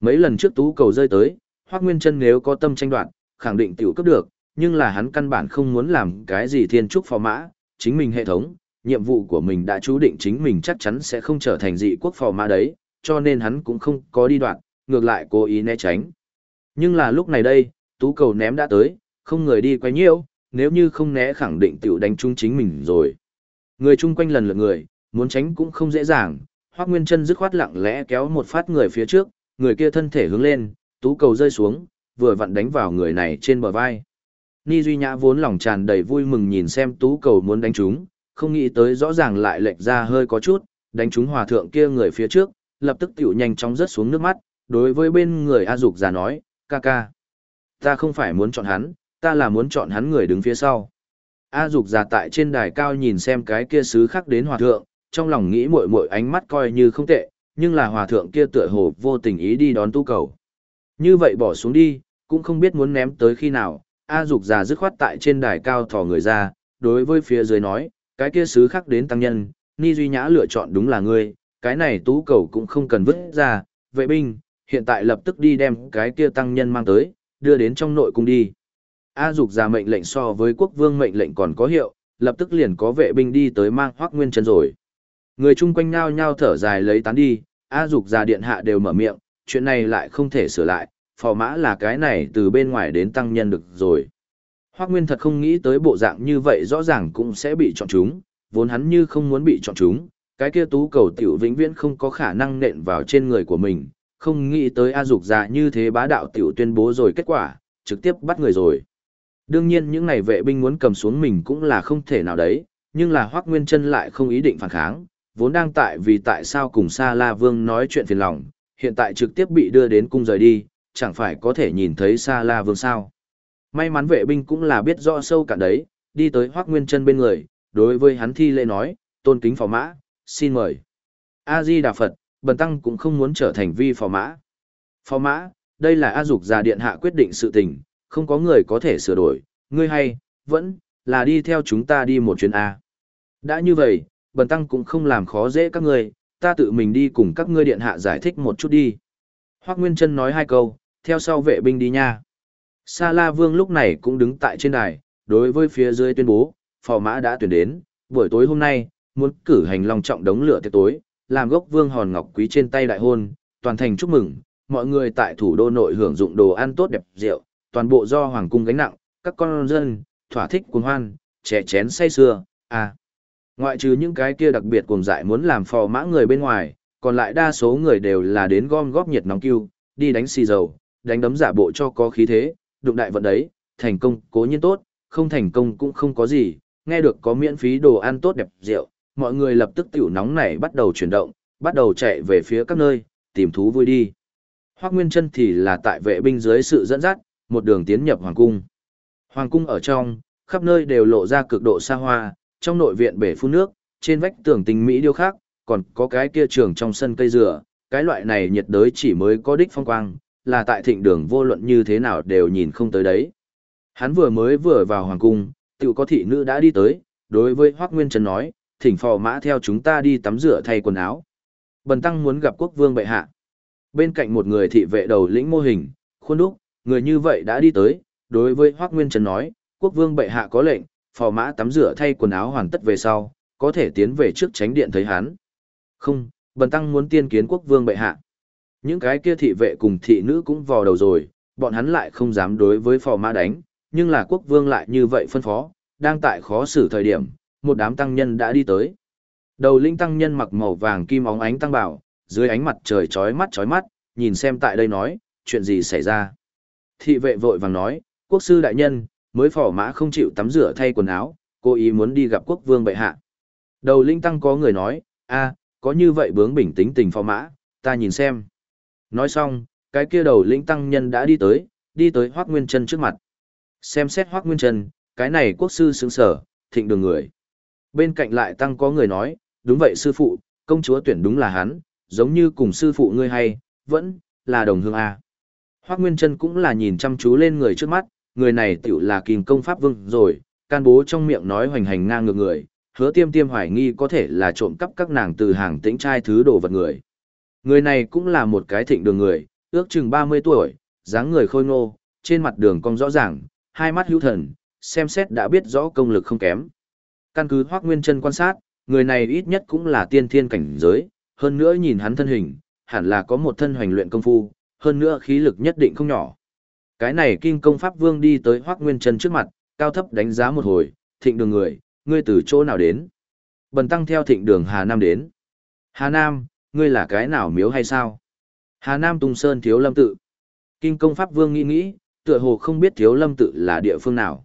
Speaker 1: Mấy lần trước tú cầu rơi tới, Hoắc Nguyên Chân nếu có tâm tranh đoạt, khẳng định tiểu cấp được, nhưng là hắn căn bản không muốn làm cái gì thiên trúc phò mã, chính mình hệ thống, nhiệm vụ của mình đã chú định chính mình chắc chắn sẽ không trở thành dị quốc phò mã đấy, cho nên hắn cũng không có đi đoạn, ngược lại cố ý né tránh. Nhưng là lúc này đây, tú cầu ném đã tới, không người đi quay nhiêu, nếu như không né khẳng định tiểu đánh chung chính mình rồi. Người chung quanh lần lượt người, muốn tránh cũng không dễ dàng, Hoắc Nguyên Chân dứt khoát lặng lẽ kéo một phát người phía trước, người kia thân thể hướng lên, tú cầu rơi xuống, vừa vặn đánh vào người này trên bờ vai. Ni Duy Nhã vốn lòng tràn đầy vui mừng nhìn xem tú cầu muốn đánh chúng, không nghĩ tới rõ ràng lại lệch ra hơi có chút, đánh chúng hòa thượng kia người phía trước, lập tức tiểu nhanh chóng rớt xuống nước mắt, đối với bên người A Dục già nói, ca ca. Ta không phải muốn chọn hắn, ta là muốn chọn hắn người đứng phía sau. A Dục già tại trên đài cao nhìn xem cái kia sứ khắc đến hòa thượng, trong lòng nghĩ muội muội ánh mắt coi như không tệ, nhưng là hòa thượng kia tựa hồ vô tình ý đi đón tu cầu. Như vậy bỏ xuống đi, cũng không biết muốn ném tới khi nào, A Dục già dứt khoát tại trên đài cao thò người ra, đối với phía dưới nói, cái kia sứ khắc đến tăng nhân, Ni Duy Nhã lựa chọn đúng là ngươi, cái này tú cầu cũng không cần vứt ra, vệ binh, hiện tại lập tức đi đem cái kia tăng nhân mang tới, đưa đến trong nội cung đi. A Dục ra mệnh lệnh so với quốc vương mệnh lệnh còn có hiệu, lập tức liền có vệ binh đi tới mang Hoắc Nguyên Chân rồi. Người chung quanh nhao nhao thở dài lấy tán đi, A Dục ra điện hạ đều mở miệng, chuyện này lại không thể sửa lại, phò mã là cái này từ bên ngoài đến tăng nhân được rồi. Hoắc Nguyên thật không nghĩ tới bộ dạng như vậy rõ ràng cũng sẽ bị chọn chúng, vốn hắn như không muốn bị chọn chúng, cái kia tú cầu tiểu vĩnh viễn không có khả năng nện vào trên người của mình, không nghĩ tới A Dục già như thế bá đạo tiểu tuyên bố rồi kết quả, trực tiếp bắt người rồi. Đương nhiên những này vệ binh muốn cầm xuống mình cũng là không thể nào đấy, nhưng là Hoắc Nguyên Chân lại không ý định phản kháng, vốn đang tại vì tại sao cùng Sa La Vương nói chuyện phiền lòng, hiện tại trực tiếp bị đưa đến cung rời đi, chẳng phải có thể nhìn thấy Sa La Vương sao. May mắn vệ binh cũng là biết rõ sâu cả đấy, đi tới Hoắc Nguyên Chân bên người, đối với hắn thi lễ nói, tôn kính phò mã, xin mời. A-di Đà Phật, bần tăng cũng không muốn trở thành vi phò mã. Phò mã, đây là A Dục già điện hạ quyết định sự tình, không có người có thể sửa đổi, ngươi hay, vẫn, là đi theo chúng ta đi một chuyến A. Đã như vậy, bần tăng cũng không làm khó dễ các ngươi, ta tự mình đi cùng các ngươi điện hạ giải thích một chút đi. Hoác Nguyên Trân nói hai câu, theo sau vệ binh đi nha. Sa La Vương lúc này cũng đứng tại trên đài, đối với phía dưới tuyên bố, phò mã đã tuyển đến, buổi tối hôm nay, muốn cử hành long trọng đống lửa tiệc tối, làm gốc vương hòn ngọc quý trên tay đại hôn, toàn thành chúc mừng, mọi người tại thủ đô nội hưởng dụng đồ ăn tốt đẹp rượu, toàn bộ do hoàng cung gánh nặng, các con dân, thỏa thích cuồng hoan, trẻ chén say sưa, à. Ngoại trừ những cái kia đặc biệt cuồng dại muốn làm phò mã người bên ngoài, còn lại đa số người đều là đến gom góp nhiệt nóng cưu, đi đánh xì dầu, đánh đấm giả bộ cho có khí thế, đụng đại vận đấy, thành công cố nhiên tốt, không thành công cũng không có gì, nghe được có miễn phí đồ ăn tốt đẹp rượu, mọi người lập tức tiểu nóng này bắt đầu chuyển động, bắt đầu chạy về phía các nơi, tìm thú vui đi. Hoác Nguyên Trân thì là tại vệ binh dưới sự dẫn dắt, một đường tiến nhập Hoàng Cung. Hoàng Cung ở trong, khắp nơi đều lộ ra cực độ xa hoa, trong nội viện bể phun nước, trên vách tường tình Mỹ điêu khắc, còn có cái kia trường trong sân cây dừa, cái loại này nhiệt đới chỉ mới có đích phong quang, là tại thịnh đường vô luận như thế nào đều nhìn không tới đấy. Hắn vừa mới vừa vào Hoàng Cung, tự có thị nữ đã đi tới, đối với Hoác Nguyên Trân nói, thỉnh phò mã theo chúng ta đi tắm rửa thay quần áo. Bần tăng muốn gặp quốc vương bệ hạ. Bên cạnh một người thị vệ đầu lĩnh mô hình, khuôn đúc, người như vậy đã đi tới, đối với Hoác Nguyên Trần nói, quốc vương bệ hạ có lệnh, phò mã tắm rửa thay quần áo hoàn tất về sau, có thể tiến về trước tránh điện thấy hắn. Không, bần tăng muốn tiên kiến quốc vương bệ hạ. Những cái kia thị vệ cùng thị nữ cũng vò đầu rồi, bọn hắn lại không dám đối với phò mã đánh, nhưng là quốc vương lại như vậy phân phó, đang tại khó xử thời điểm, một đám tăng nhân đã đi tới. Đầu linh tăng nhân mặc màu vàng kim óng ánh tăng bảo, dưới ánh mặt trời chói mắt chói mắt, nhìn xem tại đây nói, chuyện gì xảy ra. Thị vệ vội vàng nói, quốc sư đại nhân, mới phỏ mã không chịu tắm rửa thay quần áo, cố ý muốn đi gặp quốc vương bệ hạ. Đầu linh tăng có người nói, a, có như vậy bướng bình tĩnh tình phò mã, ta nhìn xem. Nói xong, cái kia đầu linh tăng nhân đã đi tới, đi tới Hoác Nguyên Trân trước mặt. Xem xét Hoác Nguyên Trân, cái này quốc sư sướng sở, thịnh đường người. Bên cạnh lại tăng có người nói, đúng vậy sư phụ, công chúa tuyển đúng là hắn, giống như cùng sư phụ ngươi hay, vẫn, là đồng hương A. Hoác Nguyên Trân cũng là nhìn chăm chú lên người trước mắt, người này tiểu là kìm công pháp vương rồi, can bố trong miệng nói hoành hành ngang ngược người, hứa tiêm tiêm hoài nghi có thể là trộm cắp các nàng từ hàng tĩnh trai thứ đồ vật người. Người này cũng là một cái thịnh đường người, ước chừng 30 tuổi, dáng người khôi ngô, trên mặt đường cong rõ ràng, hai mắt hữu thần, xem xét đã biết rõ công lực không kém. Căn cứ Hoác Nguyên Trân quan sát, người này ít nhất cũng là tiên thiên cảnh giới, hơn nữa nhìn hắn thân hình, hẳn là có một thân hoành luyện công phu, hơn nữa khí lực nhất định không nhỏ. Cái này kinh công pháp vương đi tới Hoắc Nguyên Trân trước mặt, cao thấp đánh giá một hồi, thịnh đường người, ngươi từ chỗ nào đến? Bần tăng theo thịnh đường Hà Nam đến. Hà Nam, ngươi là cái nào miếu hay sao? Hà Nam Tung Sơn Thiếu Lâm Tự. Kinh công pháp vương nghĩ nghĩ, tựa hồ không biết Thiếu Lâm Tự là địa phương nào.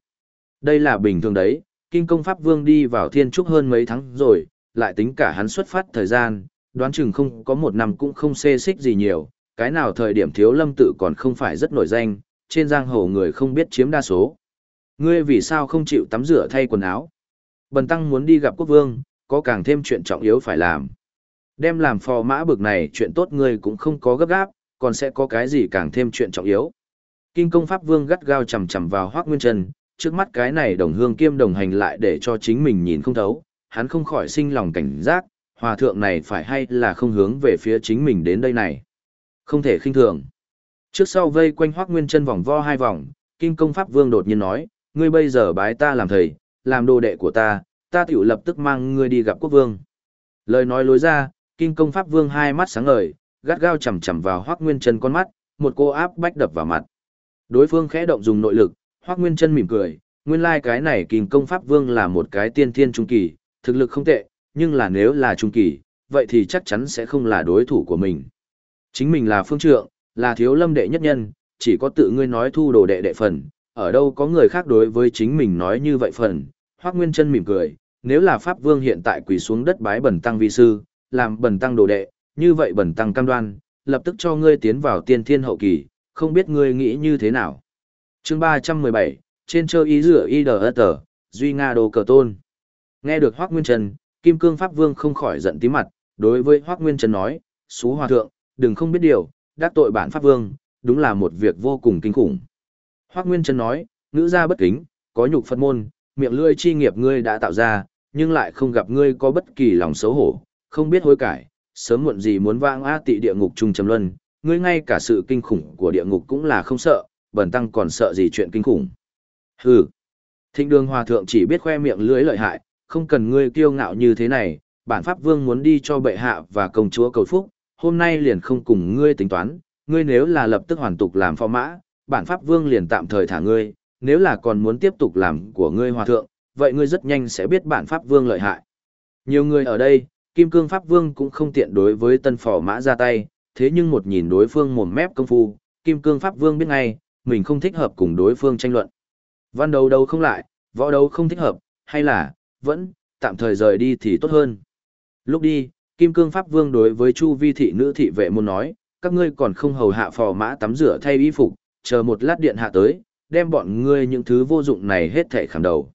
Speaker 1: Đây là bình thường đấy, kinh công pháp vương đi vào thiên trúc hơn mấy tháng rồi, lại tính cả hắn xuất phát thời gian, đoán chừng không có một năm cũng không xê xích gì nhiều, cái nào thời điểm thiếu lâm tự còn không phải rất nổi danh, trên giang hồ người không biết chiếm đa số. Ngươi vì sao không chịu tắm rửa thay quần áo? Bần tăng muốn đi gặp quốc vương, có càng thêm chuyện trọng yếu phải làm. Đem làm phò mã bực này chuyện tốt ngươi cũng không có gấp gáp, còn sẽ có cái gì càng thêm chuyện trọng yếu. Kinh công pháp vương gắt gao chầm chầm vào hoác nguyên trần, trước mắt cái này đồng hương kiêm đồng hành lại để cho chính mình nhìn không thấu, hắn không khỏi sinh lòng cảnh giác, hòa thượng này phải hay là không hướng về phía chính mình đến đây này. Không thể khinh thường. Trước sau vây quanh Hoắc Nguyên Chân vòng vo hai vòng, Kim Công Pháp Vương đột nhiên nói, ngươi bây giờ bái ta làm thầy, làm đồ đệ của ta, ta tiểu lập tức mang ngươi đi gặp quốc vương. Lời nói lối ra, kim công pháp vương hai mắt sáng ngời, gắt gao chầm chầm vào Hoắc Nguyên Chân con mắt, một cô áp bách đập vào mặt. Đối phương khẽ động dùng nội lực, Hoắc Nguyên Chân mỉm cười, nguyên lai like cái này kinh công pháp vương là một cái tiên thiên trung kỳ, thực lực không tệ, nhưng là nếu là trung kỳ, vậy thì chắc chắn sẽ không là đối thủ của mình. Chính mình là phương trượng, là thiếu lâm đệ nhất nhân, chỉ có tự ngươi nói thu đồ đệ đệ phần, ở đâu có người khác đối với chính mình nói như vậy phần. Hoác Nguyên chân mỉm cười, nếu là Pháp Vương hiện tại quỳ xuống đất bái bẩn tăng vi sư, làm bẩn tăng đồ đệ, như vậy bẩn tăng cam đoan, lập tức cho ngươi tiến vào tiên thiên hậu kỳ, không biết ngươi nghĩ như thế nào chương 317, trên chơi ý rửa y đờ tờ, duy Nga đồ cờ tôn. Nghe được Hoác Nguyên Trần, Kim Cương Pháp Vương không khỏi giận tí mặt, đối với Hoác Nguyên Trần nói, Xú Hòa Thượng, đừng không biết điều, đắc tội bản Pháp Vương, đúng là một việc vô cùng kinh khủng. Hoác Nguyên Trần nói, ngữ gia bất kính, có nhục Phật môn, miệng lưỡi chi nghiệp ngươi đã tạo ra, nhưng lại không gặp ngươi có bất kỳ lòng xấu hổ, không biết hối cải, sớm muộn gì muốn vang a tị địa ngục trung trầm luân, ngươi ngay cả sự kinh khủng của địa ngục cũng là không sợ, Bần tăng còn sợ gì chuyện kinh khủng. Hừ. Thịnh đường hòa thượng chỉ biết khoe miệng lưỡi lợi hại, không cần ngươi kiêu ngạo như thế này, bản pháp vương muốn đi cho bệ hạ và công chúa cầu phúc, hôm nay liền không cùng ngươi tính toán, ngươi nếu là lập tức hoàn tục làm phò mã, bản pháp vương liền tạm thời thả ngươi, nếu là còn muốn tiếp tục làm của ngươi hòa thượng, vậy ngươi rất nhanh sẽ biết bản pháp vương lợi hại. Nhiều người ở đây, Kim Cương Pháp Vương cũng không tiện đối với tân phò mã ra tay, thế nhưng một nhìn đối phương mồm mép công phu, Kim Cương Pháp Vương biết ngay, mình không thích hợp cùng đối phương tranh luận. Văn đấu đấu không lại, võ đấu không thích hợp, hay là, vẫn, tạm thời rời đi thì tốt hơn. Lúc đi, Kim Cương Pháp Vương đối với Chu Vi thị nữ thị vệ muốn nói, các ngươi còn không hầu hạ phò mã tắm rửa thay y phục, chờ một lát điện hạ tới, đem bọn ngươi những thứ vô dụng này hết thảy khảm đầu.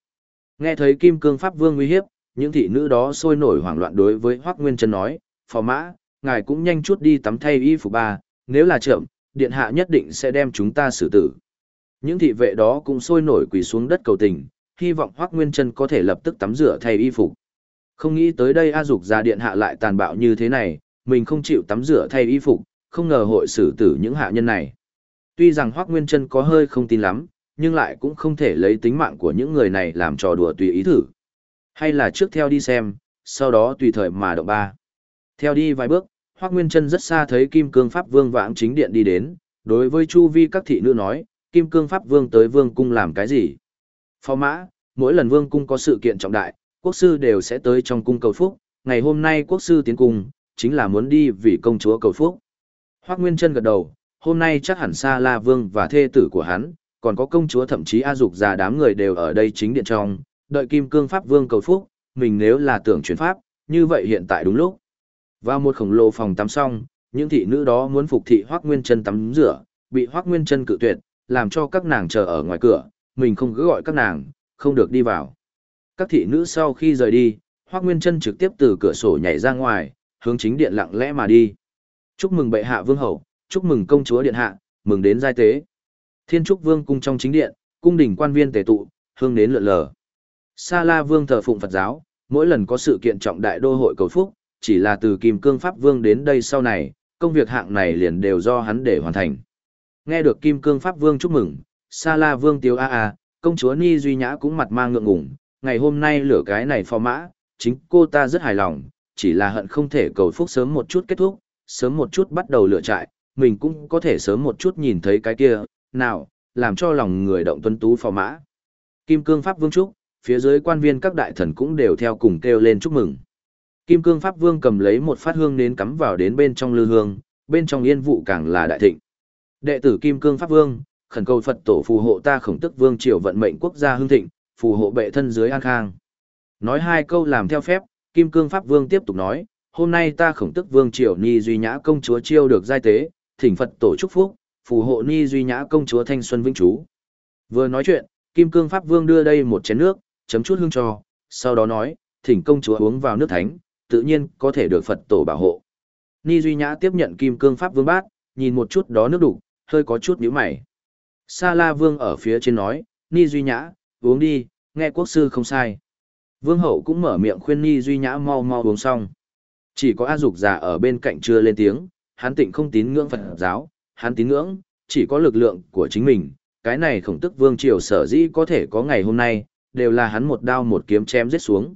Speaker 1: Nghe thấy Kim Cương Pháp Vương uy hiếp, những thị nữ đó sôi nổi hoảng loạn đối với Hoắc Nguyên Trân nói, phò mã, ngài cũng nhanh chút đi tắm thay y phục ba, nếu là chậm, điện hạ nhất định sẽ đem chúng ta xử tử. Những thị vệ đó cũng sôi nổi quỳ xuống đất cầu tình, hy vọng Hoắc Nguyên Trân có thể lập tức tắm rửa thay y phục. Không nghĩ tới đây A Dục gia điện hạ lại tàn bạo như thế này, mình không chịu tắm rửa thay y phục, không ngờ hội xử tử những hạ nhân này. Tuy rằng Hoắc Nguyên Trân có hơi không tin lắm, nhưng lại cũng không thể lấy tính mạng của những người này làm trò đùa tùy ý thử. Hay là trước theo đi xem, sau đó tùy thời mà động ba. Theo đi vài bước, Hoắc Nguyên Trân rất xa thấy Kim Cương Pháp Vương vãng chính điện đi đến, đối với chu vi các thị nữ nói, Kim Cương Pháp Vương tới Vương cung làm cái gì? Phó mã, mỗi lần Vương cung có sự kiện trọng đại, quốc sư đều sẽ tới trong cung cầu phúc, ngày hôm nay quốc sư tiến cung, chính là muốn đi vì công chúa cầu phúc. Hoắc Nguyên Trân gật đầu, hôm nay chắc hẳn Sa La Vương và thê tử của hắn, còn có công chúa thậm chí A Dục già đám người đều ở đây chính điện trong, đợi Kim Cương Pháp Vương cầu phúc, mình nếu là tưởng chuyển pháp, như vậy hiện tại đúng lúc. Vào một khổng lồ phòng tắm xong, những thị nữ đó muốn phục thị Hoắc Nguyên Chân tắm rửa, bị Hoắc Nguyên Chân cự tuyệt, làm cho các nàng chờ ở ngoài cửa, mình không cứ gọi các nàng, không được đi vào. Các thị nữ sau khi rời đi, Hoắc Nguyên Chân trực tiếp từ cửa sổ nhảy ra ngoài, hướng chính điện lặng lẽ mà đi. Chúc mừng bệ hạ vương hậu, chúc mừng công chúa điện hạ, mừng đến giai tế. Thiên trúc vương cung trong chính điện, cung đình quan viên tề tụ, hương đến lượn lờ. Sa La Vương thờ phụng Phật giáo, mỗi lần có sự kiện trọng đại đô hội cầu phúc, chỉ là từ Kim Cương Pháp Vương đến đây sau này, công việc hạng này liền đều do hắn để hoàn thành. Nghe được Kim Cương Pháp Vương chúc mừng, Sa La Vương Tiếu a a, công chúa Ni Duy Nhã cũng mặt mang ngượng ngùng, ngày hôm nay lửa cái này phò mã, chính cô ta rất hài lòng, chỉ là hận không thể cầu phúc sớm một chút kết thúc, sớm một chút bắt đầu lựa trại, mình cũng có thể sớm một chút nhìn thấy cái kia, nào, làm cho lòng người động tuân tú phò mã. Kim Cương Pháp Vương chúc, phía dưới quan viên các đại thần cũng đều theo cùng kêu lên chúc mừng. Kim Cương Pháp Vương cầm lấy một phát hương nến cắm vào đến bên trong lư hương, bên trong yên vụ càng là đại thịnh. Đệ tử Kim Cương Pháp Vương, khẩn cầu Phật tổ phù hộ ta khổng tức vương triều vận mệnh quốc gia hưng thịnh, phù hộ bệ thân dưới an khang. Nói hai câu làm theo phép, Kim Cương Pháp Vương tiếp tục nói, hôm nay ta khổng tức vương triều ni duy nhã công chúa chiêu được giai tế, thỉnh Phật tổ chúc phúc, phù hộ ni duy nhã công chúa thanh xuân vĩnh chú. Vừa nói chuyện, Kim Cương Pháp Vương đưa đây một chén nước, chấm chút hương cho, sau đó nói, thỉnh công chúa uống vào nước thánh, tự nhiên có thể được Phật tổ bảo hộ. Ni Duy Nhã tiếp nhận kim cương pháp vương bát, nhìn một chút đó nước đủ, hơi có chút nhíu mày. Sa La Vương ở phía trên nói, Ni Duy Nhã, uống đi, nghe quốc sư không sai. Vương hậu cũng mở miệng khuyên Ni Duy Nhã mau mau uống xong. Chỉ có A Dục già ở bên cạnh chưa lên tiếng, hắn tịnh không tín ngưỡng Phật giáo, hắn tín ngưỡng, chỉ có lực lượng của chính mình. Cái này khổng tức vương triều sở dĩ có thể có ngày hôm nay, đều là hắn một đao một kiếm chém giết xuống.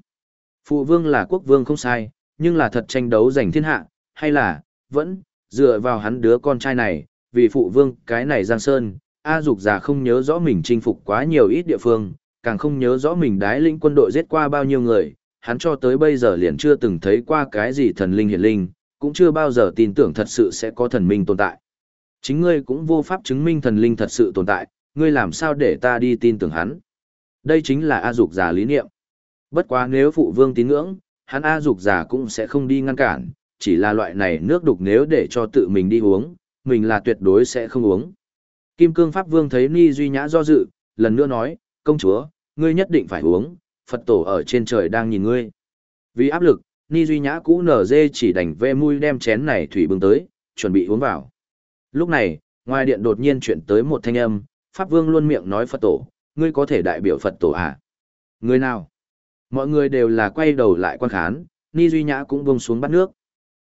Speaker 1: Phụ vương là quốc vương không sai, nhưng là thật tranh đấu giành thiên hạ, hay là, vẫn, dựa vào hắn đứa con trai này, vì phụ vương cái này giang sơn, A Dục già không nhớ rõ mình chinh phục quá nhiều ít địa phương, càng không nhớ rõ mình đái lĩnh quân đội giết qua bao nhiêu người, hắn cho tới bây giờ liền chưa từng thấy qua cái gì thần linh hiển linh, cũng chưa bao giờ tin tưởng thật sự sẽ có thần minh tồn tại. Chính ngươi cũng vô pháp chứng minh thần linh thật sự tồn tại, ngươi làm sao để ta đi tin tưởng hắn. Đây chính là A Dục già lý niệm. Bất quá nếu phụ vương tín ngưỡng, hắn A Dục giả cũng sẽ không đi ngăn cản, chỉ là loại này nước đục nếu để cho tự mình đi uống, mình là tuyệt đối sẽ không uống. Kim Cương Pháp Vương thấy Ni Duy Nhã do dự, lần nữa nói, công chúa, ngươi nhất định phải uống, Phật tổ ở trên trời đang nhìn ngươi. Vì áp lực, Ni Duy Nhã cũ nở dê chỉ đành ve mui đem chén này thủy bưng tới, chuẩn bị uống vào. Lúc này, ngoài điện đột nhiên chuyển tới một thanh âm, Pháp Vương luôn miệng nói Phật tổ, ngươi có thể đại biểu Phật tổ à? Người nào? Mọi người đều là quay đầu lại quan khán, Ni Duy Nhã cũng buông xuống bắt nước.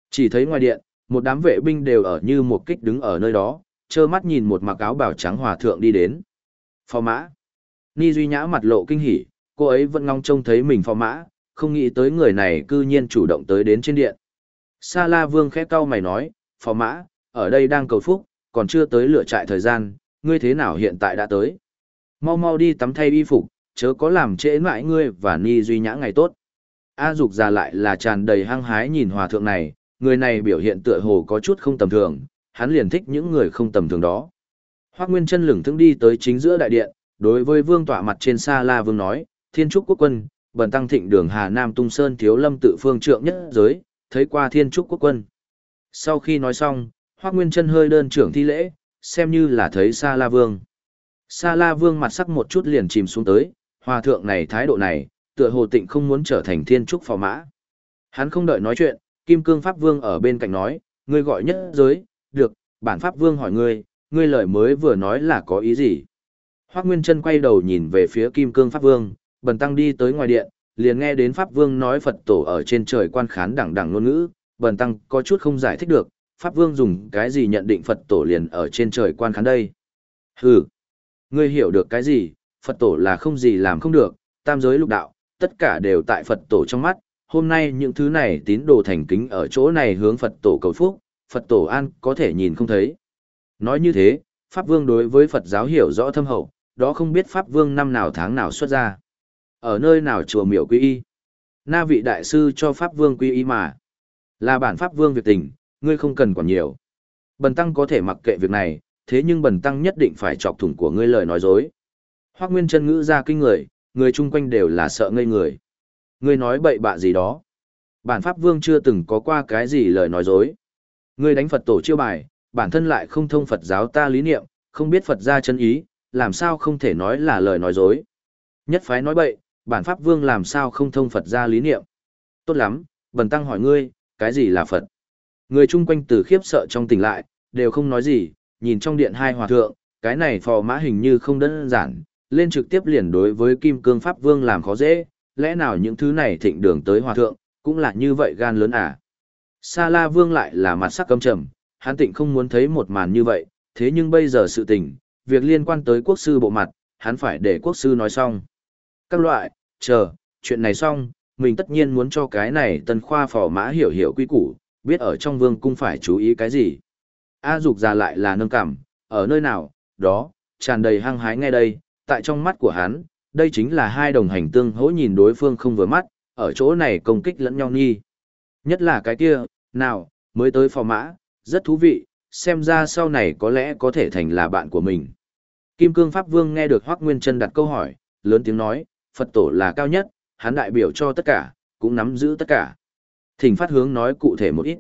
Speaker 1: Chỉ thấy ngoài điện, một đám vệ binh đều ở như một kích đứng ở nơi đó, trơ mắt nhìn một mặc áo bào trắng hòa thượng đi đến. Phò mã. Ni Duy Nhã mặt lộ kinh hỉ, cô ấy vẫn ngóng trông thấy mình phò mã, không nghĩ tới người này cư nhiên chủ động tới đến trên điện. Sa La Vương khẽ cau mày nói, phò mã, ở đây đang cầu phúc, còn chưa tới lựa trại thời gian, ngươi thế nào hiện tại đã tới. Mau mau đi tắm thay y phục, chớ có làm trễ mãi ngươi và Ni Duy Nhã ngày tốt. A Dục già lại là tràn đầy hăng hái nhìn hòa thượng này, người này biểu hiện tựa hồ có chút không tầm thường, hắn liền thích những người không tầm thường đó. Hoác Nguyên chân lửng thương đi tới chính giữa đại điện, đối với vương tọa mặt trên xa la vương nói, thiên trúc quốc quân, bần tăng thịnh đường Hà Nam Tung Sơn thiếu lâm tự phương trượng nhất giới, thấy qua thiên trúc quốc quân. Sau khi nói xong, Hoác Nguyên chân hơi đơn trưởng thi lễ, xem như là thấy xa la vương. Sa la vương mặt sắc một chút liền chìm xuống tới, hòa thượng này thái độ này, tựa hồ tịnh không muốn trở thành thiên trúc phò mã. Hắn không đợi nói chuyện, Kim Cương Pháp Vương ở bên cạnh nói, ngươi gọi nhất giới, được, bản Pháp Vương hỏi ngươi, ngươi lời mới vừa nói là có ý gì? Hoác Nguyên Trân quay đầu nhìn về phía Kim Cương Pháp Vương, bần tăng đi tới ngoài điện, liền nghe đến Pháp Vương nói Phật tổ ở trên trời quan khán đẳng đẳng ngôn ngữ, bần tăng có chút không giải thích được, Pháp Vương dùng cái gì nhận định Phật tổ liền ở trên trời quan khán đây? Hừ, ngươi hiểu được cái gì, Phật tổ là không gì làm không được, tam giới lục đạo, tất cả đều tại Phật tổ trong mắt, hôm nay những thứ này tín đồ thành kính ở chỗ này hướng Phật tổ cầu phúc, Phật tổ an có thể nhìn không thấy. Nói như thế, Pháp Vương đối với Phật giáo hiểu rõ thâm hậu, đó không biết Pháp Vương năm nào tháng nào xuất ra. Ở nơi nào chùa miểu quy y. Na vị đại sư cho Pháp Vương quy y mà. Là bản Pháp Vương việc tình, ngươi không cần quản nhiều. Bần tăng có thể mặc kệ việc này, thế nhưng bần tăng nhất định phải chọc thủng của ngươi lời nói dối. Hoác Nguyên chân ngữ ra kinh người, người chung quanh đều là sợ ngây người. Ngươi nói bậy bạ gì đó. Bản Pháp Vương chưa từng có qua cái gì lời nói dối. Ngươi đánh Phật tổ chiêu bài, bản thân lại không thông Phật giáo ta lý niệm, không biết Phật gia chân ý, làm sao không thể nói là lời nói dối. Nhất phái nói bậy, bản Pháp Vương làm sao không thông Phật gia lý niệm. Tốt lắm, bần tăng hỏi ngươi, cái gì là Phật? Người chung quanh từ khiếp sợ trong tỉnh lại, đều không nói gì, nhìn trong điện hai hòa thượng, cái này phò mã hình như không đơn giản, lên trực tiếp liền đối với Kim Cương Pháp Vương làm khó dễ, lẽ nào những thứ này thịnh đường tới hòa thượng, cũng là như vậy gan lớn à? Sa La Vương lại là mặt sắc căm trầm, hắn tịnh không muốn thấy một màn như vậy, thế nhưng bây giờ sự tình, việc liên quan tới quốc sư bộ mặt, hắn phải để quốc sư nói xong. Các loại, chờ, chuyện này xong, mình tất nhiên muốn cho cái này tân khoa phò mã hiểu hiểu quy củ, biết ở trong vương cung phải chú ý cái gì. A dục già lại là nâng cảm, ở nơi nào, đó, tràn đầy hăng hái ngay đây, tại trong mắt của hắn, đây chính là hai đồng hành tương hỗ nhìn đối phương không vừa mắt, ở chỗ này công kích lẫn nhau nghi. Nhất là cái kia, nào, mới tới phò mã, rất thú vị, xem ra sau này có lẽ có thể thành là bạn của mình. Kim Cương Pháp Vương nghe được Hoác Nguyên Trân đặt câu hỏi, lớn tiếng nói, Phật tổ là cao nhất, hắn đại biểu cho tất cả, cũng nắm giữ tất cả. Thỉnh phát hướng nói cụ thể một ít.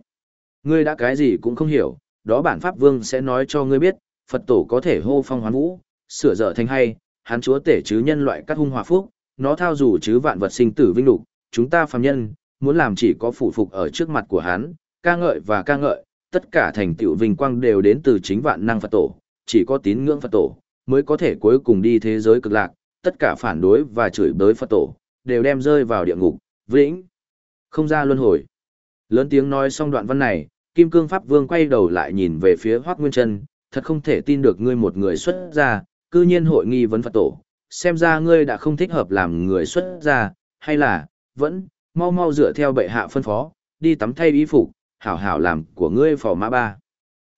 Speaker 1: Ngươi đã cái gì cũng không hiểu, đó bản Pháp Vương sẽ nói cho ngươi biết, Phật tổ có thể hô phong hoán vũ, sửa dở thành hay, hắn chúa tể chứ nhân loại cắt hung hòa phúc, nó thao dù chứ vạn vật sinh tử vinh lục, chúng ta phàm nhân, muốn làm chỉ có phụ phục ở trước mặt của hắn, ca ngợi và ca ngợi, tất cả thành tựu vinh quang đều đến từ chính vạn năng Phật tổ, chỉ có tín ngưỡng Phật tổ, mới có thể cuối cùng đi thế giới cực lạc, tất cả phản đối và chửi bới Phật tổ, đều đem rơi vào địa ngục, vĩnh, không ra luân hồi. Lớn tiếng nói xong đoạn văn này, Kim Cương Pháp Vương quay đầu lại nhìn về phía Hoác Nguyên Trân, thật không thể tin được ngươi một người xuất ra, cư nhiên hội nghi vấn Phật tổ, xem ra ngươi đã không thích hợp làm người xuất gia, hay là, vẫn, mau mau dựa theo bệ hạ phân phó, đi tắm thay y phục, hảo hảo làm của ngươi phò mã ba.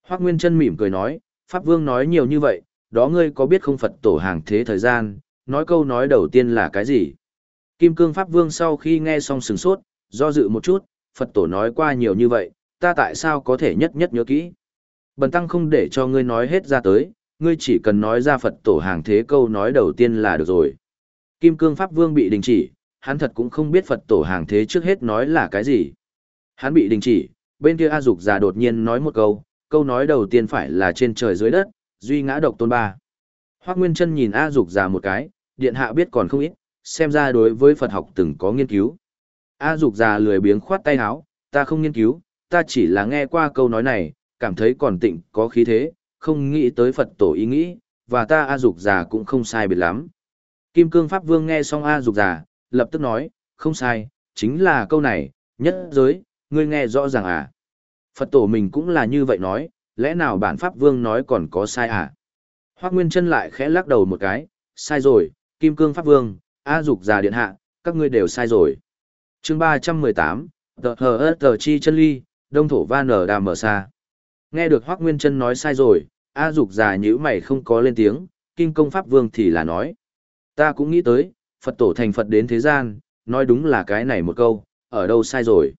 Speaker 1: Hoác Nguyên Trân mỉm cười nói, Pháp Vương nói nhiều như vậy, đó ngươi có biết không Phật tổ hàng thế thời gian, nói câu nói đầu tiên là cái gì? Kim Cương Pháp Vương sau khi nghe xong sừng sốt, do dự một chút, Phật tổ nói qua nhiều như vậy, ta tại sao có thể nhất nhất nhớ kỹ? Bần tăng không để cho ngươi nói hết ra tới, ngươi chỉ cần nói ra Phật tổ hàng thế câu nói đầu tiên là được rồi. Kim Cương Pháp Vương bị đình chỉ, hắn thật cũng không biết Phật tổ hàng thế trước hết nói là cái gì. Hắn bị đình chỉ, bên kia A Dục già đột nhiên nói một câu, câu nói đầu tiên phải là trên trời dưới đất, duy ngã độc tôn ba. Hoác Nguyên Trân nhìn A Dục già một cái, điện hạ biết còn không ít, xem ra đối với Phật học từng có nghiên cứu. A Dục già lười biếng khoát tay áo, ta không nghiên cứu, ta chỉ là nghe qua câu nói này, cảm thấy còn tịnh có khí thế, không nghĩ tới Phật tổ ý nghĩ, và ta A Dục già cũng không sai biệt lắm. Kim Cương Pháp Vương nghe xong A Dục già, lập tức nói, không sai, chính là câu này, nhất giới, ngươi nghe rõ ràng à. Phật tổ mình cũng là như vậy nói, lẽ nào bản Pháp Vương nói còn có sai à? Hoác Nguyên chân lại khẽ lắc đầu một cái, sai rồi, Kim Cương Pháp Vương, A Dục già điện hạ, các ngươi đều sai rồi. chương 318, Tờ Hờ Tờ Chi Chân Ly, Đông Thổ Va Nở Đà Mở Sa Nghe được Hoác Nguyên Trân nói sai rồi, A Dục già nhữ mày không có lên tiếng, Kim Công Pháp Vương thì là nói. Ta cũng nghĩ tới, Phật tổ thành Phật đến thế gian, nói đúng là cái này một câu, ở đâu sai rồi.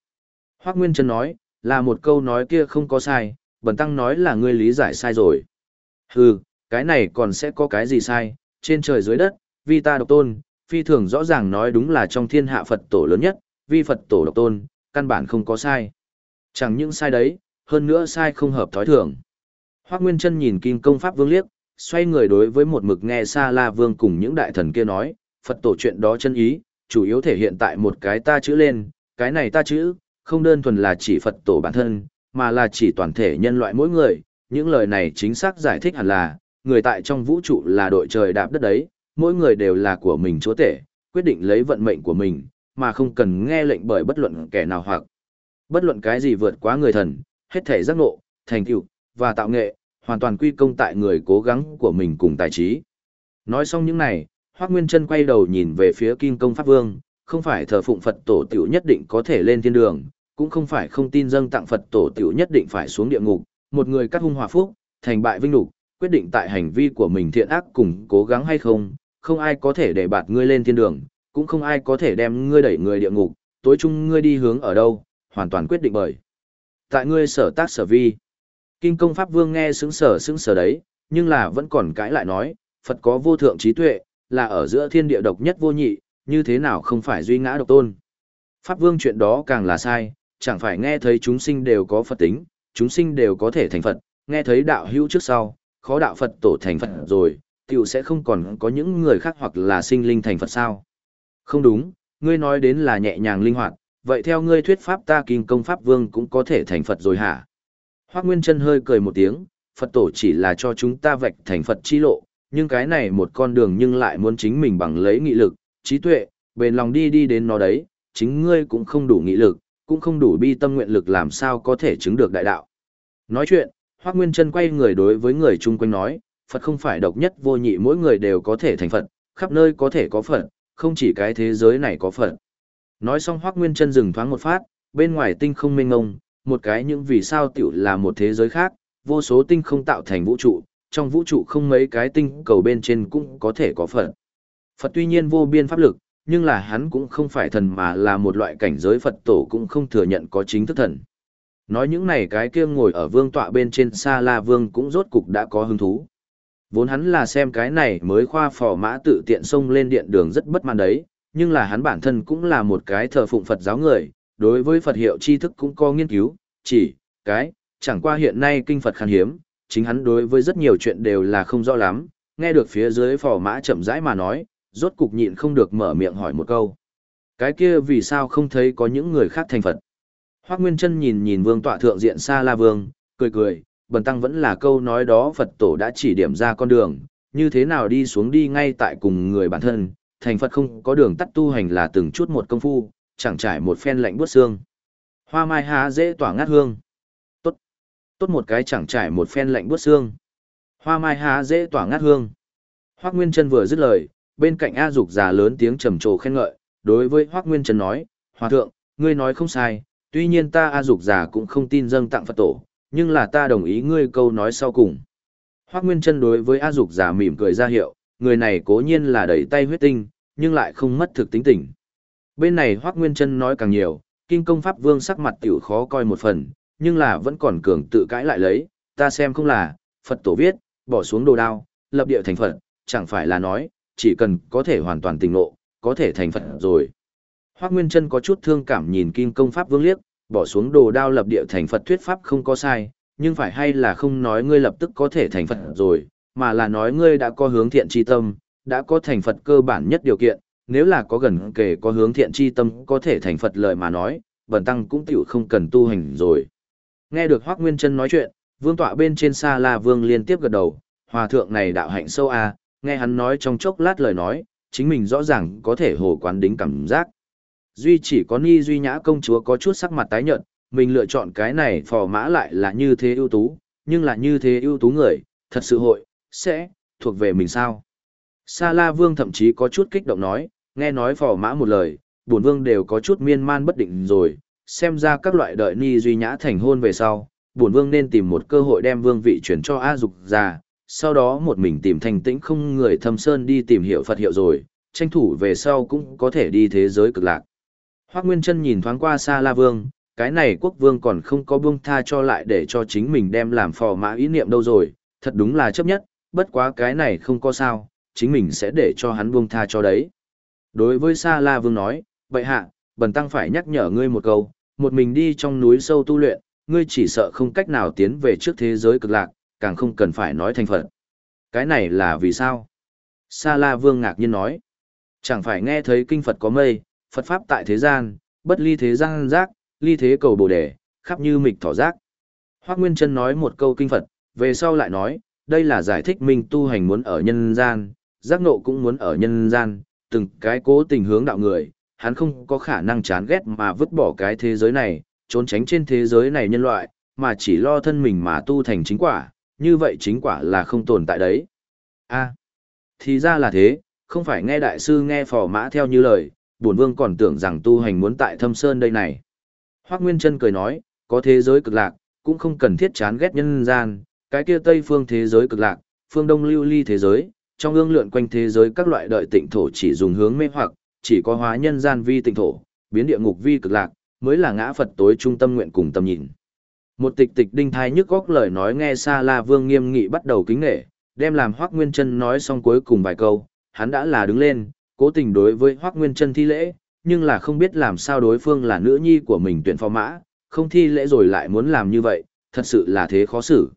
Speaker 1: Hoác Nguyên Trân nói, là một câu nói kia không có sai, bần tăng nói là ngươi lý giải sai rồi. Hừ, cái này còn sẽ có cái gì sai, trên trời dưới đất, vì ta độc tôn, phi thường rõ ràng nói đúng là trong thiên hạ Phật tổ lớn nhất, vì Phật tổ độc tôn, căn bản không có sai. Chẳng những sai đấy, hơn nữa sai không hợp thói thường. hoắc Nguyên chân nhìn Kim Công Pháp Vương liếc, xoay người đối với một mực nghe Sa La Vương cùng những đại thần kia nói, Phật tổ chuyện đó chân ý, chủ yếu thể hiện tại một cái ta chữ lên, cái này ta chữ, không đơn thuần là chỉ Phật tổ bản thân, mà là chỉ toàn thể nhân loại mỗi người. Những lời này chính xác giải thích hẳn là, người tại trong vũ trụ là đội trời đạp đất đấy, mỗi người đều là của mình chúa tể, quyết định lấy vận mệnh của mình, mà không cần nghe lệnh bởi bất luận kẻ nào hoặc bất luận cái gì vượt quá người thần, hết thể giác ngộ, thành tựu và tạo nghệ, hoàn toàn quy công tại người cố gắng của mình cùng tài trí. Nói xong những này, Hoác Nguyên Trân quay đầu nhìn về phía Kim Công Pháp Vương, không phải thờ phụng Phật tổ tiểu nhất định có thể lên thiên đường, cũng không phải không tin dâng tặng Phật tổ tiểu nhất định phải xuống địa ngục, một người cắt hung hòa phúc, thành bại vinh lục, quyết định tại hành vi của mình thiện ác cùng cố gắng hay không, không ai có thể để bạt ngươi lên thiên đường, cũng không ai có thể đem ngươi đẩy người địa ngục, tối chung ngươi đi hướng ở đâu, hoàn toàn quyết định bởi. Tại ngươi sở tác sở vi. Kinh công Pháp Vương nghe sững sở sững sở đấy, nhưng là vẫn còn cãi lại nói, Phật có vô thượng trí tuệ, là ở giữa thiên địa độc nhất vô nhị, như thế nào không phải duy ngã độc tôn. Pháp Vương chuyện đó càng là sai, chẳng phải nghe thấy chúng sinh đều có Phật tính, chúng sinh đều có thể thành Phật, nghe thấy đạo hữu trước sau, khó đạo Phật tổ thành Phật rồi, tiểu sẽ không còn có những người khác hoặc là sinh linh thành Phật sao. Không đúng, ngươi nói đến là nhẹ nhàng linh hoạt, vậy theo ngươi thuyết pháp ta kinh công Pháp Vương cũng có thể thành Phật rồi hả? Hoác Nguyên Trân hơi cười một tiếng, Phật tổ chỉ là cho chúng ta vạch thành Phật chi lộ, nhưng cái này một con đường nhưng lại muốn chính mình bằng lấy nghị lực, trí tuệ, bền lòng đi đi đến nó đấy, chính ngươi cũng không đủ nghị lực, cũng không đủ bi tâm nguyện lực làm sao có thể chứng được đại đạo. Nói chuyện, Hoác Nguyên Trân quay người đối với người chung quanh nói, Phật không phải độc nhất vô nhị mỗi người đều có thể thành Phật, khắp nơi có thể có Phật, không chỉ cái thế giới này có Phật. Nói xong Hoác Nguyên Trân dừng thoáng một phát, bên ngoài tinh không mênh ngông, một cái những vì sao tiểu là một thế giới khác, vô số tinh không tạo thành vũ trụ, trong vũ trụ không mấy cái tinh cầu bên trên cũng có thể có Phật. Phật tuy nhiên vô biên pháp lực, nhưng là hắn cũng không phải thần mà là một loại cảnh giới Phật tổ cũng không thừa nhận có chính thức thần. Nói những này cái kia ngồi ở vương tọa bên trên xa la vương cũng rốt cục đã có hứng thú. Vốn hắn là xem cái này mới khoa phò mã tự tiện xông lên điện đường rất bất mãn đấy, nhưng là hắn bản thân cũng là một cái thờ phụng Phật giáo người, đối với Phật hiệu tri thức cũng có nghiên cứu, chỉ, cái, chẳng qua hiện nay kinh Phật khan hiếm, chính hắn đối với rất nhiều chuyện đều là không rõ lắm, nghe được phía dưới phò mã chậm rãi mà nói, rốt cục nhịn không được mở miệng hỏi một câu. Cái kia vì sao không thấy có những người khác thành Phật? Hoác Nguyên Trân nhìn nhìn vương tọa thượng diện xa la vương, cười cười, bần tăng vẫn là câu nói đó Phật tổ đã chỉ điểm ra con đường, như thế nào đi xuống đi ngay tại cùng người bản thân, thành Phật không có đường tắt tu hành là từng chút một công phu, chẳng trải một phen lạnh buốt xương. Hoa mai há dễ tỏa ngát hương. Tốt. Tốt một cái chẳng trải một phen lạnh buốt xương. Hoa mai há dễ tỏa ngát hương. hoắc Nguyên chân vừa dứt lời, bên cạnh A Dục già lớn tiếng trầm trồ khen ngợi, đối với Hoắc Nguyên chân nói, Hòa thượng, ngươi nói không sai, tuy nhiên ta A Dục già cũng không tin dâng tặng Phật tổ, nhưng là ta đồng ý ngươi câu nói sau cùng. Hoắc Nguyên chân đối với A Dục già mỉm cười ra hiệu, người này cố nhiên là đầy tay huyết tinh, nhưng lại không mất thực tính tình. Bên này Hoắc Nguyên Trân nói càng nhiều, Kinh Công Pháp Vương sắc mặt tiểu khó coi một phần, nhưng là vẫn còn cường tự cãi lại lấy, ta xem không là, Phật tổ viết, bỏ xuống đồ đao, lập địa thành Phật, chẳng phải là nói, chỉ cần có thể hoàn toàn tình ngộ, có thể thành Phật rồi. Hoắc Nguyên Trân có chút thương cảm nhìn Kinh Công Pháp Vương liếc, bỏ xuống đồ đao lập địa thành Phật thuyết pháp không có sai, nhưng phải hay là không nói ngươi lập tức có thể thành Phật rồi, mà là nói ngươi đã có hướng thiện tri tâm, đã có thành Phật cơ bản nhất điều kiện, nếu là có gần kể có hướng thiện tri tâm có thể thành Phật lợi mà nói, bần tăng cũng tiểu không cần tu hành rồi. Nghe được Hoắc Nguyên Trân nói chuyện, vương tọa bên trên xa la vương liên tiếp gật đầu, hòa thượng này đạo hạnh sâu a, à, nghe hắn nói trong chốc lát lời nói, chính mình rõ ràng có thể hồ quán đính cảm giác. Duy chỉ có Ni Duy Nhã công chúa có chút sắc mặt tái nhợt, mình lựa chọn cái này phò mã lại là như thế ưu tú, nhưng là như thế ưu tú người, thật sự hội, sẽ, thuộc về mình sao. Sa La Vương thậm chí có chút kích động nói, nghe nói phò mã một lời, bổn vương đều có chút miên man bất định rồi, xem ra các loại đợi Ni Duy Nhã thành hôn về sau, bổn vương nên tìm một cơ hội đem vương vị chuyển cho A Dục ra, sau đó một mình tìm thành tĩnh không người thâm sơn đi tìm hiểu Phật hiệu rồi, tranh thủ về sau cũng có thể đi thế giới cực lạc. Hoác Nguyên Trân nhìn thoáng qua Sa La Vương, cái này quốc vương còn không có buông tha cho lại để cho chính mình đem làm phò mã ý niệm đâu rồi, thật đúng là chấp nhất, bất quá cái này không có sao, chính mình sẽ để cho hắn buông tha cho đấy. Đối với Sa La Vương nói, vậy hạ, bần tăng phải nhắc nhở ngươi một câu, một mình đi trong núi sâu tu luyện, ngươi chỉ sợ không cách nào tiến về trước thế giới cực lạc, càng không cần phải nói thành Phật. Cái này là vì sao? Sa La Vương ngạc nhiên nói, chẳng phải nghe thấy kinh Phật có mây, Phật Pháp tại thế gian, bất ly thế gian giác, ly thế cầu bồ đề, khắp như mịch thỏ giác. Hoác Nguyên Trân nói một câu kinh Phật, về sau lại nói, đây là giải thích mình tu hành muốn ở nhân gian, giác ngộ cũng muốn ở nhân gian, từng cái cố tình hướng đạo người, hắn không có khả năng chán ghét mà vứt bỏ cái thế giới này, trốn tránh trên thế giới này nhân loại, mà chỉ lo thân mình mà tu thành chính quả, như vậy chính quả là không tồn tại đấy. a thì ra là thế, không phải nghe đại sư nghe phò mã theo như lời, bổn vương còn tưởng rằng tu hành muốn tại thâm sơn đây này. Hoác Nguyên Trân cười nói, có thế giới cực lạc, cũng không cần thiết chán ghét nhân gian, cái kia tây phương thế giới cực lạc, phương đông lưu ly thế giới, trong ương lượn quanh thế giới các loại đợi tịnh thổ chỉ dùng hướng mê hoặc, chỉ có hóa nhân gian vi tịnh thổ, biến địa ngục vi cực lạc, mới là ngã Phật tối trung tâm nguyện cùng tâm nhìn. Một tịch tịch đinh thai nhức góc lời nói nghe xa la vương nghiêm nghị bắt đầu kính nghệ, đem làm Hoác Nguyên Trân nói xong cuối cùng vài câu, hắn đã là đứng lên, cố tình đối với Hoác Nguyên Trân thi lễ, nhưng là không biết làm sao đối phương là nữ nhi của mình tuyển phò mã, không thi lễ rồi lại muốn làm như vậy, thật sự là thế khó xử.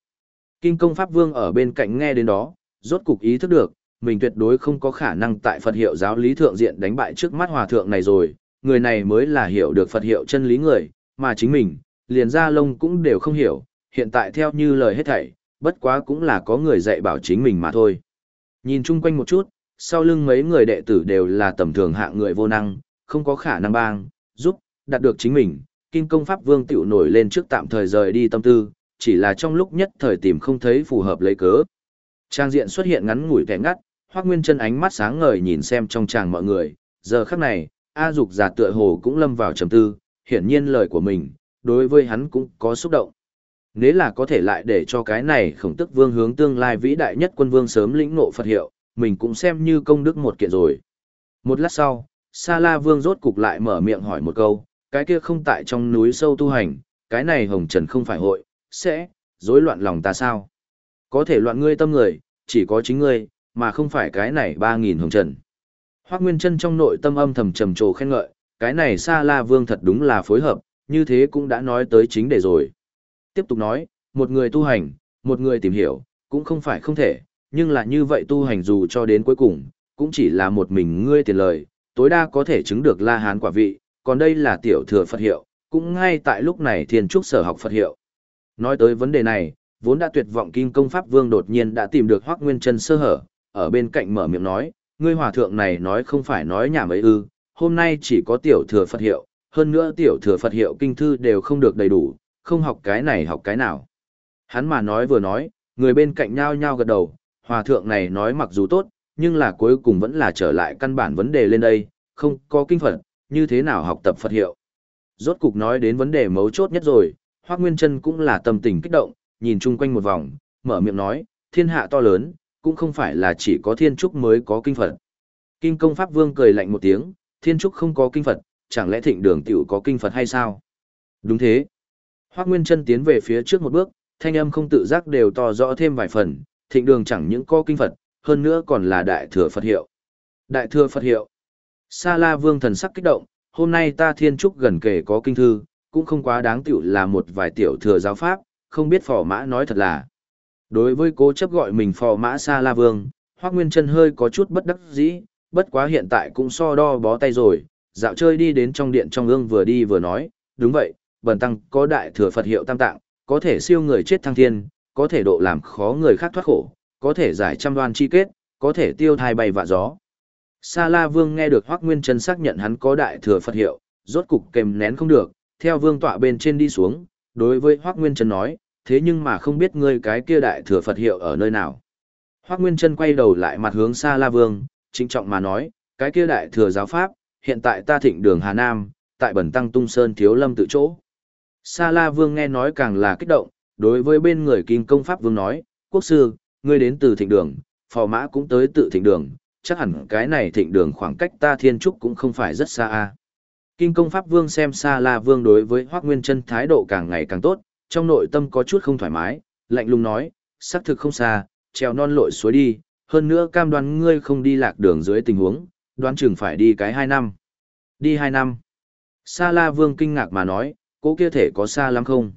Speaker 1: Kinh công Pháp Vương ở bên cạnh nghe đến đó, rốt cục ý thức được, mình tuyệt đối không có khả năng tại Phật hiệu giáo lý thượng diện đánh bại trước mắt hòa thượng này rồi, người này mới là hiểu được Phật hiệu chân lý người, mà chính mình, liền ra lông cũng đều không hiểu, hiện tại theo như lời hết thảy, bất quá cũng là có người dạy bảo chính mình mà thôi. Nhìn chung quanh một chút, sau lưng mấy người đệ tử đều là tầm thường hạng người vô năng, không có khả năng bang, giúp, đạt được chính mình, kinh công pháp vương tiểu nổi lên trước tạm thời rời đi tâm tư, chỉ là trong lúc nhất thời tìm không thấy phù hợp lấy cớ. Trang diện xuất hiện ngắn ngủi kẻ ngắt, Hoắc Nguyên Chân ánh mắt sáng ngời nhìn xem trong tràng mọi người, giờ khắc này, A Dục già tựa hồ cũng lâm vào trầm tư, hiển nhiên lời của mình, đối với hắn cũng có xúc động. Nếu là có thể lại để cho cái này khổng tức vương hướng tương lai vĩ đại nhất quân vương sớm lĩnh ngộ Phật hiệu, mình cũng xem như công đức một kiện rồi. Một lát sau, Sa La Vương rốt cục lại mở miệng hỏi một câu, cái kia không tại trong núi sâu tu hành, cái này hồng trần không phải hội, sẽ, rối loạn lòng ta sao? Có thể loạn ngươi tâm người, chỉ có chính ngươi, mà không phải cái này ba nghìn hồng trần. Hoác Nguyên Trân trong nội tâm âm thầm trầm trồ khen ngợi, cái này Sa La Vương thật đúng là phối hợp, như thế cũng đã nói tới chính đề rồi. Tiếp tục nói, một người tu hành, một người tìm hiểu, cũng không phải không thể, nhưng là như vậy tu hành dù cho đến cuối cùng, cũng chỉ là một mình ngươi tiền lời, tối đa có thể chứng được La Hán quả vị, còn đây là tiểu thừa Phật hiệu, cũng ngay tại lúc này thiên trúc sở học Phật hiệu. Nói tới vấn đề này, vốn đã tuyệt vọng kim công pháp vương đột nhiên đã tìm được Hoắc Nguyên Chân sơ hở, ở bên cạnh mở miệng nói, ngươi hòa thượng này nói không phải nói nhảm ấy ư, hôm nay chỉ có tiểu thừa Phật hiệu, hơn nữa tiểu thừa Phật hiệu kinh thư đều không được đầy đủ, không học cái này học cái nào. Hắn mà nói vừa nói, người bên cạnh nhao nhao gật đầu, hòa thượng này nói mặc dù tốt, nhưng là cuối cùng vẫn là trở lại căn bản vấn đề lên đây, không có kinh Phật, như thế nào học tập Phật hiệu. Rốt cục nói đến vấn đề mấu chốt nhất rồi, Hoác Nguyên Trân cũng là tâm tình kích động, nhìn chung quanh một vòng, mở miệng nói, thiên hạ to lớn, cũng không phải là chỉ có thiên trúc mới có kinh Phật. Kinh công Pháp Vương cười lạnh một tiếng, thiên trúc không có kinh Phật, chẳng lẽ thịnh đường tiểu có kinh Phật hay sao? Đúng thế. Hoác Nguyên Trân tiến về phía trước một bước, thanh âm không tự giác đều to rõ thêm vài phần, thịnh đường chẳng những có kinh Phật, hơn nữa còn là đại thừa Phật hiệu. Đại thừa Phật hiệu. Sa La Vương thần sắc kích động, hôm nay ta thiên trúc gần kể có kinh thư, cũng không quá đáng tiểu là một vài tiểu thừa giáo pháp, không biết phò mã nói thật là. Đối với cố chấp gọi mình phò mã Sa La Vương, Hoác Nguyên Trân hơi có chút bất đắc dĩ, bất quá hiện tại cũng so đo bó tay rồi, dạo chơi đi đến trong điện trong ương vừa đi vừa nói, đúng vậy, bần tăng có đại thừa Phật hiệu tam tạng, có thể siêu người chết thăng thiên, có thể độ làm khó người khác thoát khổ, có thể giải trăm đoan chi kết, có thể tiêu thai bay vạ gió. Sa La Vương nghe được Hoắc Nguyên Trân xác nhận hắn có đại thừa Phật hiệu, rốt cục kềm nén không được, theo vương tọa bên trên đi xuống, đối với Hoắc Nguyên Trân nói, thế nhưng mà không biết ngươi cái kia đại thừa Phật hiệu ở nơi nào. Hoắc Nguyên Trân quay đầu lại mặt hướng Sa La Vương, trịnh trọng mà nói, cái kia đại thừa giáo pháp, hiện tại ta thịnh đường Hà Nam, tại bẩn tăng tung sơn thiếu lâm tự chỗ. Sa La Vương nghe nói càng là kích động, đối với bên người Kim Công Pháp Vương nói, quốc sư, ngươi đến từ thịnh đường, phò mã cũng tới tự thịnh đường, chắc hẳn cái này thịnh đường khoảng cách ta thiên trúc cũng không phải rất xa a. Kim công pháp vương xem xa La Vương đối với Hoắc Nguyên Chân thái độ càng ngày càng tốt, trong nội tâm có chút không thoải mái, lạnh lùng nói, xác thực không xa, treo non lội suối đi, hơn nữa cam đoan ngươi không đi lạc đường dưới tình huống, đoán chừng phải đi cái hai năm. Đi hai năm. Sa La Vương kinh ngạc mà nói, cố kia thể có xa lắm không?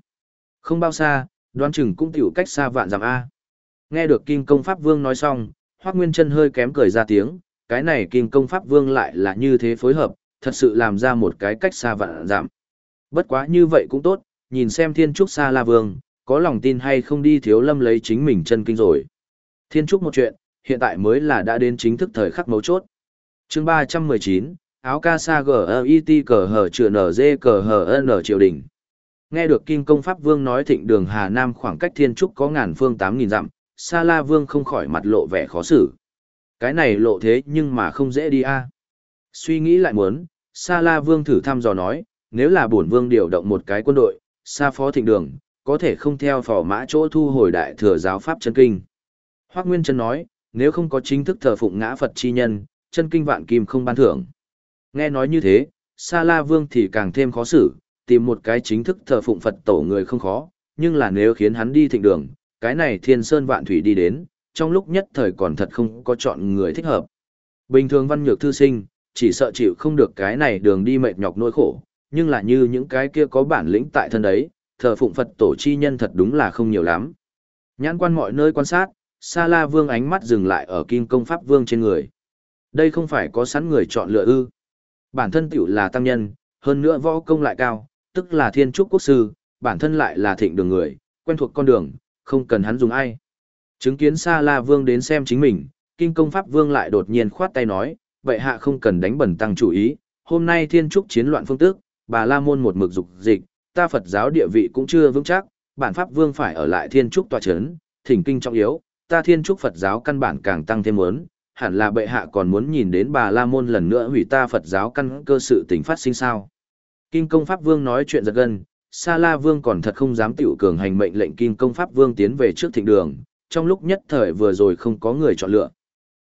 Speaker 1: Không bao xa, đoán chừng cũng tiểu cách xa vạn dặm A. Nghe được Kim Công Pháp Vương nói xong, Hoác Nguyên Trân hơi kém cười ra tiếng, cái này Kim Công Pháp Vương lại là như thế phối hợp, thật sự làm ra một cái cách xa vạn giảm. Bất quá như vậy cũng tốt, nhìn xem Thiên Trúc Sa La Vương, có lòng tin hay không đi thiếu lâm lấy chính mình chân kinh rồi. Thiên Trúc một chuyện, hiện tại mới là đã đến chính thức thời khắc mấu chốt. chương 319, áo ca sa G.I.T. cờ h chữa nở dê cờ h n triều đình. Nghe được Kim Công Pháp Vương nói thịnh đường Hà Nam khoảng cách Thiên Trúc có ngàn phương 8.000 dặm, Sa La Vương không khỏi mặt lộ vẻ khó xử. Cái này lộ thế nhưng mà không dễ đi a. Suy nghĩ lại muốn, Sa La Vương thử thăm dò nói, nếu là bổn vương điều động một cái quân đội, Sa Phó Thịnh Đường, có thể không theo phò mã chỗ thu hồi đại thừa giáo pháp chân kinh. Hoắc Nguyên Trân nói, nếu không có chính thức thờ phụng ngã Phật chi nhân, chân kinh vạn kim không ban thưởng. Nghe nói như thế, Sa La Vương thì càng thêm khó xử, tìm một cái chính thức thờ phụng Phật tổ người không khó, nhưng là nếu khiến hắn đi thịnh đường, cái này thiên sơn vạn thủy đi đến, trong lúc nhất thời còn thật không có chọn người thích hợp. Bình thường văn nhược thư sinh, chỉ sợ chịu không được cái này đường đi mệt nhọc nỗi khổ, nhưng là như những cái kia có bản lĩnh tại thân đấy, thờ phụng Phật tổ chi nhân thật đúng là không nhiều lắm. Nhãn quan mọi nơi quan sát, Sa La Vương ánh mắt dừng lại ở Kim Công Pháp Vương trên người. Đây không phải có sẵn người chọn lựa ư. Bản thân tiểu là tăng nhân, hơn nữa võ công lại cao, tức là thiên trúc quốc sư, bản thân lại là thịnh đường người, quen thuộc con đường, không cần hắn dùng ai. Chứng kiến Sa La Vương đến xem chính mình, Kim Công Pháp Vương lại đột nhiên khoát tay nói, vậy hạ không cần đánh bẩn tăng chủ ý, hôm nay thiên trúc chiến loạn phương tước, bà La Môn một mực dục dịch, ta Phật giáo địa vị cũng chưa vững chắc, bản Pháp Vương phải ở lại thiên trúc tòa chấn, thỉnh kinh trọng yếu, ta thiên trúc Phật giáo căn bản càng tăng thêm muốn, hẳn là bệ hạ còn muốn nhìn đến bà La Môn lần nữa hủy ta Phật giáo căn cơ sự tình phát sinh sao. Kinh công Pháp Vương nói chuyện giật gân, Sa La Vương còn thật không dám tiểu cường hành mệnh lệnh Kim Công Pháp Vương tiến về trước thịnh đường, trong lúc nhất thời vừa rồi không có người chọn lựa.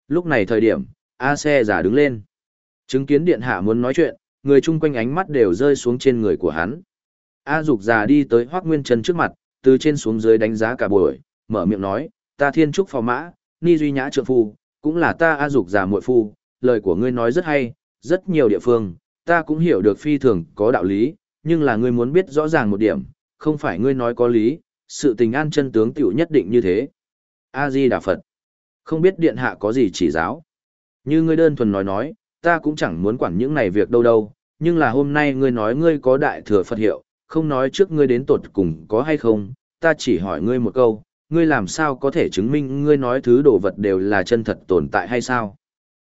Speaker 1: Lúc này thời điểm, A xe giả đứng lên. Chứng kiến điện hạ muốn nói chuyện, người chung quanh ánh mắt đều rơi xuống trên người của hắn. A dục già đi tới Hoắc Nguyên Trân trước mặt, từ trên xuống dưới đánh giá cả buổi, mở miệng nói, ta thiên trúc phò mã, ni duy nhã trượng phu, cũng là ta A dục già muội phu, lời của ngươi nói rất hay, rất nhiều địa phương, ta cũng hiểu được phi thường có đạo lý, nhưng là ngươi muốn biết rõ ràng một điểm, không phải ngươi nói có lý, sự tình an chân tướng tiểu nhất định như thế. A-di Đà Phật. Không biết điện hạ có gì chỉ giáo. Như ngươi đơn thuần nói nói, ta cũng chẳng muốn quản những này việc đâu đâu, nhưng là hôm nay ngươi nói ngươi có đại thừa Phật hiệu, không nói trước ngươi đến tột cùng có hay không, ta chỉ hỏi ngươi một câu, ngươi làm sao có thể chứng minh ngươi nói thứ đồ vật đều là chân thật tồn tại hay sao?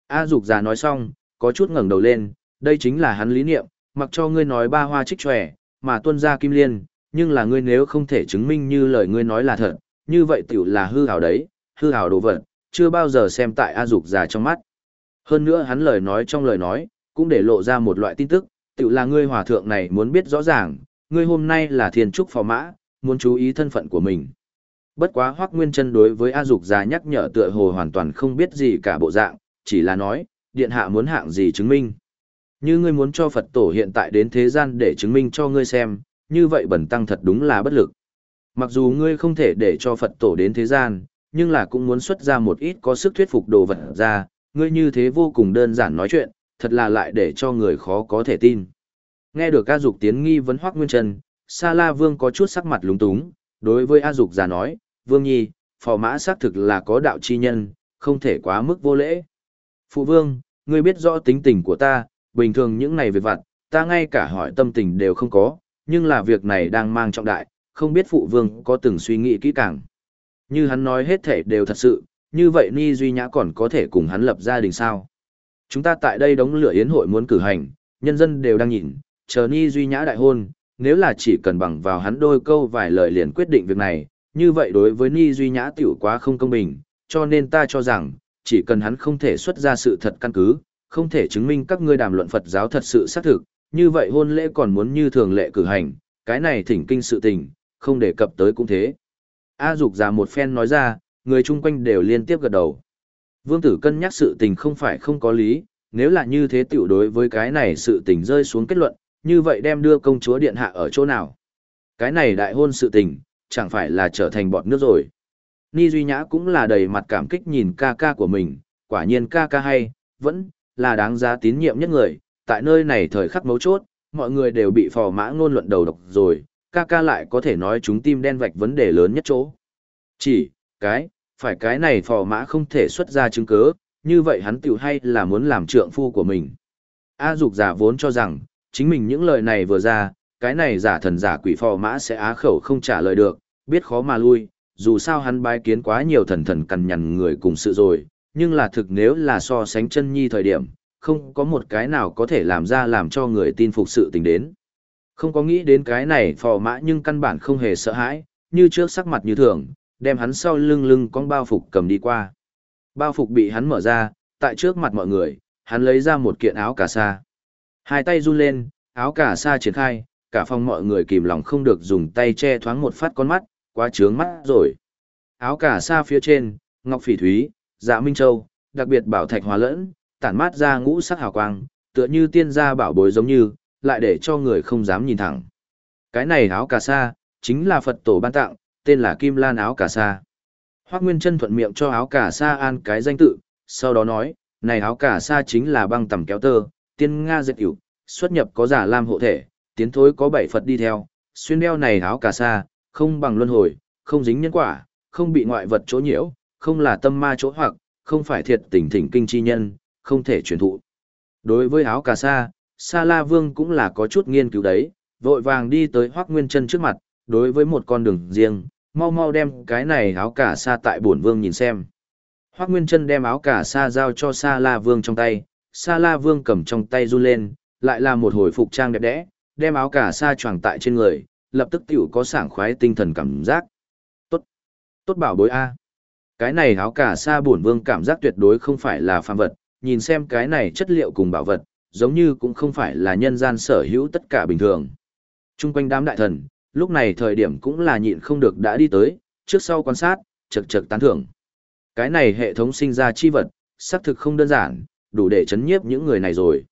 Speaker 1: A Dục già nói xong, có chút ngẩng đầu lên, đây chính là hắn lý niệm, mặc cho ngươi nói ba hoa trích tròe, mà tuân ra kim liên, nhưng là ngươi nếu không thể chứng minh như lời ngươi nói là thật, như vậy tiểu là hư hào đấy, hư hào đồ vật, chưa bao giờ xem tại A Dục già trong mắt. Hơn nữa hắn lời nói trong lời nói, cũng để lộ ra một loại tin tức, tự là ngươi hòa thượng này muốn biết rõ ràng, ngươi hôm nay là thiên trúc phò mã, muốn chú ý thân phận của mình. Bất quá Hoắc Nguyên Chân đối với A Dục già nhắc nhở tựa hồ hoàn toàn không biết gì cả bộ dạng, chỉ là nói, điện hạ muốn hạng gì chứng minh. Như ngươi muốn cho Phật tổ hiện tại đến thế gian để chứng minh cho ngươi xem, như vậy bẩn tăng thật đúng là bất lực. Mặc dù ngươi không thể để cho Phật tổ đến thế gian, nhưng là cũng muốn xuất ra một ít có sức thuyết phục đồ vật ra, ngươi như thế vô cùng đơn giản nói chuyện, thật là lại để cho người khó có thể tin. Nghe được A Dục tiến nghi vấn Hoắc Nguyên Trần, Sa La Vương có chút sắc mặt lúng túng, đối với A Dục già nói, Vương Nhi, phò mã xác thực là có đạo chi nhân, không thể quá mức vô lễ. Phụ Vương, ngươi biết rõ tính tình của ta, bình thường những này việc vặt, ta ngay cả hỏi tâm tình đều không có, nhưng là việc này đang mang trọng đại, không biết Phụ Vương có từng suy nghĩ kỹ càng. Như hắn nói hết thể đều thật sự, như vậy Ni Duy Nhã còn có thể cùng hắn lập gia đình sao? Chúng ta tại đây đóng lửa yến hội muốn cử hành, nhân dân đều đang nhìn, chờ Ni Duy Nhã đại hôn, nếu là chỉ cần bằng vào hắn đôi câu vài lời liền quyết định việc này, như vậy đối với Ni Duy Nhã tiểu quá không công bình, cho nên ta cho rằng, chỉ cần hắn không thể xuất ra sự thật căn cứ, không thể chứng minh các ngươi đàm luận Phật giáo thật sự xác thực, như vậy hôn lễ còn muốn như thường lệ cử hành, cái này thỉnh kinh sự tình, không đề cập tới cũng thế. A Dục già một phen nói ra, người chung quanh đều liên tiếp gật đầu. Vương tử cân nhắc sự tình không phải không có lý, nếu là như thế tiểu đối với cái này sự tình rơi xuống kết luận, như vậy đem đưa công chúa điện hạ ở chỗ nào? Cái này đại hôn sự tình, chẳng phải là trở thành bọt nước rồi. Ni Duy Nhã cũng là đầy mặt cảm kích nhìn ca ca của mình, quả nhiên ca ca hay, vẫn là đáng giá tín nhiệm nhất người, tại nơi này thời khắc mấu chốt, mọi người đều bị phò mã ngôn luận đầu độc rồi, ca ca lại có thể nói chúng tim đen vạch vấn đề lớn nhất chỗ. Chỉ, cái, phải cái này phò mã không thể xuất ra chứng cứ, như vậy hắn tiểu hay là muốn làm trượng phu của mình. A dục giả vốn cho rằng, chính mình những lời này vừa ra, cái này giả thần giả quỷ phò mã sẽ á khẩu không trả lời được, biết khó mà lui, dù sao hắn bái kiến quá nhiều thần thần cằn nhằn người cùng sự rồi, nhưng là thực nếu là so sánh chân nhi thời điểm, không có một cái nào có thể làm ra làm cho người tin phục sự tình đến. Không có nghĩ đến cái này phò mã nhưng căn bản không hề sợ hãi, như trước sắc mặt như thường, đem hắn sau lưng lưng con bao phục cầm đi qua. Bao phục bị hắn mở ra, tại trước mặt mọi người, hắn lấy ra một kiện áo cà sa. Hai tay run lên, áo cà sa triển khai, cả phòng mọi người kìm lòng không được dùng tay che thoáng một phát con mắt, quá trướng mắt rồi. Áo cà sa phía trên, ngọc phỉ thúy, dạ minh châu, đặc biệt bảo thạch hòa lẫn, tản mát ra ngũ sắc hào quang, tựa như tiên gia bảo bối giống như, lại để cho người không dám nhìn thẳng. Cái này áo cà sa, chính là Phật tổ ban tặng, tên là Kim Lan áo cà sa. Hoác Nguyên Trân thuận miệng cho áo cà sa an cái danh tự, sau đó nói, này áo cà sa chính là băng tầm kéo tơ, tiên Nga dệt hiểu, xuất nhập có giả lam hộ thể, tiến thối có bảy Phật đi theo, xuyên đeo này áo cà sa, không bằng luân hồi, không dính nhân quả, không bị ngoại vật chỗ nhiễu, không là tâm ma chỗ hoặc, không phải thiệt tình thỉnh kinh chi nhân, không thể truyền thụ. Đối với áo cà sa, Sa La Vương cũng là có chút nghiên cứu đấy, vội vàng đi tới Hoắc Nguyên Chân trước mặt, đối với một con đường riêng, mau mau đem cái này áo cả sa tại bổn vương nhìn xem. Hoắc Nguyên Trân đem áo cả sa giao cho Sa La Vương trong tay, Sa La Vương cầm trong tay run lên, lại là một hồi phục trang đẹp đẽ, đem áo cả sa choàng tại trên người, lập tức tiểu có sảng khoái tinh thần cảm giác. Tốt, tốt bảo bối a. Cái này áo cả sa bổn vương cảm giác tuyệt đối không phải là phàm vật, nhìn xem cái này chất liệu cùng bảo vật, giống như cũng không phải là nhân gian sở hữu tất cả bình thường. Trung quanh đám đại thần, lúc này thời điểm cũng là nhịn không được đã đi tới, trước sau quan sát, chật chật tán thưởng. Cái này hệ thống sinh ra chi vật, xác thực không đơn giản, đủ để chấn nhiếp những người này rồi.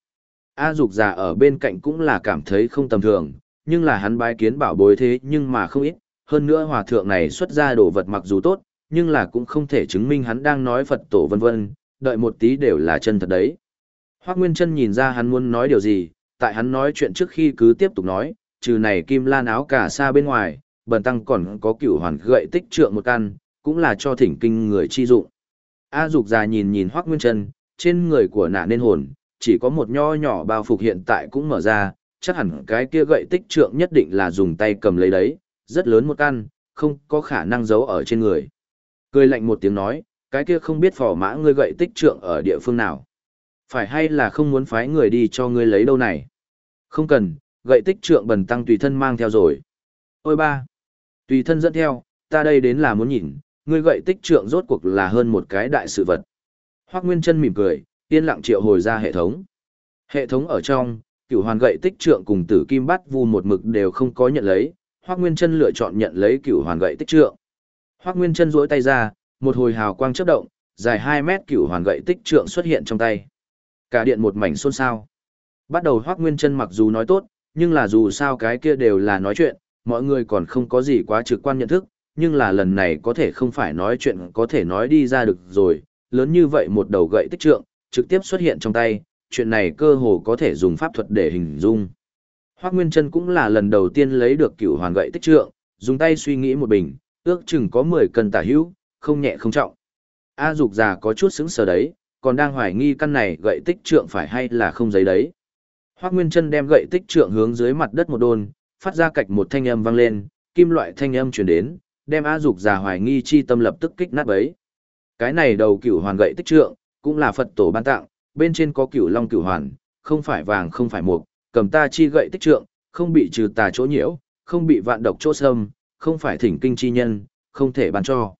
Speaker 1: A Dục già ở bên cạnh cũng là cảm thấy không tầm thường, nhưng là hắn bái kiến bảo bối thế nhưng mà không ít, hơn nữa hòa thượng này xuất ra đồ vật mặc dù tốt, nhưng là cũng không thể chứng minh hắn đang nói Phật tổ vân vân, đợi một tí đều là chân thật đấy. Hoác Nguyên Trân nhìn ra hắn muốn nói điều gì, tại hắn nói chuyện trước khi cứ tiếp tục nói, trừ này kim lan áo cả xa bên ngoài, bần tăng còn có cửu hoàn gậy tích trượng một căn, cũng là cho thỉnh kinh người chi dụng. A Dục già nhìn nhìn Hoác Nguyên Trân, trên người của nạ nên hồn, chỉ có một nho nhỏ bao phục hiện tại cũng mở ra, chắc hẳn cái kia gậy tích trượng nhất định là dùng tay cầm lấy đấy, rất lớn một căn, không có khả năng giấu ở trên người. Cười lạnh một tiếng nói, cái kia không biết phỏ mã ngươi gậy tích trượng ở địa phương nào. Phải hay là không muốn phái người đi cho ngươi lấy đâu này? Không cần, gậy tích trượng bần tăng tùy thân mang theo rồi. Ôi ba! Tùy thân dẫn theo, ta đây đến là muốn nhìn, ngươi gậy tích trượng rốt cuộc là hơn một cái đại sự vật. Hoác Nguyên Trân mỉm cười, yên lặng triệu hồi ra hệ thống. Hệ thống ở trong, cửu hoàn gậy tích trượng cùng tử kim bắt vu một mực đều không có nhận lấy, Hoác Nguyên Trân lựa chọn nhận lấy cửu hoàn gậy tích trượng. Hoác Nguyên Trân duỗi tay ra, một hồi hào quang chớp động, dài 2 mét cửu hoàn gậy tích trượng xuất hiện trong tay. Cả điện một mảnh xôn xao. Bắt đầu Hoác Nguyên Trân mặc dù nói tốt, nhưng là dù sao cái kia đều là nói chuyện, mọi người còn không có gì quá trực quan nhận thức, nhưng là lần này có thể không phải nói chuyện có thể nói đi ra được rồi, lớn như vậy một đầu gậy tích trượng, trực tiếp xuất hiện trong tay, chuyện này cơ hồ có thể dùng pháp thuật để hình dung. Hoác Nguyên Trân cũng là lần đầu tiên lấy được cửu hoàn gậy tích trượng, dùng tay suy nghĩ một bình, ước chừng có 10 cân tả hữu, không nhẹ không trọng. A dục già có chút xứng sở đấy, còn đang hoài nghi căn này gậy tích trượng phải hay là không giấy đấy. Hoác Nguyên Trân đem gậy tích trượng hướng dưới mặt đất một đôn, phát ra cạch một thanh âm vang lên, kim loại thanh âm truyền đến, đem A dục già hoài nghi chi tâm lập tức kích nát bấy. Cái này đầu cửu hoàn gậy tích trượng, cũng là Phật tổ ban tặng, bên trên có cửu long cửu hoàn, không phải vàng không phải mục, cầm ta chi gậy tích trượng, không bị trừ tà chỗ nhiễu, không bị vạn độc chỗ xâm, không phải thỉnh kinh chi nhân, không thể ban cho.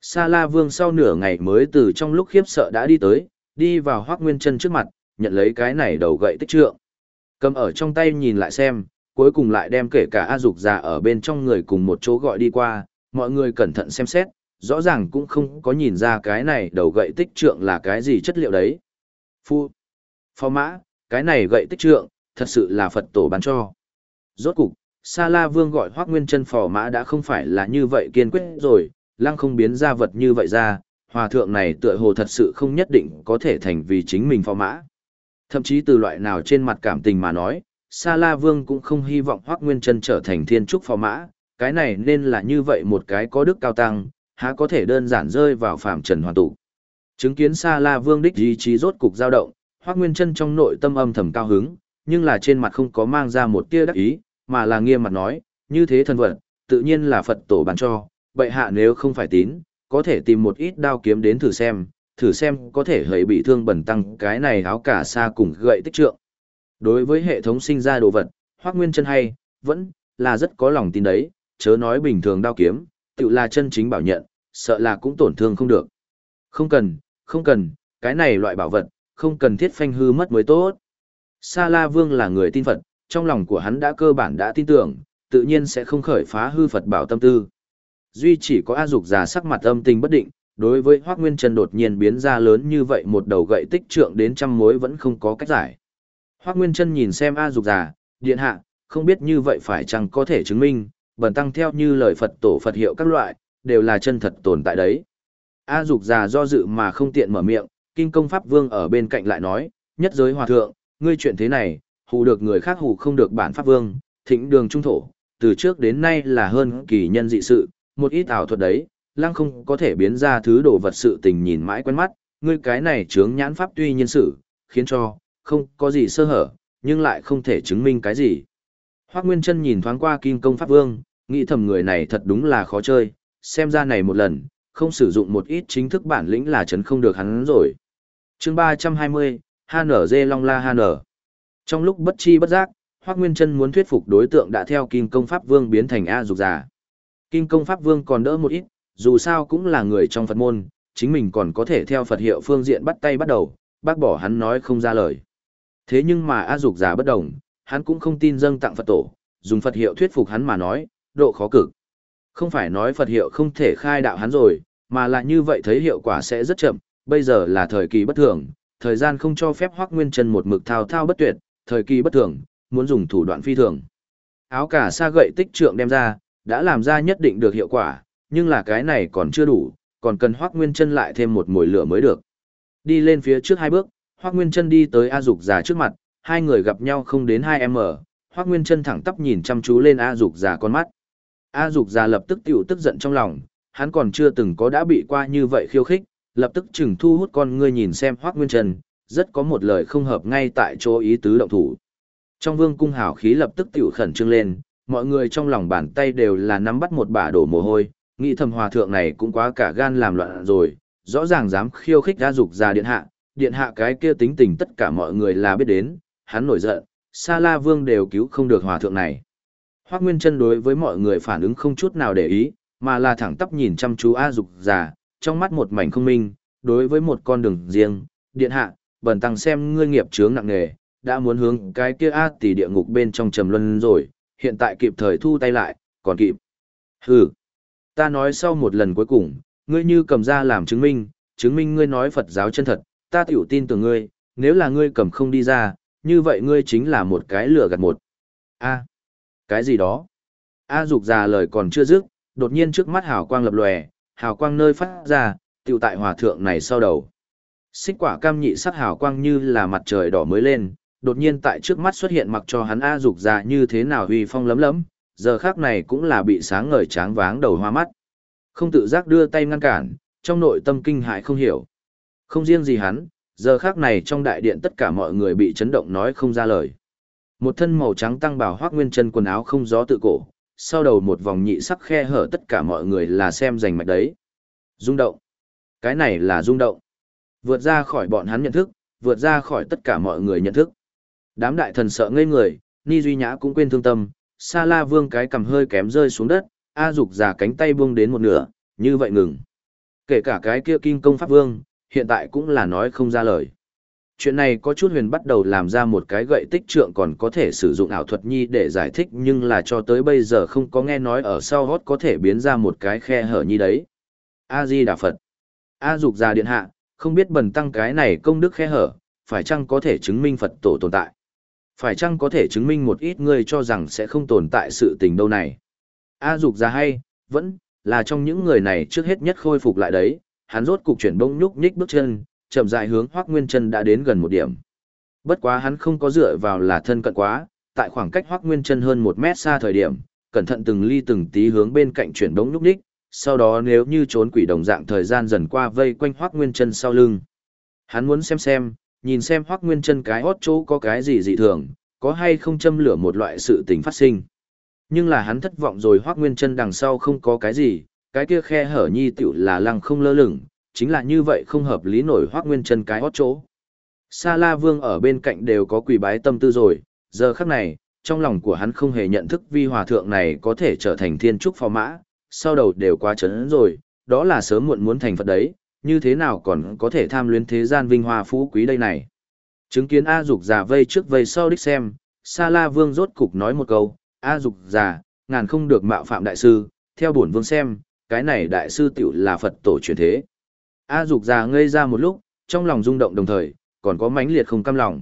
Speaker 1: Sa La Vương sau nửa ngày mới từ trong lúc khiếp sợ đã đi tới, đi vào Hoắc Nguyên Chân trước mặt, nhận lấy cái này đầu gậy tích trượng. Cầm ở trong tay nhìn lại xem, cuối cùng lại đem kể cả A Dục già ở bên trong người cùng một chỗ gọi đi qua, mọi người cẩn thận xem xét, rõ ràng cũng không có nhìn ra cái này đầu gậy tích trượng là cái gì chất liệu đấy. Phu, phó mã, cái này gậy tích trượng, thật sự là Phật tổ bán cho. Rốt cục, Sa La Vương gọi Hoắc Nguyên Chân phò mã đã không phải là như vậy kiên quyết rồi, lăng không biến ra vật như vậy ra, hòa thượng này tựa hồ thật sự không nhất định có thể thành vì chính mình phò mã. Thậm chí từ loại nào trên mặt cảm tình mà nói, Sa La Vương cũng không hy vọng Hoắc Nguyên Chân trở thành thiên trúc phò mã, cái này nên là như vậy một cái có đức cao tăng, há có thể đơn giản rơi vào phạm trần hoàn tụ. Chứng kiến Sa La Vương đích ý chí rốt cục dao động, Hoắc Nguyên Chân trong nội tâm âm thầm cao hứng, nhưng là trên mặt không có mang ra một tia đắc ý, mà là nghiêm mặt nói, như thế thần vật, tự nhiên là Phật tổ ban cho, bệ hạ nếu không phải tín, có thể tìm một ít đao kiếm đến thử xem, thử xem có thể hãy bị thương bẩn tăng cái này áo cả xa cùng gậy tích trượng. Đối với hệ thống sinh ra đồ vật, Hoắc Nguyên Chân hay, vẫn là rất có lòng tin đấy, chớ nói bình thường đao kiếm, tự là chân chính bảo nhận, sợ là cũng tổn thương không được. Không cần, không cần, cái này loại bảo vật, không cần thiết phanh hư mất mới tốt. Sa La Vương là người tin Phật, trong lòng của hắn đã cơ bản đã tin tưởng, tự nhiên sẽ không khởi phá hư Phật bảo tâm tư. Duy chỉ có A Dục già sắc mặt âm tình bất định, đối với Hoắc Nguyên Trân đột nhiên biến ra lớn như vậy một đầu gậy tích trượng đến trăm mối vẫn không có cách giải. Hoắc Nguyên Trân nhìn xem A Dục già, điện hạ, không biết như vậy phải chăng có thể chứng minh, bẩn tăng theo như lời Phật tổ Phật hiệu các loại, đều là chân thật tồn tại đấy. A Dục già do dự mà không tiện mở miệng, Kinh Công Pháp Vương ở bên cạnh lại nói, nhất giới hòa thượng, ngươi chuyện thế này, hù được người khác hù không được bản Pháp Vương, thịnh đường trung thổ, từ trước đến nay là hơn kỳ nhân dị sự, một ít ảo thuật đấy, lăng không có thể biến ra thứ đồ vật sự tình nhìn mãi quen mắt, ngươi cái này chướng nhãn pháp tuy nhiên sự, khiến cho, không có gì sơ hở, nhưng lại không thể chứng minh cái gì. Hoác Nguyên Trân nhìn thoáng qua Kim Công Pháp Vương, nghĩ thầm người này thật đúng là khó chơi, xem ra này một lần, không sử dụng một ít chính thức bản lĩnh là chấn không được hắn rồi. chương 320, HNZ Long La HN. Trong lúc bất chi bất giác, Hoác Nguyên Trân muốn thuyết phục đối tượng đã theo Kim Công Pháp Vương biến thành A Dục Giả. Kim Công Pháp Vương còn đỡ một ít, dù sao cũng là người trong Phật môn, chính mình còn có thể theo Phật hiệu phương diện bắt tay bắt đầu, bác bỏ hắn nói không ra lời. Thế nhưng mà A Dục Giả bất đồng, hắn cũng không tin dâng tặng Phật tổ, dùng Phật hiệu thuyết phục hắn mà nói, độ khó cực. Không phải nói Phật hiệu không thể khai đạo hắn rồi, mà là như vậy thấy hiệu quả sẽ rất chậm, bây giờ là thời kỳ bất thường, thời gian không cho phép Hoắc Nguyên Chân một mực thao thao bất tuyệt, thời kỳ bất thường, muốn dùng thủ đoạn phi thường. Áo cả sa gậy tích trượng đem ra, đã làm ra nhất định được hiệu quả, nhưng là cái này còn chưa đủ, còn cần Hoắc Nguyên Chân lại thêm một mồi lửa mới được. Đi lên phía trước hai bước, Hoắc Nguyên Chân đi tới A Dục già trước mặt, hai người gặp nhau không đến 2m, Hoắc Nguyên Chân thẳng tắp nhìn chăm chú lên A Dục già con mắt. A Dục già lập tức tiểu tức giận trong lòng, hắn còn chưa từng có đã bị qua như vậy khiêu khích, lập tức chừng thu hút con ngươi nhìn xem Hoắc Nguyên Trần, rất có một lời không hợp ngay tại chỗ ý tứ động thủ. Trong vương cung hào khí lập tức tiểu khẩn trương lên, mọi người trong lòng bàn tay đều là nắm bắt một bả đổ mồ hôi, nghĩ thầm hòa thượng này cũng quá cả gan làm loạn rồi, rõ ràng dám khiêu khích ra dục ra điện hạ, điện hạ cái kia tính tình tất cả mọi người là biết đến, hắn nổi giận, Sa La Vương đều cứu không được hòa thượng này. Hoắc Nguyên Chân đối với mọi người phản ứng không chút nào để ý, mà là thẳng tắp nhìn chăm chú A Dục già, trong mắt một mảnh không minh, đối với một con đường riêng, điện hạ, bần tăng xem ngươi nghiệp chướng nặng nề, đã muốn hướng cái kia A tỷ địa ngục bên trong trầm luân rồi, hiện tại kịp thời thu tay lại, còn kịp. Hừ, ta nói sau một lần cuối cùng, ngươi như cầm ra làm chứng minh, chứng minh ngươi nói Phật giáo chân thật, ta tiểu tin tưởng ngươi, nếu là ngươi cầm không đi ra, như vậy ngươi chính là một cái lửa gạt một. A, cái gì đó? A dục già lời còn chưa dứt, đột nhiên trước mắt hào quang lập lòe, hào quang nơi phát ra, tiểu tại hòa thượng này sau đầu. Xích quả cam nhị sắc hào quang như là mặt trời đỏ mới lên, đột nhiên tại trước mắt xuất hiện mặc cho hắn A dục già như thế nào huy phong lấm lấm, giờ khác này cũng là bị sáng ngời tráng váng đầu hoa mắt. Không tự giác đưa tay ngăn cản, trong nội tâm kinh hại không hiểu. Không riêng gì hắn, giờ khác này trong đại điện tất cả mọi người bị chấn động nói không ra lời. Một thân màu trắng tăng bảo hoác nguyên chân quần áo không gió tự cổ, sau đầu một vòng nhị sắc khe hở tất cả mọi người là xem rành mạch đấy. Rung động. Cái này là rung động. Vượt ra khỏi bọn hắn nhận thức, vượt ra khỏi tất cả mọi người nhận thức. Đám đại thần sợ ngây người, Ni Duy Nhã cũng quên thương tâm, Sa La Vương cái cầm hơi kém rơi xuống đất, A Dục già cánh tay buông đến một nửa, như vậy ngừng. Kể cả cái kia Kim công pháp vương, hiện tại cũng là nói không ra lời. Chuyện này có chút huyền bắt đầu làm ra một cái gậy tích trượng còn có thể sử dụng ảo thuật nhi để giải thích nhưng là cho tới bây giờ không có nghe nói ở sau hót có thể biến ra một cái khe hở nhi đấy. A-di Đà Phật. A Dục già điện hạ, không biết bần tăng cái này công đức khe hở, phải chăng có thể chứng minh Phật tổ tồn tại? Phải chăng có thể chứng minh một ít người cho rằng sẽ không tồn tại sự tình đâu này? A Dục ra hay, vẫn, là trong những người này trước hết nhất khôi phục lại đấy, hắn rốt cục chuyển bông nhúc nhích bước chân, chậm rãi hướng Hoắc Nguyên Chân đã đến gần một điểm. Bất quá hắn không có dựa vào là thân cận quá, tại khoảng cách Hoắc Nguyên Chân hơn một mét xa thời điểm, cẩn thận từng ly từng tí hướng bên cạnh chuyển bông nhúc nhích, sau đó nếu như trốn quỷ đồng dạng thời gian dần qua vây quanh Hoắc Nguyên Chân sau lưng. Hắn muốn xem xem, nhìn xem Hoắc Nguyên Chân cái hót chỗ có cái gì dị thường, có hay không châm lửa một loại sự tình phát sinh. Nhưng là hắn thất vọng rồi Hoắc Nguyên Chân đằng sau không có cái gì, cái kia khe hở nhi tiểu là lăng không lơ lửng, chính là như vậy không hợp lý nổi Hoắc Nguyên Chân cái hót chỗ. Sa La Vương ở bên cạnh đều có quỳ bái tâm tư rồi, giờ khắc này, trong lòng của hắn không hề nhận thức vi hòa thượng này có thể trở thành thiên trúc phò mã, sau đầu đều quá chấn rồi, đó là sớm muộn muốn thành Phật đấy, như thế nào còn có thể tham luyến thế gian vinh hoa phú quý đây này. Chứng kiến A Dục già vây trước vây sau đích xem, Sa La Vương rốt cục nói một câu, A Dục già, ngàn không được mạo phạm đại sư, theo bổn vương xem, cái này đại sư tiểu là Phật tổ truyền thế. A Dục già ngây ra một lúc, trong lòng rung động đồng thời, còn có mãnh liệt không cam lòng.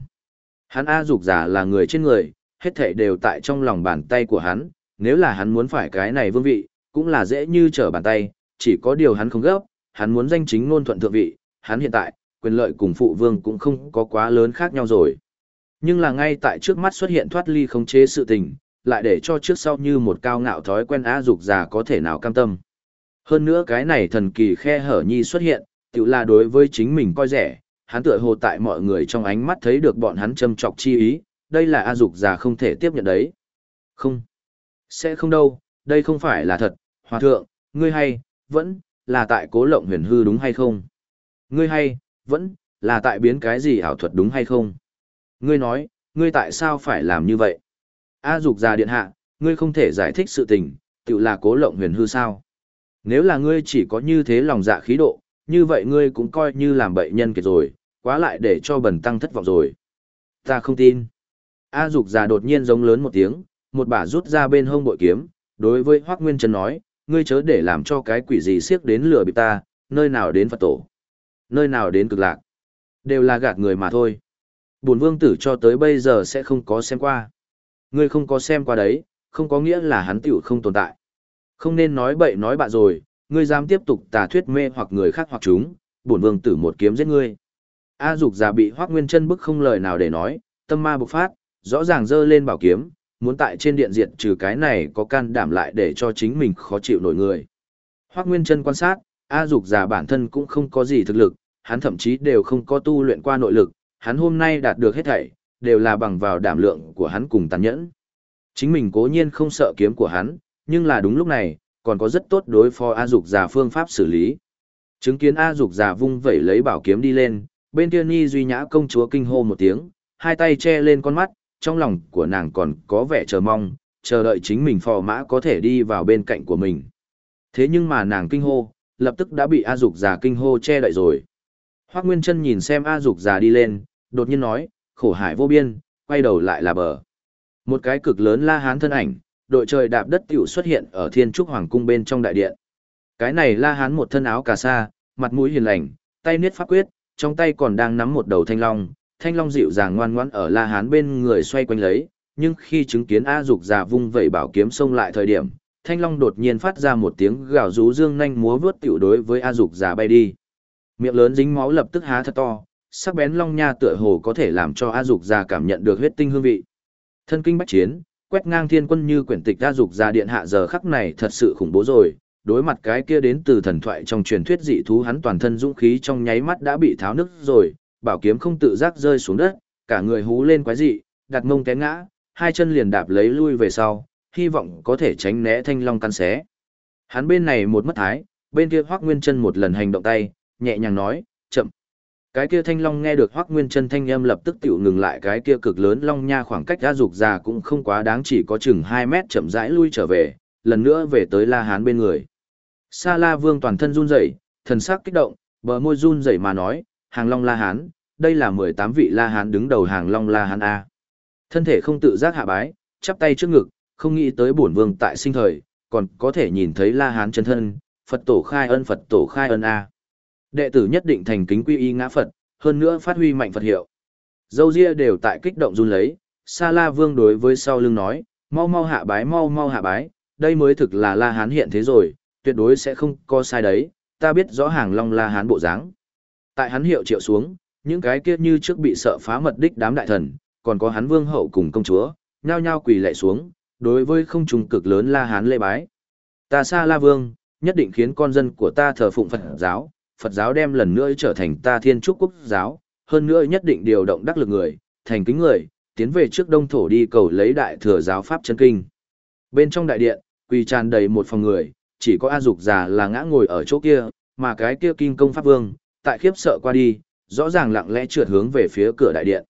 Speaker 1: Hắn A Dục già là người trên người, hết thảy đều tại trong lòng bàn tay của hắn, nếu là hắn muốn phải cái này vương vị, cũng là dễ như trở bàn tay, chỉ có điều hắn không gấp, hắn muốn danh chính ngôn thuận thượng vị, hắn hiện tại, quyền lợi cùng phụ vương cũng không có quá lớn khác nhau rồi. Nhưng là ngay tại trước mắt xuất hiện thoát ly khống chế sự tình, lại để cho trước sau như một cao ngạo thói quen á dục già có thể nào cam tâm. Hơn nữa cái này thần kỳ khe hở nhi xuất hiện, tự là đối với chính mình coi rẻ, hắn tựa hồ tại mọi người trong ánh mắt thấy được bọn hắn châm trọc chi ý, đây là A dục già không thể tiếp nhận đấy. Không, sẽ không đâu, đây không phải là thật, hòa thượng, ngươi hay, vẫn, là tại cố lộng huyền hư đúng hay không? Ngươi hay, vẫn, là tại biến cái gì ảo thuật đúng hay không? Ngươi nói, ngươi tại sao phải làm như vậy? A dục già điện hạ, ngươi không thể giải thích sự tình, tự là cố lộng huyền hư sao? Nếu là ngươi chỉ có như thế lòng dạ khí độ, như vậy ngươi cũng coi như làm bậy nhân kiệt rồi, quá lại để cho bần tăng thất vọng rồi. Ta không tin. A dục già đột nhiên giống lớn một tiếng, một bà rút ra bên hông bội kiếm, đối với Hoắc Nguyên Trần nói, ngươi chớ để làm cho cái quỷ gì siếc đến lừa bị ta, nơi nào đến Phật tổ, nơi nào đến cực lạc, đều là gạt người mà thôi. Bổn vương tử cho tới bây giờ sẽ không có xem qua. Ngươi không có xem qua đấy, không có nghĩa là hắn tiểu không tồn tại. Không nên nói bậy nói bạ rồi, ngươi dám tiếp tục tà thuyết mê hoặc người khác hoặc chúng, bổn vương tử một kiếm giết ngươi. A dục già bị Hoắc Nguyên Chân bức không lời nào để nói, tâm ma bộc phát, rõ ràng giơ lên bảo kiếm, muốn tại trên điện diệt trừ cái này có can đảm lại để cho chính mình khó chịu nổi người. Hoác Nguyên Trân quan sát, A Dục già bản thân cũng không có gì thực lực, hắn thậm chí đều không có tu luyện qua nội lực, hắn hôm nay đạt được hết thảy, đều là bằng vào đảm lượng của hắn cùng tàn nhẫn. Chính mình cố nhiên không sợ kiếm của hắn, nhưng là đúng lúc này, còn có rất tốt đối phó A Dục già phương pháp xử lý. Chứng kiến A Dục già vung vẩy lấy bảo kiếm đi lên, bên kia Ni Duy Nhã công chúa kinh hô một tiếng, hai tay che lên con mắt, trong lòng của nàng còn có vẻ chờ mong, chờ đợi chính mình phò mã có thể đi vào bên cạnh của mình. Thế nhưng mà nàng kinh hô, lập tức đã bị A Dục già kinh hô che đậy rồi. Hoắc Nguyên Trân nhìn xem A Dục già đi lên, đột nhiên nói, khổ hải vô biên, quay đầu lại là bờ. Một cái cực lớn La Hán thân ảnh, đội trời đạp đất tiểu xuất hiện ở Thiên Trúc Hoàng cung bên trong đại điện. Cái này La Hán một thân áo cà sa, mặt mũi hiền lành, tay niết pháp quyết, trong tay còn đang nắm một đầu thanh long, thanh long dịu dàng ngoan ngoãn ở La Hán bên người xoay quanh lấy, nhưng khi chứng kiến A Dục già vung vẩy bảo kiếm xông lại thời điểm, thanh long đột nhiên phát ra một tiếng gào rú dương nhanh múa vớt tiểu đối với A Dục già bay đi. Miệng lớn dính máu lập tức há thật to, sắc bén long nha tựa hồ có thể làm cho A Dục già cảm nhận được huyết tinh hương vị. Thân kinh bách chiến, quét ngang thiên quân như quyển tịch A Dục già điện hạ giờ khắc này thật sự khủng bố rồi, đối mặt cái kia đến từ thần thoại trong truyền thuyết dị thú hắn toàn thân dũng khí trong nháy mắt đã bị tháo nứt rồi, bảo kiếm không tự giác rơi xuống đất, cả người hú lên quái dị, đặt mông té ngã, hai chân liền đạp lấy lui về sau, hy vọng có thể tránh né thanh long căn xé. Hắn bên này một mất thái, bên kia Hoắc Nguyên Chân một lần hành động tay, nhẹ nhàng nói, "Chậm." Cái kia thanh long nghe được Hoắc Nguyên Chân thanh âm lập tức tiểu ngừng lại cái kia cực lớn long nha khoảng cách ra dục già cũng không quá đáng chỉ có chừng 2 mét chậm rãi lui trở về, lần nữa về tới La Hán bên người. Sa La Vương toàn thân run rẩy, thần sắc kích động, bờ môi run rẩy mà nói, "Hàng Long La Hán, đây là 18 vị La Hán đứng đầu hàng Long La Hán a." Thân thể không tự giác hạ bái, chắp tay trước ngực, không nghĩ tới bổn vương tại sinh thời, còn có thể nhìn thấy La Hán chân thân, Phật tổ khai ân Phật tổ khai ân a. Đệ tử nhất định thành kính quy y ngã Phật, hơn nữa phát huy mạnh Phật hiệu. Dâu ria đều tại kích động run lấy, Sa La Vương đối với sau lưng nói, mau mau hạ bái mau mau hạ bái, đây mới thực là La Hán hiện thế rồi, tuyệt đối sẽ không có sai đấy, ta biết rõ hàng long La Hán bộ dáng. Tại hắn hiệu triệu xuống, những cái kia như trước bị sợ phá mật đích đám đại thần, còn có hắn vương hậu cùng công chúa, nhao nhao quỳ lạy xuống, đối với không trùng cực lớn La Hán lễ bái. Ta xa La Vương, nhất định khiến con dân của ta thờ phụng Phật giáo, Phật giáo đem lần nữa trở thành ta thiên trúc quốc giáo, hơn nữa nhất định điều động đắc lực người, thành kính người, tiến về trước đông thổ đi cầu lấy đại thừa giáo pháp chân kinh. Bên trong đại điện, quỳ tràn đầy một phòng người, chỉ có A Dục già là ngã ngồi ở chỗ kia, mà cái kia kinh công pháp vương, tại khiếp sợ qua đi, rõ ràng lặng lẽ trượt hướng về phía cửa đại điện.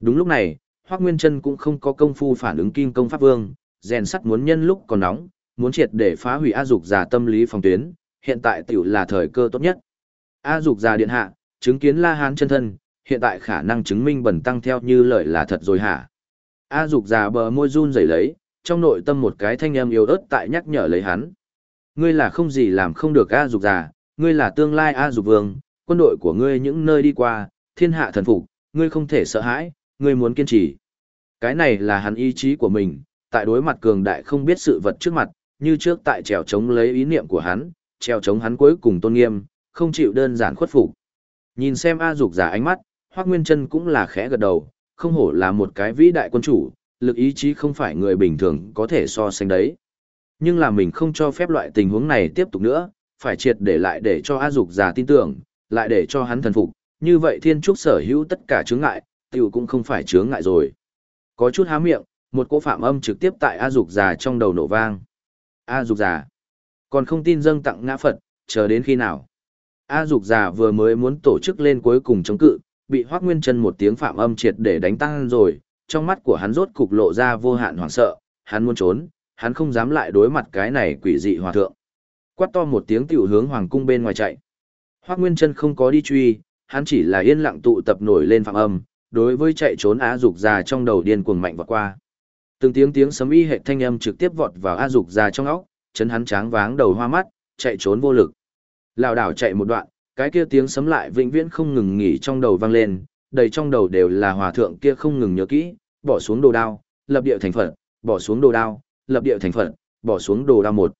Speaker 1: Đúng lúc này, Hoắc Nguyên Chân cũng không có công phu phản ứng kim công pháp vương, rèn sắt muốn nhân lúc còn nóng, muốn triệt để phá hủy A Dục già tâm lý phòng tuyến, hiện tại tiểu là thời cơ tốt nhất. A Dục già điện hạ, chứng kiến La Hán chân thân, hiện tại khả năng chứng minh bẩn tăng theo như lời là thật rồi hả? A Dục già bờ môi run rẩy lấy, trong nội tâm một cái thanh âm yếu ớt tại nhắc nhở lấy hắn. Ngươi là không gì làm không được A Dục già, ngươi là tương lai A Dục vương, quân đội của ngươi những nơi đi qua, thiên hạ thần phục, ngươi không thể sợ hãi, ngươi muốn kiên trì. Cái này là hắn ý chí của mình, tại đối mặt cường đại không biết sự vật trước mặt, như trước tại trèo chống lấy ý niệm của hắn, trèo chống hắn cuối cùng tôn nghiêm, không chịu đơn giản khuất phục. Nhìn xem A Dục giả ánh mắt, Hoắc Nguyên Chân cũng là khẽ gật đầu, không hổ là một cái vĩ đại quân chủ, lực ý chí không phải người bình thường có thể so sánh đấy. Nhưng là mình không cho phép loại tình huống này tiếp tục nữa, phải triệt để lại để cho A Dục giả tin tưởng, lại để cho hắn thần phục, như vậy thiên trúc sở hữu tất cả chướng ngại, tiểu cũng không phải chướng ngại rồi. Có chút há miệng, một cỗ phạm âm trực tiếp tại A Dục già trong đầu nổ vang. A Dục già, còn không tin dâng tặng ngã Phật, chờ đến khi nào? A Dục già vừa mới muốn tổ chức lên cuối cùng chống cự, bị Hoắc Nguyên Chân một tiếng phạm âm triệt để đánh tăng rồi, trong mắt của hắn rốt cục lộ ra vô hạn hoảng sợ, hắn muốn trốn, hắn không dám lại đối mặt cái này quỷ dị hòa thượng. Quát to một tiếng tiểu hướng hoàng cung bên ngoài chạy. Hoắc Nguyên Chân không có đi truy, hắn chỉ là yên lặng tụ tập nổi lên phạm âm, đối với chạy trốn A Dục già trong đầu điên cuồng mạnh vọt qua. Từng tiếng tiếng sấm y hệ thanh âm trực tiếp vọt vào A Dục già trong óc, chấn hắn tráng váng đầu hoa mắt, chạy trốn vô lực. Lão đảo chạy một đoạn, cái kia tiếng sấm lại vĩnh viễn không ngừng nghỉ trong đầu vang lên, đầy trong đầu đều là hòa thượng kia không ngừng nhớ kỹ, bỏ xuống đồ đao, lập địa thành phật, bỏ xuống đồ đao, lập địa thành phật, bỏ xuống đồ đao một.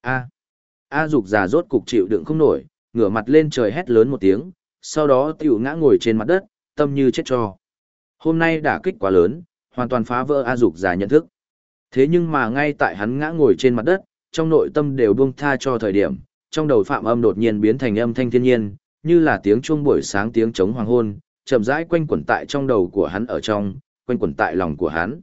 Speaker 1: A. A Dục già rốt cục chịu đựng không nổi, ngửa mặt lên trời hét lớn một tiếng, sau đó tiểu ngã ngồi trên mặt đất, tâm như chết cho. Hôm nay đả kích quá lớn, hoàn toàn phá vỡ A Dục già nhận thức. Thế nhưng mà ngay tại hắn ngã ngồi trên mặt đất, trong nội tâm đều buông tha cho thời điểm, trong đầu phạm âm đột nhiên biến thành âm thanh thiên nhiên, như là tiếng chuông buổi sáng tiếng trống hoàng hôn, chậm rãi quanh quẩn tại trong đầu của hắn ở trong, quanh quẩn tại lòng của hắn.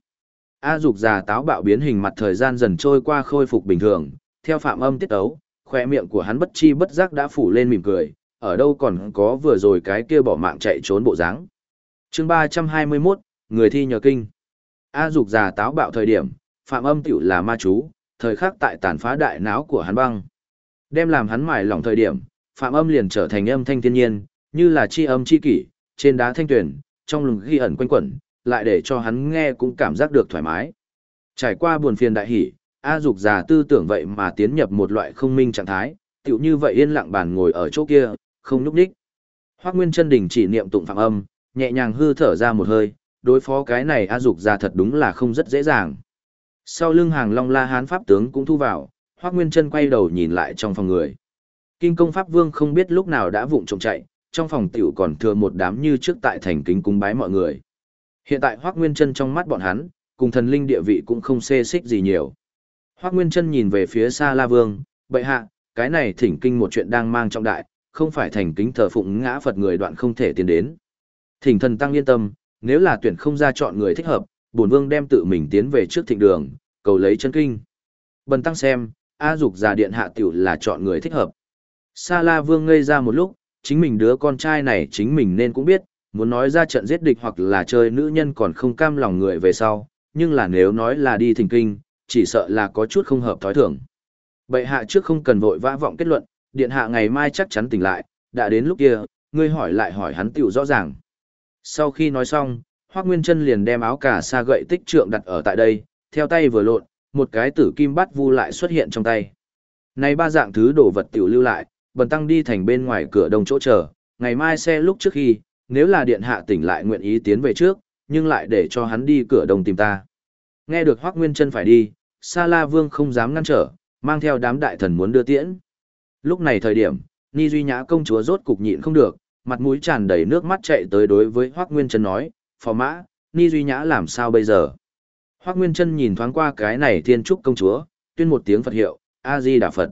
Speaker 1: A Dục già táo bạo biến hình mặt thời gian dần trôi qua khôi phục bình thường, theo phạm âm tiết ấu, khoe miệng của hắn bất chi bất giác đã phủ lên mỉm cười, ở đâu còn có vừa rồi cái kia bỏ mạng chạy trốn bộ dáng. Chương 321, người thi nhờ kinh. A dục già táo bạo thời điểm, phạm âm tiểu là ma chú, thời khắc tại tàn phá đại não của hắn băng. Đem làm hắn mải lòng thời điểm, phạm âm liền trở thành âm thanh thiên nhiên, như là chi âm chi kỷ, trên đá thanh tuyển, trong lùng ghi ẩn quanh quẩn, lại để cho hắn nghe cũng cảm giác được thoải mái. Trải qua buồn phiền đại hỉ, A Dục già tư tưởng vậy mà tiến nhập một loại không minh trạng thái, tựu như vậy yên lặng bàn ngồi ở chỗ kia, không nhúc nhích. Hoắc Nguyên Chân đỉnh chỉ niệm tụng phạm âm, nhẹ nhàng hư thở ra một hơi, đối phó cái này A Dục già thật đúng là không rất dễ dàng. Sau lưng hàng Long La Hán pháp tướng cũng thu vào, Hoắc Nguyên Chân quay đầu nhìn lại trong phòng người. Kinh công pháp vương không biết lúc nào đã vụng trộm chạy, trong phòng tiểu còn thừa một đám như trước tại thành kính cung bái mọi người. Hiện tại Hoắc Nguyên Chân trong mắt bọn hắn, cùng thần linh địa vị cũng không xê xích gì nhiều. Hoắc Nguyên Chân nhìn về phía xa La Vương, bệ hạ, cái này thỉnh kinh một chuyện đang mang trọng đại, không phải thành kính thờ phụng ngã Phật người đoạn không thể tiến đến. Thỉnh thần tăng yên tâm, nếu là tuyển không ra chọn người thích hợp, bổn vương đem tự mình tiến về trước thịnh đường, cầu lấy chân kinh. Bần tăng xem, A Dục già điện hạ tiểu là chọn người thích hợp. Sa La Vương ngây ra một lúc, chính mình đứa con trai này chính mình nên cũng biết, muốn nói ra trận giết địch hoặc là chơi nữ nhân còn không cam lòng người về sau, nhưng là nếu nói là đi thỉnh kinh, chỉ sợ là có chút không hợp thói thường. Bệ hạ trước không cần vội vã vọng kết luận, điện hạ ngày mai chắc chắn tỉnh lại, đã đến lúc kia, ngươi hỏi lại hỏi hắn tiểu rõ ràng. Sau khi nói xong, Hoắc Nguyên Chân liền đem áo cà sa gậy tích trượng đặt ở tại đây, theo tay vừa lộn, một cái tử kim bắt vu lại xuất hiện trong tay. Này ba dạng thứ đồ vật tiểu lưu lại, bần tăng đi thành bên ngoài cửa đông chỗ chờ, ngày mai xe lúc trước khi, nếu là điện hạ tỉnh lại nguyện ý tiến về trước, nhưng lại để cho hắn đi cửa đông tìm ta. Nghe được Hoắc Nguyên Chân phải đi, Sa La Vương không dám ngăn trở, mang theo đám đại thần muốn đưa tiễn. Lúc này thời điểm, Ni Duy Nhã công chúa rốt cục nhịn không được, mặt mũi tràn đầy nước mắt chạy tới đối với Hoắc Nguyên Chân nói, "Phò mã, Ni Duy Nhã làm sao bây giờ?" Hoắc Nguyên Chân nhìn thoáng qua cái này Thiên Trúc công chúa, tuyên một tiếng Phật hiệu, A Di Đà Phật.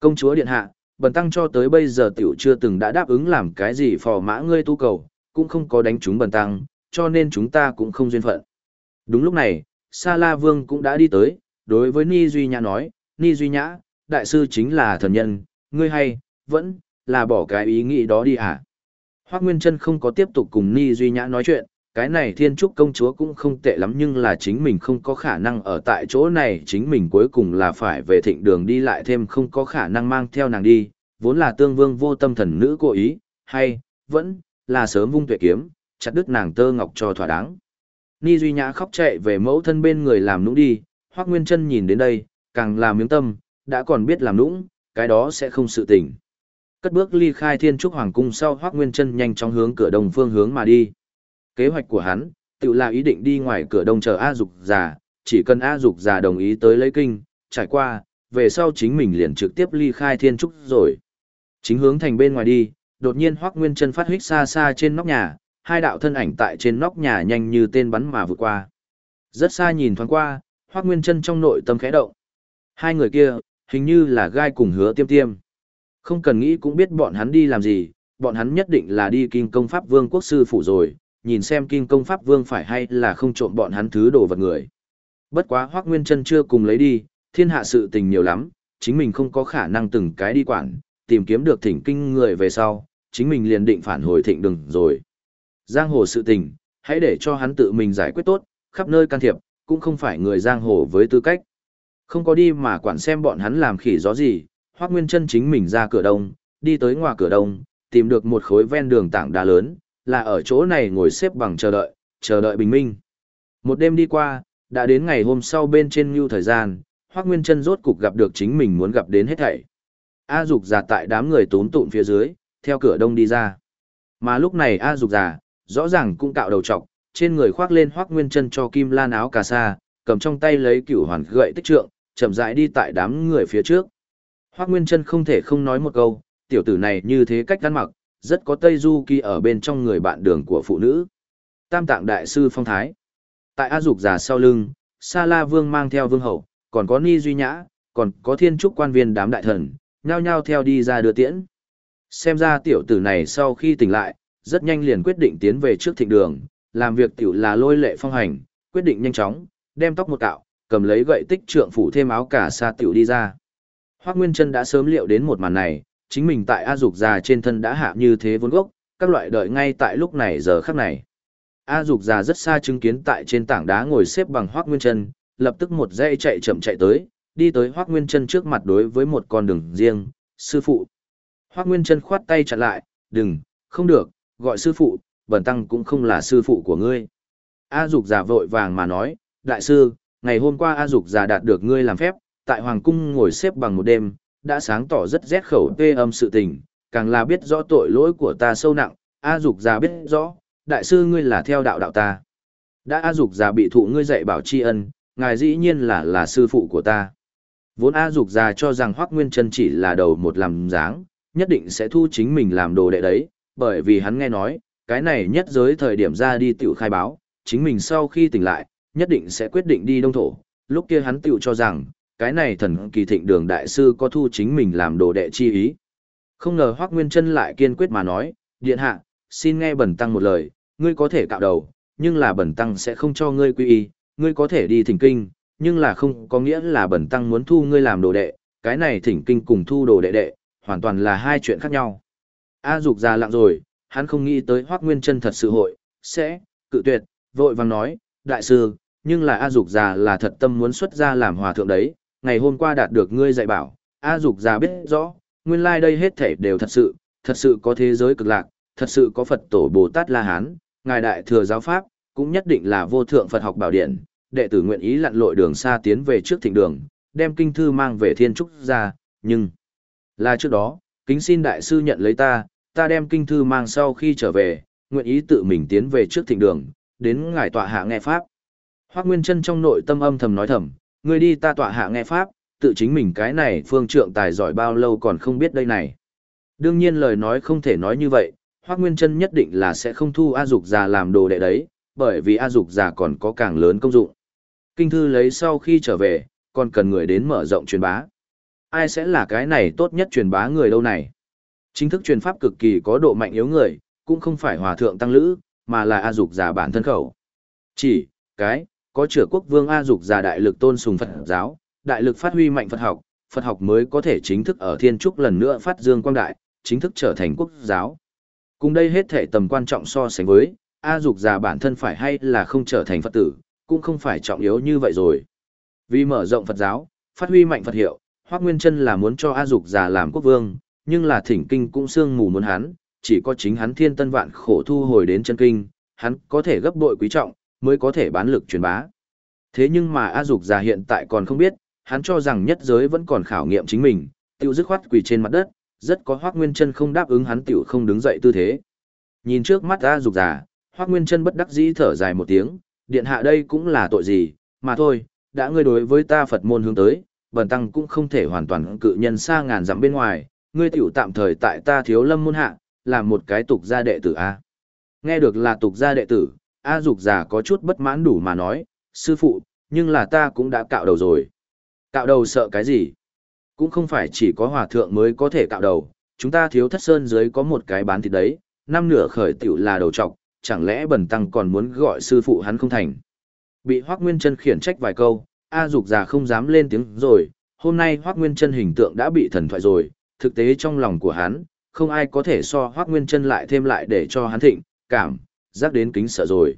Speaker 1: Công chúa điện hạ, bần tăng cho tới bây giờ tiểu chưa từng đã đáp ứng làm cái gì phò mã ngươi tu cầu, cũng không có đánh chúng bần tăng, cho nên chúng ta cũng không duyên phận. Đúng lúc này, Sa La Vương cũng đã đi tới, đối với Ni Duy Nhã nói, Ni Duy Nhã, đại sư chính là thần nhân, ngươi hay, vẫn, là bỏ cái ý nghĩ đó đi à. Hoác Nguyên Trân không có tiếp tục cùng Ni Duy Nhã nói chuyện, cái này thiên trúc công chúa cũng không tệ lắm nhưng là chính mình không có khả năng ở tại chỗ này chính mình cuối cùng là phải về thịnh đường đi lại thêm không có khả năng mang theo nàng đi, vốn là tương vương vô tâm thần nữ cố ý, hay, vẫn, là sớm vung tuệ kiếm, chặt đứt nàng tơ ngọc cho thỏa đáng. Ni Duy Nhã khóc chạy về mẫu thân bên người làm nũng đi, Hoác Nguyên Trân nhìn đến đây, càng làm miếng tâm, đã còn biết làm nũng, cái đó sẽ không sự tỉnh. Cất bước ly khai thiên trúc hoàng cung sau Hoác Nguyên Trân nhanh chóng hướng cửa đông phương hướng mà đi. Kế hoạch của hắn, tự là ý định đi ngoài cửa đông chờ A Dục già, chỉ cần A Dục già đồng ý tới lấy kinh, trải qua, về sau chính mình liền trực tiếp ly khai thiên trúc rồi. Chính hướng thành bên ngoài đi, đột nhiên Hoác Nguyên Trân phát huyết xa xa trên nóc nhà, hai đạo thân ảnh tại trên nóc nhà nhanh như tên bắn mà vượt qua. Rất xa nhìn thoáng qua, Hoác Nguyên Trân trong nội tâm khẽ động. Hai người kia, hình như là gai cùng hứa tiêm tiêm. Không cần nghĩ cũng biết bọn hắn đi làm gì, bọn hắn nhất định là đi kinh công pháp vương quốc sư phụ rồi, nhìn xem kinh công pháp vương phải hay là không trộm bọn hắn thứ đồ vật người. Bất quá Hoác Nguyên Trân chưa cùng lấy đi, thiên hạ sự tình nhiều lắm, chính mình không có khả năng từng cái đi quản, tìm kiếm được thỉnh kinh người về sau, chính mình liền định phản hồi thịnh đừng rồi. Giang hồ sự tình, hãy để cho hắn tự mình giải quyết tốt, khắp nơi can thiệp, cũng không phải người giang hồ với tư cách. Không có đi mà quản xem bọn hắn làm khỉ gió gì, Hoắc Nguyên Chân chính mình ra cửa đông, đi tới ngoài cửa đông, tìm được một khối ven đường tảng đá lớn, là ở chỗ này ngồi xếp bằng chờ đợi, chờ đợi bình minh. Một đêm đi qua, đã đến ngày hôm sau bên trên lưu thời gian, Hoắc Nguyên Chân rốt cục gặp được chính mình muốn gặp đến hết thảy. A Dục già tại đám người tốn tụn phía dưới, theo cửa đông đi ra. Mà lúc này A Dục già, rõ ràng cũng cạo đầu trọc, trên người khoác lên Hoắc Nguyên Chân cho Kim Lan áo cà sa, cầm trong tay lấy cửu hoàn gậy tích trượng, chậm rãi đi tại đám người phía trước. Hoắc Nguyên Chân không thể không nói một câu, tiểu tử này như thế cách ăn mặc, rất có Tây Du Kỳ ở bên trong người bạn đường của phụ nữ. Tam Tạng Đại Sư Phong Thái. Tại A Dục già sau lưng, Sa La Vương mang theo Vương Hậu, còn có Ni Duy Nhã, còn có Thiên Trúc quan viên đám đại thần, nhao nhao theo đi ra đưa tiễn. Xem ra tiểu tử này sau khi tỉnh lại, rất nhanh liền quyết định tiến về trước thịnh đường, làm việc tiểu là lôi lệ phong hành, quyết định nhanh chóng, đem tóc một cạo, cầm lấy gậy tích trượng phủ thêm áo cả sa tiểu đi ra. Hoắc Nguyên Chân đã sớm liệu đến một màn này, chính mình tại A Dục già trên thân đã hạ như thế vốn gốc, các loại đợi ngay tại lúc này giờ khắc này. A Dục già rất xa chứng kiến tại trên tảng đá ngồi xếp bằng Hoắc Nguyên Chân, lập tức một dây chạy chậm chạy tới, đi tới Hoắc Nguyên Chân trước mặt đối với một con đường riêng, sư phụ. hoắc Nguyên chân khoát tay chặn lại, đừng, không được, gọi sư phụ, bần tăng cũng không là sư phụ của ngươi. A Dục giả vội vàng mà nói, đại sư, ngày hôm qua A Dục giả đạt được ngươi làm phép, tại Hoàng Cung ngồi xếp bằng một đêm, đã sáng tỏ rất rét khẩu tê âm sự tình, càng là biết rõ tội lỗi của ta sâu nặng, A Dục giả biết rõ, đại sư ngươi là theo đạo đạo ta. Đã A Dục giả bị thụ ngươi dạy bảo tri ân, ngài dĩ nhiên là là sư phụ của ta. Vốn A Dục già cho rằng Hoắc Nguyên Trân chỉ là đầu một làm dáng, nhất định sẽ thu chính mình làm đồ đệ đấy, bởi vì hắn nghe nói, cái này nhất giới thời điểm ra đi tiểu khai báo, chính mình sau khi tỉnh lại, nhất định sẽ quyết định đi đông thổ. Lúc kia hắn tiểu cho rằng, cái này thần kỳ thịnh đường đại sư có thu chính mình làm đồ đệ chi ý. Không ngờ Hoắc Nguyên Trân lại kiên quyết mà nói, điện hạ, xin nghe bẩn tăng một lời, ngươi có thể cạo đầu, nhưng là bẩn tăng sẽ không cho ngươi quy y, ngươi có thể đi thỉnh kinh, nhưng là không có nghĩa là bẩn tăng muốn thu ngươi làm đồ đệ, cái này thỉnh kinh cùng thu đồ đệ đệ, hoàn toàn là hai chuyện khác nhau. A Dục già lặng rồi, hắn không nghĩ tới Hoắc Nguyên Chân thật sự hội, sẽ, cự tuyệt, vội vàng nói, đại sư, nhưng là A Dục già là thật tâm muốn xuất gia làm hòa thượng đấy, ngày hôm qua đạt được ngươi dạy bảo, A Dục già biết rõ, nguyên lai like đây hết thảy đều thật sự, thật sự có thế giới cực lạc, thật sự có Phật tổ Bồ Tát La Hán, ngài đại thừa giáo pháp, cũng nhất định là vô thượng Phật học bảo điện, đệ tử nguyện ý lặn lội đường xa tiến về trước thịnh đường, đem kinh thư mang về thiên trúc ra, nhưng là trước đó, kính xin đại sư nhận lấy ta, ta đem kinh thư mang sau khi trở về, nguyện ý tự mình tiến về trước thịnh đường, đến ngài tọa hạ nghe pháp. Hoắc Nguyên Chân trong nội tâm âm thầm nói thầm, người đi ta tọa hạ nghe pháp, tự chính mình cái này phương trượng tài giỏi bao lâu còn không biết đây này. Đương nhiên lời nói không thể nói như vậy, Hoắc Nguyên Chân nhất định là sẽ không thu A Dục già làm đồ đệ đấy, bởi vì A Dục già còn có càng lớn công dụng. Kinh thư lấy sau khi trở về, còn cần người đến mở rộng truyền bá. Ai sẽ là cái này tốt nhất truyền bá người đâu này? Chính thức truyền pháp cực kỳ có độ mạnh yếu người, cũng không phải hòa thượng tăng lữ, mà là A Dục già bản thân khẩu. Chỉ, cái, có chữa quốc vương A Dục già đại lực tôn sùng Phật giáo, đại lực phát huy mạnh Phật học, Phật học mới có thể chính thức ở Thiên Trúc lần nữa phát dương quang đại, chính thức trở thành quốc giáo. Cùng đây hết thể tầm quan trọng so sánh với, A Dục già bản thân phải hay là không trở thành Phật tử, cũng không phải trọng yếu như vậy rồi. Vì mở rộng Phật giáo, phát huy mạnh Phật hiệu, Hoắc Nguyên Chân là muốn cho A Dục già làm quốc vương, nhưng là thỉnh kinh cũng sương mù muốn hắn, chỉ có chính hắn thiên tân vạn khổ thu hồi đến chân kinh, hắn có thể gấp bội quý trọng, mới có thể bán lực truyền bá. Thế nhưng mà A Dục già hiện tại còn không biết, hắn cho rằng nhất giới vẫn còn khảo nghiệm chính mình, tiêu dứt khoát quỳ trên mặt đất, rất có Hoắc Nguyên Chân không đáp ứng hắn tiểu không đứng dậy tư thế. Nhìn trước mắt A Dục già, Hoắc Nguyên Chân bất đắc dĩ thở dài một tiếng, điện hạ đây cũng là tội gì, mà thôi, đã ngươi đối với ta Phật môn hướng tới, bần tăng cũng không thể hoàn toàn cự nhân xa ngàn dặm bên ngoài, ngươi tiểu tạm thời tại ta thiếu lâm môn hạ, làm một cái tục gia đệ tử A. Nghe được là tục gia đệ tử, A dục già có chút bất mãn đủ mà nói, sư phụ, nhưng là ta cũng đã cạo đầu rồi. Cạo đầu sợ cái gì? Cũng không phải chỉ có hòa thượng mới có thể cạo đầu, chúng ta thiếu thất sơn dưới có một cái bán thịt đấy, năm nửa khởi tiểu là đầu trọc, chẳng lẽ bần tăng còn muốn gọi sư phụ hắn không thành. Bị Hoác Nguyên Trân khiển trách vài câu, A Dục già không dám lên tiếng rồi, hôm nay Hoác Nguyên Trân hình tượng đã bị thần thoại rồi, thực tế trong lòng của hắn, không ai có thể so Hoác Nguyên Trân lại thêm lại để cho hắn thịnh, cảm, giác đến kính sợ rồi.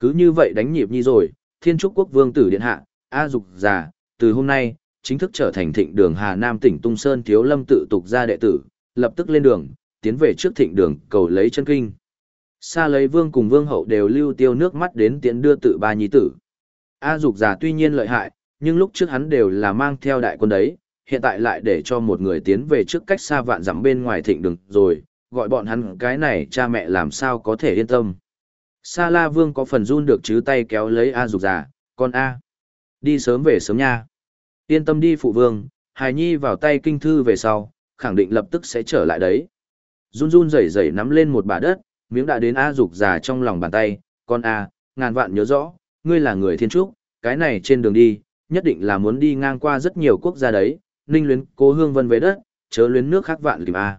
Speaker 1: Cứ như vậy đánh nhịp nhi rồi, Thiên Trúc Quốc Vương tử điện hạ, A Dục già, từ hôm nay, chính thức trở thành thịnh đường Hà Nam tỉnh Tung Sơn Thiếu Lâm tự tục gia đệ tử, lập tức lên đường, tiến về trước thịnh đường cầu lấy chân kinh. Xa lấy vương cùng vương hậu đều lưu tiêu nước mắt đến tiễn đưa tự ba nhi tử. A dục già tuy nhiên lợi hại, nhưng lúc trước hắn đều là mang theo đại quân đấy, hiện tại lại để cho một người tiến về trước cách xa vạn dặm bên ngoài thịnh đường rồi, gọi bọn hắn cái này cha mẹ làm sao có thể yên tâm. Sa la vương có phần run được chứ tay kéo lấy A dục già, con A. Đi sớm về sớm nha. Yên tâm đi phụ vương, hài nhi vào tay kinh thư về sau, khẳng định lập tức sẽ trở lại đấy. Run run rẩy rẩy nắm lên một bà đất, miếng đã đến A dục già trong lòng bàn tay, con A, ngàn vạn nhớ rõ, ngươi là người thiên trúc, cái này trên đường đi, nhất định là muốn đi ngang qua rất nhiều quốc gia đấy, ninh luyến cố hương vân với đất, chớ luyến nước khác vạn tìm A.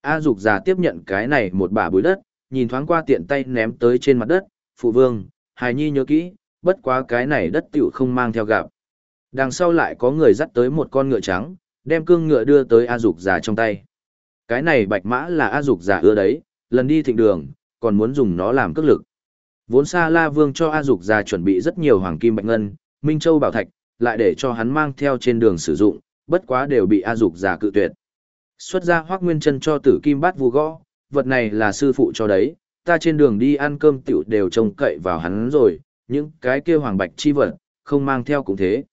Speaker 1: A dục già tiếp nhận cái này một bả bụi đất, nhìn thoáng qua tiện tay ném tới trên mặt đất, phụ vương, hài nhi nhớ kỹ, bất quá cái này đất tiểu không mang theo gặp. Đằng sau lại có người dắt tới một con ngựa trắng, đem cương ngựa đưa tới A dục già trong tay. Cái này bạch mã là A dục già ưa đấy, lần đi thịnh đường, còn muốn dùng nó làm cước lực. Vốn Sa La Vương cho A Dục ra chuẩn bị rất nhiều hoàng kim bạch ngân, Minh Châu bảo thạch, lại để cho hắn mang theo trên đường sử dụng, bất quá đều bị A Dục già cự tuyệt. Xuất ra Hoắc Nguyên Chân cho Tử Kim Bát Vu gõ, vật này là sư phụ cho đấy, ta trên đường đi ăn cơm tiểu đều trông cậy vào hắn rồi, những cái kia hoàng bạch chi vật, không mang theo cũng thế.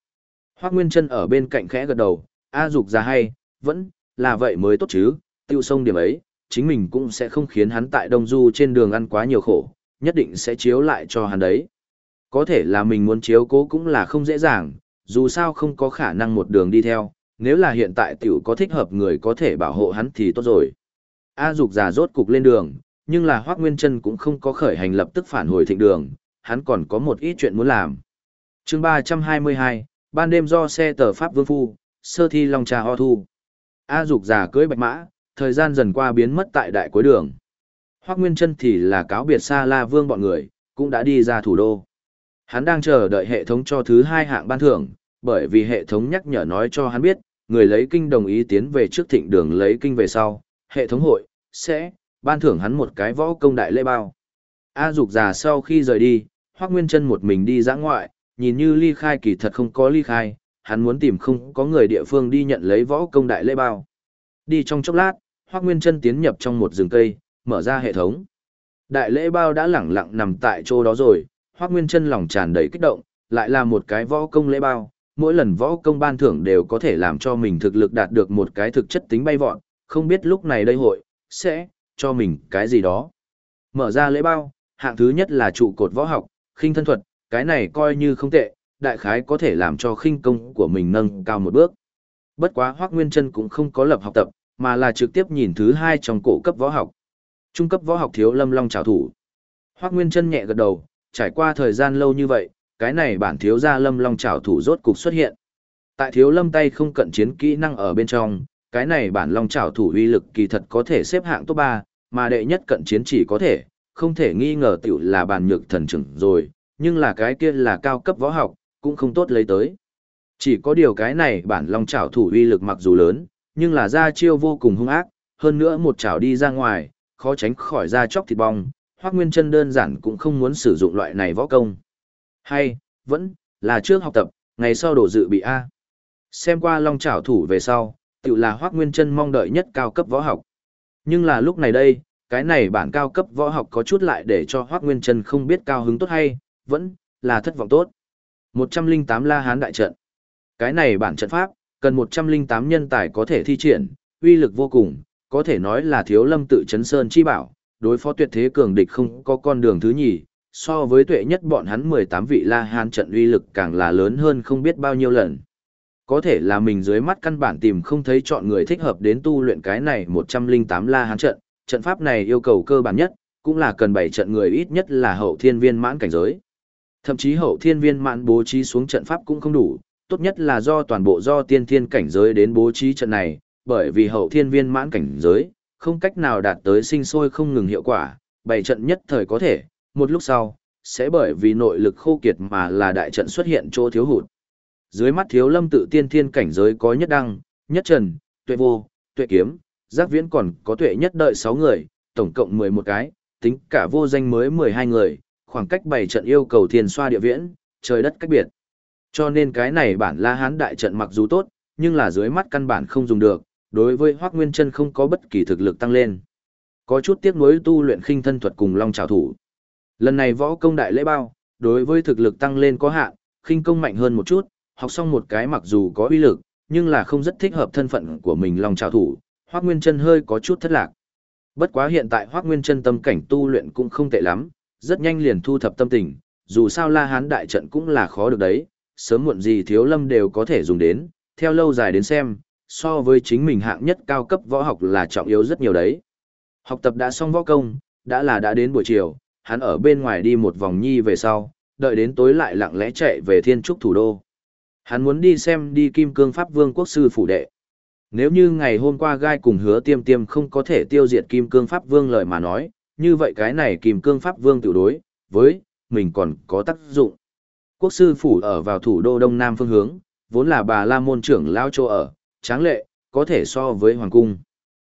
Speaker 1: Hoắc Nguyên Chân ở bên cạnh khẽ gật đầu, a dục già hay, vẫn là vậy mới tốt chứ, tiêu sông điểm ấy, chính mình cũng sẽ không khiến hắn tại Đông Du trên đường ăn quá nhiều khổ, nhất định sẽ chiếu lại cho hắn đấy. Có thể là mình muốn chiếu cố cũng là không dễ dàng, dù sao không có khả năng một đường đi theo, nếu là hiện tại tiểu có thích hợp người có thể bảo hộ hắn thì tốt rồi. A dục già rốt cục lên đường, nhưng là Hoác Nguyên Trân cũng không có khởi hành lập tức phản hồi thịnh đường, hắn còn có một ít chuyện muốn làm. chương 322, ban đêm do xe tờ Pháp Vương Phu, sơ thi Long Trà Ho Thu. A dục già cưới bạch mã, thời gian dần qua biến mất tại đại cuối đường. Hoắc Nguyên Trân thì là cáo biệt xa La Vương bọn người, cũng đã đi ra thủ đô. Hắn đang chờ đợi hệ thống cho thứ hai hạng ban thưởng, bởi vì hệ thống nhắc nhở nói cho hắn biết, người lấy kinh đồng ý tiến về trước thịnh đường lấy kinh về sau, hệ thống hội, sẽ, ban thưởng hắn một cái võ công đại lễ bao. A dục già sau khi rời đi, Hoắc Nguyên chân một mình đi ra ngoại, nhìn như ly khai kỳ thật không có ly khai, hắn muốn tìm không có người địa phương đi nhận lấy võ công đại lễ bao. Đi trong chốc lát, Hoắc Nguyên chân tiến nhập trong một rừng cây, mở ra hệ thống. Đại lễ bao đã lẳng lặng nằm tại chỗ đó rồi, Hoác Nguyên chân lòng tràn đầy kích động, lại là một cái võ công lễ bao, mỗi lần võ công ban thưởng đều có thể làm cho mình thực lực đạt được một cái thực chất tính bay vọt, không biết lúc này đây hội, sẽ, cho mình cái gì đó. Mở ra lễ bao, hạng thứ nhất là trụ cột võ học, khinh thân thuật, cái này coi như không tệ, đại khái có thể làm cho khinh công của mình nâng cao một bước. Bất quá Hoác Nguyên Trân cũng không có lập học tập, mà là trực tiếp nhìn thứ hai trong cổ cấp võ học. Trung cấp võ học thiếu lâm long trào thủ. Hoác Nguyên chân nhẹ gật đầu, trải qua thời gian lâu như vậy, cái này bản thiếu gia lâm long trào thủ rốt cục xuất hiện. Tại thiếu lâm tay không cận chiến kỹ năng ở bên trong, cái này bản long trào thủ uy lực kỳ thật có thể xếp hạng top 3, mà đệ nhất cận chiến chỉ có thể, không thể nghi ngờ tiểu là bản nhược thần trưởng rồi, nhưng là cái kia là cao cấp võ học, cũng không tốt lấy tới. Chỉ có điều cái này bản long trảo thủ uy lực mặc dù lớn, nhưng là ra chiêu vô cùng hung ác, hơn nữa một chảo đi ra ngoài, khó tránh khỏi ra chóc thịt bong, Hoắc Nguyên Chân đơn giản cũng không muốn sử dụng loại này võ công. Hay, vẫn, là trước học tập, ngày sau đổ dự bị A. Xem qua long trảo thủ về sau, tự là Hoắc Nguyên Trân mong đợi nhất cao cấp võ học. Nhưng là lúc này đây, cái này bản cao cấp võ học có chút lại để cho Hoắc Nguyên Trân không biết cao hứng tốt hay, vẫn là thất vọng tốt. 108 La Hán đại trận. Cái này bản trận pháp, cần 108 nhân tài có thể thi triển, uy lực vô cùng, có thể nói là thiếu lâm tự chấn sơn chi bảo, đối phó tuyệt thế cường địch không có con đường thứ nhì, so với tuệ nhất bọn hắn 18 vị La Hán trận uy lực càng là lớn hơn không biết bao nhiêu lần. Có thể là mình dưới mắt căn bản tìm không thấy chọn người thích hợp đến tu luyện cái này 108 La Hán trận, trận pháp này yêu cầu cơ bản nhất, cũng là cần bảy trận người ít nhất là hậu thiên viên mãn cảnh giới. Thậm chí hậu thiên viên mãn bố trí xuống trận pháp cũng không đủ, tốt nhất là do toàn bộ do tiên thiên cảnh giới đến bố trí trận này, bởi vì hậu thiên viên mãn cảnh giới, không cách nào đạt tới sinh sôi không ngừng hiệu quả, bảy trận nhất thời có thể, một lúc sau, sẽ bởi vì nội lực khô kiệt mà là đại trận xuất hiện chỗ thiếu hụt. Dưới mắt thiếu lâm tự tiên thiên cảnh giới có nhất đăng, nhất trần, tuệ vô, tuệ kiếm, giác viễn còn có tuệ nhất đợi 6 người, tổng cộng 11 cái, tính cả vô danh mới 12 người, khoảng cách bảy trận yêu cầu thiên xoa địa viễn, trời đất cách biệt. Cho nên cái này bản La Hán đại trận mặc dù tốt, nhưng là dưới mắt căn bản không dùng được, đối với Hoắc Nguyên Chân không có bất kỳ thực lực tăng lên. Có chút tiếc nuối tu luyện khinh thân thuật cùng Long Trảo thủ. Lần này võ công đại lễ bao, đối với thực lực tăng lên có hạn, khinh công mạnh hơn một chút, học xong một cái mặc dù có uy lực, nhưng là không rất thích hợp thân phận của mình long trảo thủ, Hoắc Nguyên Chân hơi có chút thất lạc. Bất quá hiện tại Hoắc Nguyên Chân tâm cảnh tu luyện cũng không tệ lắm, rất nhanh liền thu thập tâm tình, dù sao La Hán đại trận cũng là khó được đấy, sớm muộn gì Thiếu Lâm đều có thể dùng đến, theo lâu dài đến xem, so với chính mình hạng nhất cao cấp võ học là trọng yếu rất nhiều đấy. Học tập đã xong võ công, đã là đã đến buổi chiều, hắn ở bên ngoài đi một vòng nhi về sau, đợi đến tối lại lặng lẽ chạy về thiên trúc thủ đô. Hắn muốn đi xem đi kim cương pháp vương quốc sư phủ đệ. Nếu như ngày hôm qua gai cùng hứa tiêm tiêm không có thể tiêu diệt kim cương pháp vương lời mà nói, như vậy cái này kim cương pháp vương tự đối, với, mình còn có tác dụng. Quốc sư phủ ở vào thủ đô đông nam phương hướng, vốn là bà la môn trưởng lao chỗ ở, tráng lệ, có thể so với hoàng cung.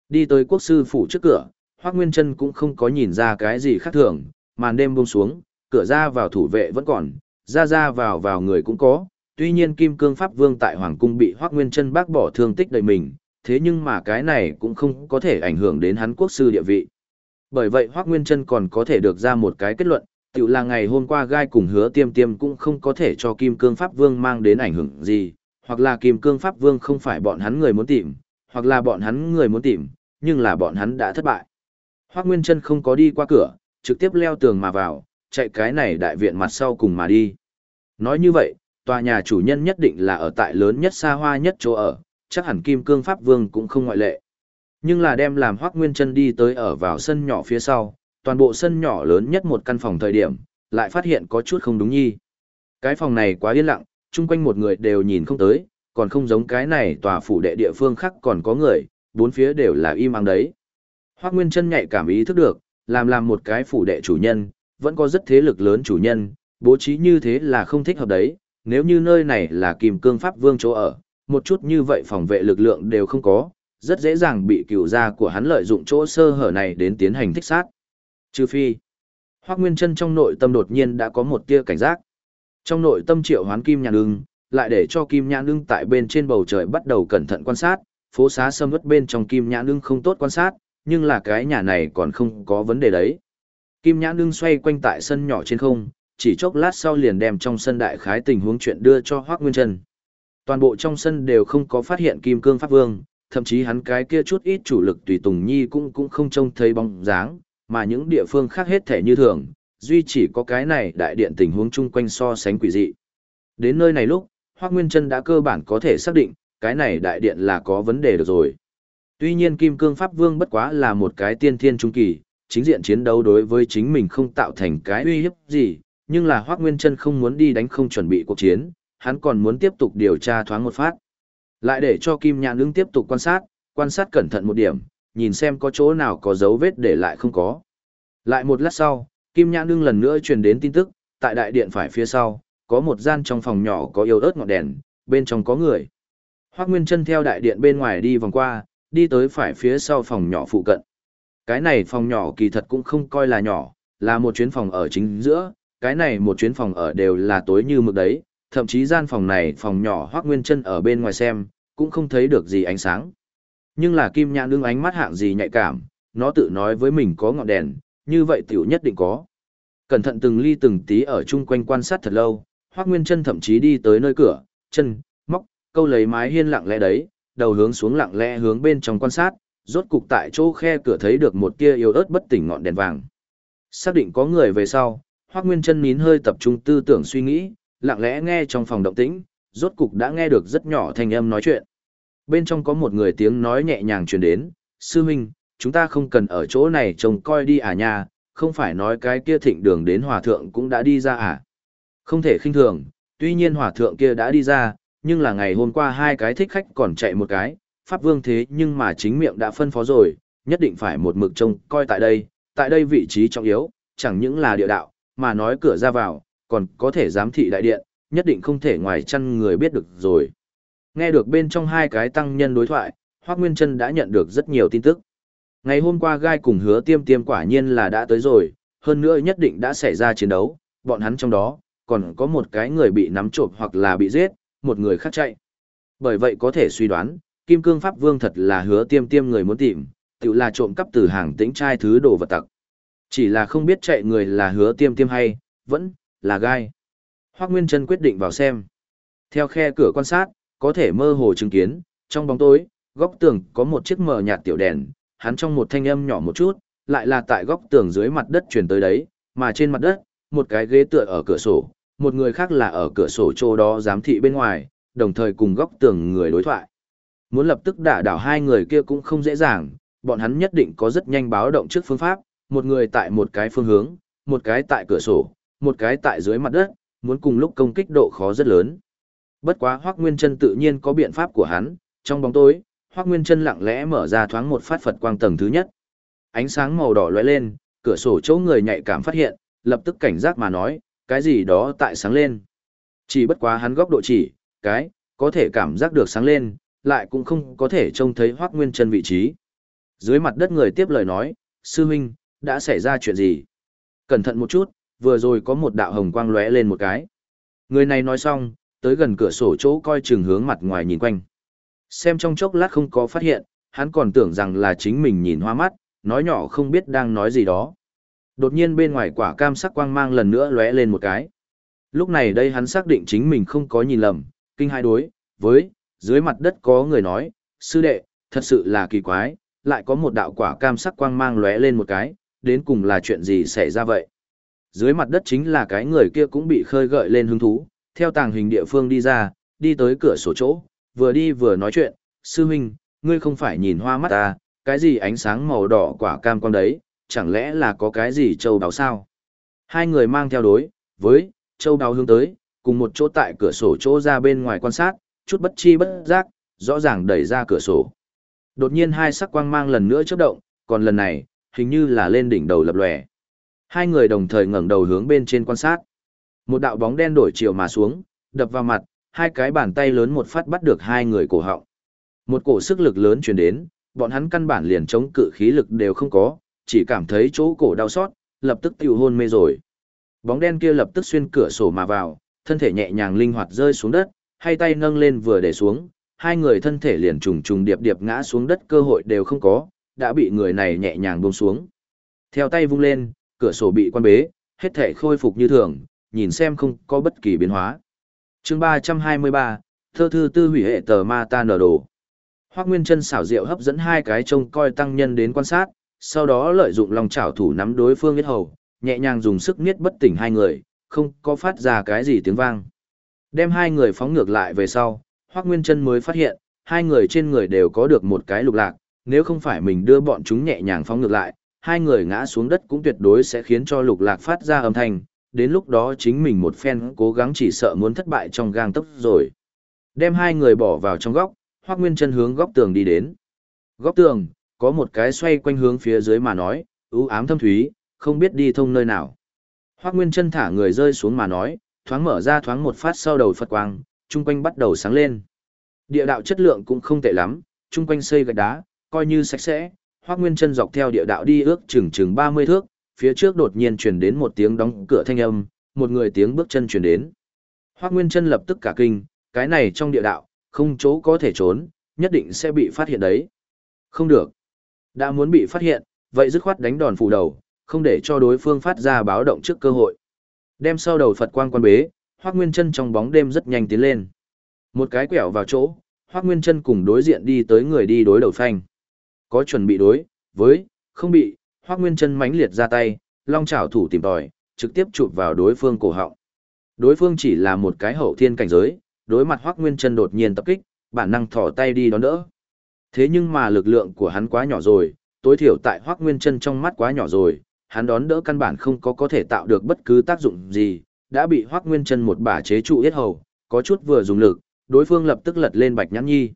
Speaker 1: Đi tới quốc sư phủ trước cửa, hoắc Nguyên Trân cũng không có nhìn ra cái gì khác thường, màn đêm buông xuống, cửa ra vào thủ vệ vẫn còn, ra ra vào vào người cũng có, tuy nhiên Kim Cương Pháp Vương tại Hoàng Cung bị hoắc Nguyên Trân bác bỏ thương tích đầy mình, thế nhưng mà cái này cũng không có thể ảnh hưởng đến hắn quốc sư địa vị. Bởi vậy hoắc Nguyên Trân còn có thể được ra một cái kết luận, tiểu là ngày hôm qua gai cùng hứa tiêm tiêm cũng không có thể cho Kim Cương Pháp Vương mang đến ảnh hưởng gì, hoặc là Kim Cương Pháp Vương không phải bọn hắn người muốn tìm, hoặc là bọn hắn người muốn tìm, nhưng là bọn hắn đã thất bại. Hoác Nguyên Trân không có đi qua cửa, trực tiếp leo tường mà vào, chạy cái này đại viện mặt sau cùng mà đi. Nói như vậy, tòa nhà chủ nhân nhất định là ở tại lớn nhất xa hoa nhất chỗ ở, chắc hẳn Kim Cương Pháp Vương cũng không ngoại lệ. Nhưng là đem làm Hoắc Nguyên Chân đi tới ở vào sân nhỏ phía sau, toàn bộ sân nhỏ lớn nhất một căn phòng thời điểm, lại phát hiện có chút không đúng nhi. Cái phòng này quá yên lặng, chung quanh một người đều nhìn không tới, còn không giống cái này tòa phủ đệ địa phương khác còn có người, bốn phía đều là im ắng đấy. Hoắc Nguyên Chân nhạy cảm ý thức được, làm làm một cái phủ đệ chủ nhân, vẫn có rất thế lực lớn chủ nhân, bố trí như thế là không thích hợp đấy, nếu như nơi này là Kim Cương Pháp Vương chỗ ở, một chút như vậy phòng vệ lực lượng đều không có, rất dễ dàng bị cửu gia của hắn lợi dụng chỗ sơ hở này đến tiến hành thích sát. Trừ phi, Hoắc Nguyên Chân trong nội tâm đột nhiên đã có một tia cảnh giác. Trong nội tâm triệu hoán kim nhãn ưng, lại để cho kim nhãn ưng tại bên trên bầu trời bắt đầu cẩn thận quan sát, phố xá sâm ướt bên trong kim nhãn ưng không tốt quan sát, nhưng là cái nhà này còn không có vấn đề đấy. Kim nhãn ưng xoay quanh tại sân nhỏ trên không, chỉ chốc lát sau liền đem trong sân đại khái tình huống chuyện đưa cho Hoắc Nguyên Chân. Toàn bộ trong sân đều không có phát hiện Kim Cương Pháp Vương, thậm chí hắn cái kia chút ít chủ lực tùy tùng nhi cũng cũng không trông thấy bóng dáng, mà những địa phương khác hết thể như thường, duy chỉ có cái này đại điện tình huống chung quanh so sánh quỷ dị. Đến nơi này lúc, Hoắc Nguyên Chân đã cơ bản có thể xác định, cái này đại điện là có vấn đề được rồi. Tuy nhiên Kim Cương Pháp Vương bất quá là một cái tiên thiên trung kỳ, chính diện chiến đấu đối với chính mình không tạo thành cái uy hiếp gì, nhưng là Hoắc Nguyên Chân không muốn đi đánh không chuẩn bị cuộc chiến, hắn còn muốn tiếp tục điều tra thoáng một phát. Lại để cho Kim Nhãn Nương tiếp tục quan sát, quan sát cẩn thận một điểm, nhìn xem có chỗ nào có dấu vết để lại không có. Lại một lát sau, Kim Nhãn Nương lần nữa truyền đến tin tức, tại đại điện phải phía sau, có một gian trong phòng nhỏ có yêu ớt ngọn đèn, bên trong có người. Hoắc Nguyên Chân theo đại điện bên ngoài đi vòng qua, đi tới phải phía sau phòng nhỏ phụ cận. Cái này phòng nhỏ kỳ thật cũng không coi là nhỏ, là một chuyến phòng ở chính giữa, cái này một chuyến phòng ở đều là tối như mực đấy, thậm chí gian phòng này phòng nhỏ Hoắc Nguyên Chân ở bên ngoài xem, cũng không thấy được gì ánh sáng. Nhưng là Kim Nhãn đương ánh mắt hạng gì nhạy cảm, nó tự nói với mình có ngọn đèn, như vậy tiểu nhất định có. Cẩn thận từng ly từng tí ở chung quanh quan sát thật lâu, Hoắc Nguyên Chân thậm chí đi tới nơi cửa, chân, móc, câu lấy mái hiên lặng lẽ đấy, đầu hướng xuống lặng lẽ hướng bên trong quan sát, rốt cục tại chỗ khe cửa thấy được một tia yếu ớt bất tỉnh ngọn đèn vàng. Xác định có người về sau, Hoắc Nguyên Chân nín hơi tập trung tư tưởng suy nghĩ, lặng lẽ nghe trong phòng động tĩnh, rốt cục đã nghe được rất nhỏ thanh âm nói chuyện. Bên trong có một người tiếng nói nhẹ nhàng truyền đến, "Sư huynh, chúng ta không cần ở chỗ này trông coi đi à nha, không phải nói cái kia thịnh đường đến hòa thượng cũng đã đi ra à?" Không thể khinh thường, tuy nhiên hòa thượng kia đã đi ra, nhưng là ngày hôm qua hai cái thích khách còn chạy một cái, pháp vương thế nhưng mà chính miệng đã phân phó rồi, nhất định phải một mực trông coi tại đây, tại đây vị trí trọng yếu, chẳng những là địa đạo, mà nói cửa ra vào, còn có thể giám thị đại điện, nhất định không thể ngoài chăn người biết được rồi. Nghe được bên trong hai cái tăng nhân đối thoại, Hoác Nguyên Trân đã nhận được rất nhiều tin tức. Ngày hôm qua gai cùng hứa tiêm tiêm quả nhiên là đã tới rồi, hơn nữa nhất định đã xảy ra chiến đấu, bọn hắn trong đó, còn có một cái người bị nắm trộm hoặc là bị giết, một người khác chạy. Bởi vậy có thể suy đoán, Kim Cương Pháp Vương thật là hứa tiêm tiêm người muốn tìm, tự là trộm cắp từ hàng tĩnh trai thứ đồ vật tặc. Chỉ là không biết chạy người là hứa tiêm tiêm hay, vẫn là gai. Hoác Nguyên Trân quyết định vào xem. Theo khe cửa quan sát, có thể mơ hồ chứng kiến, trong bóng tối, góc tường có một chiếc mờ nhạt tiểu đèn, hắn trong một thanh âm nhỏ một chút, lại là tại góc tường dưới mặt đất chuyển tới đấy, mà trên mặt đất, một cái ghế tựa ở cửa sổ, một người khác là ở cửa sổ chỗ đó giám thị bên ngoài, đồng thời cùng góc tường người đối thoại. Muốn lập tức đả đảo hai người kia cũng không dễ dàng, bọn hắn nhất định có rất nhanh báo động trước phương pháp, một người tại một cái phương hướng, một cái tại cửa sổ, một cái tại dưới mặt đất, muốn cùng lúc công kích độ khó rất lớn. Bất quá Hoắc Nguyên Chân tự nhiên có biện pháp của hắn, trong bóng tối, Hoắc Nguyên Chân lặng lẽ mở ra thoáng một phát Phật quang tầng thứ nhất. Ánh sáng màu đỏ lóe lên, cửa sổ chỗ người nhạy cảm phát hiện, lập tức cảnh giác mà nói, cái gì đó tại sáng lên. Chỉ bất quá hắn góc độ chỉ, cái, có thể cảm giác được sáng lên, lại cũng không có thể trông thấy Hoắc Nguyên Chân vị trí. Dưới mặt đất người tiếp lời nói, sư huynh, đã xảy ra chuyện gì? Cẩn thận một chút, vừa rồi có một đạo hồng quang lóe lên một cái. Người này nói xong, tới gần cửa sổ chỗ coi chừng hướng mặt ngoài nhìn quanh. Xem trong chốc lát không có phát hiện, hắn còn tưởng rằng là chính mình nhìn hoa mắt, nói nhỏ không biết đang nói gì đó. Đột nhiên bên ngoài quả cam sắc quang mang lần nữa lóe lên một cái. Lúc này đây hắn xác định chính mình không có nhìn lầm, kinh hai đối, với, dưới mặt đất có người nói, sư đệ, thật sự là kỳ quái, lại có một đạo quả cam sắc quang mang lóe lên một cái, đến cùng là chuyện gì xảy ra vậy? Dưới mặt đất chính là cái người kia cũng bị khơi gợi lên hứng thú, theo tàng hình địa phương đi ra, đi tới cửa sổ chỗ, vừa đi vừa nói chuyện, sư huynh, ngươi không phải nhìn hoa mắt ta, cái gì ánh sáng màu đỏ quả cam con đấy, chẳng lẽ là có cái gì châu đáo sao? Hai người mang theo đối, với, châu đáo hướng tới, cùng một chỗ tại cửa sổ chỗ ra bên ngoài quan sát, chút bất chi bất giác, rõ ràng đẩy ra cửa sổ. Đột nhiên hai sắc quang mang lần nữa chớp động, còn lần này, hình như là lên đỉnh đầu lập lòe. Hai người đồng thời ngẩng đầu hướng bên trên quan sát. Một đạo bóng đen đổi chiều mà xuống, đập vào mặt, hai cái bàn tay lớn một phát bắt được hai người cổ họng. Một cổ sức lực lớn truyền đến, bọn hắn căn bản liền chống cự khí lực đều không có, chỉ cảm thấy chỗ cổ đau xót, lập tức tiêu hôn mê rồi. Bóng đen kia lập tức xuyên cửa sổ mà vào, thân thể nhẹ nhàng linh hoạt rơi xuống đất, hai tay nâng lên vừa để xuống, hai người thân thể liền trùng trùng điệp điệp ngã xuống đất cơ hội đều không có, đã bị người này nhẹ nhàng buông xuống. Theo tay vung lên, cửa sổ bị quan bế, hết thể khôi phục như thường, nhìn xem không có bất kỳ biến hóa chương 323, thơ thư tư hủy hệ tờ ma ta nở đồ. Hoác Nguyên chân xảo diệu hấp dẫn hai cái trông coi tăng nhân đến quan sát, sau đó lợi dụng lòng chảo thủ nắm đối phương biết hầu, nhẹ nhàng dùng sức niết bất tỉnh hai người, không có phát ra cái gì tiếng vang. Đem hai người phóng ngược lại về sau, Hoác Nguyên chân mới phát hiện, hai người trên người đều có được một cái lục lạc, nếu không phải mình đưa bọn chúng nhẹ nhàng phóng ngược lại, hai người ngã xuống đất cũng tuyệt đối sẽ khiến cho lục lạc phát ra âm thanh, đến lúc đó chính mình một phen cố gắng chỉ sợ muốn thất bại trong gang tốc rồi. Đem hai người bỏ vào trong góc, Hoắc Nguyên Chân hướng góc tường đi đến. Góc tường, có một cái xoay quanh hướng phía dưới mà nói, u ám thâm thúy, không biết đi thông nơi nào. Hoắc Nguyên Chân thả người rơi xuống mà nói, thoáng mở ra thoáng một phát sau đầu Phật quang, trung quanh bắt đầu sáng lên. Địa đạo chất lượng cũng không tệ lắm, trung quanh xây gạch đá, coi như sạch sẽ, Hoắc Nguyên Chân dọc theo địa đạo đi ước chừng chừng 30 thước, phía trước đột nhiên truyền đến một tiếng đóng cửa thanh âm, một người tiếng bước chân truyền đến. Hoắc Nguyên Chân lập tức cả kinh, cái này trong địa đạo, không chỗ có thể trốn, nhất định sẽ bị phát hiện đấy. Không được. Đã muốn bị phát hiện, vậy dứt khoát đánh đòn phủ đầu, không để cho đối phương phát ra báo động trước cơ hội. Đem sau đầu Phật quang quan bế, Hoắc Nguyên Chân trong bóng đêm rất nhanh tiến lên. Một cái quẹo vào chỗ, Hoắc Nguyên Chân cùng đối diện đi tới người đi đối đầu phanh. Có chuẩn bị đối, với, không bị, Hoắc Nguyên Chân mãnh liệt ra tay, long chảo thủ tìm tòi, trực tiếp chụp vào đối phương cổ họng. Đối phương chỉ là một cái hậu thiên cảnh giới, đối mặt Hoắc Nguyên Chân đột nhiên tập kích, bản năng thò tay đi đón đỡ. Thế nhưng mà lực lượng của hắn quá nhỏ rồi, tối thiểu tại Hoắc Nguyên Chân trong mắt quá nhỏ rồi, hắn đón đỡ căn bản không có có thể tạo được bất cứ tác dụng gì, đã bị Hoắc Nguyên Chân một bả chế trụ yết hầu, có chút vừa dùng lực, đối phương lập tức lật lên Bạch Nhãn Nhi.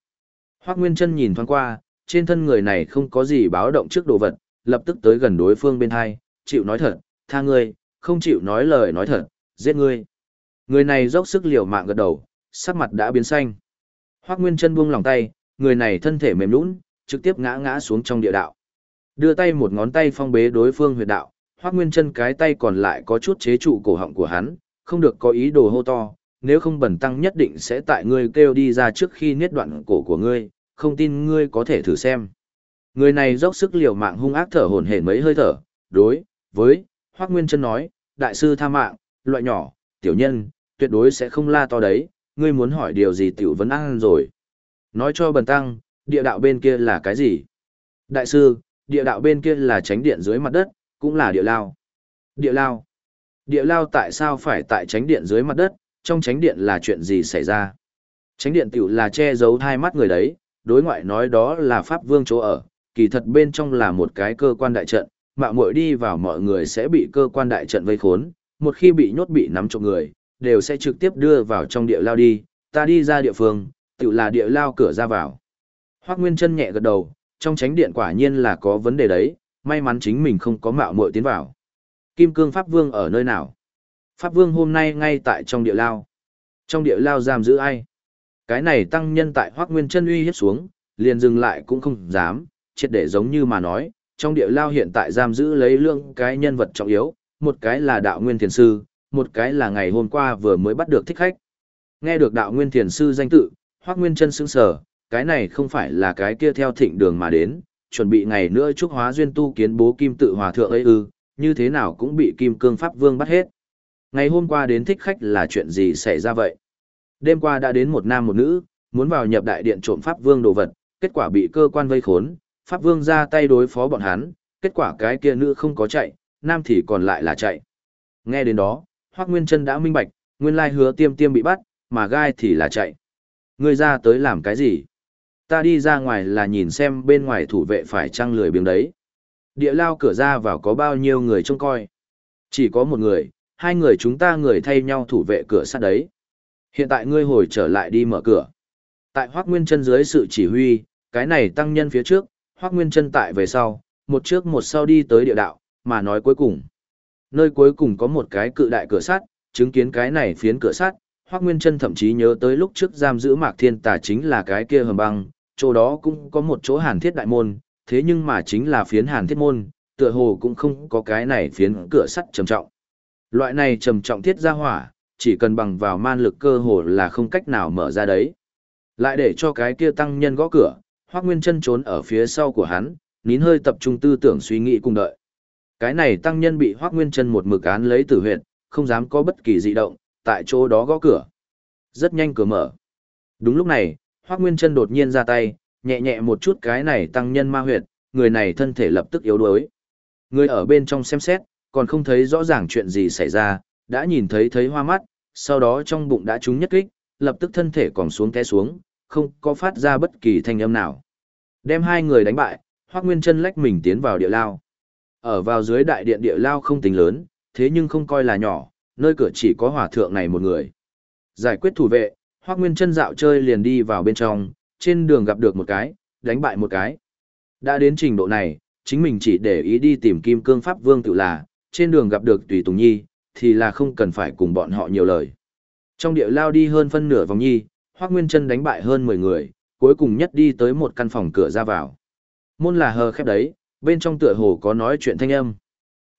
Speaker 1: Hoắc Nguyên Chân nhìn thoáng qua, trên thân người này không có gì báo động trước đồ vật, lập tức tới gần đối phương bên hai, chịu nói thật, tha ngươi, không chịu nói lời nói thật, giết ngươi. Người này dốc sức liều mạng gật đầu, sắc mặt đã biến xanh. Hoắc Nguyên Chân buông lòng tay, người này thân thể mềm lún, trực tiếp ngã ngã xuống trong địa đạo. Đưa tay một ngón tay phong bế đối phương huyệt đạo, Hoắc Nguyên Chân cái tay còn lại có chút chế trụ cổ họng của hắn, không được có ý đồ hô to, nếu không bẩn tăng nhất định sẽ tại ngươi kêu đi ra trước khi niết đoạn cổ của ngươi, không tin ngươi có thể thử xem. Người này dốc sức liều mạng hung ác thở hổn hển mấy hơi thở, đối với Hoắc Nguyên Chân nói, đại sư tha mạng, loại nhỏ, tiểu nhân, tuyệt đối sẽ không la to đấy, ngươi muốn hỏi điều gì tiểu vấn ăn rồi. Nói cho bần tăng, địa đạo bên kia là cái gì? Đại sư, địa đạo bên kia là tránh điện dưới mặt đất, cũng là địa lao. Địa lao. Địa lao tại sao phải tại tránh điện dưới mặt đất, trong tránh điện là chuyện gì xảy ra? Tránh điện tiểu là che giấu hai mắt người đấy, đối ngoại nói đó là Pháp Vương chỗ ở, kỳ thật bên trong là một cái cơ quan đại trận, mạo muội đi vào mọi người sẽ bị cơ quan đại trận vây khốn, một khi bị nhốt bị nắm trong người, đều sẽ trực tiếp đưa vào trong địa lao đi, ta đi ra địa phương, tự là địa lao cửa ra vào. Hoác Nguyên chân nhẹ gật đầu, trong tránh điện quả nhiên là có vấn đề đấy, may mắn chính mình không có mạo muội tiến vào. Kim Cương Pháp Vương ở nơi nào? Pháp Vương hôm nay ngay tại trong địa lao. Trong địa lao giam giữ ai? Cái này tăng nhân tại Hoác Nguyên chân uy hiếp xuống, liền dừng lại cũng không dám, triệt để giống như mà nói, trong địa lao hiện tại giam giữ lấy lượng cái nhân vật trọng yếu, một cái là đạo nguyên thiền sư, một cái là ngày hôm qua vừa mới bắt được thích khách. Nghe được đạo nguyên thiền sư danh tự, Hoắc Nguyên Chân sững sờ, cái này không phải là cái kia theo thịnh đường mà đến, chuẩn bị ngày nữa chúc hóa duyên tu kiến bố kim tự hòa thượng ấy ư, như thế nào cũng bị kim cương pháp vương bắt hết. Ngày hôm qua đến thích khách là chuyện gì xảy ra vậy? Đêm qua đã đến một nam một nữ, muốn vào nhập đại điện trộm pháp vương đồ vật, kết quả bị cơ quan vây khốn, pháp vương ra tay đối phó bọn hắn, kết quả cái kia nữ không có chạy, nam thì còn lại là chạy. Nghe đến đó, Hoắc Nguyên Chân đã minh bạch, nguyên lai hứa tiêm tiêm bị bắt, mà gai thì là chạy. Ngươi ra tới làm cái gì? Ta đi ra ngoài là nhìn xem bên ngoài thủ vệ phải trăng lười biếng đấy. Địa lao cửa ra vào có bao nhiêu người trông coi? Chỉ có một người, hai người chúng ta người thay nhau thủ vệ cửa sắt đấy. Hiện tại ngươi hồi trở lại đi mở cửa. Tại Hoắc Nguyên Chân dưới sự chỉ huy, cái này tăng nhân phía trước, Hoắc Nguyên Chân tại về sau, một trước một sau đi tới địa đạo, mà nói cuối cùng. Nơi cuối cùng có một cái cự đại cửa sắt, chứng kiến cái này phiến cửa sắt, Hoắc Nguyên Chân thậm chí nhớ tới lúc trước giam giữ Mạc Thiên Tà chính là cái kia hầm băng, chỗ đó cũng có một chỗ Hàn Thiết đại môn, thế nhưng mà chính là phiến Hàn Thiết môn, tựa hồ cũng không có cái này phiến cửa sắt trầm trọng. Loại này trầm trọng thiết ra hỏa, chỉ cần bằng vào man lực cơ hồ là không cách nào mở ra đấy. Lại để cho cái kia tăng nhân gõ cửa, Hoắc Nguyên Chân trốn ở phía sau của hắn, nín hơi tập trung tư tưởng suy nghĩ cùng đợi. Cái này tăng nhân bị Hoắc Nguyên Chân một mực án lấy tử huyệt, không dám có bất kỳ dị động, tại chỗ đó gõ cửa. Rất nhanh cửa mở. Đúng lúc này, Hoắc Nguyên Chân đột nhiên ra tay, nhẹ nhẹ một chút cái này tăng nhân ma huyệt, người này thân thể lập tức yếu đuối. Người ở bên trong xem xét, còn không thấy rõ ràng chuyện gì xảy ra, đã nhìn thấy thấy hoa mắt, sau đó trong bụng đã trúng nhất kích, lập tức thân thể còn xuống té xuống, không có phát ra bất kỳ thanh âm nào. Đem hai người đánh bại, Hoắc Nguyên Chân lách mình tiến vào địa lao. Ở vào dưới đại điện địa lao không tính lớn, thế nhưng không coi là nhỏ, nơi cửa chỉ có hòa thượng này một người. Giải quyết thủ vệ, Hoắc Nguyên Chân dạo chơi liền đi vào bên trong, trên đường gặp được một cái, đánh bại một cái. Đã đến trình độ này, chính mình chỉ để ý đi tìm Kim Cương Pháp Vương tự là, trên đường gặp được Tùy Tùng Nhi, thì là không cần phải cùng bọn họ nhiều lời. Trong địa lao đi hơn phân nửa vòng nhi, Hoắc Nguyên Trân đánh bại hơn 10 người, cuối cùng nhất đi tới một căn phòng cửa ra vào. Môn là hờ khép đấy, bên trong tựa hồ có nói chuyện thanh âm.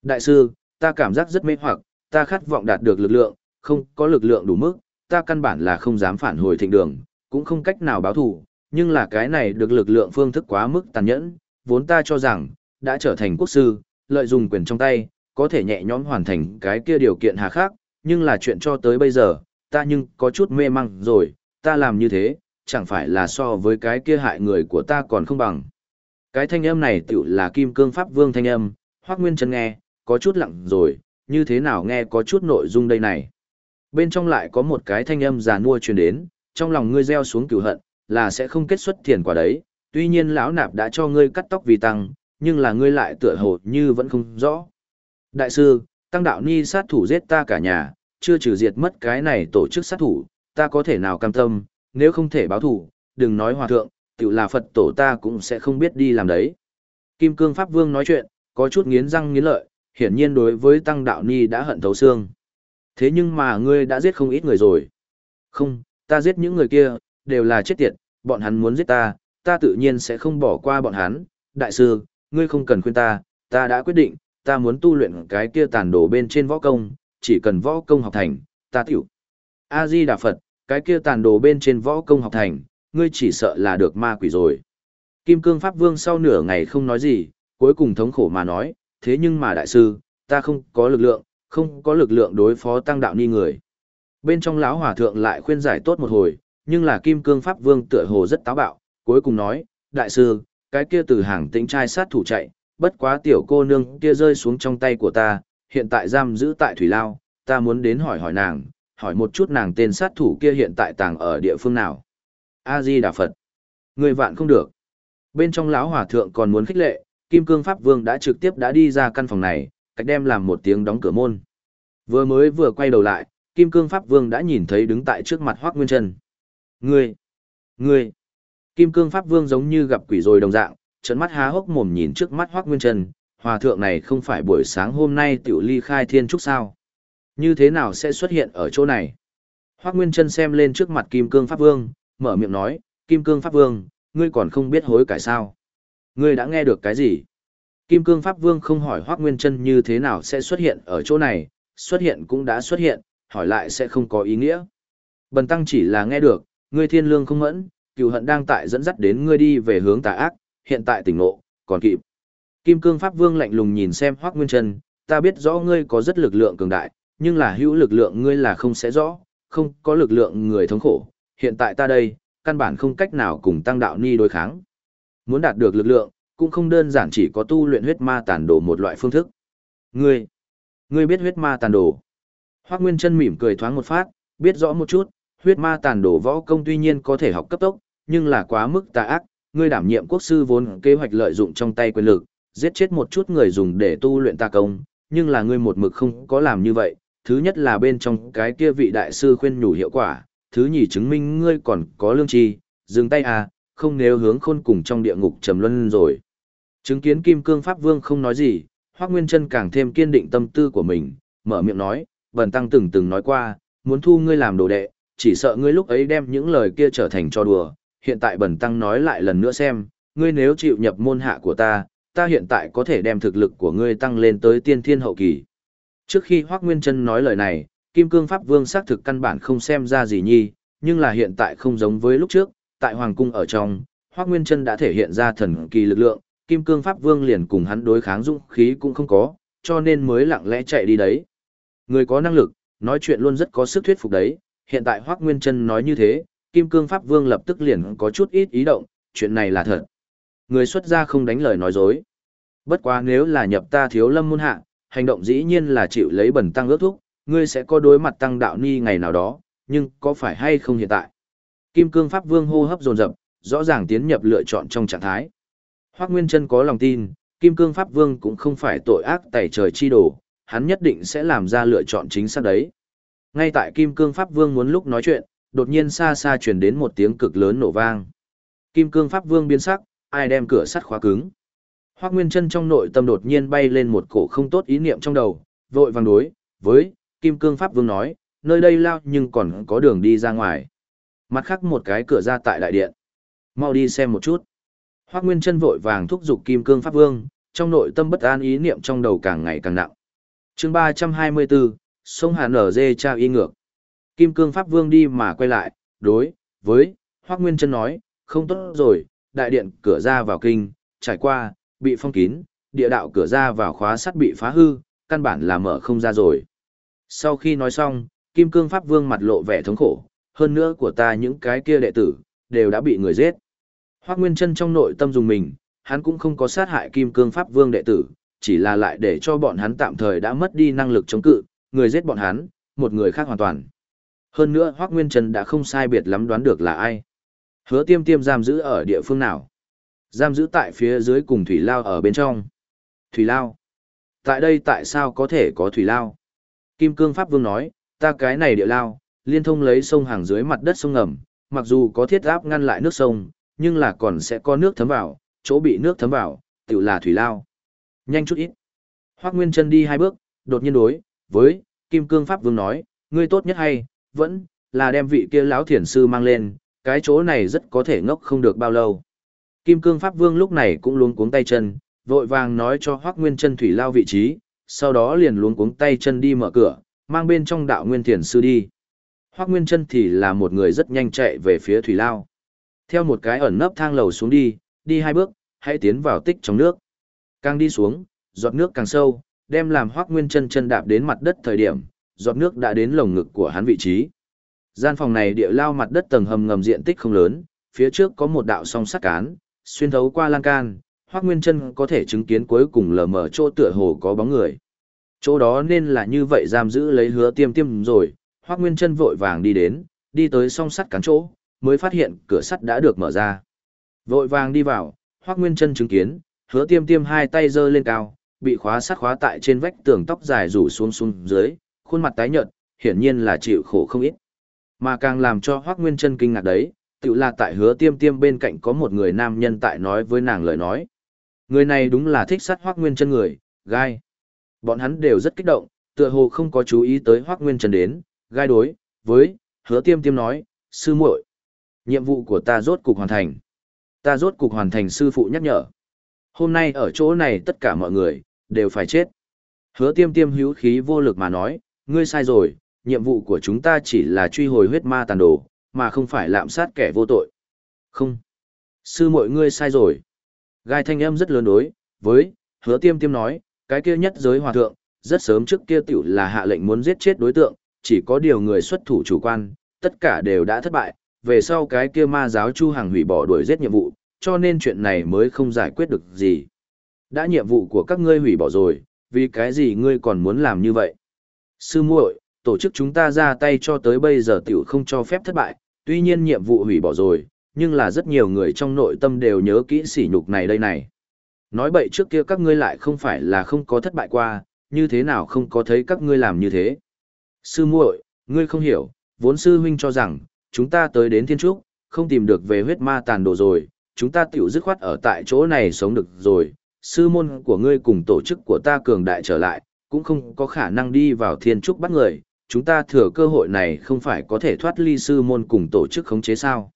Speaker 1: Đại sư, ta cảm giác rất mê hoặc, ta khát vọng đạt được lực lượng, không có lực lượng đủ mức, ta căn bản là không dám phản hồi thịnh đường, cũng không cách nào báo thù, nhưng là cái này được lực lượng phương thức quá mức tàn nhẫn, vốn ta cho rằng, đã trở thành quốc sư, lợi dụng quyền trong tay, có thể nhẹ nhõm hoàn thành cái kia điều kiện hà khắc, nhưng là chuyện cho tới bây giờ, ta nhưng có chút mê măng rồi, ta làm như thế, chẳng phải là so với cái kia hại người của ta còn không bằng. Cái thanh âm này tựu là kim cương pháp vương thanh âm, hoác nguyên chân nghe, có chút lặng rồi, như thế nào nghe có chút nội dung đây này. Bên trong lại có một cái thanh âm già nua truyền đến, trong lòng ngươi gieo xuống cửu hận, là sẽ không kết xuất tiền quả đấy, tuy nhiên lão nạp đã cho ngươi cắt tóc vì tăng, nhưng là ngươi lại tựa hồ như vẫn không rõ. Đại sư, tăng đạo ni sát thủ giết ta cả nhà, chưa trừ diệt mất cái này tổ chức sát thủ, ta có thể nào cam tâm, nếu không thể báo thủ, đừng nói hòa thượng, tự là Phật tổ ta cũng sẽ không biết đi làm đấy. Kim Cương Pháp Vương nói chuyện, có chút nghiến răng nghiến lợi, hiển nhiên đối với tăng đạo ni đã hận thấu xương. Thế nhưng mà ngươi đã giết không ít người rồi. Không, ta giết những người kia, đều là chết tiệt, bọn hắn muốn giết ta, ta tự nhiên sẽ không bỏ qua bọn hắn. Đại sư, ngươi không cần khuyên ta, ta đã quyết định, ta muốn tu luyện cái kia tàn đồ bên trên võ công, chỉ cần võ công học thành, ta tiểu. A-di Đà Phật, cái kia tàn đồ bên trên võ công học thành, ngươi chỉ sợ là được ma quỷ rồi. Kim Cương Pháp Vương sau nửa ngày không nói gì, cuối cùng thống khổ mà nói, thế nhưng mà đại sư, ta không có lực lượng, không có lực lượng đối phó tăng đạo ni người. Bên trong lão hòa thượng lại khuyên giải tốt một hồi, nhưng là Kim Cương Pháp Vương tựa hồ rất táo bạo, cuối cùng nói, đại sư, cái kia từ hàng tĩnh trai sát thủ chạy, bất quá tiểu cô nương kia rơi xuống trong tay của ta, hiện tại giam giữ tại Thủy Lao, ta muốn đến hỏi hỏi nàng, hỏi một chút nàng tên sát thủ kia hiện tại tàng ở địa phương nào. A-di Đà Phật. Người vạn không được. Bên trong lão hòa thượng còn muốn khích lệ, Kim Cương Pháp Vương đã trực tiếp đã đi ra căn phòng này, cách đem làm một tiếng đóng cửa môn. Vừa mới vừa quay đầu lại, Kim Cương Pháp Vương đã nhìn thấy đứng tại trước mặt Hoắc Nguyên Trần. Ngươi! Ngươi! Kim Cương Pháp Vương giống như gặp quỷ rồi đồng dạng, trợn mắt há hốc mồm nhìn trước mắt Hoắc Nguyên Trần, hòa thượng này không phải buổi sáng hôm nay tiểu ly khai thiên trúc sao. Như thế nào sẽ xuất hiện ở chỗ này? Hoác Nguyên Trân xem lên trước mặt Kim Cương Pháp Vương, mở miệng nói, Kim Cương Pháp Vương, ngươi còn không biết hối cải sao? Ngươi đã nghe được cái gì? Kim Cương Pháp Vương không hỏi Hoác Nguyên Trân như thế nào sẽ xuất hiện ở chỗ này, xuất hiện cũng đã xuất hiện, hỏi lại sẽ không có ý nghĩa. Bần tăng chỉ là nghe được, ngươi thiên lương không mẫn, cựu hận đang tại dẫn dắt đến ngươi đi về hướng tà ác, hiện tại tỉnh ngộ, còn kịp. Kim Cương Pháp Vương lạnh lùng nhìn xem Hoắc Nguyên Trân, ta biết rõ ngươi có rất lực lượng cường đại, nhưng là hữu lực lượng ngươi là không sẽ rõ, không có lực lượng người thống khổ. Hiện tại ta đây, căn bản không cách nào cùng tăng đạo ni đối kháng. Muốn đạt được lực lượng, cũng không đơn giản chỉ có tu luyện huyết ma tàn đồ một loại phương thức. Ngươi, ngươi biết huyết ma tàn đồ. Hoác Nguyên Trân mỉm cười thoáng một phát, biết rõ một chút, huyết ma tàn đồ võ công tuy nhiên có thể học cấp tốc, nhưng là quá mức tà ác, ngươi đảm nhiệm quốc sư vốn kế hoạch lợi dụng trong tay quyền lực, giết chết một chút người dùng để tu luyện ta công, nhưng là ngươi một mực không có làm như vậy, thứ nhất là bên trong cái kia vị đại sư khuyên nhủ hiệu quả, thứ nhì chứng minh ngươi còn có lương tri, dừng tay à, không nếu hướng khôn cùng trong địa ngục trầm luân rồi. Chứng kiến Kim Cương Pháp Vương không nói gì, Hoắc Nguyên Trân càng thêm kiên định tâm tư của mình, mở miệng nói, Bần Tăng từng từng nói qua, muốn thu ngươi làm đồ đệ, chỉ sợ ngươi lúc ấy đem những lời kia trở thành cho đùa, hiện tại Bần Tăng nói lại lần nữa xem, ngươi nếu chịu nhập môn hạ của ta, ta hiện tại có thể đem thực lực của ngươi tăng lên tới tiên thiên hậu kỳ. Trước khi Hoác Nguyên Trân nói lời này, Kim Cương Pháp Vương xác thực căn bản không xem ra gì nhi, nhưng là hiện tại không giống với lúc trước, tại Hoàng Cung ở trong, Hoác Nguyên Trân đã thể hiện ra thần kỳ lực lượng, Kim Cương Pháp Vương liền cùng hắn đối kháng dũng khí cũng không có, cho nên mới lặng lẽ chạy đi đấy. Người có năng lực, nói chuyện luôn rất có sức thuyết phục đấy, hiện tại Hoác Nguyên Trân nói như thế, Kim Cương Pháp Vương lập tức liền có chút ít ý động, chuyện này là thật. Người xuất gia không đánh lời nói dối. Bất quá nếu là nhập ta thiếu lâm môn hạ, hành động dĩ nhiên là chịu lấy bẩn tăng ước thúc, ngươi sẽ có đối mặt tăng đạo ni ngày nào đó, nhưng có phải hay không hiện tại? Kim Cương Pháp Vương hô hấp dồn dập, rõ ràng tiến nhập lựa chọn trong trạng thái. Hoắc Nguyên Chân có lòng tin, Kim Cương Pháp Vương cũng không phải tội ác tẩy trời chi đồ, hắn nhất định sẽ làm ra lựa chọn chính xác đấy. Ngay tại Kim Cương Pháp Vương muốn lúc nói chuyện, đột nhiên xa xa truyền đến một tiếng cực lớn nổ vang. Kim Cương Pháp Vương biến sắc, ai đem cửa sắt khóa cứng. Hoắc Nguyên Chân trong nội tâm đột nhiên bay lên một cổ không tốt ý niệm trong đầu, vội vàng đối với Kim Cương Pháp Vương nói, nơi đây lao nhưng còn có đường đi ra ngoài. Mặt khác một cái cửa ra tại đại điện. Mau đi xem một chút. Hoắc Nguyên Chân vội vàng thúc giục Kim Cương Pháp Vương, trong nội tâm bất an ý niệm trong đầu càng ngày càng nặng. Chương 324, sông Hà nở dê trao y ngược. Kim Cương Pháp Vương đi mà quay lại, đối với Hoắc Nguyên Chân nói, không tốt rồi, đại điện cửa ra vào kinh, trải qua, bị phong kín, địa đạo cửa ra vào khóa sắt bị phá hư, căn bản là mở không ra rồi. Sau khi nói xong, Kim Cương Pháp Vương mặt lộ vẻ thống khổ, hơn nữa của ta những cái kia đệ tử, đều đã bị người giết. Hoác Nguyên Trân trong nội tâm dùng mình, hắn cũng không có sát hại Kim Cương Pháp Vương đệ tử, chỉ là lại để cho bọn hắn tạm thời đã mất đi năng lực chống cự, người giết bọn hắn, một người khác hoàn toàn. Hơn nữa Hoác Nguyên Trân đã không sai biệt lắm đoán được là ai. Hứa tiêm tiêm giam giữ ở địa phương nào? Giam giữ tại phía dưới cùng Thủy Lao ở bên trong. Thủy Lao? Tại đây tại sao có thể có Thủy Lao? Kim Cương Pháp Vương nói, ta cái này địa lao, liên thông lấy sông hàng dưới mặt đất sông ngầm, mặc dù có thiết áp ngăn lại nước sông, nhưng là còn sẽ có nước thấm vào, chỗ bị nước thấm vào, tự là thủy lao. Nhanh chút ít. Hoác Nguyên chân đi hai bước, đột nhiên đối, với, Kim Cương Pháp Vương nói, ngươi tốt nhất hay, vẫn, là đem vị kia lão thiền sư mang lên, cái chỗ này rất có thể ngốc không được bao lâu. Kim Cương Pháp Vương lúc này cũng luống cuống tay chân, vội vàng nói cho Hoắc Nguyên chân thủy lao vị trí, sau đó liền luống cuống tay chân đi mở cửa, mang bên trong đạo nguyên thiền sư đi. Hoắc Nguyên chân thì là một người rất nhanh chạy về phía thủy lao. Theo một cái ẩn nấp thang lầu xuống đi, đi hai bước, hãy tiến vào tích trong nước. Càng đi xuống, giọt nước càng sâu, đem làm Hoắc Nguyên chân chân đạp đến mặt đất thời điểm, giọt nước đã đến lồng ngực của hắn vị trí. Gian phòng này địa lao mặt đất tầng hầm ngầm diện tích không lớn, phía trước có một đạo song sắt cán, xuyên thấu qua lan can, Hoắc Nguyên chân có thể chứng kiến cuối cùng lờ mờ chỗ tựa hồ có bóng người. Chỗ đó nên là như vậy giam giữ lấy hứa tiêm tiêm rồi, Hoắc Nguyên chân vội vàng đi đến, đi tới song sắt cắn chỗ, mới phát hiện cửa sắt đã được mở ra. Vội vàng đi vào, Hoắc Nguyên chân chứng kiến, hứa tiêm tiêm hai tay giơ lên cao, bị khóa sắt khóa tại trên vách tường tóc dài rủ xuống xuống dưới, khuôn mặt tái nhợt, hiển nhiên là chịu khổ không ít. Mà càng làm cho Hoắc Nguyên chân kinh ngạc đấy, tự là tại hứa tiêm tiêm bên cạnh có một người nam nhân tại nói với nàng lời nói. Người này đúng là thích sát Hoác Nguyên chân người, gai. Bọn hắn đều rất kích động, tựa hồ không có chú ý tới Hoác Nguyên chân đến, gai đối, với, hứa tiêm tiêm nói, sư muội Nhiệm vụ của ta rốt cục hoàn thành. Ta rốt cục hoàn thành sư phụ nhắc nhở. Hôm nay ở chỗ này tất cả mọi người, đều phải chết. Hứa tiêm tiêm hữu khí vô lực mà nói, ngươi sai rồi, nhiệm vụ của chúng ta chỉ là truy hồi huyết ma tàn đồ, mà không phải lạm sát kẻ vô tội. Không. Sư muội ngươi sai rồi. Gai thanh âm rất lớn đối, với, hứa tiêm tiêm nói, cái kia nhất giới hòa thượng, rất sớm trước kia tiểu là hạ lệnh muốn giết chết đối tượng, chỉ có điều người xuất thủ chủ quan, tất cả đều đã thất bại, về sau cái kia ma giáo chu hàng hủy bỏ đuổi giết nhiệm vụ, cho nên chuyện này mới không giải quyết được gì. Đã nhiệm vụ của các ngươi hủy bỏ rồi, vì cái gì ngươi còn muốn làm như vậy? Sư muội, tổ chức chúng ta ra tay cho tới bây giờ tiểu không cho phép thất bại, tuy nhiên nhiệm vụ hủy bỏ rồi, nhưng là rất nhiều người trong nội tâm đều nhớ kỹ sỉ nhục này đây này. Nói bậy trước kia các ngươi lại không phải là không có thất bại qua, như thế nào không có thấy các ngươi làm như thế. Sư muội, ngươi không hiểu, vốn sư huynh cho rằng, chúng ta tới đến thiên trúc, không tìm được về huyết ma tàn đồ rồi, chúng ta tiểu dứt khoát ở tại chỗ này sống được rồi, sư môn của ngươi cùng tổ chức của ta cường đại trở lại, cũng không có khả năng đi vào thiên trúc bắt người, chúng ta thừa cơ hội này không phải có thể thoát ly sư môn cùng tổ chức khống chế sao.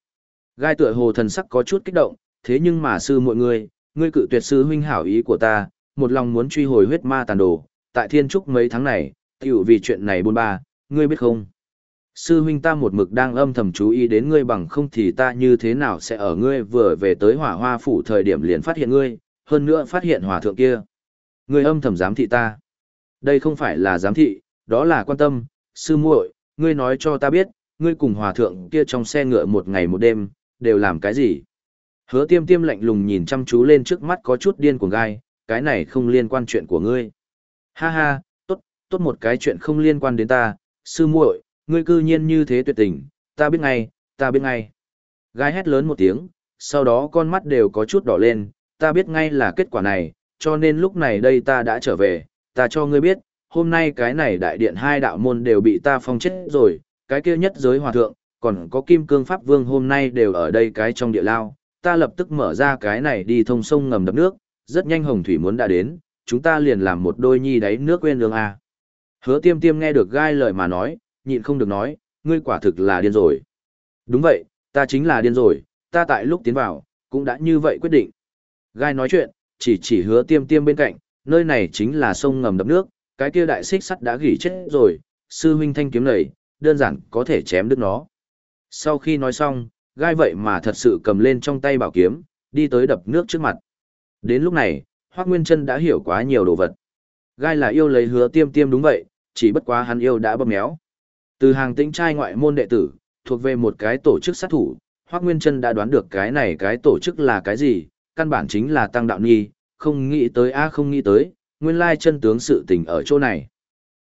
Speaker 1: Gai tựa hồ thần sắc có chút kích động, thế nhưng mà sư mọi người, ngươi cự tuyệt sư huynh hảo ý của ta, một lòng muốn truy hồi huyết ma tàn đồ, tại thiên trúc mấy tháng này, tiểu vì chuyện này buôn ba, ngươi biết không? Sư huynh ta một mực đang âm thầm chú ý đến ngươi bằng không thì ta như thế nào sẽ ở ngươi vừa về tới hỏa hoa phủ thời điểm liền phát hiện ngươi, hơn nữa phát hiện hòa thượng kia. Ngươi âm thầm giám thị ta. Đây không phải là giám thị, đó là quan tâm, sư muội, ngươi nói cho ta biết, ngươi cùng hòa thượng kia trong xe ngựa một ngày một đêm, đều làm cái gì? Hứa tiêm tiêm lạnh lùng nhìn chăm chú lên trước mắt có chút điên của gai, cái này không liên quan chuyện của ngươi. Ha ha, tốt, tốt một cái chuyện không liên quan đến ta, sư muội, ngươi cư nhiên như thế tuyệt tình, ta biết ngay, ta biết ngay. Gai hét lớn một tiếng, sau đó con mắt đều có chút đỏ lên, ta biết ngay là kết quả này, cho nên lúc này đây ta đã trở về, ta cho ngươi biết, hôm nay cái này đại điện hai đạo môn đều bị ta phong chết rồi, cái kia nhất giới hòa thượng, còn có kim cương pháp vương hôm nay đều ở đây cái trong địa lao, ta lập tức mở ra cái này đi thông sông ngầm đập nước, rất nhanh hồng thủy muốn đã đến, chúng ta liền làm một đôi nhi đáy nước quên đường A. Hứa tiêm tiêm nghe được gai lời mà nói, nhịn không được nói, ngươi quả thực là điên rồi. Đúng vậy, ta chính là điên rồi, ta tại lúc tiến vào, cũng đã như vậy quyết định. Gai nói chuyện, chỉ chỉ hứa tiêm tiêm bên cạnh, nơi này chính là sông ngầm đập nước, cái kia đại xích sắt đã gỉ chết rồi, sư huynh thanh kiếm này, đơn giản có thể chém đứt nó. Sau khi nói xong, gai vậy mà thật sự cầm lên trong tay bảo kiếm, đi tới đập nước trước mặt. Đến lúc này, Hoác Nguyên Trân đã hiểu quá nhiều đồ vật. Gai là yêu lấy hứa tiêm tiêm đúng vậy, chỉ bất quá hắn yêu đã bóp méo. Từ hàng tĩnh trai ngoại môn đệ tử, thuộc về một cái tổ chức sát thủ, Hoác Nguyên Trân đã đoán được cái này cái tổ chức là cái gì, căn bản chính là tăng đạo nhi, không nghĩ tới a không nghĩ tới, nguyên lai chân tướng sự tình ở chỗ này.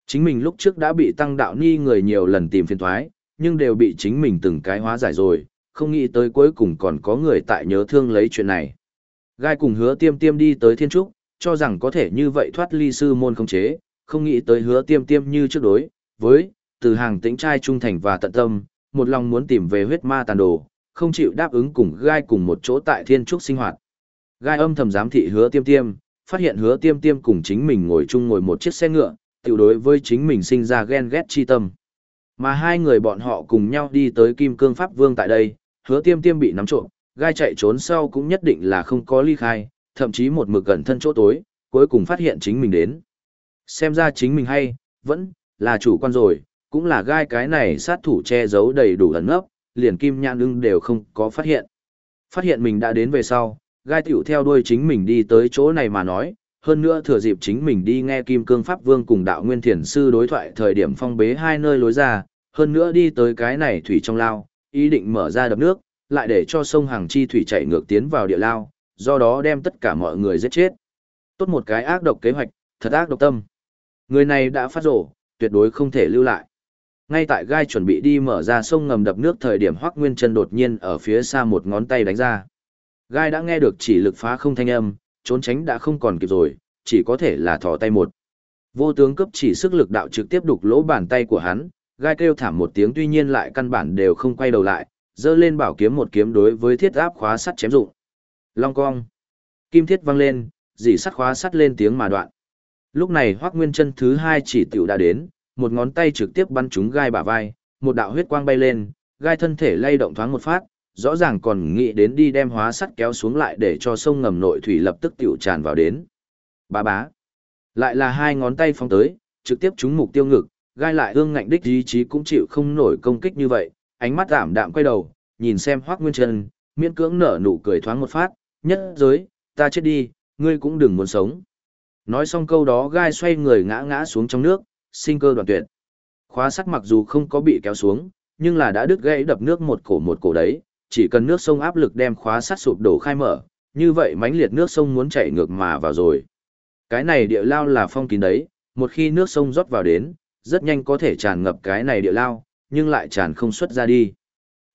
Speaker 1: Chính mình lúc trước đã bị tăng đạo ni người nhiều lần tìm phiền thoái, nhưng đều bị chính mình từng cái hóa giải rồi, không nghĩ tới cuối cùng còn có người tại nhớ thương lấy chuyện này. Gai cùng hứa tiêm tiêm đi tới thiên trúc, cho rằng có thể như vậy thoát ly sư môn không chế, không nghĩ tới hứa tiêm tiêm như trước đối, với, từ hàng tĩnh trai trung thành và tận tâm, một lòng muốn tìm về huyết ma tàn đồ, không chịu đáp ứng cùng gai cùng một chỗ tại thiên trúc sinh hoạt. Gai âm thầm giám thị hứa tiêm tiêm, phát hiện hứa tiêm tiêm cùng chính mình ngồi chung ngồi một chiếc xe ngựa, tiểu đối với chính mình sinh ra ghen ghét chi tâm. Mà hai người bọn họ cùng nhau đi tới Kim Cương Pháp Vương tại đây, hứa tiêm tiêm bị nắm trộm, gai chạy trốn sau cũng nhất định là không có ly khai, thậm chí một mực gần thân chỗ tối, cuối cùng phát hiện chính mình đến. Xem ra chính mình hay, vẫn là chủ quan rồi, cũng là gai cái này sát thủ che giấu đầy đủ ẩn ngấp, liền kim nhãn ưng đều không có phát hiện. Phát hiện mình đã đến về sau, gai tiểu theo đuôi chính mình đi tới chỗ này mà nói, hơn nữa thừa dịp chính mình đi nghe Kim Cương Pháp Vương cùng đạo nguyên thiền sư đối thoại thời điểm phong bế hai nơi lối ra, hơn nữa đi tới cái này thủy trong lao, ý định mở ra đập nước, lại để cho sông hàng chi thủy chạy ngược tiến vào địa lao, do đó đem tất cả mọi người giết chết. Tốt một cái ác độc kế hoạch, thật ác độc tâm. Người này đã phát rổ, tuyệt đối không thể lưu lại. Ngay tại gai chuẩn bị đi mở ra sông ngầm đập nước thời điểm Hoắc Nguyên Chân đột nhiên ở phía xa một ngón tay đánh ra. Gai đã nghe được chỉ lực phá không thanh âm, trốn tránh đã không còn kịp rồi, chỉ có thể là thò tay một. Vô tướng cấp chỉ sức lực đạo trực tiếp đục lỗ bàn tay của hắn, gai kêu thảm một tiếng tuy nhiên lại căn bản đều không quay đầu lại, dơ lên bảo kiếm một kiếm đối với thiết áp khóa sắt chém dụng. Long cong. Kim thiết văng lên, dì sắt khóa sắt lên tiếng mà đoạn. Lúc này Hoắc Nguyên chân thứ hai chỉ tiểu đã đến, một ngón tay trực tiếp bắn trúng gai bả vai, một đạo huyết quang bay lên, gai thân thể lay động thoáng một phát, rõ ràng còn nghĩ đến đi đem hóa sắt kéo xuống lại để cho sông ngầm nội thủy lập tức tiểu tràn vào đến. Bá bá. Lại là hai ngón tay phóng tới, trực tiếp trúng mục tiêu ngực, gai lại ương ngạnh đích ý chí cũng chịu không nổi công kích như vậy, ánh mắt giảm đạm quay đầu, nhìn xem Hoắc Nguyên trần, miễn cưỡng nở nụ cười thoáng một phát, nhất giới, ta chết đi, ngươi cũng đừng muốn sống. Nói xong câu đó gai xoay người ngã ngã xuống trong nước, sinh cơ đoạn tuyệt. Khóa sắt mặc dù không có bị kéo xuống, nhưng là đã đứt gãy đập nước một cổ một cổ đấy, chỉ cần nước sông áp lực đem khóa sắt sụp đổ khai mở, như vậy mãnh liệt nước sông muốn chảy ngược mà vào rồi. Cái này địa lao là phong kín đấy, một khi nước sông rót vào đến, rất nhanh có thể tràn ngập cái này địa lao, nhưng lại tràn không xuất ra đi.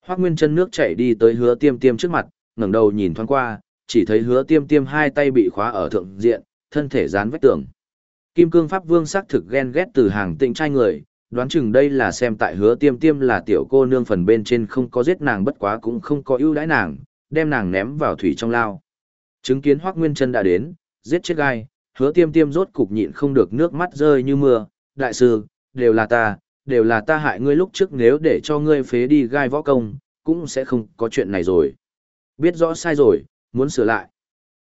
Speaker 1: hoắc Nguyên chân nước chảy đi tới hứa tiêm tiêm trước mặt, ngẩng đầu nhìn thoáng qua, chỉ thấy hứa tiêm tiêm hai tay bị khóa ở thượng diện, thân thể dán vách tường. Kim cương pháp vương sắc thực ghen ghét từ hàng tịnh trai người, đoán chừng đây là xem tại hứa tiêm tiêm là tiểu cô nương phần bên trên không có giết nàng bất quá cũng không có ưu đãi nàng, đem nàng ném vào thủy trong lao. Chứng kiến Hoác Nguyên chân đã đến, giết chết gai, hứa tiêm tiêm rốt cục nhịn không được nước mắt rơi như mưa, đại sư, đều là ta, đều là ta hại ngươi lúc trước nếu để cho ngươi phế đi gai võ công, cũng sẽ không có chuyện này rồi. Biết rõ sai rồi, muốn sửa lại.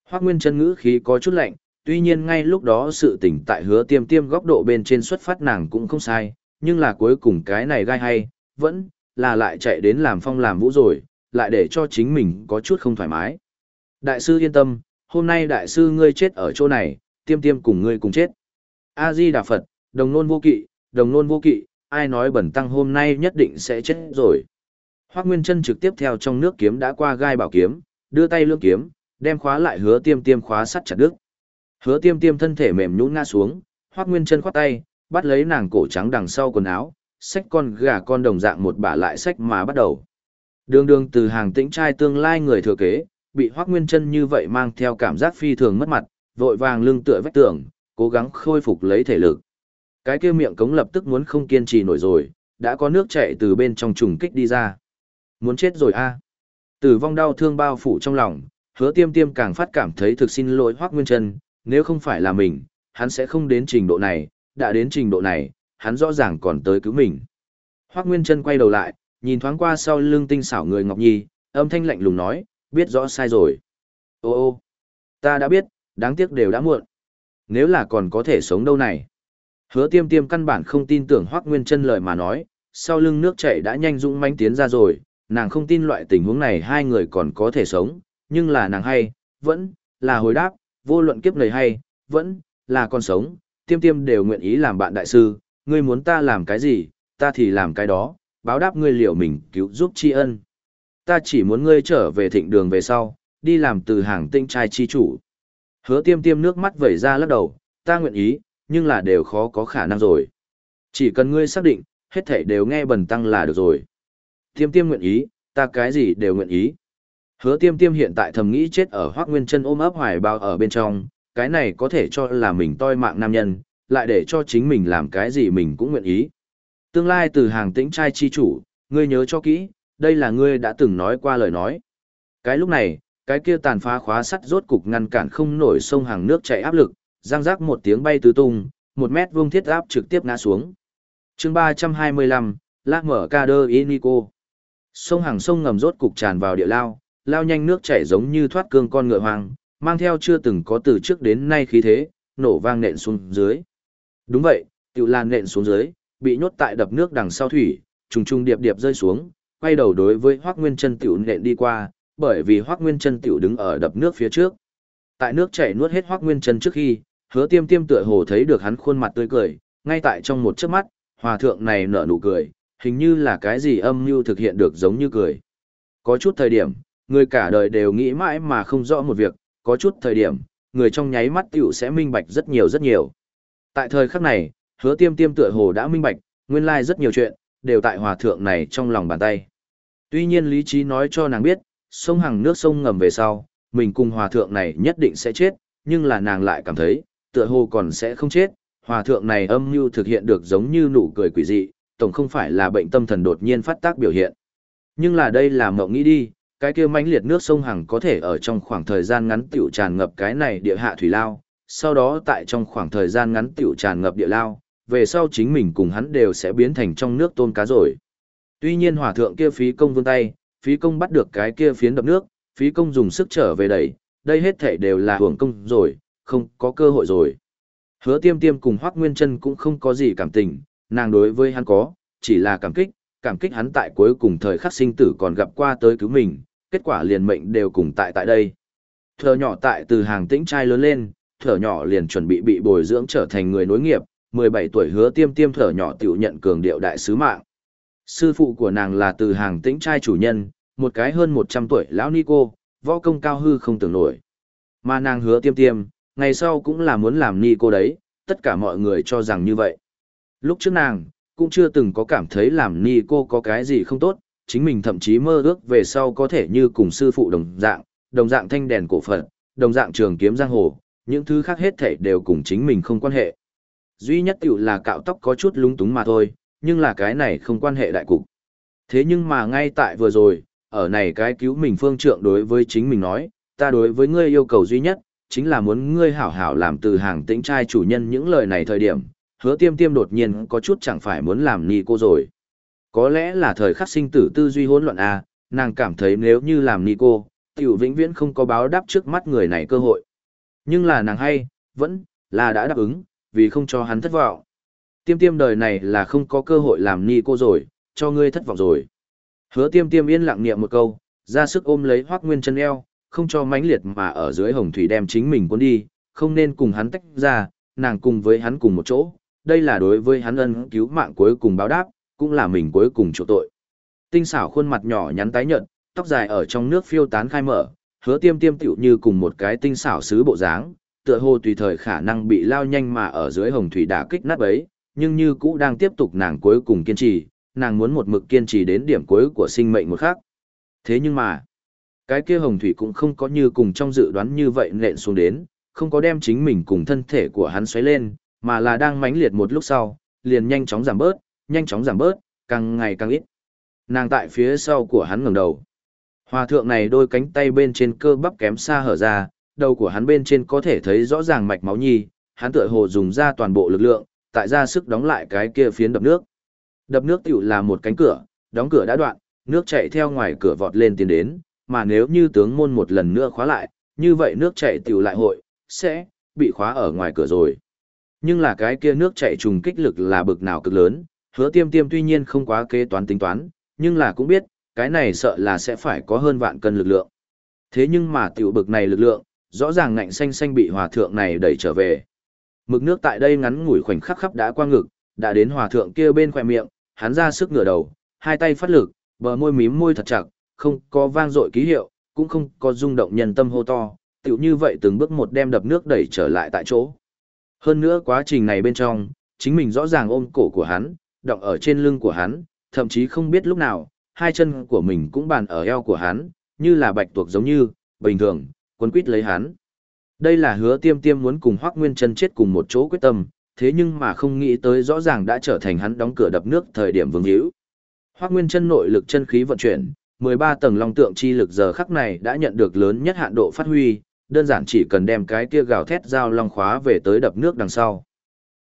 Speaker 1: Hoác Nguyên chân ngữ khí có chút lạnh, tuy nhiên ngay lúc đó sự tỉnh tại hứa tiêm tiêm góc độ bên trên xuất phát nàng cũng không sai, nhưng là cuối cùng cái này gai hay, vẫn là lại chạy đến làm phong làm vũ rồi, lại để cho chính mình có chút không thoải mái. Đại sư yên tâm, hôm nay đại sư ngươi chết ở chỗ này, tiêm tiêm cùng ngươi cùng chết. A-di Đà Phật, đồng nôn vô kỵ, đồng nôn vô kỵ, ai nói bẩn tăng hôm nay nhất định sẽ chết rồi. Hoác Nguyên chân trực tiếp theo trong nước kiếm đã qua gai bảo kiếm, đưa tay lưỡng kiếm, đem khóa lại hứa tiêm tiêm khóa sắt chặt đứt. Hứa tiêm tiêm thân thể mềm nhũn ngã xuống, Hoác Nguyên chân khoát tay, bắt lấy nàng cổ trắng đằng sau quần áo, xách con gà con đồng dạng một bả lại xách mà bắt đầu. Đường đường từ hàng tĩnh trai tương lai người thừa kế, bị Hoác Nguyên chân như vậy mang theo cảm giác phi thường mất mặt, vội vàng lưng tựa vách tường, cố gắng khôi phục lấy thể lực. Cái kia miệng cống lập tức muốn không kiên trì nổi rồi, đã có nước chảy từ bên trong trùng kích đi ra. Muốn chết rồi a. Tử vong đau thương bao phủ trong lòng, hứa tiêm tiêm càng phát cảm thấy thực xin lỗi Hoác Nguyên Trân, nếu không phải là mình, hắn sẽ không đến trình độ này, đã đến trình độ này, hắn rõ ràng còn tới cứu mình. Hoắc Nguyên Trân quay đầu lại, nhìn thoáng qua sau lưng tinh xảo người Ngọc Nhi, âm thanh lạnh lùng nói, biết rõ sai rồi. Ô ô, ta đã biết, đáng tiếc đều đã muộn. Nếu là còn có thể sống đâu này. Hứa tiêm tiêm căn bản không tin tưởng Hoắc Nguyên Trân lời mà nói, sau lưng nước chảy đã nhanh dũng mãnh tiến ra rồi, nàng không tin loại tình huống này hai người còn có thể sống, nhưng là nàng hay, vẫn, là hồi đáp, vô luận kiếp này hay, vẫn, là còn sống, tiêm tiêm đều nguyện ý làm bạn đại sư, ngươi muốn ta làm cái gì, ta thì làm cái đó, báo đáp ngươi liệu mình cứu giúp tri ân. Ta chỉ muốn ngươi trở về thịnh đường về sau, đi làm từ hàng tinh trai chi chủ. Hứa tiêm tiêm nước mắt vẩy ra lắc đầu, ta nguyện ý, nhưng là đều khó có khả năng rồi. Chỉ cần ngươi xác định, hết thể đều nghe bần tăng là được rồi. Tiêm tiêm nguyện ý, ta cái gì đều nguyện ý. Hứa tiêm tiêm hiện tại thầm nghĩ chết ở hoác nguyên chân ôm ấp hoài bao ở bên trong, cái này có thể cho là mình toi mạng nam nhân, lại để cho chính mình làm cái gì mình cũng nguyện ý. Tương lai từ hàng tĩnh trai chi chủ, ngươi nhớ cho kỹ, đây là ngươi đã từng nói qua lời nói. Cái lúc này, cái kia tàn phá khóa sắt rốt cục ngăn cản không nổi sông hàng nước chảy áp lực, giang rác một tiếng bay tứ tung, một mét vuông thiết áp trực tiếp ngã xuống. chương 325, Lác mở ca đơ Inico. Sông hàng sông ngầm rốt cục tràn vào địa lao, lao nhanh nước chảy giống như thoát cương con ngựa hoang, mang theo chưa từng có từ trước đến nay khí thế, nổ vang nện xuống dưới. Đúng vậy, tiểu lan nện xuống dưới, bị nhốt tại đập nước đằng sau thủy, trùng trùng điệp điệp rơi xuống, quay đầu đối với Hoắc Nguyên Chân tiểu nện đi qua, bởi vì Hoắc Nguyên Chân tiểu đứng ở đập nước phía trước. Tại nước chảy nuốt hết Hoắc Nguyên Chân trước khi, Hứa Tiêm Tiêm tựa hồ thấy được hắn khuôn mặt tươi cười, ngay tại trong một chớp mắt, hòa thượng này nở nụ cười, hình như là cái gì âm mưu thực hiện được giống như cười. Có chút thời điểm, người cả đời đều nghĩ mãi mà không rõ một việc, có chút thời điểm, người trong nháy mắt tiểu sẽ minh bạch rất nhiều rất nhiều. Tại thời khắc này, hứa tiêm tiêm tựa hồ đã minh bạch, nguyên lai rất nhiều chuyện, đều tại hòa thượng này trong lòng bàn tay. Tuy nhiên lý trí nói cho nàng biết, sông hàng nước sông ngầm về sau, mình cùng hòa thượng này nhất định sẽ chết, nhưng là nàng lại cảm thấy, tựa hồ còn sẽ không chết, hòa thượng này âm mưu thực hiện được giống như nụ cười quỷ dị, tổng không phải là bệnh tâm thần đột nhiên phát tác biểu hiện. Nhưng là đây là mộng nghĩ đi, cái kia mãnh liệt nước sông Hằng có thể ở trong khoảng thời gian ngắn tiểu tràn ngập cái này địa hạ thủy lao, sau đó tại trong khoảng thời gian ngắn tiểu tràn ngập địa lao, về sau chính mình cùng hắn đều sẽ biến thành trong nước tôm cá rồi. Tuy nhiên hỏa thượng kia phí công vươn tay, phí công bắt được cái kia phiến đập nước, phí công dùng sức trở về đẩy, đây hết thể đều là hưởng công rồi, không có cơ hội rồi. Hứa tiêm tiêm cùng Hoác Nguyên chân cũng không có gì cảm tình, nàng đối với hắn có, chỉ là cảm kích, cảm kích hắn tại cuối cùng thời khắc sinh tử còn gặp qua tới cứu mình, kết quả liền mệnh đều cùng tại tại đây. Thở nhỏ tại từ hàng tĩnh trai lớn lên, thở nhỏ liền chuẩn bị bị bồi dưỡng trở thành người nối nghiệp, 17 tuổi hứa tiêm tiêm thở nhỏ tiểu nhận cường điệu đại sứ mạng. Sư phụ của nàng là từ hàng tĩnh trai chủ nhân, một cái hơn 100 tuổi lão Nico, võ công cao hư không tưởng nổi. Mà nàng hứa tiêm tiêm, ngày sau cũng là muốn làm Nico đấy, tất cả mọi người cho rằng như vậy. Lúc trước nàng, cũng chưa từng có cảm thấy làm Nico có cái gì không tốt, chính mình thậm chí mơ ước về sau có thể như cùng sư phụ đồng dạng, đồng dạng thanh đèn cổ phận, đồng dạng trường kiếm giang hồ, những thứ khác hết thảy đều cùng chính mình không quan hệ. Duy nhất tiểu là cạo tóc có chút lúng túng mà thôi, nhưng là cái này không quan hệ đại cục. Thế nhưng mà ngay tại vừa rồi, ở này cái cứu mình phương trượng đối với chính mình nói, ta đối với ngươi yêu cầu duy nhất, chính là muốn ngươi hảo hảo làm từ hàng tĩnh trai chủ nhân những lời này thời điểm, hứa tiêm tiêm đột nhiên có chút chẳng phải muốn làm ni cô rồi. Có lẽ là thời khắc sinh tử tư duy hỗn loạn à, nàng cảm thấy nếu như làm ni cô, tiểu vĩnh viễn không có báo đáp trước mắt người này cơ hội. Nhưng là nàng hay, vẫn, là đã đáp ứng, vì không cho hắn thất vọng. Tiêm tiêm đời này là không có cơ hội làm ni cô rồi, cho ngươi thất vọng rồi. Hứa tiêm tiêm yên lặng niệm một câu, ra sức ôm lấy hoác nguyên chân eo, không cho mãnh liệt mà ở dưới hồng thủy đem chính mình cuốn đi, không nên cùng hắn tách ra, nàng cùng với hắn cùng một chỗ, đây là đối với hắn ân cứu mạng cuối cùng báo đáp, cũng là mình cuối cùng chỗ tội. Tinh xảo khuôn mặt nhỏ nhắn tái nhợt, tóc dài ở trong nước phiêu tán khai mở, hứa tiêm tiêm tiểu như cùng một cái tinh xảo sứ bộ dáng, tựa hồ tùy thời khả năng bị lao nhanh mà ở dưới hồng thủy đả kích nát bấy, nhưng như cũ đang tiếp tục nàng cuối cùng kiên trì, nàng muốn một mực kiên trì đến điểm cuối của sinh mệnh một khác. Thế nhưng mà, cái kia hồng thủy cũng không có như cùng trong dự đoán như vậy nện xuống đến, không có đem chính mình cùng thân thể của hắn xoáy lên, mà là đang mãnh liệt một lúc sau, liền nhanh chóng giảm bớt, nhanh chóng giảm bớt, càng ngày càng ít. Nàng tại phía sau của hắn ngẩng đầu. Hòa thượng này đôi cánh tay bên trên cơ bắp kém xa hở ra, đầu của hắn bên trên có thể thấy rõ ràng mạch máu nhi, hắn tựa hồ dùng ra toàn bộ lực lượng, tại ra sức đóng lại cái kia phiến đập nước. Đập nước tiểu là một cánh cửa, đóng cửa đã đoạn, nước chảy theo ngoài cửa vọt lên tiến đến, mà nếu như tướng môn một lần nữa khóa lại, như vậy nước chảy tiểu lại hội, sẽ, bị khóa ở ngoài cửa rồi. Nhưng là cái kia nước chảy trùng kích lực là bực nào cực lớn, hứa tiêm tiêm tuy nhiên không quá kế toán tính toán, nhưng là cũng biết, cái này sợ là sẽ phải có hơn vạn cân lực lượng. Thế nhưng mà tiểu bực này lực lượng, rõ ràng ngạnh xanh xanh bị hòa thượng này đẩy trở về. Mực nước tại đây ngắn ngủi khoảnh khắc khắp đã qua ngực, đã đến hòa thượng kia bên khỏe miệng, hắn ra sức ngửa đầu, hai tay phát lực, bờ môi mím môi thật chặt, không có vang dội ký hiệu, cũng không có rung động nhân tâm hô to, tiểu như vậy từng bước một đem đập nước đẩy trở lại tại chỗ. Hơn nữa quá trình này bên trong, chính mình rõ ràng ôm cổ của hắn, đọng ở trên lưng của hắn, thậm chí không biết lúc nào, hai chân của mình cũng bàn ở eo của hắn, như là bạch tuộc giống như, bình thường, quấn quýt lấy hắn. Đây là hứa tiêm tiêm muốn cùng Hoác Nguyên Trân chết cùng một chỗ quyết tâm, thế nhưng mà không nghĩ tới rõ ràng đã trở thành hắn đóng cửa đập nước thời điểm vương hữu. Hoác Nguyên Trân nội lực chân khí vận chuyển, 13 tầng long tượng chi lực giờ khắc này đã nhận được lớn nhất hạn độ phát huy, đơn giản chỉ cần đem cái kia gào thét dao long khóa về tới đập nước đằng sau.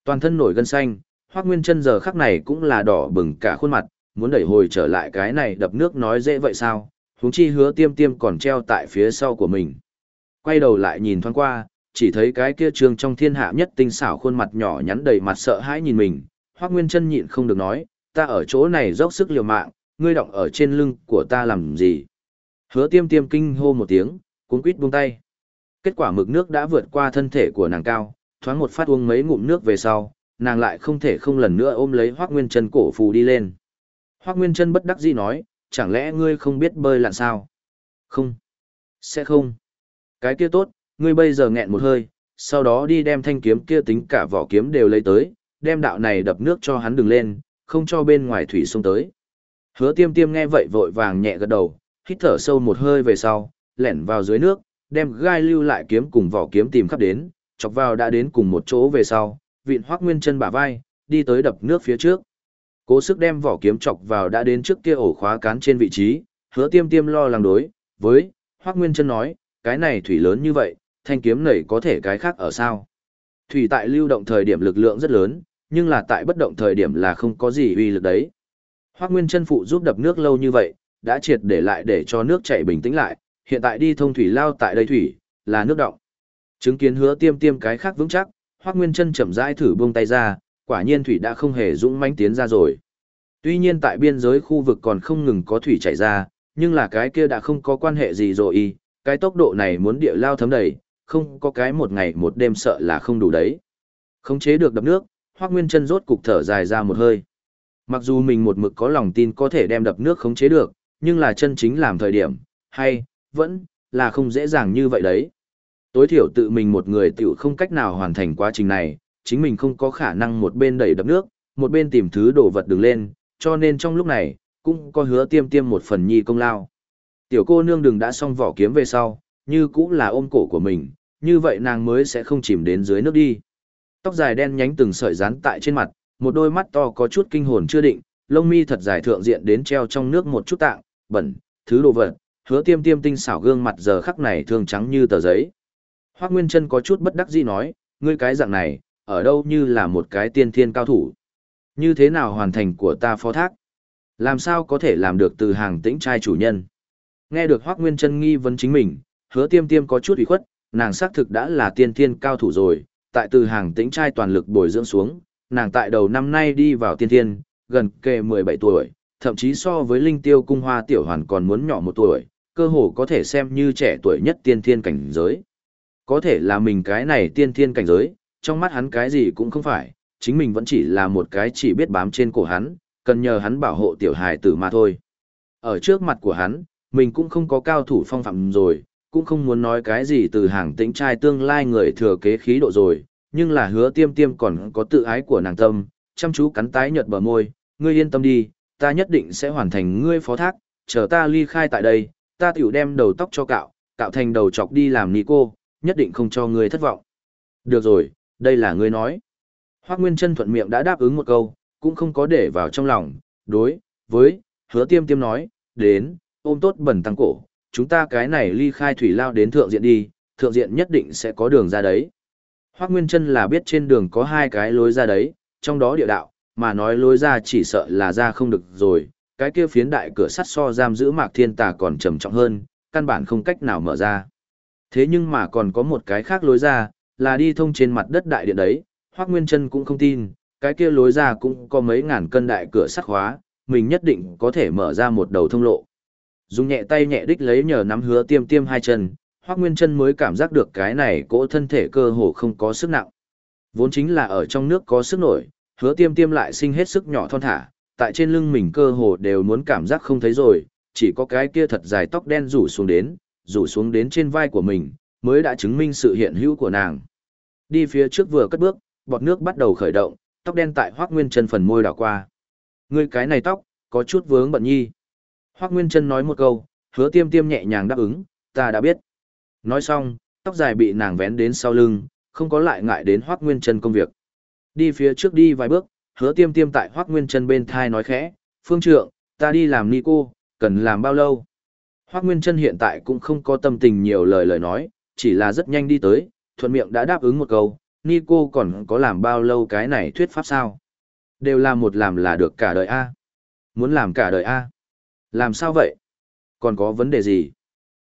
Speaker 1: Toàn thân nổi gân xanh, Hoắc Nguyên Chân giờ khắc này cũng là đỏ bừng cả khuôn mặt, muốn đẩy hồi trở lại cái này đập nước nói dễ vậy sao? Huống chi Hứa Tiêm Tiêm còn treo tại phía sau của mình. Quay đầu lại nhìn thoáng qua, chỉ thấy cái kia trường trong thiên hạ nhất tinh xảo khuôn mặt nhỏ nhắn đầy mặt sợ hãi nhìn mình, Hoắc Nguyên Chân nhịn không được nói, ta ở chỗ này dốc sức liều mạng, ngươi động ở trên lưng của ta làm gì? Hứa Tiêm Tiêm kinh hô một tiếng, cuống quýt buông tay. Kết quả mực nước đã vượt qua thân thể của nàng cao, thoáng một phát uống mấy ngụm nước về sau, nàng lại không thể không lần nữa ôm lấy Hoắc Nguyên Trân cổ phù đi lên. Hoắc Nguyên Trân bất đắc dĩ nói, chẳng lẽ ngươi không biết bơi lặn sao? Không. Sẽ không. Cái kia tốt, ngươi bây giờ nghẹn một hơi, sau đó đi đem thanh kiếm kia tính cả vỏ kiếm đều lấy tới, đem đạo này đập nước cho hắn đừng lên, không cho bên ngoài thủy xông tới. Hứa tiêm tiêm nghe vậy vội vàng nhẹ gật đầu, hít thở sâu một hơi về sau, lẻn vào dưới nước, đem gai lưu lại kiếm cùng vỏ kiếm tìm khắp đến, chọc vào đã đến cùng một chỗ về sau, vịn hoác nguyên chân bả vai, đi tới đập nước phía trước. Cố sức đem vỏ kiếm chọc vào đã đến trước kia ổ khóa cán trên vị trí, hứa tiêm tiêm lo lắng đối, với, hoác nguyên chân nói, cái này thủy lớn như vậy, thanh kiếm này có thể cái khác ở sao. Thủy tại lưu động thời điểm lực lượng rất lớn, nhưng là tại bất động thời điểm là không có gì uy lực đấy. Hoác Nguyên chân phụ giúp đập nước lâu như vậy, đã triệt để lại để cho nước chảy bình tĩnh lại, hiện tại đi thông thủy lao tại đây thủy, là nước động. Chứng kiến hứa tiêm tiêm cái khác vững chắc, Hoắc Nguyên Chân chậm rãi thử buông tay ra, quả nhiên thủy đã không hề dũng mãnh tiến ra rồi. Tuy nhiên tại biên giới khu vực còn không ngừng có thủy chảy ra, nhưng là cái kia đã không có quan hệ gì rồi y, cái tốc độ này muốn địa lao thấm đầy, không có cái một ngày một đêm sợ là không đủ đấy. Khống chế được đập nước, Hoắc Nguyên Chân rốt cục thở dài ra một hơi. Mặc dù mình một mực có lòng tin có thể đem đập nước khống chế được, nhưng là chân chính làm thời điểm, hay, vẫn, là không dễ dàng như vậy đấy. Tối thiểu tự mình một người tiểu không cách nào hoàn thành quá trình này, chính mình không có khả năng một bên đẩy đập nước, một bên tìm thứ đồ vật đứng lên, cho nên trong lúc này, cũng có hứa tiêm tiêm một phần nhi công lao. Tiểu cô nương đừng đã xong vỏ kiếm về sau, như cũng là ôm cổ của mình, như vậy nàng mới sẽ không chìm đến dưới nước đi. Tóc dài đen nhánh từng sợi rán tại trên mặt, một đôi mắt to có chút kinh hồn chưa định, lông mi thật dài thượng diện đến treo trong nước một chút tạng, bẩn, thứ đồ vật, hứa tiêm tiêm tinh xảo gương mặt giờ khắc này thường trắng như tờ giấy. Hoác Nguyên Trân có chút bất đắc dĩ nói, ngươi cái dạng này, ở đâu như là một cái tiên thiên cao thủ. Như thế nào hoàn thành của ta phó thác? Làm sao có thể làm được từ hàng tĩnh trai chủ nhân? Nghe được Hoác Nguyên Trân nghi vấn chính mình, hứa tiêm tiêm có chút ủy khuất, nàng xác thực đã là tiên thiên cao thủ rồi, tại từ hàng tĩnh trai toàn lực bồi dưỡng xuống, nàng tại đầu năm nay đi vào tiên thiên, gần kề 17 tuổi, thậm chí so với linh tiêu cung hoa tiểu hoàn còn muốn nhỏ một tuổi, cơ hồ có thể xem như trẻ tuổi nhất tiên thiên cảnh giới. Có thể là mình cái này tiên thiên cảnh giới, trong mắt hắn cái gì cũng không phải, chính mình vẫn chỉ là một cái chỉ biết bám trên cổ hắn, cần nhờ hắn bảo hộ tiểu hài tử mà thôi. Ở trước mặt của hắn, mình cũng không có cao thủ phong phạm rồi, cũng không muốn nói cái gì từ hàng tĩnh trai tương lai người thừa kế khí độ rồi, nhưng là hứa tiêm tiêm còn có tự ái của nàng tâm, chăm chú cắn tái nhợt bờ môi, ngươi yên tâm đi, ta nhất định sẽ hoàn thành ngươi phó thác, chờ ta ly khai tại đây, ta tiểu đem đầu tóc cho cạo, cạo thành đầu chọc đi làm ni cô, nhất định không cho ngươi thất vọng. Được rồi, đây là ngươi nói. Hoác Nguyên Trân thuận miệng đã đáp ứng một câu, cũng không có để vào trong lòng, đối, với, hứa tiêm tiêm nói, đến, ôm tốt bẩn tăng cổ, chúng ta cái này ly khai thủy lao đến thượng diện đi, thượng diện nhất định sẽ có đường ra đấy. Hoác Nguyên Trân là biết trên đường có hai cái lối ra đấy, trong đó địa đạo, mà nói lối ra chỉ sợ là ra không được rồi, cái kia phiến đại cửa sắt so giam giữ mạc thiên tà còn trầm trọng hơn, căn bản không cách nào mở ra. Thế nhưng mà còn có một cái khác lối ra, là đi thông trên mặt đất đại điện đấy, Hoác Nguyên Trân cũng không tin, cái kia lối ra cũng có mấy ngàn cân đại cửa sắt khóa, mình nhất định có thể mở ra một đầu thông lộ. Dùng nhẹ tay nhẹ đích lấy nhờ nắm hứa tiêm tiêm hai chân, Hoác Nguyên Trân mới cảm giác được cái này cỗ thân thể cơ hồ không có sức nặng. Vốn chính là ở trong nước có sức nổi, hứa tiêm tiêm lại sinh hết sức nhỏ thon thả, tại trên lưng mình cơ hồ đều muốn cảm giác không thấy rồi, chỉ có cái kia thật dài tóc đen rủ xuống đến, rủ xuống đến trên vai của mình, mới đã chứng minh sự hiện hữu của nàng. Đi phía trước vừa cất bước, bọt nước bắt đầu khởi động, tóc đen tại Hoắc Nguyên Chân phần môi đảo qua. Ngươi cái này tóc, có chút vướng bận nhi. Hoắc Nguyên Chân nói một câu, hứa tiêm tiêm nhẹ nhàng đáp ứng, ta đã biết. Nói xong, tóc dài bị nàng vén đến sau lưng, không có lại ngại đến Hoắc Nguyên Chân công việc. Đi phía trước đi vài bước, hứa tiêm tiêm tại Hoắc Nguyên Chân bên thai nói khẽ, phương trượng, ta đi làm ni cô, cần làm bao lâu? Hoắc Nguyên Chân hiện tại cũng không có tâm tình nhiều lời lời nói, chỉ là rất nhanh đi tới, thuận miệng đã đáp ứng một câu, Nico còn có làm bao lâu cái này thuyết pháp sao? Đều làm một làm là được cả đời A. Muốn làm cả đời A. Làm sao vậy? Còn có vấn đề gì?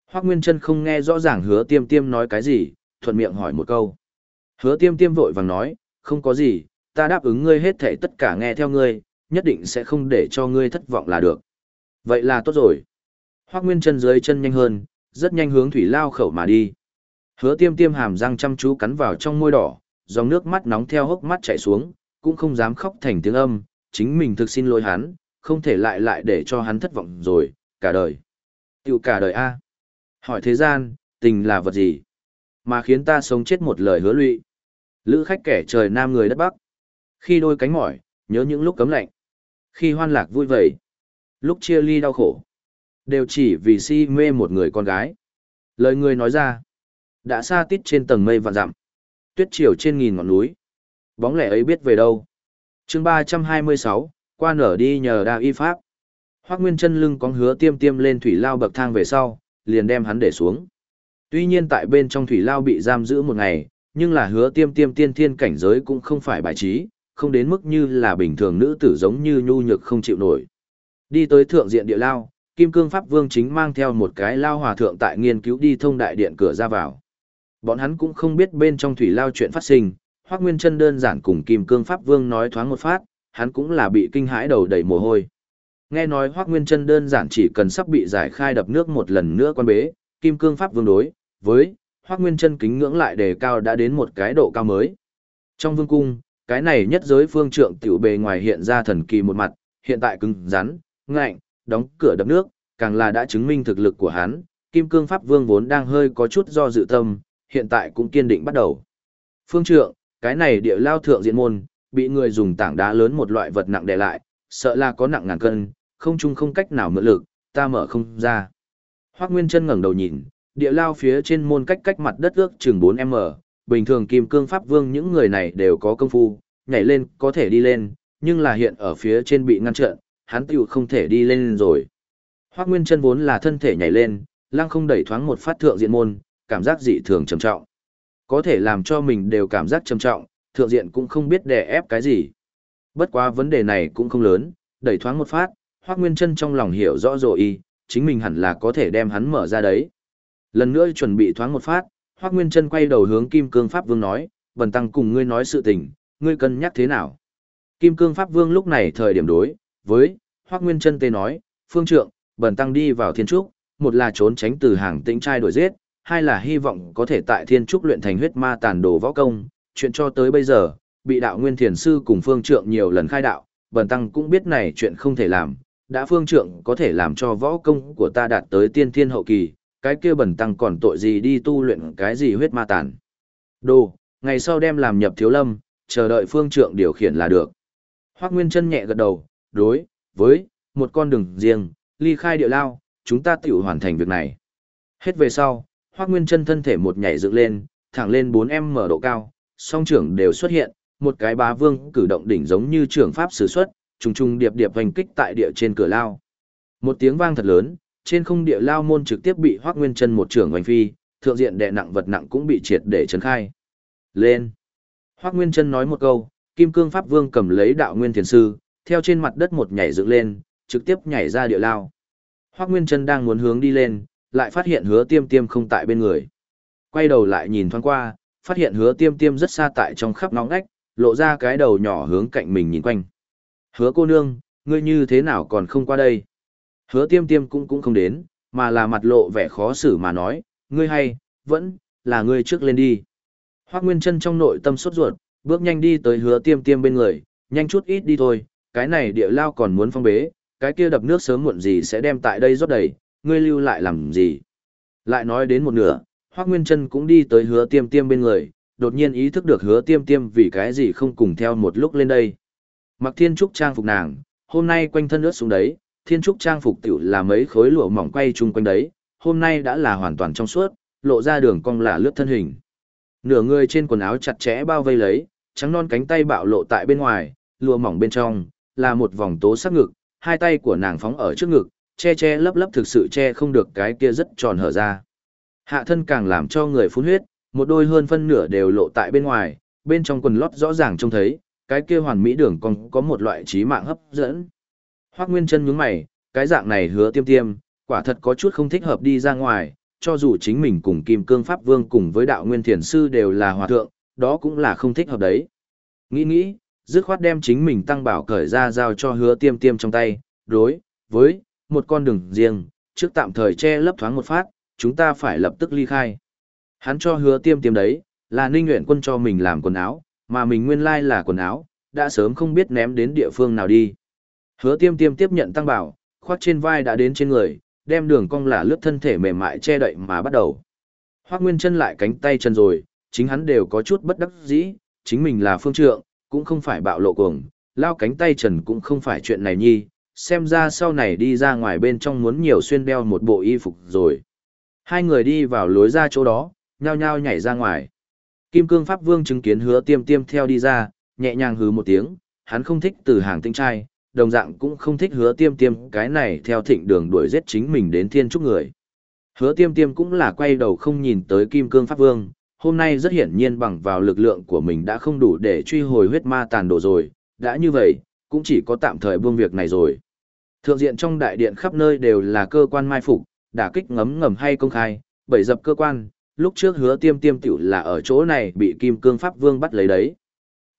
Speaker 1: Hoác Nguyên Trân không nghe rõ ràng hứa tiêm tiêm nói cái gì, thuận miệng hỏi một câu. Hứa tiêm tiêm vội vàng nói, không có gì, ta đáp ứng ngươi hết thể tất cả nghe theo ngươi, nhất định sẽ không để cho ngươi thất vọng là được. Vậy là tốt rồi. Hoác Nguyên chân dưới chân nhanh hơn, rất nhanh hướng thủy lao khẩu mà đi. Hứa tiêm tiêm hàm răng chăm chú cắn vào trong môi đỏ, dòng nước mắt nóng theo hốc mắt chảy xuống, cũng không dám khóc thành tiếng âm, chính mình thực xin lỗi hắn, không thể lại lại để cho hắn thất vọng rồi, cả đời. Tiểu cả đời a. Hỏi thế gian, tình là vật gì? Mà khiến ta sống chết một lời hứa lụy. Lữ khách kẻ trời nam người đất bắc. Khi đôi cánh mỏi, nhớ những lúc cấm lạnh. Khi hoan lạc vui vầy. Lúc chia ly đau khổ. Đều chỉ vì si mê một người con gái. Lời người nói ra. Đã xa tít trên tầng mây vạn dặm. Tuyết chiều trên nghìn ngọn núi. Bóng lẻ ấy biết về đâu. chương ba trăm hai mươi sáu qua nở đi nhờ đa y pháp. Hoác Nguyên chân lưng có hứa tiêm tiêm lên thủy lao bậc thang về sau, liền đem hắn để xuống. Tuy nhiên tại bên trong thủy lao bị giam giữ một ngày, nhưng là hứa tiêm tiêm tiên thiên cảnh giới cũng không phải bài trí, không đến mức như là bình thường nữ tử giống như nhu nhược không chịu nổi. Đi tới thượng diện địa lao, Kim Cương Pháp Vương chính mang theo một cái lao hòa thượng tại nghiên cứu đi thông đại điện cửa ra vào. Bọn hắn cũng không biết bên trong thủy lao chuyện phát sinh, Hoắc Nguyên Chân đơn giản cùng Kim Cương Pháp Vương nói thoáng một phát, hắn cũng là bị kinh hãi đầu đầy mồ hôi. Nghe nói Hoắc Nguyên Chân đơn giản chỉ cần sắp bị giải khai đập nước một lần nữa quan bế, Kim Cương Pháp Vương đối với Hoắc Nguyên Chân kính ngưỡng lại đề cao đã đến một cái độ cao mới. Trong vương cung, cái này nhất giới phương trượng tiểu bề ngoài hiện ra thần kỳ một mặt, hiện tại cứng rắn, ngạnh, đóng cửa đập nước, càng là đã chứng minh thực lực của hắn, Kim Cương Pháp Vương vốn đang hơi có chút do dự tâm, hiện tại cũng kiên định bắt đầu. Phương trượng, cái này địa lao thượng diện môn, bị người dùng tảng đá lớn một loại vật nặng đè lại, sợ là có nặng ngàn cân, không chung không cách nào mượn lực, ta mở không ra. Hoắc Nguyên Chân ngẩng đầu nhìn, địa lao phía trên môn cách cách mặt đất ước chừng 4m, bình thường kim cương pháp vương những người này đều có công phu, nhảy lên có thể đi lên, nhưng là hiện ở phía trên bị ngăn chặn, hắn tiểu không thể đi lên rồi. Hoắc Nguyên Chân vốn là thân thể nhảy lên, lăng không đẩy thoáng một phát thượng diện môn, cảm giác dị thường trầm trọng. Có thể làm cho mình đều cảm giác trầm trọng, thượng diện cũng không biết đè ép cái gì. Bất quá vấn đề này cũng không lớn, đẩy thoáng một phát, Hoắc Nguyên Chân trong lòng hiểu rõ rồi y, chính mình hẳn là có thể đem hắn mở ra đấy. Lần nữa chuẩn bị thoáng một phát, Hoắc Nguyên Chân quay đầu hướng Kim Cương Pháp Vương nói, "Bần tăng cùng ngươi nói sự tình, ngươi cân nhắc thế nào?" Kim Cương Pháp Vương lúc này thời điểm đối với Hoắc Nguyên Chân tê nói, "Phương trượng, bần tăng đi vào Thiên Trúc, một là trốn tránh từ hàng tĩnh trai đuổi giết, hai là hy vọng có thể tại Thiên Trúc luyện thành huyết ma tàn đồ võ công, chuyện cho tới bây giờ, bị đạo nguyên thiền sư cùng phương trượng nhiều lần khai đạo, bần tăng cũng biết này chuyện không thể làm, đã phương trượng có thể làm cho võ công của ta đạt tới tiên thiên hậu kỳ, cái kia bần tăng còn tội gì đi tu luyện cái gì huyết ma tàn. Đồ, ngày sau đem làm nhập thiếu lâm, chờ đợi phương trượng điều khiển là được. Hoác Nguyên chân nhẹ gật đầu, đối, với, một con đường riêng, ly khai địa lao, chúng ta tiểu hoàn thành việc này. Hết về sau, Hoác Nguyên chân thân thể một nhảy dựng lên, thẳng lên 4M mở độ cao, song trưởng đều xuất hiện, một cái bá vương cử động đỉnh giống như trưởng pháp sử xuất, trùng trùng điệp điệp hành kích tại địa trên cửa lao. Một tiếng vang thật lớn, trên không địa lao môn trực tiếp bị Hoắc Nguyên Chân một trưởng hoành phi, thượng diện đè nặng vật nặng cũng bị triệt để chấn khai. Lên. Hoắc Nguyên Chân nói một câu, Kim Cương Pháp Vương cầm lấy đạo nguyên thiền sư, theo trên mặt đất một nhảy dựng lên, trực tiếp nhảy ra địa lao. Hoắc Nguyên Trân đang muốn hướng đi lên, lại phát hiện Hứa Tiêm Tiêm không tại bên người. Quay đầu lại nhìn thoáng qua, phát hiện Hứa Tiêm Tiêm rất xa tại trong khắp nóng ngách, lộ ra cái đầu nhỏ hướng cạnh mình nhìn quanh. Hứa cô nương, ngươi như thế nào còn không qua đây? Hứa tiêm tiêm cũng cũng không đến, mà là mặt lộ vẻ khó xử mà nói, ngươi hay, vẫn, là ngươi trước lên đi. Hoác Nguyên Trân trong nội tâm sốt ruột, bước nhanh đi tới hứa tiêm tiêm bên người, nhanh chút ít đi thôi, cái này địa lao còn muốn phong bế, cái kia đập nước sớm muộn gì sẽ đem tại đây rót đầy, ngươi lưu lại làm gì. Lại nói đến một nửa, Hoắc Nguyên chân cũng đi tới hứa tiêm tiêm bên người, đột nhiên ý thức được hứa tiêm tiêm vì cái gì không cùng theo một lúc lên đây. Mặc thiên trúc trang phục nàng, hôm nay quanh thân ướt xuống đấy, thiên trúc trang phục tiểu là mấy khối lụa mỏng quay chung quanh đấy, hôm nay đã là hoàn toàn trong suốt, lộ ra đường cong là lướt thân hình. Nửa người trên quần áo chặt chẽ bao vây lấy, trắng non cánh tay bạo lộ tại bên ngoài, lụa mỏng bên trong, là một vòng tố sắc ngực, hai tay của nàng phóng ở trước ngực, che che lấp lấp thực sự che không được cái kia rất tròn hở ra. Hạ thân càng làm cho người phun huyết, một đôi hơn phân nửa đều lộ tại bên ngoài, bên trong quần lót rõ ràng trông thấy, cái kia hoàn mỹ đường còn có một loại trí mạng hấp dẫn. Hoắc Nguyên Chân nhướng mày, cái dạng này hứa tiêm tiêm, quả thật có chút không thích hợp đi ra ngoài, cho dù chính mình cùng Kim Cương Pháp Vương cùng với Đạo Nguyên Thiền Sư đều là hòa thượng, đó cũng là không thích hợp đấy. Nghĩ nghĩ, dứt khoát đem chính mình tăng bảo cởi ra giao cho hứa tiêm tiêm trong tay, đối, với, một con đường riêng, trước tạm thời che lấp thoáng một phát, chúng ta phải lập tức ly khai. Hắn cho hứa tiêm tiêm đấy, là ninh nguyện quân cho mình làm quần áo, mà mình nguyên lai là quần áo, đã sớm không biết ném đến địa phương nào đi. Hứa tiêm tiêm tiếp nhận tăng bảo, khoác trên vai đã đến trên người, đem đường cong là lướt thân thể mềm mại che đậy mà bắt đầu. Hoác Nguyên chân lại cánh tay chân rồi, chính hắn đều có chút bất đắc dĩ, chính mình là phương trượng, cũng không phải bạo lộ cuồng, lao cánh tay trần cũng không phải chuyện này nhi, xem ra sau này đi ra ngoài bên trong muốn nhiều xuyên đeo một bộ y phục rồi. Hai người đi vào lối ra chỗ đó, nhao nhao nhảy ra ngoài. Kim Cương Pháp Vương chứng kiến hứa tiêm tiêm theo đi ra, nhẹ nhàng hứ một tiếng, hắn không thích từ hàng tinh trai, đồng dạng cũng không thích hứa tiêm tiêm cái này theo thịnh đường đuổi giết chính mình đến thiên trúc người. Hứa tiêm tiêm cũng là quay đầu không nhìn tới Kim Cương Pháp Vương, hôm nay rất hiển nhiên bằng vào lực lượng của mình đã không đủ để truy hồi huyết ma tàn đồ rồi, đã như vậy, cũng chỉ có tạm thời buông việc này rồi. Thượng diện trong đại điện khắp nơi đều là cơ quan mai phục, đả kích ngấm ngầm hay công khai, bảy dập cơ quan, lúc trước hứa tiêm tiêm tiểu là ở chỗ này bị Kim Cương Pháp Vương bắt lấy đấy.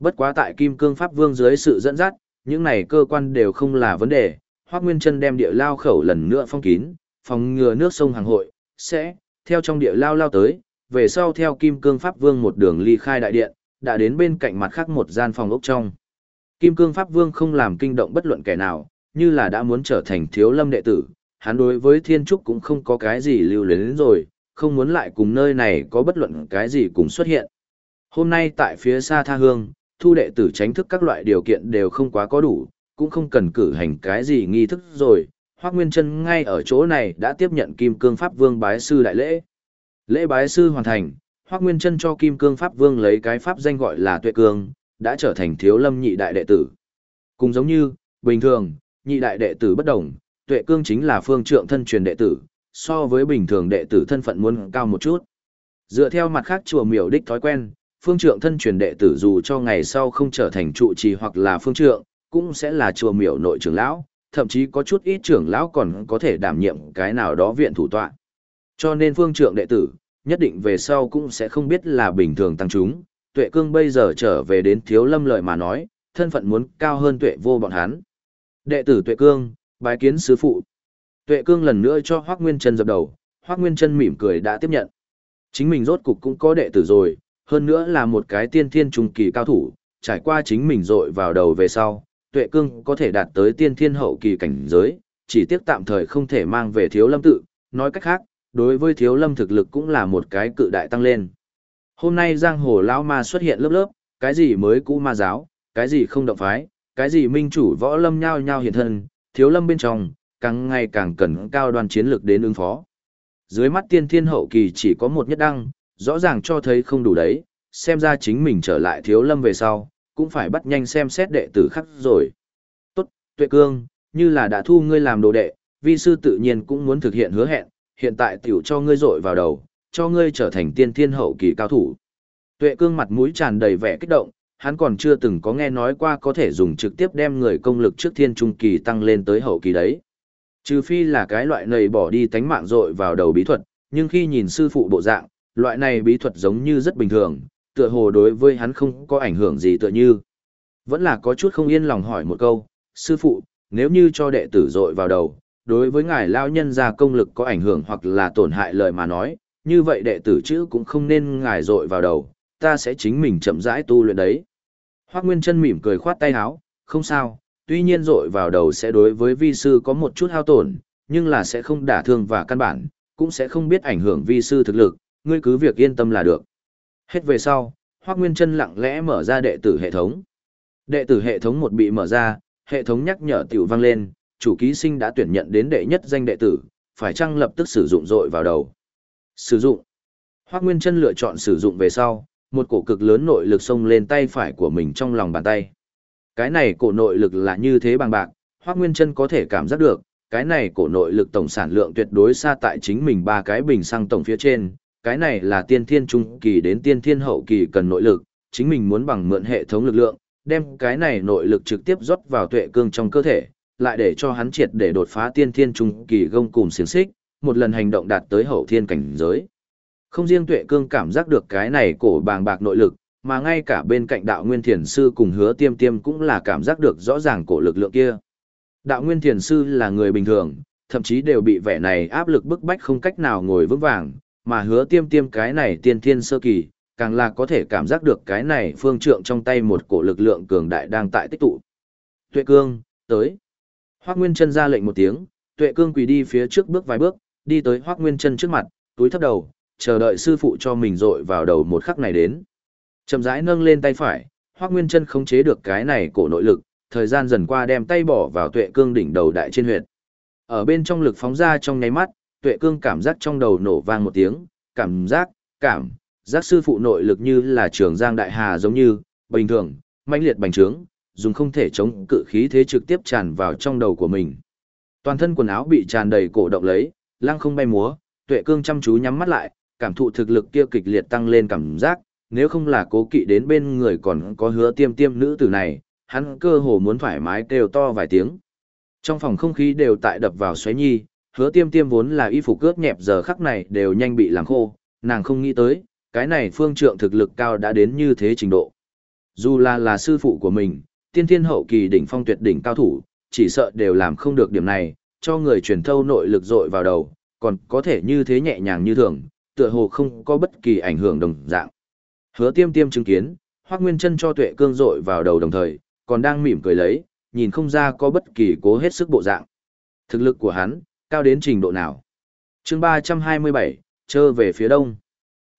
Speaker 1: Bất quá tại Kim Cương Pháp Vương dưới sự dẫn dắt, những này cơ quan đều không là vấn đề, Hoắc Nguyên Chân đem địa lao khẩu lần nữa phong kín, phòng ngừa nước sông hàng hội sẽ theo trong địa lao lao tới, về sau theo Kim Cương Pháp Vương một đường ly khai đại điện, đã đến bên cạnh mặt khác một gian phòng ốc trong. Kim Cương Pháp Vương không làm kinh động bất luận kẻ nào, như là đã muốn trở thành thiếu lâm đệ tử, hắn đối với thiên trúc cũng không có cái gì lưu luyến rồi, không muốn lại cùng nơi này có bất luận cái gì cùng xuất hiện. Hôm nay tại phía xa tha hương, thu đệ tử tránh thức các loại điều kiện đều không quá có đủ, cũng không cần cử hành cái gì nghi thức rồi. Hoác Nguyên Trân ngay ở chỗ này đã tiếp nhận Kim Cương Pháp Vương bái sư đại lễ. Lễ bái sư hoàn thành, Hoác Nguyên Trân cho Kim Cương Pháp Vương lấy cái pháp danh gọi là Tuệ Cương, đã trở thành thiếu lâm nhị đại đệ tử. Cùng giống như, bình thường, nhị đại đệ tử bất đồng, Tuệ Cương chính là phương trượng thân truyền đệ tử, so với bình thường đệ tử thân phận muốn cao một chút. Dựa theo mặt khác chùa miểu đích thói quen, phương trượng thân truyền đệ tử dù cho ngày sau không trở thành trụ trì hoặc là phương trượng, cũng sẽ là chùa miểu nội trưởng lão, thậm chí có chút ít trưởng lão còn có thể đảm nhiệm cái nào đó viện thủ tọa. Cho nên phương trượng đệ tử, nhất định về sau cũng sẽ không biết là bình thường tăng chúng, tuệ cương bây giờ trở về đến thiếu lâm lợi mà nói, thân phận muốn cao hơn tuệ vô bọn hắn. Đệ tử tuệ cương, bái kiến sứ phụ. Tuệ cương lần nữa cho Hoác Nguyên Trân dập đầu, Hoác Nguyên Trân mỉm cười đã tiếp nhận. Chính mình rốt cục cũng có đệ tử rồi, hơn nữa là một cái tiên thiên trung kỳ cao thủ, trải qua chính mình dội vào đầu về sau, tuệ cương có thể đạt tới tiên thiên hậu kỳ cảnh giới, chỉ tiếc tạm thời không thể mang về thiếu lâm tự, nói cách khác, đối với thiếu lâm thực lực cũng là một cái cự đại tăng lên. Hôm nay giang hồ lão ma xuất hiện lớp lớp, cái gì mới cũ ma giáo, cái gì không động phái, cái gì minh chủ võ lâm nhao nhao hiện thân, thiếu lâm bên trong, càng ngày càng cần cao đoàn chiến lược đến ứng phó. Dưới mắt tiên thiên hậu kỳ chỉ có một nhất đăng, rõ ràng cho thấy không đủ đấy, xem ra chính mình trở lại thiếu lâm về sau, cũng phải bắt nhanh xem xét đệ tử khác rồi. Tốt, tuệ cương, như là đã thu ngươi làm đồ đệ, vi sư tự nhiên cũng muốn thực hiện hứa hẹn, hiện tại tiểu cho ngươi rội vào đầu, cho ngươi trở thành tiên thiên hậu kỳ cao thủ. Tuệ cương mặt mũi tràn đầy vẻ kích động, hắn còn chưa từng có nghe nói qua có thể dùng trực tiếp đem người công lực trước thiên trung kỳ tăng lên tới hậu kỳ đấy. Trừ phi là cái loại này bỏ đi tánh mạng rội vào đầu bí thuật, nhưng khi nhìn sư phụ bộ dạng, loại này bí thuật giống như rất bình thường, tựa hồ đối với hắn không có ảnh hưởng gì tựa như. Vẫn là có chút không yên lòng hỏi một câu, sư phụ, nếu như cho đệ tử rội vào đầu, đối với ngài lao nhân ra công lực có ảnh hưởng hoặc là tổn hại lời mà nói, như vậy đệ tử chữ cũng không nên ngài rội vào đầu, ta sẽ chính mình chậm rãi tu luyện đấy. Hoác Nguyên chân mỉm cười khoát tay áo, không sao, tuy nhiên rội vào đầu sẽ đối với vi sư có một chút hao tổn, nhưng là sẽ không đả thương và căn bản, cũng sẽ không biết ảnh hưởng vi sư thực lực, ngươi cứ việc yên tâm là được. Hết về sau, Hoác Nguyên chân lặng lẽ mở ra đệ tử hệ thống. Đệ tử hệ thống một bị mở ra, hệ thống nhắc nhở tiểu vang lên, chủ ký sinh đã tuyển nhận đến đệ nhất danh đệ tử, phải chăng lập tức sử dụng rội vào đầu. Sử dụng. Hoác Nguyên chân lựa chọn sử dụng về sau, một cổ cực lớn nội lực xông lên tay phải của mình trong lòng bàn tay. Cái này cổ nội lực là như thế bằng bạc, Hoác Nguyên chân có thể cảm giác được, cái này cổ nội lực tổng sản lượng tuyệt đối xa tại chính mình ba cái bình xăng tổng phía trên, cái này là tiên thiên trung kỳ đến tiên thiên hậu kỳ cần nội lực, chính mình muốn bằng mượn hệ thống lực lượng, đem cái này nội lực trực tiếp rót vào tuệ cương trong cơ thể, lại để cho hắn triệt để đột phá tiên thiên trung kỳ gông cùng xiềng xích, một lần hành động đạt tới hậu thiên cảnh giới. Không riêng tuệ cương cảm giác được cái này cổ bàng bạc nội lực, mà ngay cả bên cạnh đạo nguyên thiền sư cùng hứa tiêm tiêm cũng là cảm giác được rõ ràng cổ lực lượng kia. Đạo nguyên thiền sư là người bình thường, thậm chí đều bị vẻ này áp lực bức bách không cách nào ngồi vững vàng, mà hứa tiêm tiêm cái này tiên thiên sơ kỳ, càng là có thể cảm giác được cái này phương trượng trong tay một cổ lực lượng cường đại đang tại tích tụ. Tuệ cương, tới. Hoắc Nguyên chân ra lệnh một tiếng, tuệ cương quỳ đi phía trước bước vài bước, đi tới Hoắc Nguyên chân trước mặt, túi thấp đầu, chờ đợi sư phụ cho mình dội vào đầu một khắc này đến. Chậm rãi nâng lên tay phải, Hoắc Nguyên chân khống chế được cái này cổ nội lực, thời gian dần qua đem tay bỏ vào tuệ cương đỉnh đầu đại trên huyệt. Ở bên trong lực phóng ra trong nháy mắt, tuệ cương cảm giác trong đầu nổ vang một tiếng, cảm giác, cảm, giác sư phụ nội lực như là trường giang đại hà giống như, bình thường, mãnh liệt bành trướng, dùng không thể chống cự khí thế trực tiếp tràn vào trong đầu của mình. Toàn thân quần áo bị tràn đầy cổ động lấy, lăng không bay múa, tuệ cương chăm chú nhắm mắt lại, cảm thụ thực lực kia kịch liệt tăng lên cảm giác, nếu không là cố kỵ đến bên người còn có hứa tiêm tiêm nữ tử này, hắn cơ hồ muốn thoải mái kêu to vài tiếng. Trong phòng không khí đều tại đập vào xoáy nhi, hứa tiêm tiêm vốn là y phục cướp nhẹp giờ khắc này đều nhanh bị làm khô, nàng không nghĩ tới, cái này phương trượng thực lực cao đã đến như thế trình độ. Dù là là sư phụ của mình, tiên thiên hậu kỳ đỉnh phong tuyệt đỉnh cao thủ, chỉ sợ đều làm không được điểm này, cho người truyền thâu nội lực dội vào đầu, còn có thể như thế nhẹ nhàng như thường, tựa hồ không có bất kỳ ảnh hưởng đồng dạng. Hứa tiêm tiêm chứng kiến, Hoác Nguyên chân cho tuệ cương dội vào đầu đồng thời, còn đang mỉm cười lấy, nhìn không ra có bất kỳ cố hết sức bộ dạng. Thực lực của hắn, cao đến trình độ nào? chương 327, trơ về phía đông.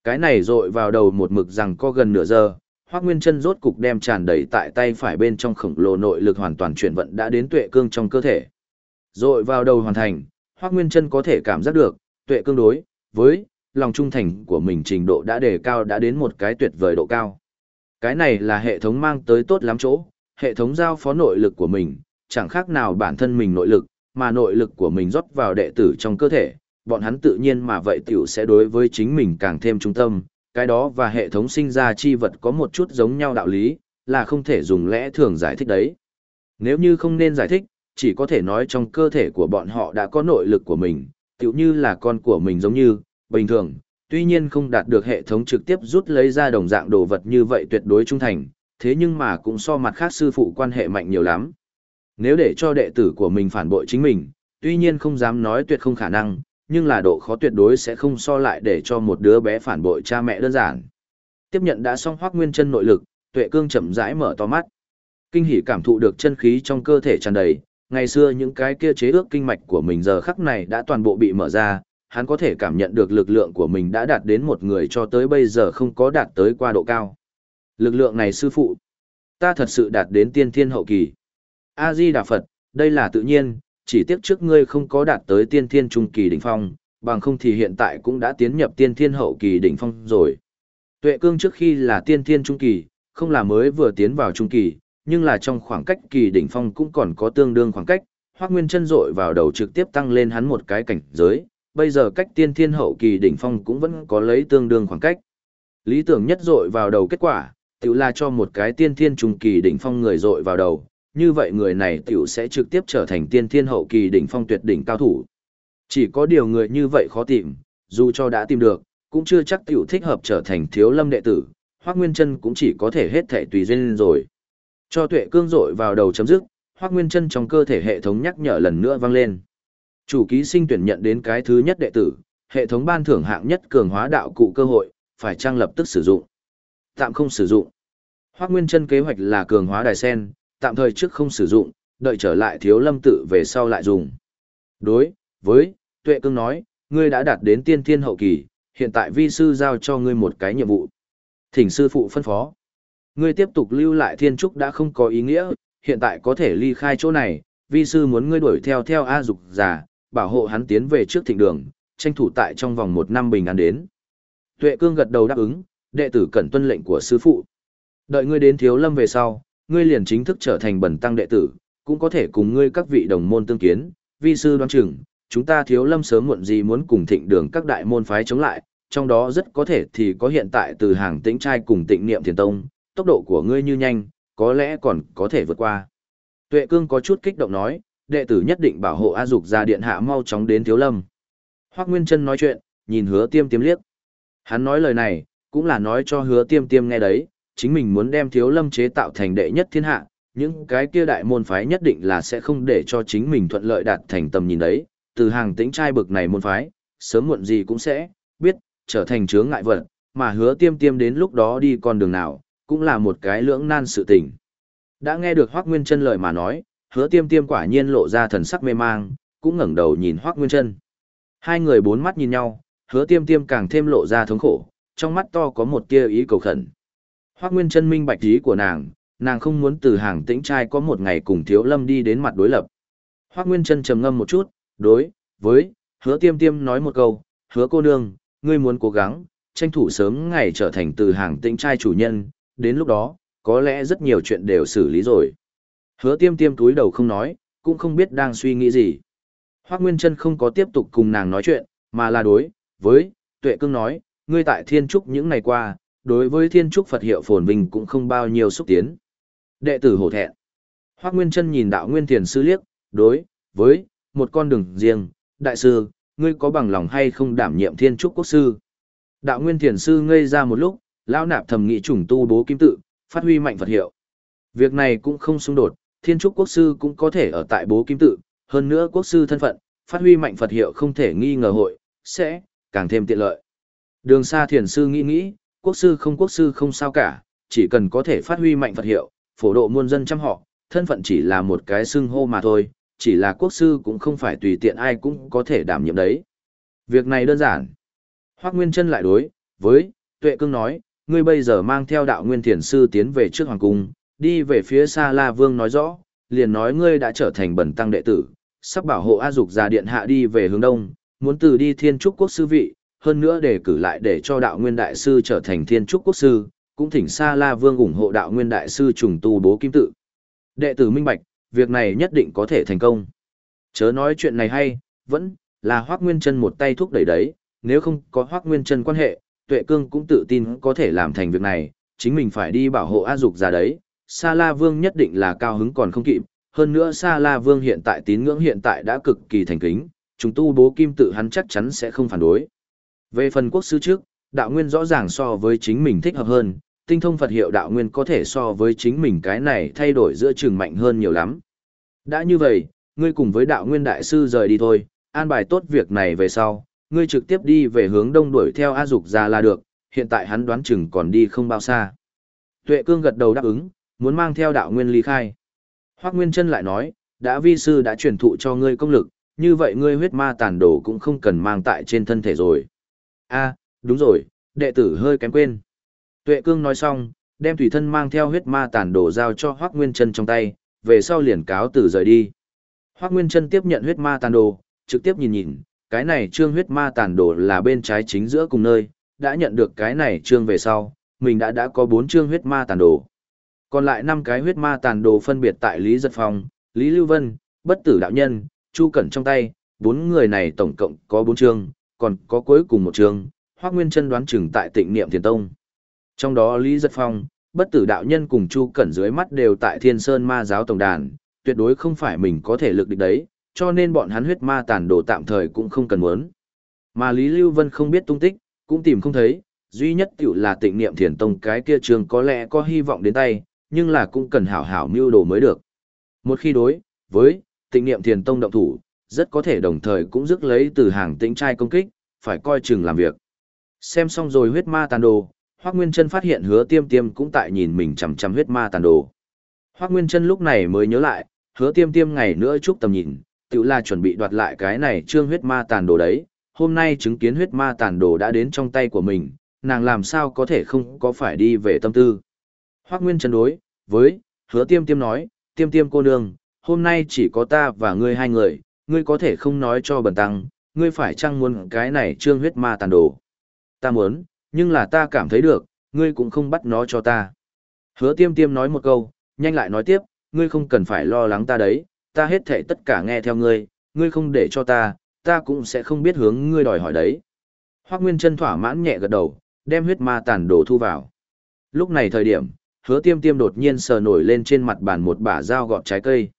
Speaker 1: Cái này dội vào đầu một mực rằng có gần nửa giờ, Hoắc Nguyên chân rốt cục đem tràn đầy tại tay phải bên trong khổng lồ nội lực hoàn toàn chuyển vận đã đến tuệ cương trong cơ thể. rồi vào đầu hoàn thành, Hoắc Nguyên chân có thể cảm giác được, tuệ cương đối, với, lòng trung thành của mình trình độ đã đề cao đã đến một cái tuyệt vời độ cao. Cái này là hệ thống mang tới tốt lắm chỗ, hệ thống giao phó nội lực của mình, chẳng khác nào bản thân mình nội lực, mà nội lực của mình rót vào đệ tử trong cơ thể, bọn hắn tự nhiên mà vậy tiểu sẽ đối với chính mình càng thêm trung tâm, cái đó và hệ thống sinh ra chi vật có một chút giống nhau đạo lý, là không thể dùng lẽ thường giải thích đấy. Nếu như không nên giải thích, chỉ có thể nói trong cơ thể của bọn họ đã có nội lực của mình, tiểu như là con của mình giống như, bình thường, tuy nhiên không đạt được hệ thống trực tiếp rút lấy ra đồng dạng đồ vật như vậy tuyệt đối trung thành, thế nhưng mà cũng so mặt khác sư phụ quan hệ mạnh nhiều lắm. Nếu để cho đệ tử của mình phản bội chính mình, tuy nhiên không dám nói tuyệt không khả năng, nhưng là độ khó tuyệt đối sẽ không so lại để cho một đứa bé phản bội cha mẹ đơn giản. Tiếp nhận đã xong hoác nguyên chân nội lực, tuệ cương chậm rãi mở to mắt. Kinh hỉ cảm thụ được chân khí trong cơ thể tràn đầy, ngày xưa những cái kia chế ước kinh mạch của mình giờ khắc này đã toàn bộ bị mở ra, hắn có thể cảm nhận được lực lượng của mình đã đạt đến một người cho tới bây giờ không có đạt tới qua độ cao. Lực lượng này sư phụ, ta thật sự đạt đến tiên thiên hậu kỳ. A-di Đà Phật, đây là tự nhiên, chỉ tiếc trước ngươi không có đạt tới tiên thiên trung kỳ đỉnh phong, bằng không thì hiện tại cũng đã tiến nhập tiên thiên hậu kỳ đỉnh phong rồi. Tuệ cương trước khi là tiên thiên trung kỳ, không là mới vừa tiến vào trung kỳ, nhưng là trong khoảng cách kỳ đỉnh phong cũng còn có tương đương khoảng cách, Hoắc Nguyên chân dội vào đầu trực tiếp tăng lên hắn một cái cảnh giới, bây giờ cách tiên thiên hậu kỳ đỉnh phong cũng vẫn có lấy tương đương khoảng cách. Lý tưởng nhất dội vào đầu kết quả, tự là cho một cái tiên thiên trung kỳ đỉnh phong người dội vào đầu, như vậy người này tiểu sẽ trực tiếp trở thành tiên thiên hậu kỳ đỉnh phong tuyệt đỉnh cao thủ. Chỉ có điều người như vậy khó tìm, dù cho đã tìm được, cũng chưa chắc tiểu thích hợp trở thành thiếu lâm đệ tử, Hoắc Nguyên Chân cũng chỉ có thể hết thể tùy duyên rồi. Cho tuệ cương rội vào đầu chấm dứt, Hoắc Nguyên Chân trong cơ thể hệ thống nhắc nhở lần nữa vang lên. Chủ ký sinh tuyển nhận đến cái thứ nhất đệ tử, hệ thống ban thưởng hạng nhất cường hóa đạo cụ cơ hội, phải trang lập tức sử dụng. Tạm không sử dụng. Hoắc Nguyên Chân kế hoạch là cường hóa đài sen, tạm thời trước không sử dụng, đợi trở lại thiếu lâm tự về sau lại dùng. Đối, với, tuệ cương nói, ngươi đã đạt đến tiên thiên hậu kỳ, hiện tại vi sư giao cho ngươi một cái nhiệm vụ. Thỉnh sư phụ phân phó. Ngươi tiếp tục lưu lại thiên trúc đã không có ý nghĩa, hiện tại có thể ly khai chỗ này, vi sư muốn ngươi đuổi theo theo A dục già, bảo hộ hắn tiến về trước thịnh đường, tranh thủ tại trong vòng một năm bình an đến. Tuệ cương gật đầu đáp ứng, đệ tử cẩn tuân lệnh của sư phụ. Đợi ngươi đến thiếu lâm về sau, ngươi liền chính thức trở thành bẩn tăng đệ tử, cũng có thể cùng ngươi các vị đồng môn tương kiến, vi sư đoán chừng, chúng ta thiếu lâm sớm muộn gì muốn cùng thịnh đường các đại môn phái chống lại, trong đó rất có thể thì có hiện tại từ hàng tĩnh trai cùng tịnh niệm thiền tông, tốc độ của ngươi như nhanh, có lẽ còn có thể vượt qua. Tuệ cương có chút kích động nói, đệ tử nhất định bảo hộ A Dục ra điện hạ mau chóng đến thiếu lâm. Hoác Nguyên Trân nói chuyện, nhìn hứa tiêm tiêm liếc. Hắn nói lời này, cũng là nói cho hứa tiêm tiêm nghe đấy, chính mình muốn đem thiếu lâm chế tạo thành đệ nhất thiên hạ, những cái kia đại môn phái nhất định là sẽ không để cho chính mình thuận lợi đạt thành tầm nhìn đấy, từ hàng tĩnh trai bực này môn phái, sớm muộn gì cũng sẽ, biết, trở thành chướng ngại vật, mà hứa tiêm tiêm đến lúc đó đi con đường nào, cũng là một cái lưỡng nan sự tình. Đã nghe được Hoác Nguyên Trân lời mà nói, hứa tiêm tiêm quả nhiên lộ ra thần sắc mê mang, cũng ngẩng đầu nhìn Hoác Nguyên Trân. Hai người bốn mắt nhìn nhau, hứa tiêm tiêm càng thêm lộ ra thống khổ, trong mắt to có một tia ý cầu khẩn. Hoác Nguyên Trân minh bạch ý của nàng, nàng không muốn từ hàng tĩnh trai có một ngày cùng thiếu lâm đi đến mặt đối lập. Hoác Nguyên Trân trầm ngâm một chút, đối, với, hứa tiêm tiêm nói một câu, hứa cô nương, ngươi muốn cố gắng, tranh thủ sớm ngày trở thành từ hàng tĩnh trai chủ nhân, đến lúc đó, có lẽ rất nhiều chuyện đều xử lý rồi. Hứa tiêm tiêm túi đầu không nói, cũng không biết đang suy nghĩ gì. Hoác Nguyên Trân không có tiếp tục cùng nàng nói chuyện, mà là đối, với, tuệ cương nói, ngươi tại thiên trúc những ngày qua, đối với thiên trúc Phật hiệu phồn vinh cũng không bao nhiêu xúc tiến. Đệ tử hổ thẹn. Hoác Nguyên chân nhìn đạo Nguyên Thiền Sư liếc, đối, với, một con đường riêng, đại sư, ngươi có bằng lòng hay không đảm nhiệm thiên trúc quốc sư. Đạo Nguyên Thiền Sư ngây ra một lúc, lão nạp thầm nghĩ trùng tu bố kim tự, phát huy mạnh Phật hiệu. Việc này cũng không xung đột, thiên trúc quốc sư cũng có thể ở tại bố kim tự, hơn nữa quốc sư thân phận, phát huy mạnh Phật hiệu không thể nghi ngờ hội, sẽ càng thêm tiện lợi. Đường xa thiền sư nghĩ nghĩ, quốc sư không quốc sư không sao cả, chỉ cần có thể phát huy mạnh Phật hiệu, phổ độ muôn dân trăm họ, thân phận chỉ là một cái xưng hô mà thôi, chỉ là quốc sư cũng không phải tùy tiện ai cũng có thể đảm nhiệm đấy. Việc này đơn giản. Hoác Nguyên Trân lại đối, với, Tuệ Cương nói, ngươi bây giờ mang theo đạo Nguyên Thiền Sư tiến về trước Hoàng Cung, đi về phía Sa La Vương nói rõ, liền nói ngươi đã trở thành bẩn tăng đệ tử, sắp bảo hộ A Dục ra điện hạ đi về hướng đông, muốn từ đi Thiên Trúc Quốc sư vị, hơn nữa để cử lại để cho đạo Nguyên Đại Sư trở thành Thiên Trúc Quốc sư, cũng thỉnh Sa La Vương ủng hộ đạo Nguyên Đại Sư trùng tu bố kim tự. Đệ tử minh bạch, việc này nhất định có thể thành công. Chớ nói chuyện này hay, vẫn là Hoác Nguyên chân một tay thúc đẩy đấy, nếu không có Hoác Nguyên chân quan hệ, Tuệ Cương cũng tự tin có thể làm thành việc này, chính mình phải đi bảo hộ A Dục ra đấy. Sa La Vương nhất định là cao hứng còn không kịp, hơn nữa Sa La Vương hiện tại tín ngưỡng hiện tại đã cực kỳ thành kính, chúng tu bố kim tự hắn chắc chắn sẽ không phản đối. Về phần quốc sư trước, đạo nguyên rõ ràng so với chính mình thích hợp hơn, tinh thông Phật hiệu đạo nguyên có thể so với chính mình cái này thay đổi giữa trường mạnh hơn nhiều lắm. Đã như vậy, ngươi cùng với đạo nguyên đại sư rời đi thôi, an bài tốt việc này về sau, ngươi trực tiếp đi về hướng đông đuổi theo A Dục ra là được, hiện tại hắn đoán chừng còn đi không bao xa. Tuệ cương gật đầu đáp ứng, muốn mang theo đạo nguyên ly khai. Hoác Nguyên chân lại nói, đã vi sư đã truyền thụ cho ngươi công lực, như vậy ngươi huyết ma tàn đồ cũng không cần mang tại trên thân thể rồi a đúng rồi, đệ tử hơi kém quên. Tuệ cương nói xong, đem tùy thân mang theo huyết ma tàn đồ giao cho Hoác Nguyên Trân trong tay, về sau liền cáo từ rời đi. Hoác Nguyên Trân tiếp nhận huyết ma tàn đồ, trực tiếp nhìn nhìn, cái này trương huyết ma tàn đồ là bên trái chính giữa cùng nơi, đã nhận được cái này trương về sau, mình đã đã có bốn trương huyết ma tàn đồ. Còn lại năm cái huyết ma tàn đồ phân biệt tại Lý Giật Phong, Lý Lưu Vân, Bất Tử Đạo Nhân, Chu Cẩn trong tay, bốn người này tổng cộng có bốn trương, còn có cuối cùng một trường, Hoắc Nguyên Trân đoán chừng tại tịnh niệm thiền tông. Trong đó Lý Dật Phong, Bất Tử Đạo Nhân cùng Chu Cẩn dưới mắt đều tại Thiên Sơn Ma giáo tổng đàn, tuyệt đối không phải mình có thể lực địch đấy, cho nên bọn hắn huyết ma tàn đồ tạm thời cũng không cần muốn. Mà Lý Lưu Vân không biết tung tích, cũng tìm không thấy, duy nhất tiểu là tịnh niệm thiền tông cái kia trường có lẽ có hy vọng đến tay, nhưng là cũng cần hảo hảo mưu đồ mới được. Một khi đối, với, tịnh niệm thiền tông động thủ, rất có thể đồng thời cũng rước lấy từ hàng tĩnh trai công kích, phải coi chừng làm việc. Xem xong rồi huyết ma tàn đồ, Hoác Nguyên Trân phát hiện hứa tiêm tiêm cũng tại nhìn mình chằm chằm huyết ma tàn đồ. Hoác Nguyên Trân lúc này mới nhớ lại, hứa tiêm tiêm ngày nữa chúc tầm nhìn, tự là chuẩn bị đoạt lại cái này trương huyết ma tàn đồ đấy. Hôm nay chứng kiến huyết ma tàn đồ đã đến trong tay của mình, nàng làm sao có thể không có phải đi về tâm tư. Hoác Nguyên Trân đối, với, hứa tiêm tiêm nói, tiêm tiêm cô nương, hôm nay chỉ có ta và ngươi hai người, ngươi có thể không nói cho bần tăng, ngươi phải chăng muốn cái này trương huyết ma tàn đồ. Ta muốn, nhưng là ta cảm thấy được, ngươi cũng không bắt nó cho ta. Hứa tiêm tiêm nói một câu, nhanh lại nói tiếp, ngươi không cần phải lo lắng ta đấy, ta hết thể tất cả nghe theo ngươi, ngươi không để cho ta, ta cũng sẽ không biết hướng ngươi đòi hỏi đấy. Hoác Nguyên chân thỏa mãn nhẹ gật đầu, đem huyết ma tàn đồ thu vào. Lúc này thời điểm, hứa tiêm tiêm đột nhiên sờ nổi lên trên mặt bàn một bả dao gọt trái cây.